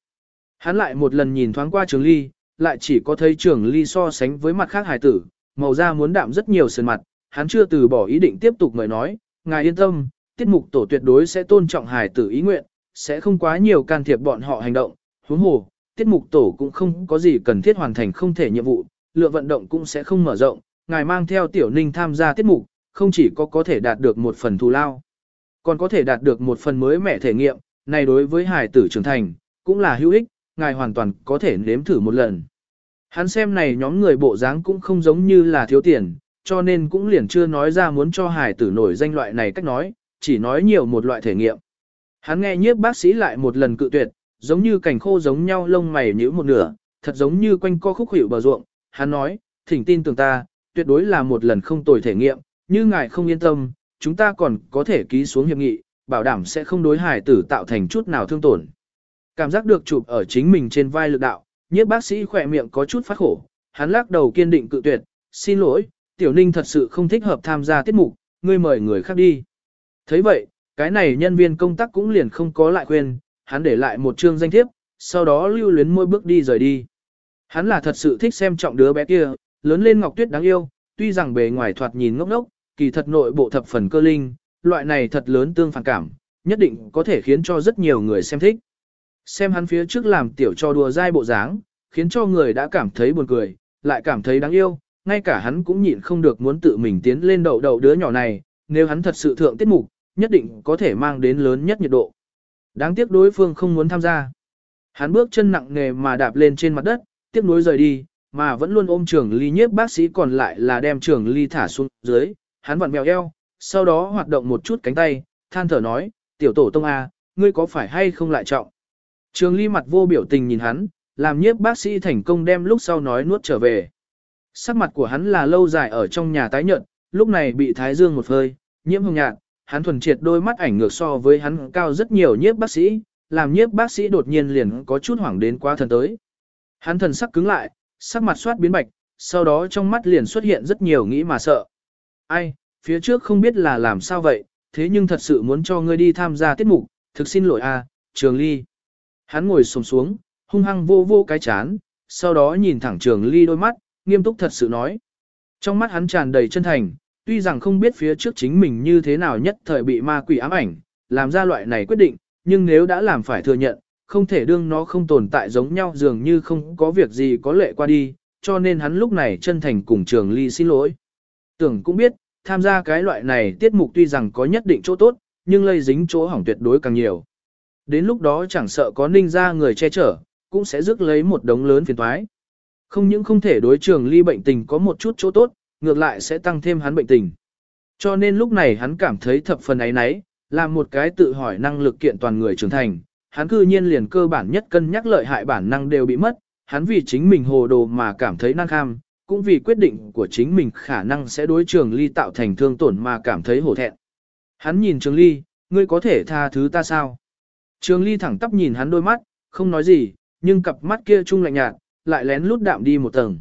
Hắn lại một lần nhìn thoáng qua trường ly, lại chỉ có thấy trường ly so sánh với mặt khác hài tử, màu da muốn đạm rất nhiều sườn mặt, hắn chưa từ bỏ ý định tiếp tục mời nói, ngài yên tâm, tiết mục tổ tuyệt đối sẽ tôn trọng hài tử ý nguyện, sẽ không quá nhiều can thiệp bọn họ hành động, huống hồ, tiết mục tổ cũng không có gì cần thiết hoàn thành không thể nhiệm vụ, lượng vận động cũng sẽ không mở rộng, ngài mang theo tiểu ninh tham gia tiết mục, không chỉ có có thể đạt được một phần thù lao, còn có thể đạt được một phần mới mẻ thể nghiệm, này đối với hải tử trưởng thành, cũng là hữu ích, ngài hoàn toàn có thể nếm thử một lần. Hắn xem này nhóm người bộ dáng cũng không giống như là thiếu tiền, cho nên cũng liền chưa nói ra muốn cho hải tử nổi danh loại này cách nói, chỉ nói nhiều một loại thể nghiệm. Hắn nghe nhiếp bác sĩ lại một lần cự tuyệt, giống như cảnh khô giống nhau lông mày nhíu một nửa, thật giống như quanh co khúc hiệu bờ ruộng. Hắn nói, thỉnh tin tưởng ta, tuyệt đối là một lần không tồi thể nghiệm, như ngài không yên tâm, chúng ta còn có thể ký xuống hiệp nghị, bảo đảm sẽ không đối hài tử tạo thành chút nào thương tổn. Cảm giác được chụp ở chính mình trên vai lực đạo, nhiếp bác sĩ khỏe miệng có chút phát khổ, hắn lắc đầu kiên định cự tuyệt, xin lỗi, tiểu ninh thật sự không thích hợp tham gia tiết mục, ngươi mời người khác đi. thấy vậy, cái này nhân viên công tác cũng liền không có lại khuyên, hắn để lại một chương danh thiếp, sau đó lưu luyến môi bước đi rời đi. Hắn là thật sự thích xem trọng đứa bé kia, lớn lên ngọc tuyết đáng yêu, tuy rằng bề ngoài thoạt nhìn ngốc ngốc, kỳ thật nội bộ thập phần cơ linh, loại này thật lớn tương phản cảm, nhất định có thể khiến cho rất nhiều người xem thích. Xem hắn phía trước làm tiểu cho đùa dai bộ dáng, khiến cho người đã cảm thấy buồn cười, lại cảm thấy đáng yêu, ngay cả hắn cũng nhịn không được muốn tự mình tiến lên đậu đậu đứa nhỏ này, nếu hắn thật sự thượng tiết mục, nhất định có thể mang đến lớn nhất nhiệt độ. Đáng tiếc đối phương không muốn tham gia. Hắn bước chân nặng nề mà đạp lên trên mặt đất, tiếp nối rời đi, mà vẫn luôn ôm trường ly nhiếp bác sĩ còn lại là đem trường ly thả xuống dưới, hắn vặn mèo eo, sau đó hoạt động một chút cánh tay, than thở nói, tiểu tổ tông A, ngươi có phải hay không lại trọng. Trường ly mặt vô biểu tình nhìn hắn, làm nhiếp bác sĩ thành công đem lúc sau nói nuốt trở về. Sắc mặt của hắn là lâu dài ở trong nhà tái nhợt, lúc này bị thái dương một hơi, nhiễm hồng nhạt, hắn thuần triệt đôi mắt ảnh ngược so với hắn cao rất nhiều nhiếp bác sĩ, làm nhiếp bác sĩ đột nhiên liền có chút hoảng đến quá thần tới. Hắn thần sắc cứng lại, sắc mặt soát biến bạch, sau đó trong mắt liền xuất hiện rất nhiều nghĩ mà sợ. Ai, phía trước không biết là làm sao vậy, thế nhưng thật sự muốn cho ngươi đi tham gia tiết mục, thực xin lỗi a, Trường Ly. Hắn ngồi xổm xuống, xuống, hung hăng vô vô cái chán, sau đó nhìn thẳng Trường Ly đôi mắt, nghiêm túc thật sự nói. Trong mắt hắn tràn đầy chân thành, tuy rằng không biết phía trước chính mình như thế nào nhất thời bị ma quỷ ám ảnh, làm ra loại này quyết định, nhưng nếu đã làm phải thừa nhận, không thể đương nó không tồn tại giống nhau dường như không có việc gì có lệ qua đi, cho nên hắn lúc này chân thành cùng Trường Ly xin lỗi. Tưởng cũng biết, tham gia cái loại này tiết mục tuy rằng có nhất định chỗ tốt, nhưng lây dính chỗ hỏng tuyệt đối càng nhiều. Đến lúc đó chẳng sợ có ninh ra người che chở, cũng sẽ rước lấy một đống lớn phiền toái. Không những không thể đối trường ly bệnh tình có một chút chỗ tốt, ngược lại sẽ tăng thêm hắn bệnh tình. Cho nên lúc này hắn cảm thấy thập phần ấy nấy, là một cái tự hỏi năng lực kiện toàn người trưởng thành, hắn cư nhiên liền cơ bản nhất cân nhắc lợi hại bản năng đều bị mất, hắn vì chính mình hồ đồ mà cảm thấy năng kham, cũng vì quyết định của chính mình khả năng sẽ đối trường ly tạo thành thương tổn mà cảm thấy hổ thẹn. Hắn nhìn trường ly, ngươi có thể tha thứ ta sao? Trường ly thẳng tắp nhìn hắn đôi mắt, không nói gì, nhưng cặp mắt kia trung lạnh nhạt, lại lén lút đạm đi một tầng.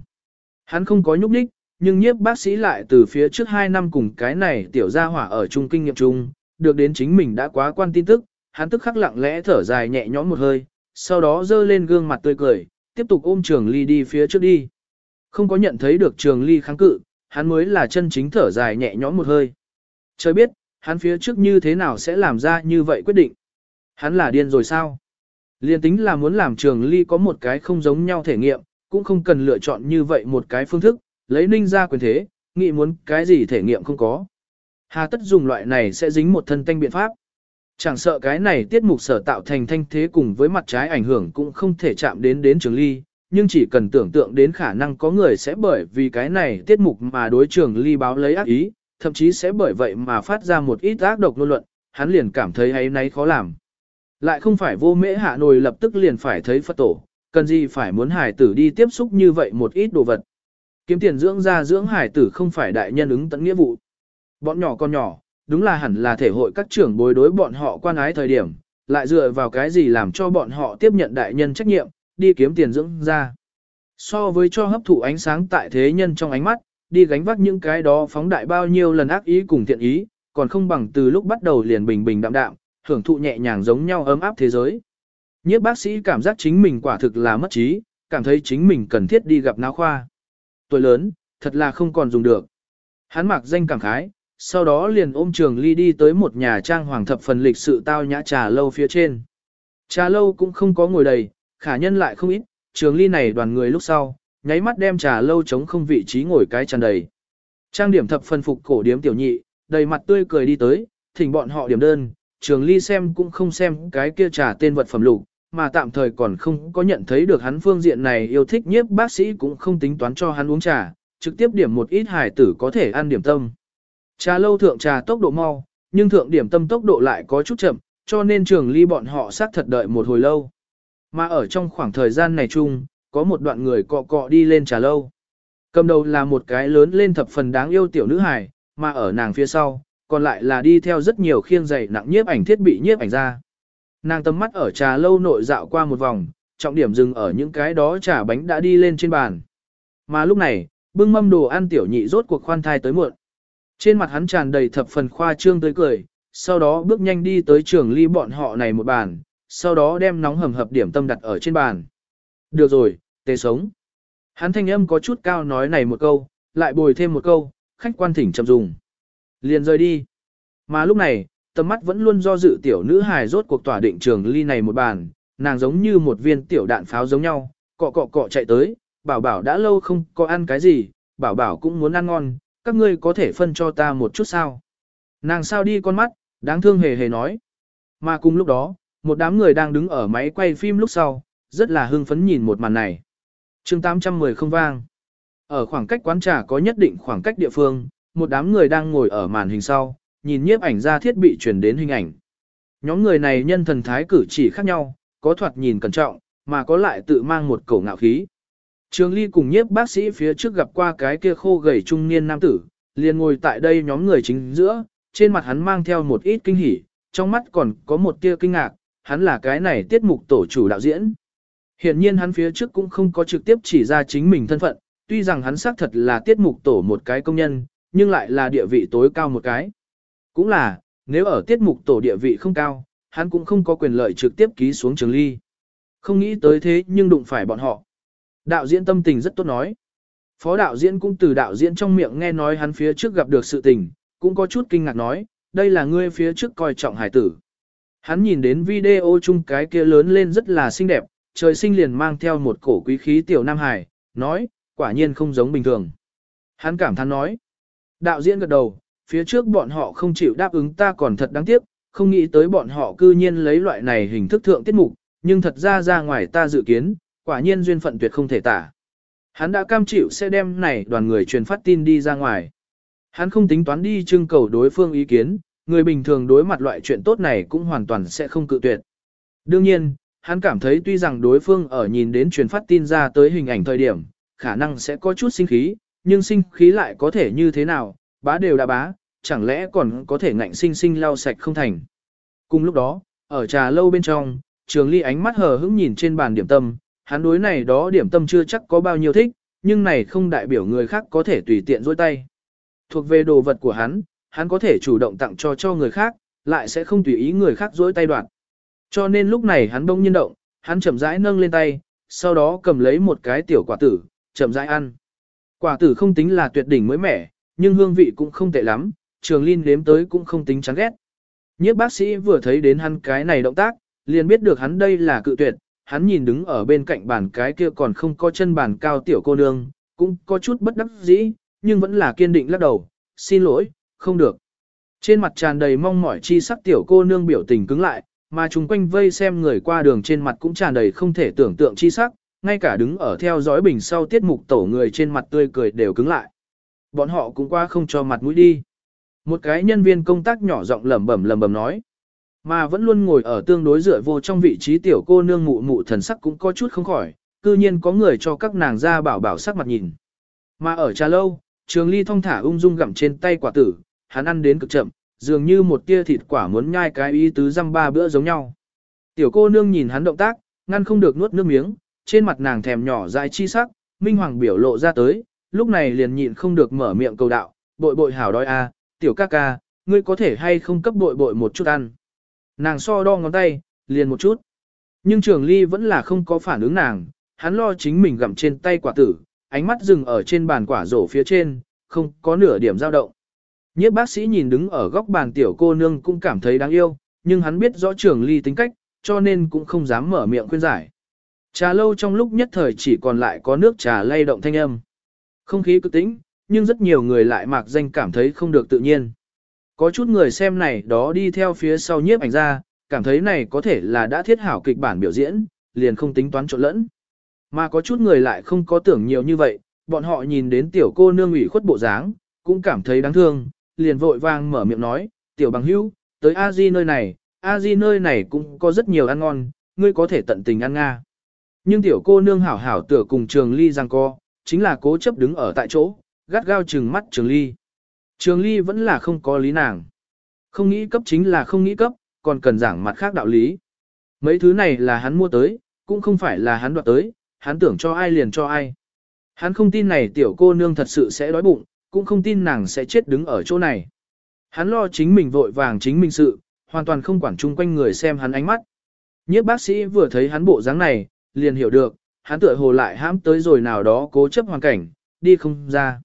Hắn không có nhúc đích, nhưng nhiếp bác sĩ lại từ phía trước 2 năm cùng cái này tiểu gia hỏa ở trung kinh nghiệm chung, được đến chính mình đã quá quan tin tức, hắn tức khắc lặng lẽ thở dài nhẹ nhõm một hơi, sau đó dơ lên gương mặt tươi cười, tiếp tục ôm trường ly đi phía trước đi. Không có nhận thấy được trường ly kháng cự, hắn mới là chân chính thở dài nhẹ nhõm một hơi. Trời biết, hắn phía trước như thế nào sẽ làm ra như vậy quyết định. Hắn là điên rồi sao? Liên tính là muốn làm trường ly có một cái không giống nhau thể nghiệm, cũng không cần lựa chọn như vậy một cái phương thức, lấy ninh ra quyền thế, nghĩ muốn cái gì thể nghiệm không có. Hà tất dùng loại này sẽ dính một thân tanh biện pháp. Chẳng sợ cái này tiết mục sở tạo thành thanh thế cùng với mặt trái ảnh hưởng cũng không thể chạm đến đến trường ly, nhưng chỉ cần tưởng tượng đến khả năng có người sẽ bởi vì cái này tiết mục mà đối trường ly báo lấy ác ý, thậm chí sẽ bởi vậy mà phát ra một ít ác độc ngôn luận, hắn liền cảm thấy ấy nấy khó làm. Lại không phải vô mễ hạ nồi lập tức liền phải thấy Phật tổ, cần gì phải muốn hải tử đi tiếp xúc như vậy một ít đồ vật. Kiếm tiền dưỡng ra dưỡng hải tử không phải đại nhân ứng tận nghĩa vụ. Bọn nhỏ con nhỏ, đúng là hẳn là thể hội các trưởng bối đối bọn họ quan ái thời điểm, lại dựa vào cái gì làm cho bọn họ tiếp nhận đại nhân trách nhiệm, đi kiếm tiền dưỡng ra. So với cho hấp thụ ánh sáng tại thế nhân trong ánh mắt, đi gánh vác những cái đó phóng đại bao nhiêu lần ác ý cùng thiện ý, còn không bằng từ lúc bắt đầu liền bình bình đạm đạm, hưởng thụ nhẹ nhàng giống nhau ấm áp thế giới. Nhiếp bác sĩ cảm giác chính mình quả thực là mất trí, cảm thấy chính mình cần thiết đi gặp não khoa. Tuổi lớn, thật là không còn dùng được. Hắn mặc danh cảm khái, sau đó liền ôm trường ly đi tới một nhà trang hoàng thập phần lịch sự tao nhã trà lâu phía trên. Trà lâu cũng không có ngồi đầy, khả nhân lại không ít, trường ly này đoàn người lúc sau, nháy mắt đem trà lâu chống không vị trí ngồi cái tràn đầy. Trang điểm thập phần phục cổ điếm tiểu nhị, đầy mặt tươi cười đi tới, thỉnh bọn họ điểm đơn, trường ly xem cũng không xem cái kia trà tên vật phẩm lục, mà tạm thời còn không có nhận thấy được hắn phương diện này yêu thích nhiếp bác sĩ cũng không tính toán cho hắn uống trà, trực tiếp điểm một ít hải tử có thể ăn điểm tâm. Trà lâu thượng trà tốc độ mau, nhưng thượng điểm tâm tốc độ lại có chút chậm, cho nên trường ly bọn họ sát thật đợi một hồi lâu. Mà ở trong khoảng thời gian này chung, có một đoạn người cọ cọ đi lên trà lâu. Cầm đầu là một cái lớn lên thập phần đáng yêu tiểu nữ hài, mà ở nàng phía sau, còn lại là đi theo rất nhiều khiêng giày nặng nhiếp ảnh thiết bị nhiếp ảnh ra. Nàng tầm mắt ở trà lâu nội dạo qua một vòng, trọng điểm dừng ở những cái đó trà bánh đã đi lên trên bàn. Mà lúc này, bưng mâm đồ ăn tiểu nhị rốt cuộc khoan thai tới muộn. Trên mặt hắn tràn đầy thập phần khoa trương tới cười, sau đó bước nhanh đi tới trường ly bọn họ này một bàn, sau đó đem nóng hầm hập điểm tâm đặt ở trên bàn. Được rồi, tê sống. Hắn thanh âm có chút cao nói này một câu, lại bồi thêm một câu, khách quan thỉnh chậm dùng. Liền rời đi. Mà lúc này, tầm mắt vẫn luôn do dự tiểu nữ hài rốt cuộc tỏa định trường ly này một bàn, nàng giống như một viên tiểu đạn pháo giống nhau, cọ cọ cọ chạy tới, bảo bảo đã lâu không có ăn cái gì, bảo bảo cũng muốn ăn ngon, các ngươi có thể phân cho ta một chút sao. Nàng sao đi con mắt, đáng thương hề hề nói. Mà cùng lúc đó, một đám người đang đứng ở máy quay phim lúc sau, rất là hưng phấn nhìn một màn này. chương 810 không vang. Ở khoảng cách quán trà có nhất định khoảng cách địa phương, một đám người đang ngồi ở màn hình sau, nhìn nhiếp ảnh ra thiết bị truyền đến hình ảnh. Nhóm người này nhân thần thái cử chỉ khác nhau, có thoạt nhìn cẩn trọng, mà có lại tự mang một cổ ngạo khí. Trường Ly cùng nhiếp bác sĩ phía trước gặp qua cái kia khô gầy trung niên nam tử, liền ngồi tại đây nhóm người chính giữa, trên mặt hắn mang theo một ít kinh hỉ, trong mắt còn có một tia kinh ngạc, hắn là cái này tiết mục tổ chủ đạo diễn. Hiện nhiên hắn phía trước cũng không có trực tiếp chỉ ra chính mình thân phận, tuy rằng hắn xác thật là tiết mục tổ một cái công nhân, nhưng lại là địa vị tối cao một cái. Cũng là, nếu ở tiết mục tổ địa vị không cao, hắn cũng không có quyền lợi trực tiếp ký xuống trường ly. Không nghĩ tới thế nhưng đụng phải bọn họ. Đạo diễn tâm tình rất tốt nói. Phó đạo diễn cũng từ đạo diễn trong miệng nghe nói hắn phía trước gặp được sự tình, cũng có chút kinh ngạc nói, đây là ngươi phía trước coi trọng hải tử. Hắn nhìn đến video chung cái kia lớn lên rất là xinh đẹp, trời sinh liền mang theo một cổ quý khí tiểu nam hải, nói, quả nhiên không giống bình thường. Hắn cảm thán nói, đạo diễn gật đầu, phía trước bọn họ không chịu đáp ứng ta còn thật đáng tiếc, không nghĩ tới bọn họ cư nhiên lấy loại này hình thức thượng tiết mục, nhưng thật ra ra ngoài ta dự kiến, quả nhiên duyên phận tuyệt không thể tả. Hắn đã cam chịu sẽ đem này đoàn người truyền phát tin đi ra ngoài. Hắn không tính toán đi trưng cầu đối phương ý kiến, người bình thường đối mặt loại chuyện tốt này cũng hoàn toàn sẽ không cự tuyệt. Đương nhiên, hắn cảm thấy tuy rằng đối phương ở nhìn đến truyền phát tin ra tới hình ảnh thời điểm, khả năng sẽ có chút sinh khí, nhưng sinh khí lại có thể như thế nào, bá đều đã bá, chẳng lẽ còn có thể ngạnh sinh sinh lau sạch không thành. Cùng lúc đó, ở trà lâu bên trong, trường ly ánh mắt hờ hững nhìn trên bàn điểm tâm, hắn đối này đó điểm tâm chưa chắc có bao nhiêu thích, nhưng này không đại biểu người khác có thể tùy tiện dôi tay. Thuộc về đồ vật của hắn, hắn có thể chủ động tặng cho cho người khác, lại sẽ không tùy ý người khác dối tay đoạt. Cho nên lúc này hắn bỗng nhiên động, hắn chậm rãi nâng lên tay, sau đó cầm lấy một cái tiểu quả tử, chậm rãi ăn. Quả tử không tính là tuyệt đỉnh mới mẻ, nhưng hương vị cũng không tệ lắm, trường linh đếm tới cũng không tính chán ghét. Nhiếp bác sĩ vừa thấy đến hắn cái này động tác, liền biết được hắn đây là cự tuyệt, hắn nhìn đứng ở bên cạnh bàn cái kia còn không có chân bàn cao tiểu cô nương, cũng có chút bất đắc dĩ, nhưng vẫn là kiên định lắc đầu, xin lỗi, không được. Trên mặt tràn đầy mong mỏi chi sắc tiểu cô nương biểu tình cứng lại, mà chung quanh vây xem người qua đường trên mặt cũng tràn đầy không thể tưởng tượng chi sắc, ngay cả đứng ở theo dõi bình sau tiết mục tổ người trên mặt tươi cười đều cứng lại. Bọn họ cũng qua không cho mặt mũi đi. Một cái nhân viên công tác nhỏ giọng lẩm bẩm lẩm bẩm nói, mà vẫn luôn ngồi ở tương đối dựa vô trong vị trí tiểu cô nương mụ mụ thần sắc cũng có chút không khỏi, cư nhiên có người cho các nàng ra bảo bảo sắc mặt nhìn. Mà ở trà lâu, trường ly thong thả ung dung gặm trên tay quả tử, hắn ăn đến cực chậm, dường như một tia thịt quả muốn nhai cái ý tứ răm ba bữa giống nhau. Tiểu cô nương nhìn hắn động tác, ngăn không được nuốt nước miếng, trên mặt nàng thèm nhỏ dại chi sắc, minh hoàng biểu lộ ra tới, lúc này liền nhịn không được mở miệng cầu đạo, bội bội hảo đói a, tiểu ca ca, ngươi có thể hay không cấp bội bội một chút ăn. Nàng so đo ngón tay, liền một chút. Nhưng trường ly vẫn là không có phản ứng nàng, hắn lo chính mình gặm trên tay quả tử, ánh mắt dừng ở trên bàn quả rổ phía trên, không có nửa điểm dao động. Nhiếp bác sĩ nhìn đứng ở góc bàn tiểu cô nương cũng cảm thấy đáng yêu, nhưng hắn biết rõ trường ly tính cách, cho nên cũng không dám mở miệng khuyên giải. Trà lâu trong lúc nhất thời chỉ còn lại có nước trà lay động thanh âm. Không khí cực tĩnh, nhưng rất nhiều người lại mạc danh cảm thấy không được tự nhiên. Có chút người xem này đó đi theo phía sau nhiếp ảnh ra, cảm thấy này có thể là đã thiết hảo kịch bản biểu diễn, liền không tính toán trộn lẫn. Mà có chút người lại không có tưởng nhiều như vậy, bọn họ nhìn đến tiểu cô nương ủy khuất bộ dáng, cũng cảm thấy đáng thương, liền vội vang mở miệng nói, tiểu bằng hữu, tới a di nơi này, a di nơi này cũng có rất nhiều ăn ngon, ngươi có thể tận tình ăn nga. Nhưng tiểu cô nương hảo hảo tựa cùng trường ly giang co, chính là cố chấp đứng ở tại chỗ, gắt gao trừng mắt trường ly. Trường ly vẫn là không có lý nàng. Không nghĩ cấp chính là không nghĩ cấp, còn cần giảng mặt khác đạo lý. Mấy thứ này là hắn mua tới, cũng không phải là hắn đoạt tới, hắn tưởng cho ai liền cho ai. Hắn không tin này tiểu cô nương thật sự sẽ đói bụng, cũng không tin nàng sẽ chết đứng ở chỗ này. Hắn lo chính mình vội vàng chính mình sự, hoàn toàn không quản chung quanh người xem hắn ánh mắt. Nhiếp bác sĩ vừa thấy hắn bộ dáng này, liền hiểu được, hắn tựa hồ lại hãm tới rồi nào đó cố chấp hoàn cảnh, đi không ra.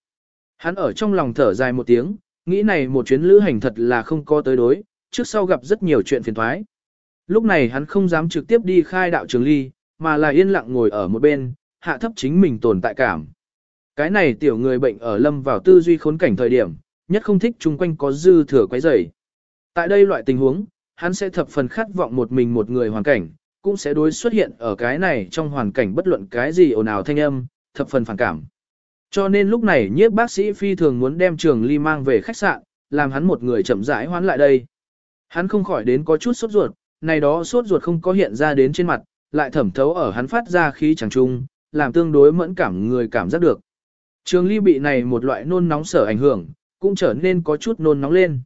Hắn ở trong lòng thở dài một tiếng, nghĩ này một chuyến lữ hành thật là không có tới đối, trước sau gặp rất nhiều chuyện phiền thoái. Lúc này hắn không dám trực tiếp đi khai đạo trường ly, mà là yên lặng ngồi ở một bên, hạ thấp chính mình tồn tại cảm. Cái này tiểu người bệnh ở lâm vào tư duy khốn cảnh thời điểm, nhất không thích chung quanh có dư thừa quấy rầy. Tại đây loại tình huống, hắn sẽ thập phần khát vọng một mình một người hoàn cảnh, cũng sẽ đối xuất hiện ở cái này trong hoàn cảnh bất luận cái gì ồn ào thanh âm, thập phần phản cảm. Cho nên lúc này nhiếp bác sĩ phi thường muốn đem trường ly mang về khách sạn, làm hắn một người chậm rãi hoán lại đây. Hắn không khỏi đến có chút sốt ruột, này đó sốt ruột không có hiện ra đến trên mặt, lại thẩm thấu ở hắn phát ra khí chẳng trung, làm tương đối mẫn cảm người cảm giác được. Trường ly bị này một loại nôn nóng sở ảnh hưởng, cũng trở nên có chút nôn nóng lên.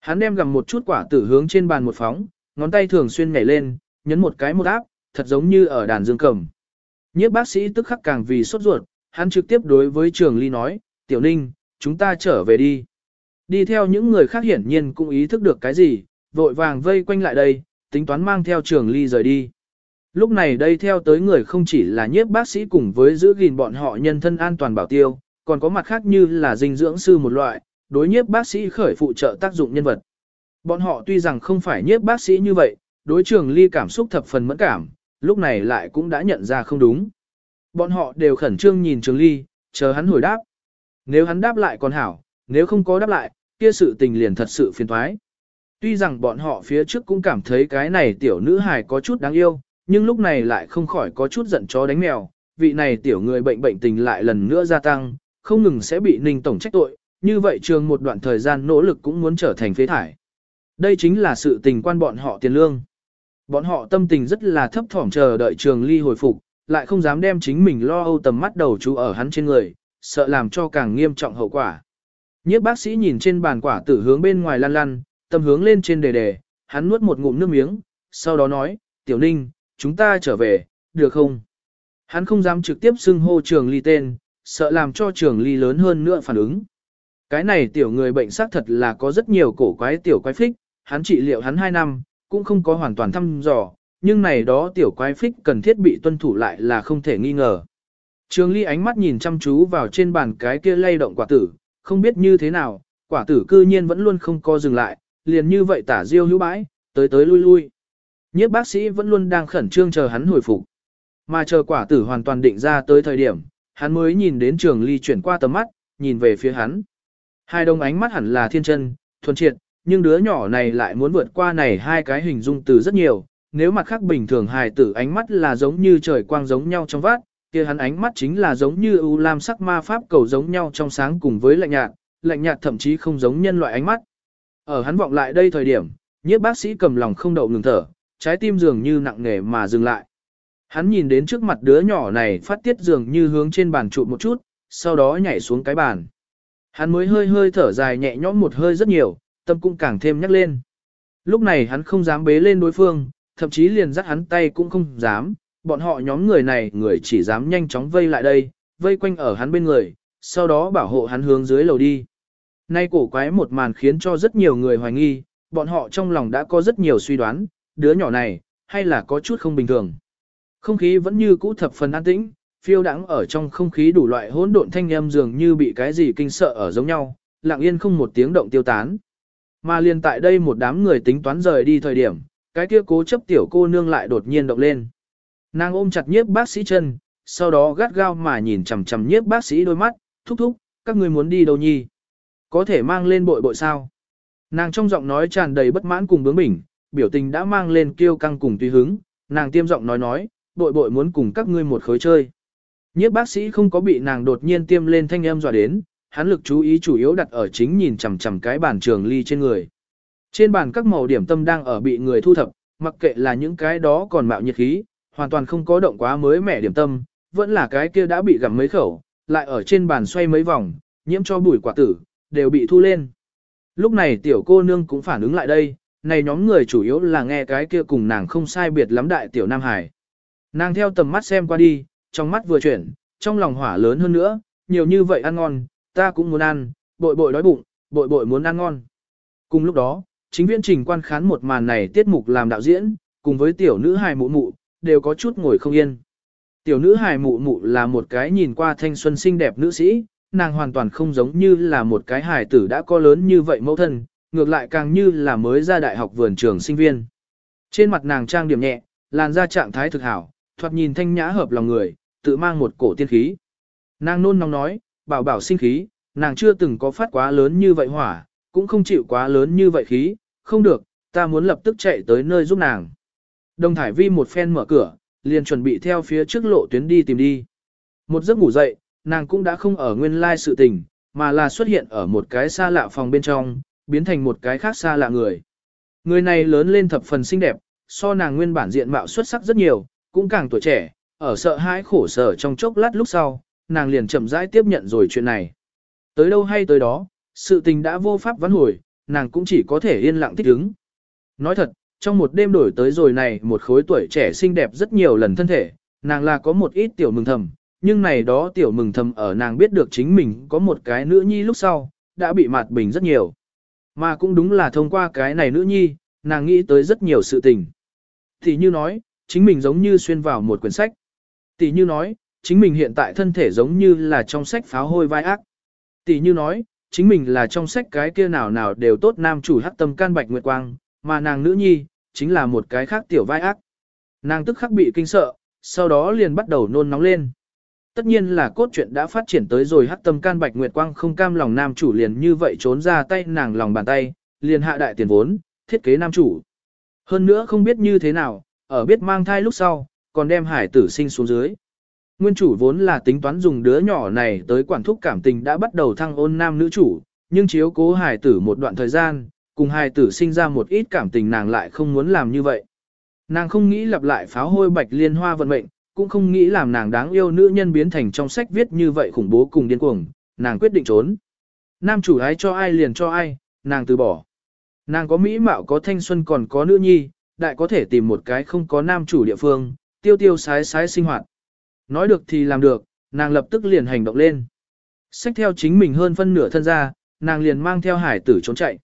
Hắn đem gặm một chút quả tử hướng trên bàn một phóng, ngón tay thường xuyên nhảy lên, nhấn một cái một áp, thật giống như ở đàn dương cầm. Nhiếp bác sĩ tức khắc càng vì sốt ruột, hắn trực tiếp đối với trường ly nói, tiểu ninh, chúng ta trở về đi. Đi theo những người khác hiển nhiên cũng ý thức được cái gì, vội vàng vây quanh lại đây, tính toán mang theo trường ly rời đi. Lúc này đây theo tới người không chỉ là nhiếp bác sĩ cùng với giữ gìn bọn họ nhân thân an toàn bảo tiêu, còn có mặt khác như là dinh dưỡng sư một loại, đối nhiếp bác sĩ khởi phụ trợ tác dụng nhân vật. Bọn họ tuy rằng không phải nhiếp bác sĩ như vậy, đối trường ly cảm xúc thập phần mẫn cảm, lúc này lại cũng đã nhận ra không đúng. Bọn họ đều khẩn trương nhìn trường ly, chờ hắn hồi đáp. Nếu hắn đáp lại còn hảo, nếu không có đáp lại, kia sự tình liền thật sự phiền toái. Tuy rằng bọn họ phía trước cũng cảm thấy cái này tiểu nữ hài có chút đáng yêu, nhưng lúc này lại không khỏi có chút giận chó đánh mèo, vị này tiểu người bệnh bệnh tình lại lần nữa gia tăng, không ngừng sẽ bị ninh tổng trách tội, như vậy trường một đoạn thời gian nỗ lực cũng muốn trở thành phế thải. Đây chính là sự tình quan bọn họ tiền lương. Bọn họ tâm tình rất là thấp thỏm chờ đợi trường ly hồi phục, lại không dám đem chính mình lo âu tầm mắt đầu chú ở hắn trên người, sợ làm cho càng nghiêm trọng hậu quả. Nhiếp bác sĩ nhìn trên bàn quả tử hướng bên ngoài lăn lăn, tâm hướng lên trên đề đề, hắn nuốt một ngụm nước miếng, sau đó nói, tiểu ninh, chúng ta trở về, được không? Hắn không dám trực tiếp xưng hô trường ly tên, sợ làm cho trường ly lớn hơn nữa phản ứng. Cái này tiểu người bệnh xác thật là có rất nhiều cổ quái tiểu quái phích, hắn trị liệu hắn 2 năm, cũng không có hoàn toàn thăm dò, nhưng này đó tiểu quái phích cần thiết bị tuân thủ lại là không thể nghi ngờ. Trường ly ánh mắt nhìn chăm chú vào trên bàn cái kia lay động quả tử, không biết như thế nào, quả tử cư nhiên vẫn luôn không co dừng lại, liền như vậy tả diêu hữu bãi, tới tới lui lui. Nhiếp bác sĩ vẫn luôn đang khẩn trương chờ hắn hồi phục. Mà chờ quả tử hoàn toàn định ra tới thời điểm, hắn mới nhìn đến trường ly chuyển qua tầm mắt, nhìn về phía hắn. Hai đồng ánh mắt hẳn là thiên chân, thuần triệt, nhưng đứa nhỏ này lại muốn vượt qua này hai cái hình dung từ rất nhiều. Nếu mặt khác bình thường hài tử ánh mắt là giống như trời quang giống nhau trong vát, kia hắn ánh mắt chính là giống như ưu lam sắc ma pháp cầu giống nhau trong sáng cùng với lạnh nhạt, lạnh nhạt thậm chí không giống nhân loại ánh mắt. Ở hắn vọng lại đây thời điểm, nhiếp bác sĩ cầm lòng không đậu ngừng thở, trái tim dường như nặng nề mà dừng lại. Hắn nhìn đến trước mặt đứa nhỏ này phát tiết dường như hướng trên bàn trụ một chút, sau đó nhảy xuống cái bàn. Hắn mới hơi hơi thở dài nhẹ nhõm một hơi rất nhiều, tâm cũng càng thêm nhắc lên. Lúc này hắn không dám bế lên đối phương, thậm chí liền dắt hắn tay cũng không dám, bọn họ nhóm người này người chỉ dám nhanh chóng vây lại đây, vây quanh ở hắn bên người, sau đó bảo hộ hắn hướng dưới lầu đi. Nay cổ quái một màn khiến cho rất nhiều người hoài nghi, bọn họ trong lòng đã có rất nhiều suy đoán, đứa nhỏ này, hay là có chút không bình thường. Không khí vẫn như cũ thập phần an tĩnh, phiêu đãng ở trong không khí đủ loại hỗn độn thanh âm dường như bị cái gì kinh sợ ở giống nhau, lặng yên không một tiếng động tiêu tán. Mà liền tại đây một đám người tính toán rời đi thời điểm, cái kia cố chấp tiểu cô nương lại đột nhiên động lên. Nàng ôm chặt nhiếp bác sĩ chân, sau đó gắt gao mà nhìn chằm chằm nhiếp bác sĩ đôi mắt, thúc thúc, các người muốn đi đâu nhi? Có thể mang lên bội bội sao? Nàng trong giọng nói tràn đầy bất mãn cùng bướng bỉnh, biểu tình đã mang lên kiêu căng cùng tùy hứng, nàng tiêm giọng nói nói, bội bội muốn cùng các ngươi một khối chơi. Nhiếp bác sĩ không có bị nàng đột nhiên tiêm lên thanh âm dọa đến, hắn lực chú ý chủ yếu đặt ở chính nhìn chằm chằm cái bàn trường ly trên người. Trên bàn các màu điểm tâm đang ở bị người thu thập, mặc kệ là những cái đó còn mạo nhiệt khí, hoàn toàn không có động quá mới mẻ điểm tâm, vẫn là cái kia đã bị gặm mấy khẩu, lại ở trên bàn xoay mấy vòng, nhiễm cho bụi quả tử, đều bị thu lên. Lúc này tiểu cô nương cũng phản ứng lại đây, này nhóm người chủ yếu là nghe cái kia cùng nàng không sai biệt lắm đại tiểu Nam Hải. Nàng theo tầm mắt xem qua đi, trong mắt vừa chuyển, trong lòng hỏa lớn hơn nữa, nhiều như vậy ăn ngon, ta cũng muốn ăn, bội bội đói bụng, bội bội muốn ăn ngon. Cùng lúc đó, chính viên trình quan khán một màn này tiết mục làm đạo diễn, cùng với tiểu nữ hài mụ mụ, đều có chút ngồi không yên. Tiểu nữ hài mụ mụ là một cái nhìn qua thanh xuân xinh đẹp nữ sĩ, nàng hoàn toàn không giống như là một cái hài tử đã có lớn như vậy mẫu thân, ngược lại càng như là mới ra đại học vườn trường sinh viên. Trên mặt nàng trang điểm nhẹ, làn da trạng thái thực hảo, thoạt nhìn thanh nhã hợp lòng người, tự mang một cổ tiên khí. Nàng nôn nóng nói, bảo bảo sinh khí, nàng chưa từng có phát quá lớn như vậy hỏa, cũng không chịu quá lớn như vậy khí, không được, ta muốn lập tức chạy tới nơi giúp nàng. Đồng Thải Vi một phen mở cửa, liền chuẩn bị theo phía trước lộ tuyến đi tìm đi. Một giấc ngủ dậy, nàng cũng đã không ở nguyên lai sự tình, mà là xuất hiện ở một cái xa lạ phòng bên trong, biến thành một cái khác xa lạ người. Người này lớn lên thập phần xinh đẹp, so nàng nguyên bản diện mạo xuất sắc rất nhiều, cũng càng tuổi trẻ, ở sợ hãi khổ sở trong chốc lát lúc sau, nàng liền chậm rãi tiếp nhận rồi chuyện này. Tới đâu hay tới đó, sự tình đã vô pháp vãn hồi, nàng cũng chỉ có thể yên lặng thích ứng. Nói thật, trong một đêm đổi tới rồi này một khối tuổi trẻ xinh đẹp rất nhiều lần thân thể, nàng là có một ít tiểu mừng thầm, nhưng này đó tiểu mừng thầm ở nàng biết được chính mình có một cái nữ nhi lúc sau, đã bị mạt bình rất nhiều. Mà cũng đúng là thông qua cái này nữ nhi, nàng nghĩ tới rất nhiều sự tình. Thì như nói, chính mình giống như xuyên vào một quyển sách. Tỷ như nói, chính mình hiện tại thân thể giống như là trong sách pháo hôi vai ác. Tỷ như nói, chính mình là trong sách cái kia nào nào đều tốt nam chủ hắc tâm can bạch nguyệt quang, mà nàng nữ nhi, chính là một cái khác tiểu vai ác. Nàng tức khắc bị kinh sợ, sau đó liền bắt đầu nôn nóng lên. Tất nhiên là cốt truyện đã phát triển tới rồi hắc tâm can bạch nguyệt quang không cam lòng nam chủ liền như vậy trốn ra tay nàng lòng bàn tay, liền hạ đại tiền vốn, thiết kế nam chủ. Hơn nữa không biết như thế nào, ở biết mang thai lúc sau, còn đem hải tử sinh xuống dưới. Nguyên chủ vốn là tính toán dùng đứa nhỏ này tới quản thúc cảm tình đã bắt đầu thăng ôn nam nữ chủ, nhưng chiếu cố hài tử một đoạn thời gian, cùng hài tử sinh ra một ít cảm tình nàng lại không muốn làm như vậy. Nàng không nghĩ lặp lại pháo hôi bạch liên hoa vận mệnh, cũng không nghĩ làm nàng đáng yêu nữ nhân biến thành trong sách viết như vậy khủng bố cùng điên cuồng, nàng quyết định trốn. Nam chủ ái cho ai liền cho ai, nàng từ bỏ. Nàng có mỹ mạo có thanh xuân còn có nữ nhi, đại có thể tìm một cái không có nam chủ địa phương, tiêu tiêu sái sái sinh hoạt. Nói được thì làm được, nàng lập tức liền hành động lên. Xách theo chính mình hơn phân nửa thân ra, nàng liền mang theo hải tử trốn chạy.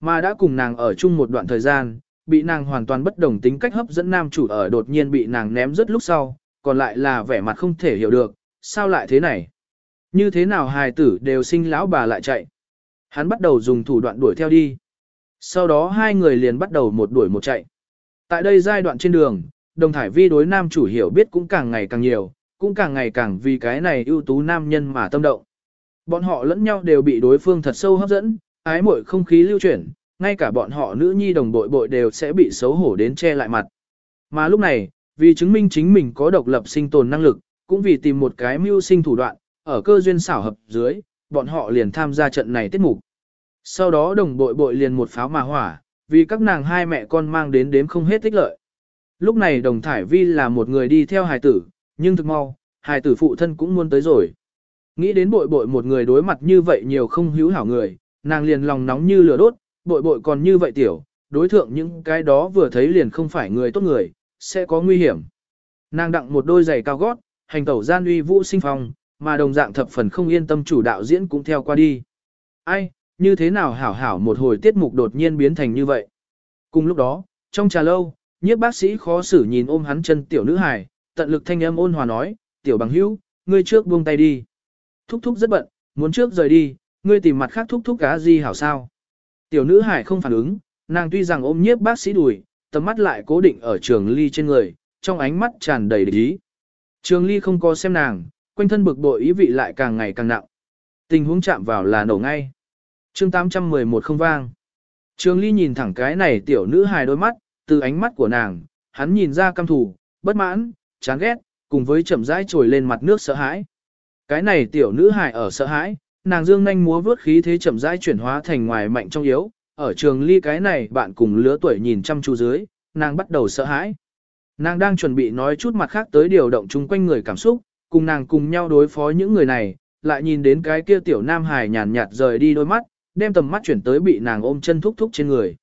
Mà đã cùng nàng ở chung một đoạn thời gian, bị nàng hoàn toàn bất đồng tính cách hấp dẫn nam chủ ở đột nhiên bị nàng ném rất lúc sau, còn lại là vẻ mặt không thể hiểu được, sao lại thế này? Như thế nào hài tử đều sinh lão bà lại chạy? Hắn bắt đầu dùng thủ đoạn đuổi theo đi. Sau đó hai người liền bắt đầu một đuổi một chạy. Tại đây giai đoạn trên đường, đồng thải vi đối nam chủ hiểu biết cũng càng ngày càng nhiều, cũng càng ngày càng vì cái này ưu tú nam nhân mà tâm động. Bọn họ lẫn nhau đều bị đối phương thật sâu hấp dẫn, ái muội không khí lưu chuyển, ngay cả bọn họ nữ nhi đồng bội bội đều sẽ bị xấu hổ đến che lại mặt. Mà lúc này, vì chứng minh chính mình có độc lập sinh tồn năng lực, cũng vì tìm một cái mưu sinh thủ đoạn, ở cơ duyên xảo hợp dưới, bọn họ liền tham gia trận này tiết mục. Sau đó đồng bội bội liền một pháo mà hỏa, vì các nàng hai mẹ con mang đến đếm không hết tích lợi. Lúc này đồng thải vi là một người đi theo hài tử, nhưng thực mau, hài tử phụ thân cũng muốn tới rồi. Nghĩ đến bội bội một người đối mặt như vậy nhiều không hữu hảo người, nàng liền lòng nóng như lửa đốt, bội bội còn như vậy tiểu, đối thượng những cái đó vừa thấy liền không phải người tốt người, sẽ có nguy hiểm. Nàng đặng một đôi giày cao gót, hành tẩu gian uy vũ sinh phong, mà đồng dạng thập phần không yên tâm chủ đạo diễn cũng theo qua đi. Ai, như thế nào hảo hảo một hồi tiết mục đột nhiên biến thành như vậy. Cùng lúc đó, trong trà lâu, nhiếp bác sĩ khó xử nhìn ôm hắn chân tiểu nữ hài, tận lực thanh âm ôn hòa nói, tiểu bằng hữu, ngươi trước buông tay đi. Thúc thúc rất bận, muốn trước rời đi, ngươi tìm mặt khác thúc thúc cá gì hảo sao. Tiểu nữ hải không phản ứng, nàng tuy rằng ôm nhiếp bác sĩ đùi, tầm mắt lại cố định ở trường ly trên người, trong ánh mắt tràn đầy địch ý. Trường ly không có xem nàng, quanh thân bực bội ý vị lại càng ngày càng nặng. Tình huống chạm vào là nổ ngay. chương 811 không vang. Trường ly nhìn thẳng cái này tiểu nữ hài đôi mắt, từ ánh mắt của nàng, hắn nhìn ra căm thù, bất mãn, chán ghét, cùng với chậm rãi trồi lên mặt nước sợ hãi. Cái này tiểu nữ hài ở sợ hãi, nàng dương nhanh múa vớt khí thế chậm rãi chuyển hóa thành ngoài mạnh trong yếu, ở trường ly cái này bạn cùng lứa tuổi nhìn chăm chú dưới, nàng bắt đầu sợ hãi. Nàng đang chuẩn bị nói chút mặt khác tới điều động chung quanh người cảm xúc, cùng nàng cùng nhau đối phó những người này, lại nhìn đến cái kia tiểu nam hài nhàn nhạt rời đi đôi mắt, đem tầm mắt chuyển tới bị nàng ôm chân thúc thúc trên người.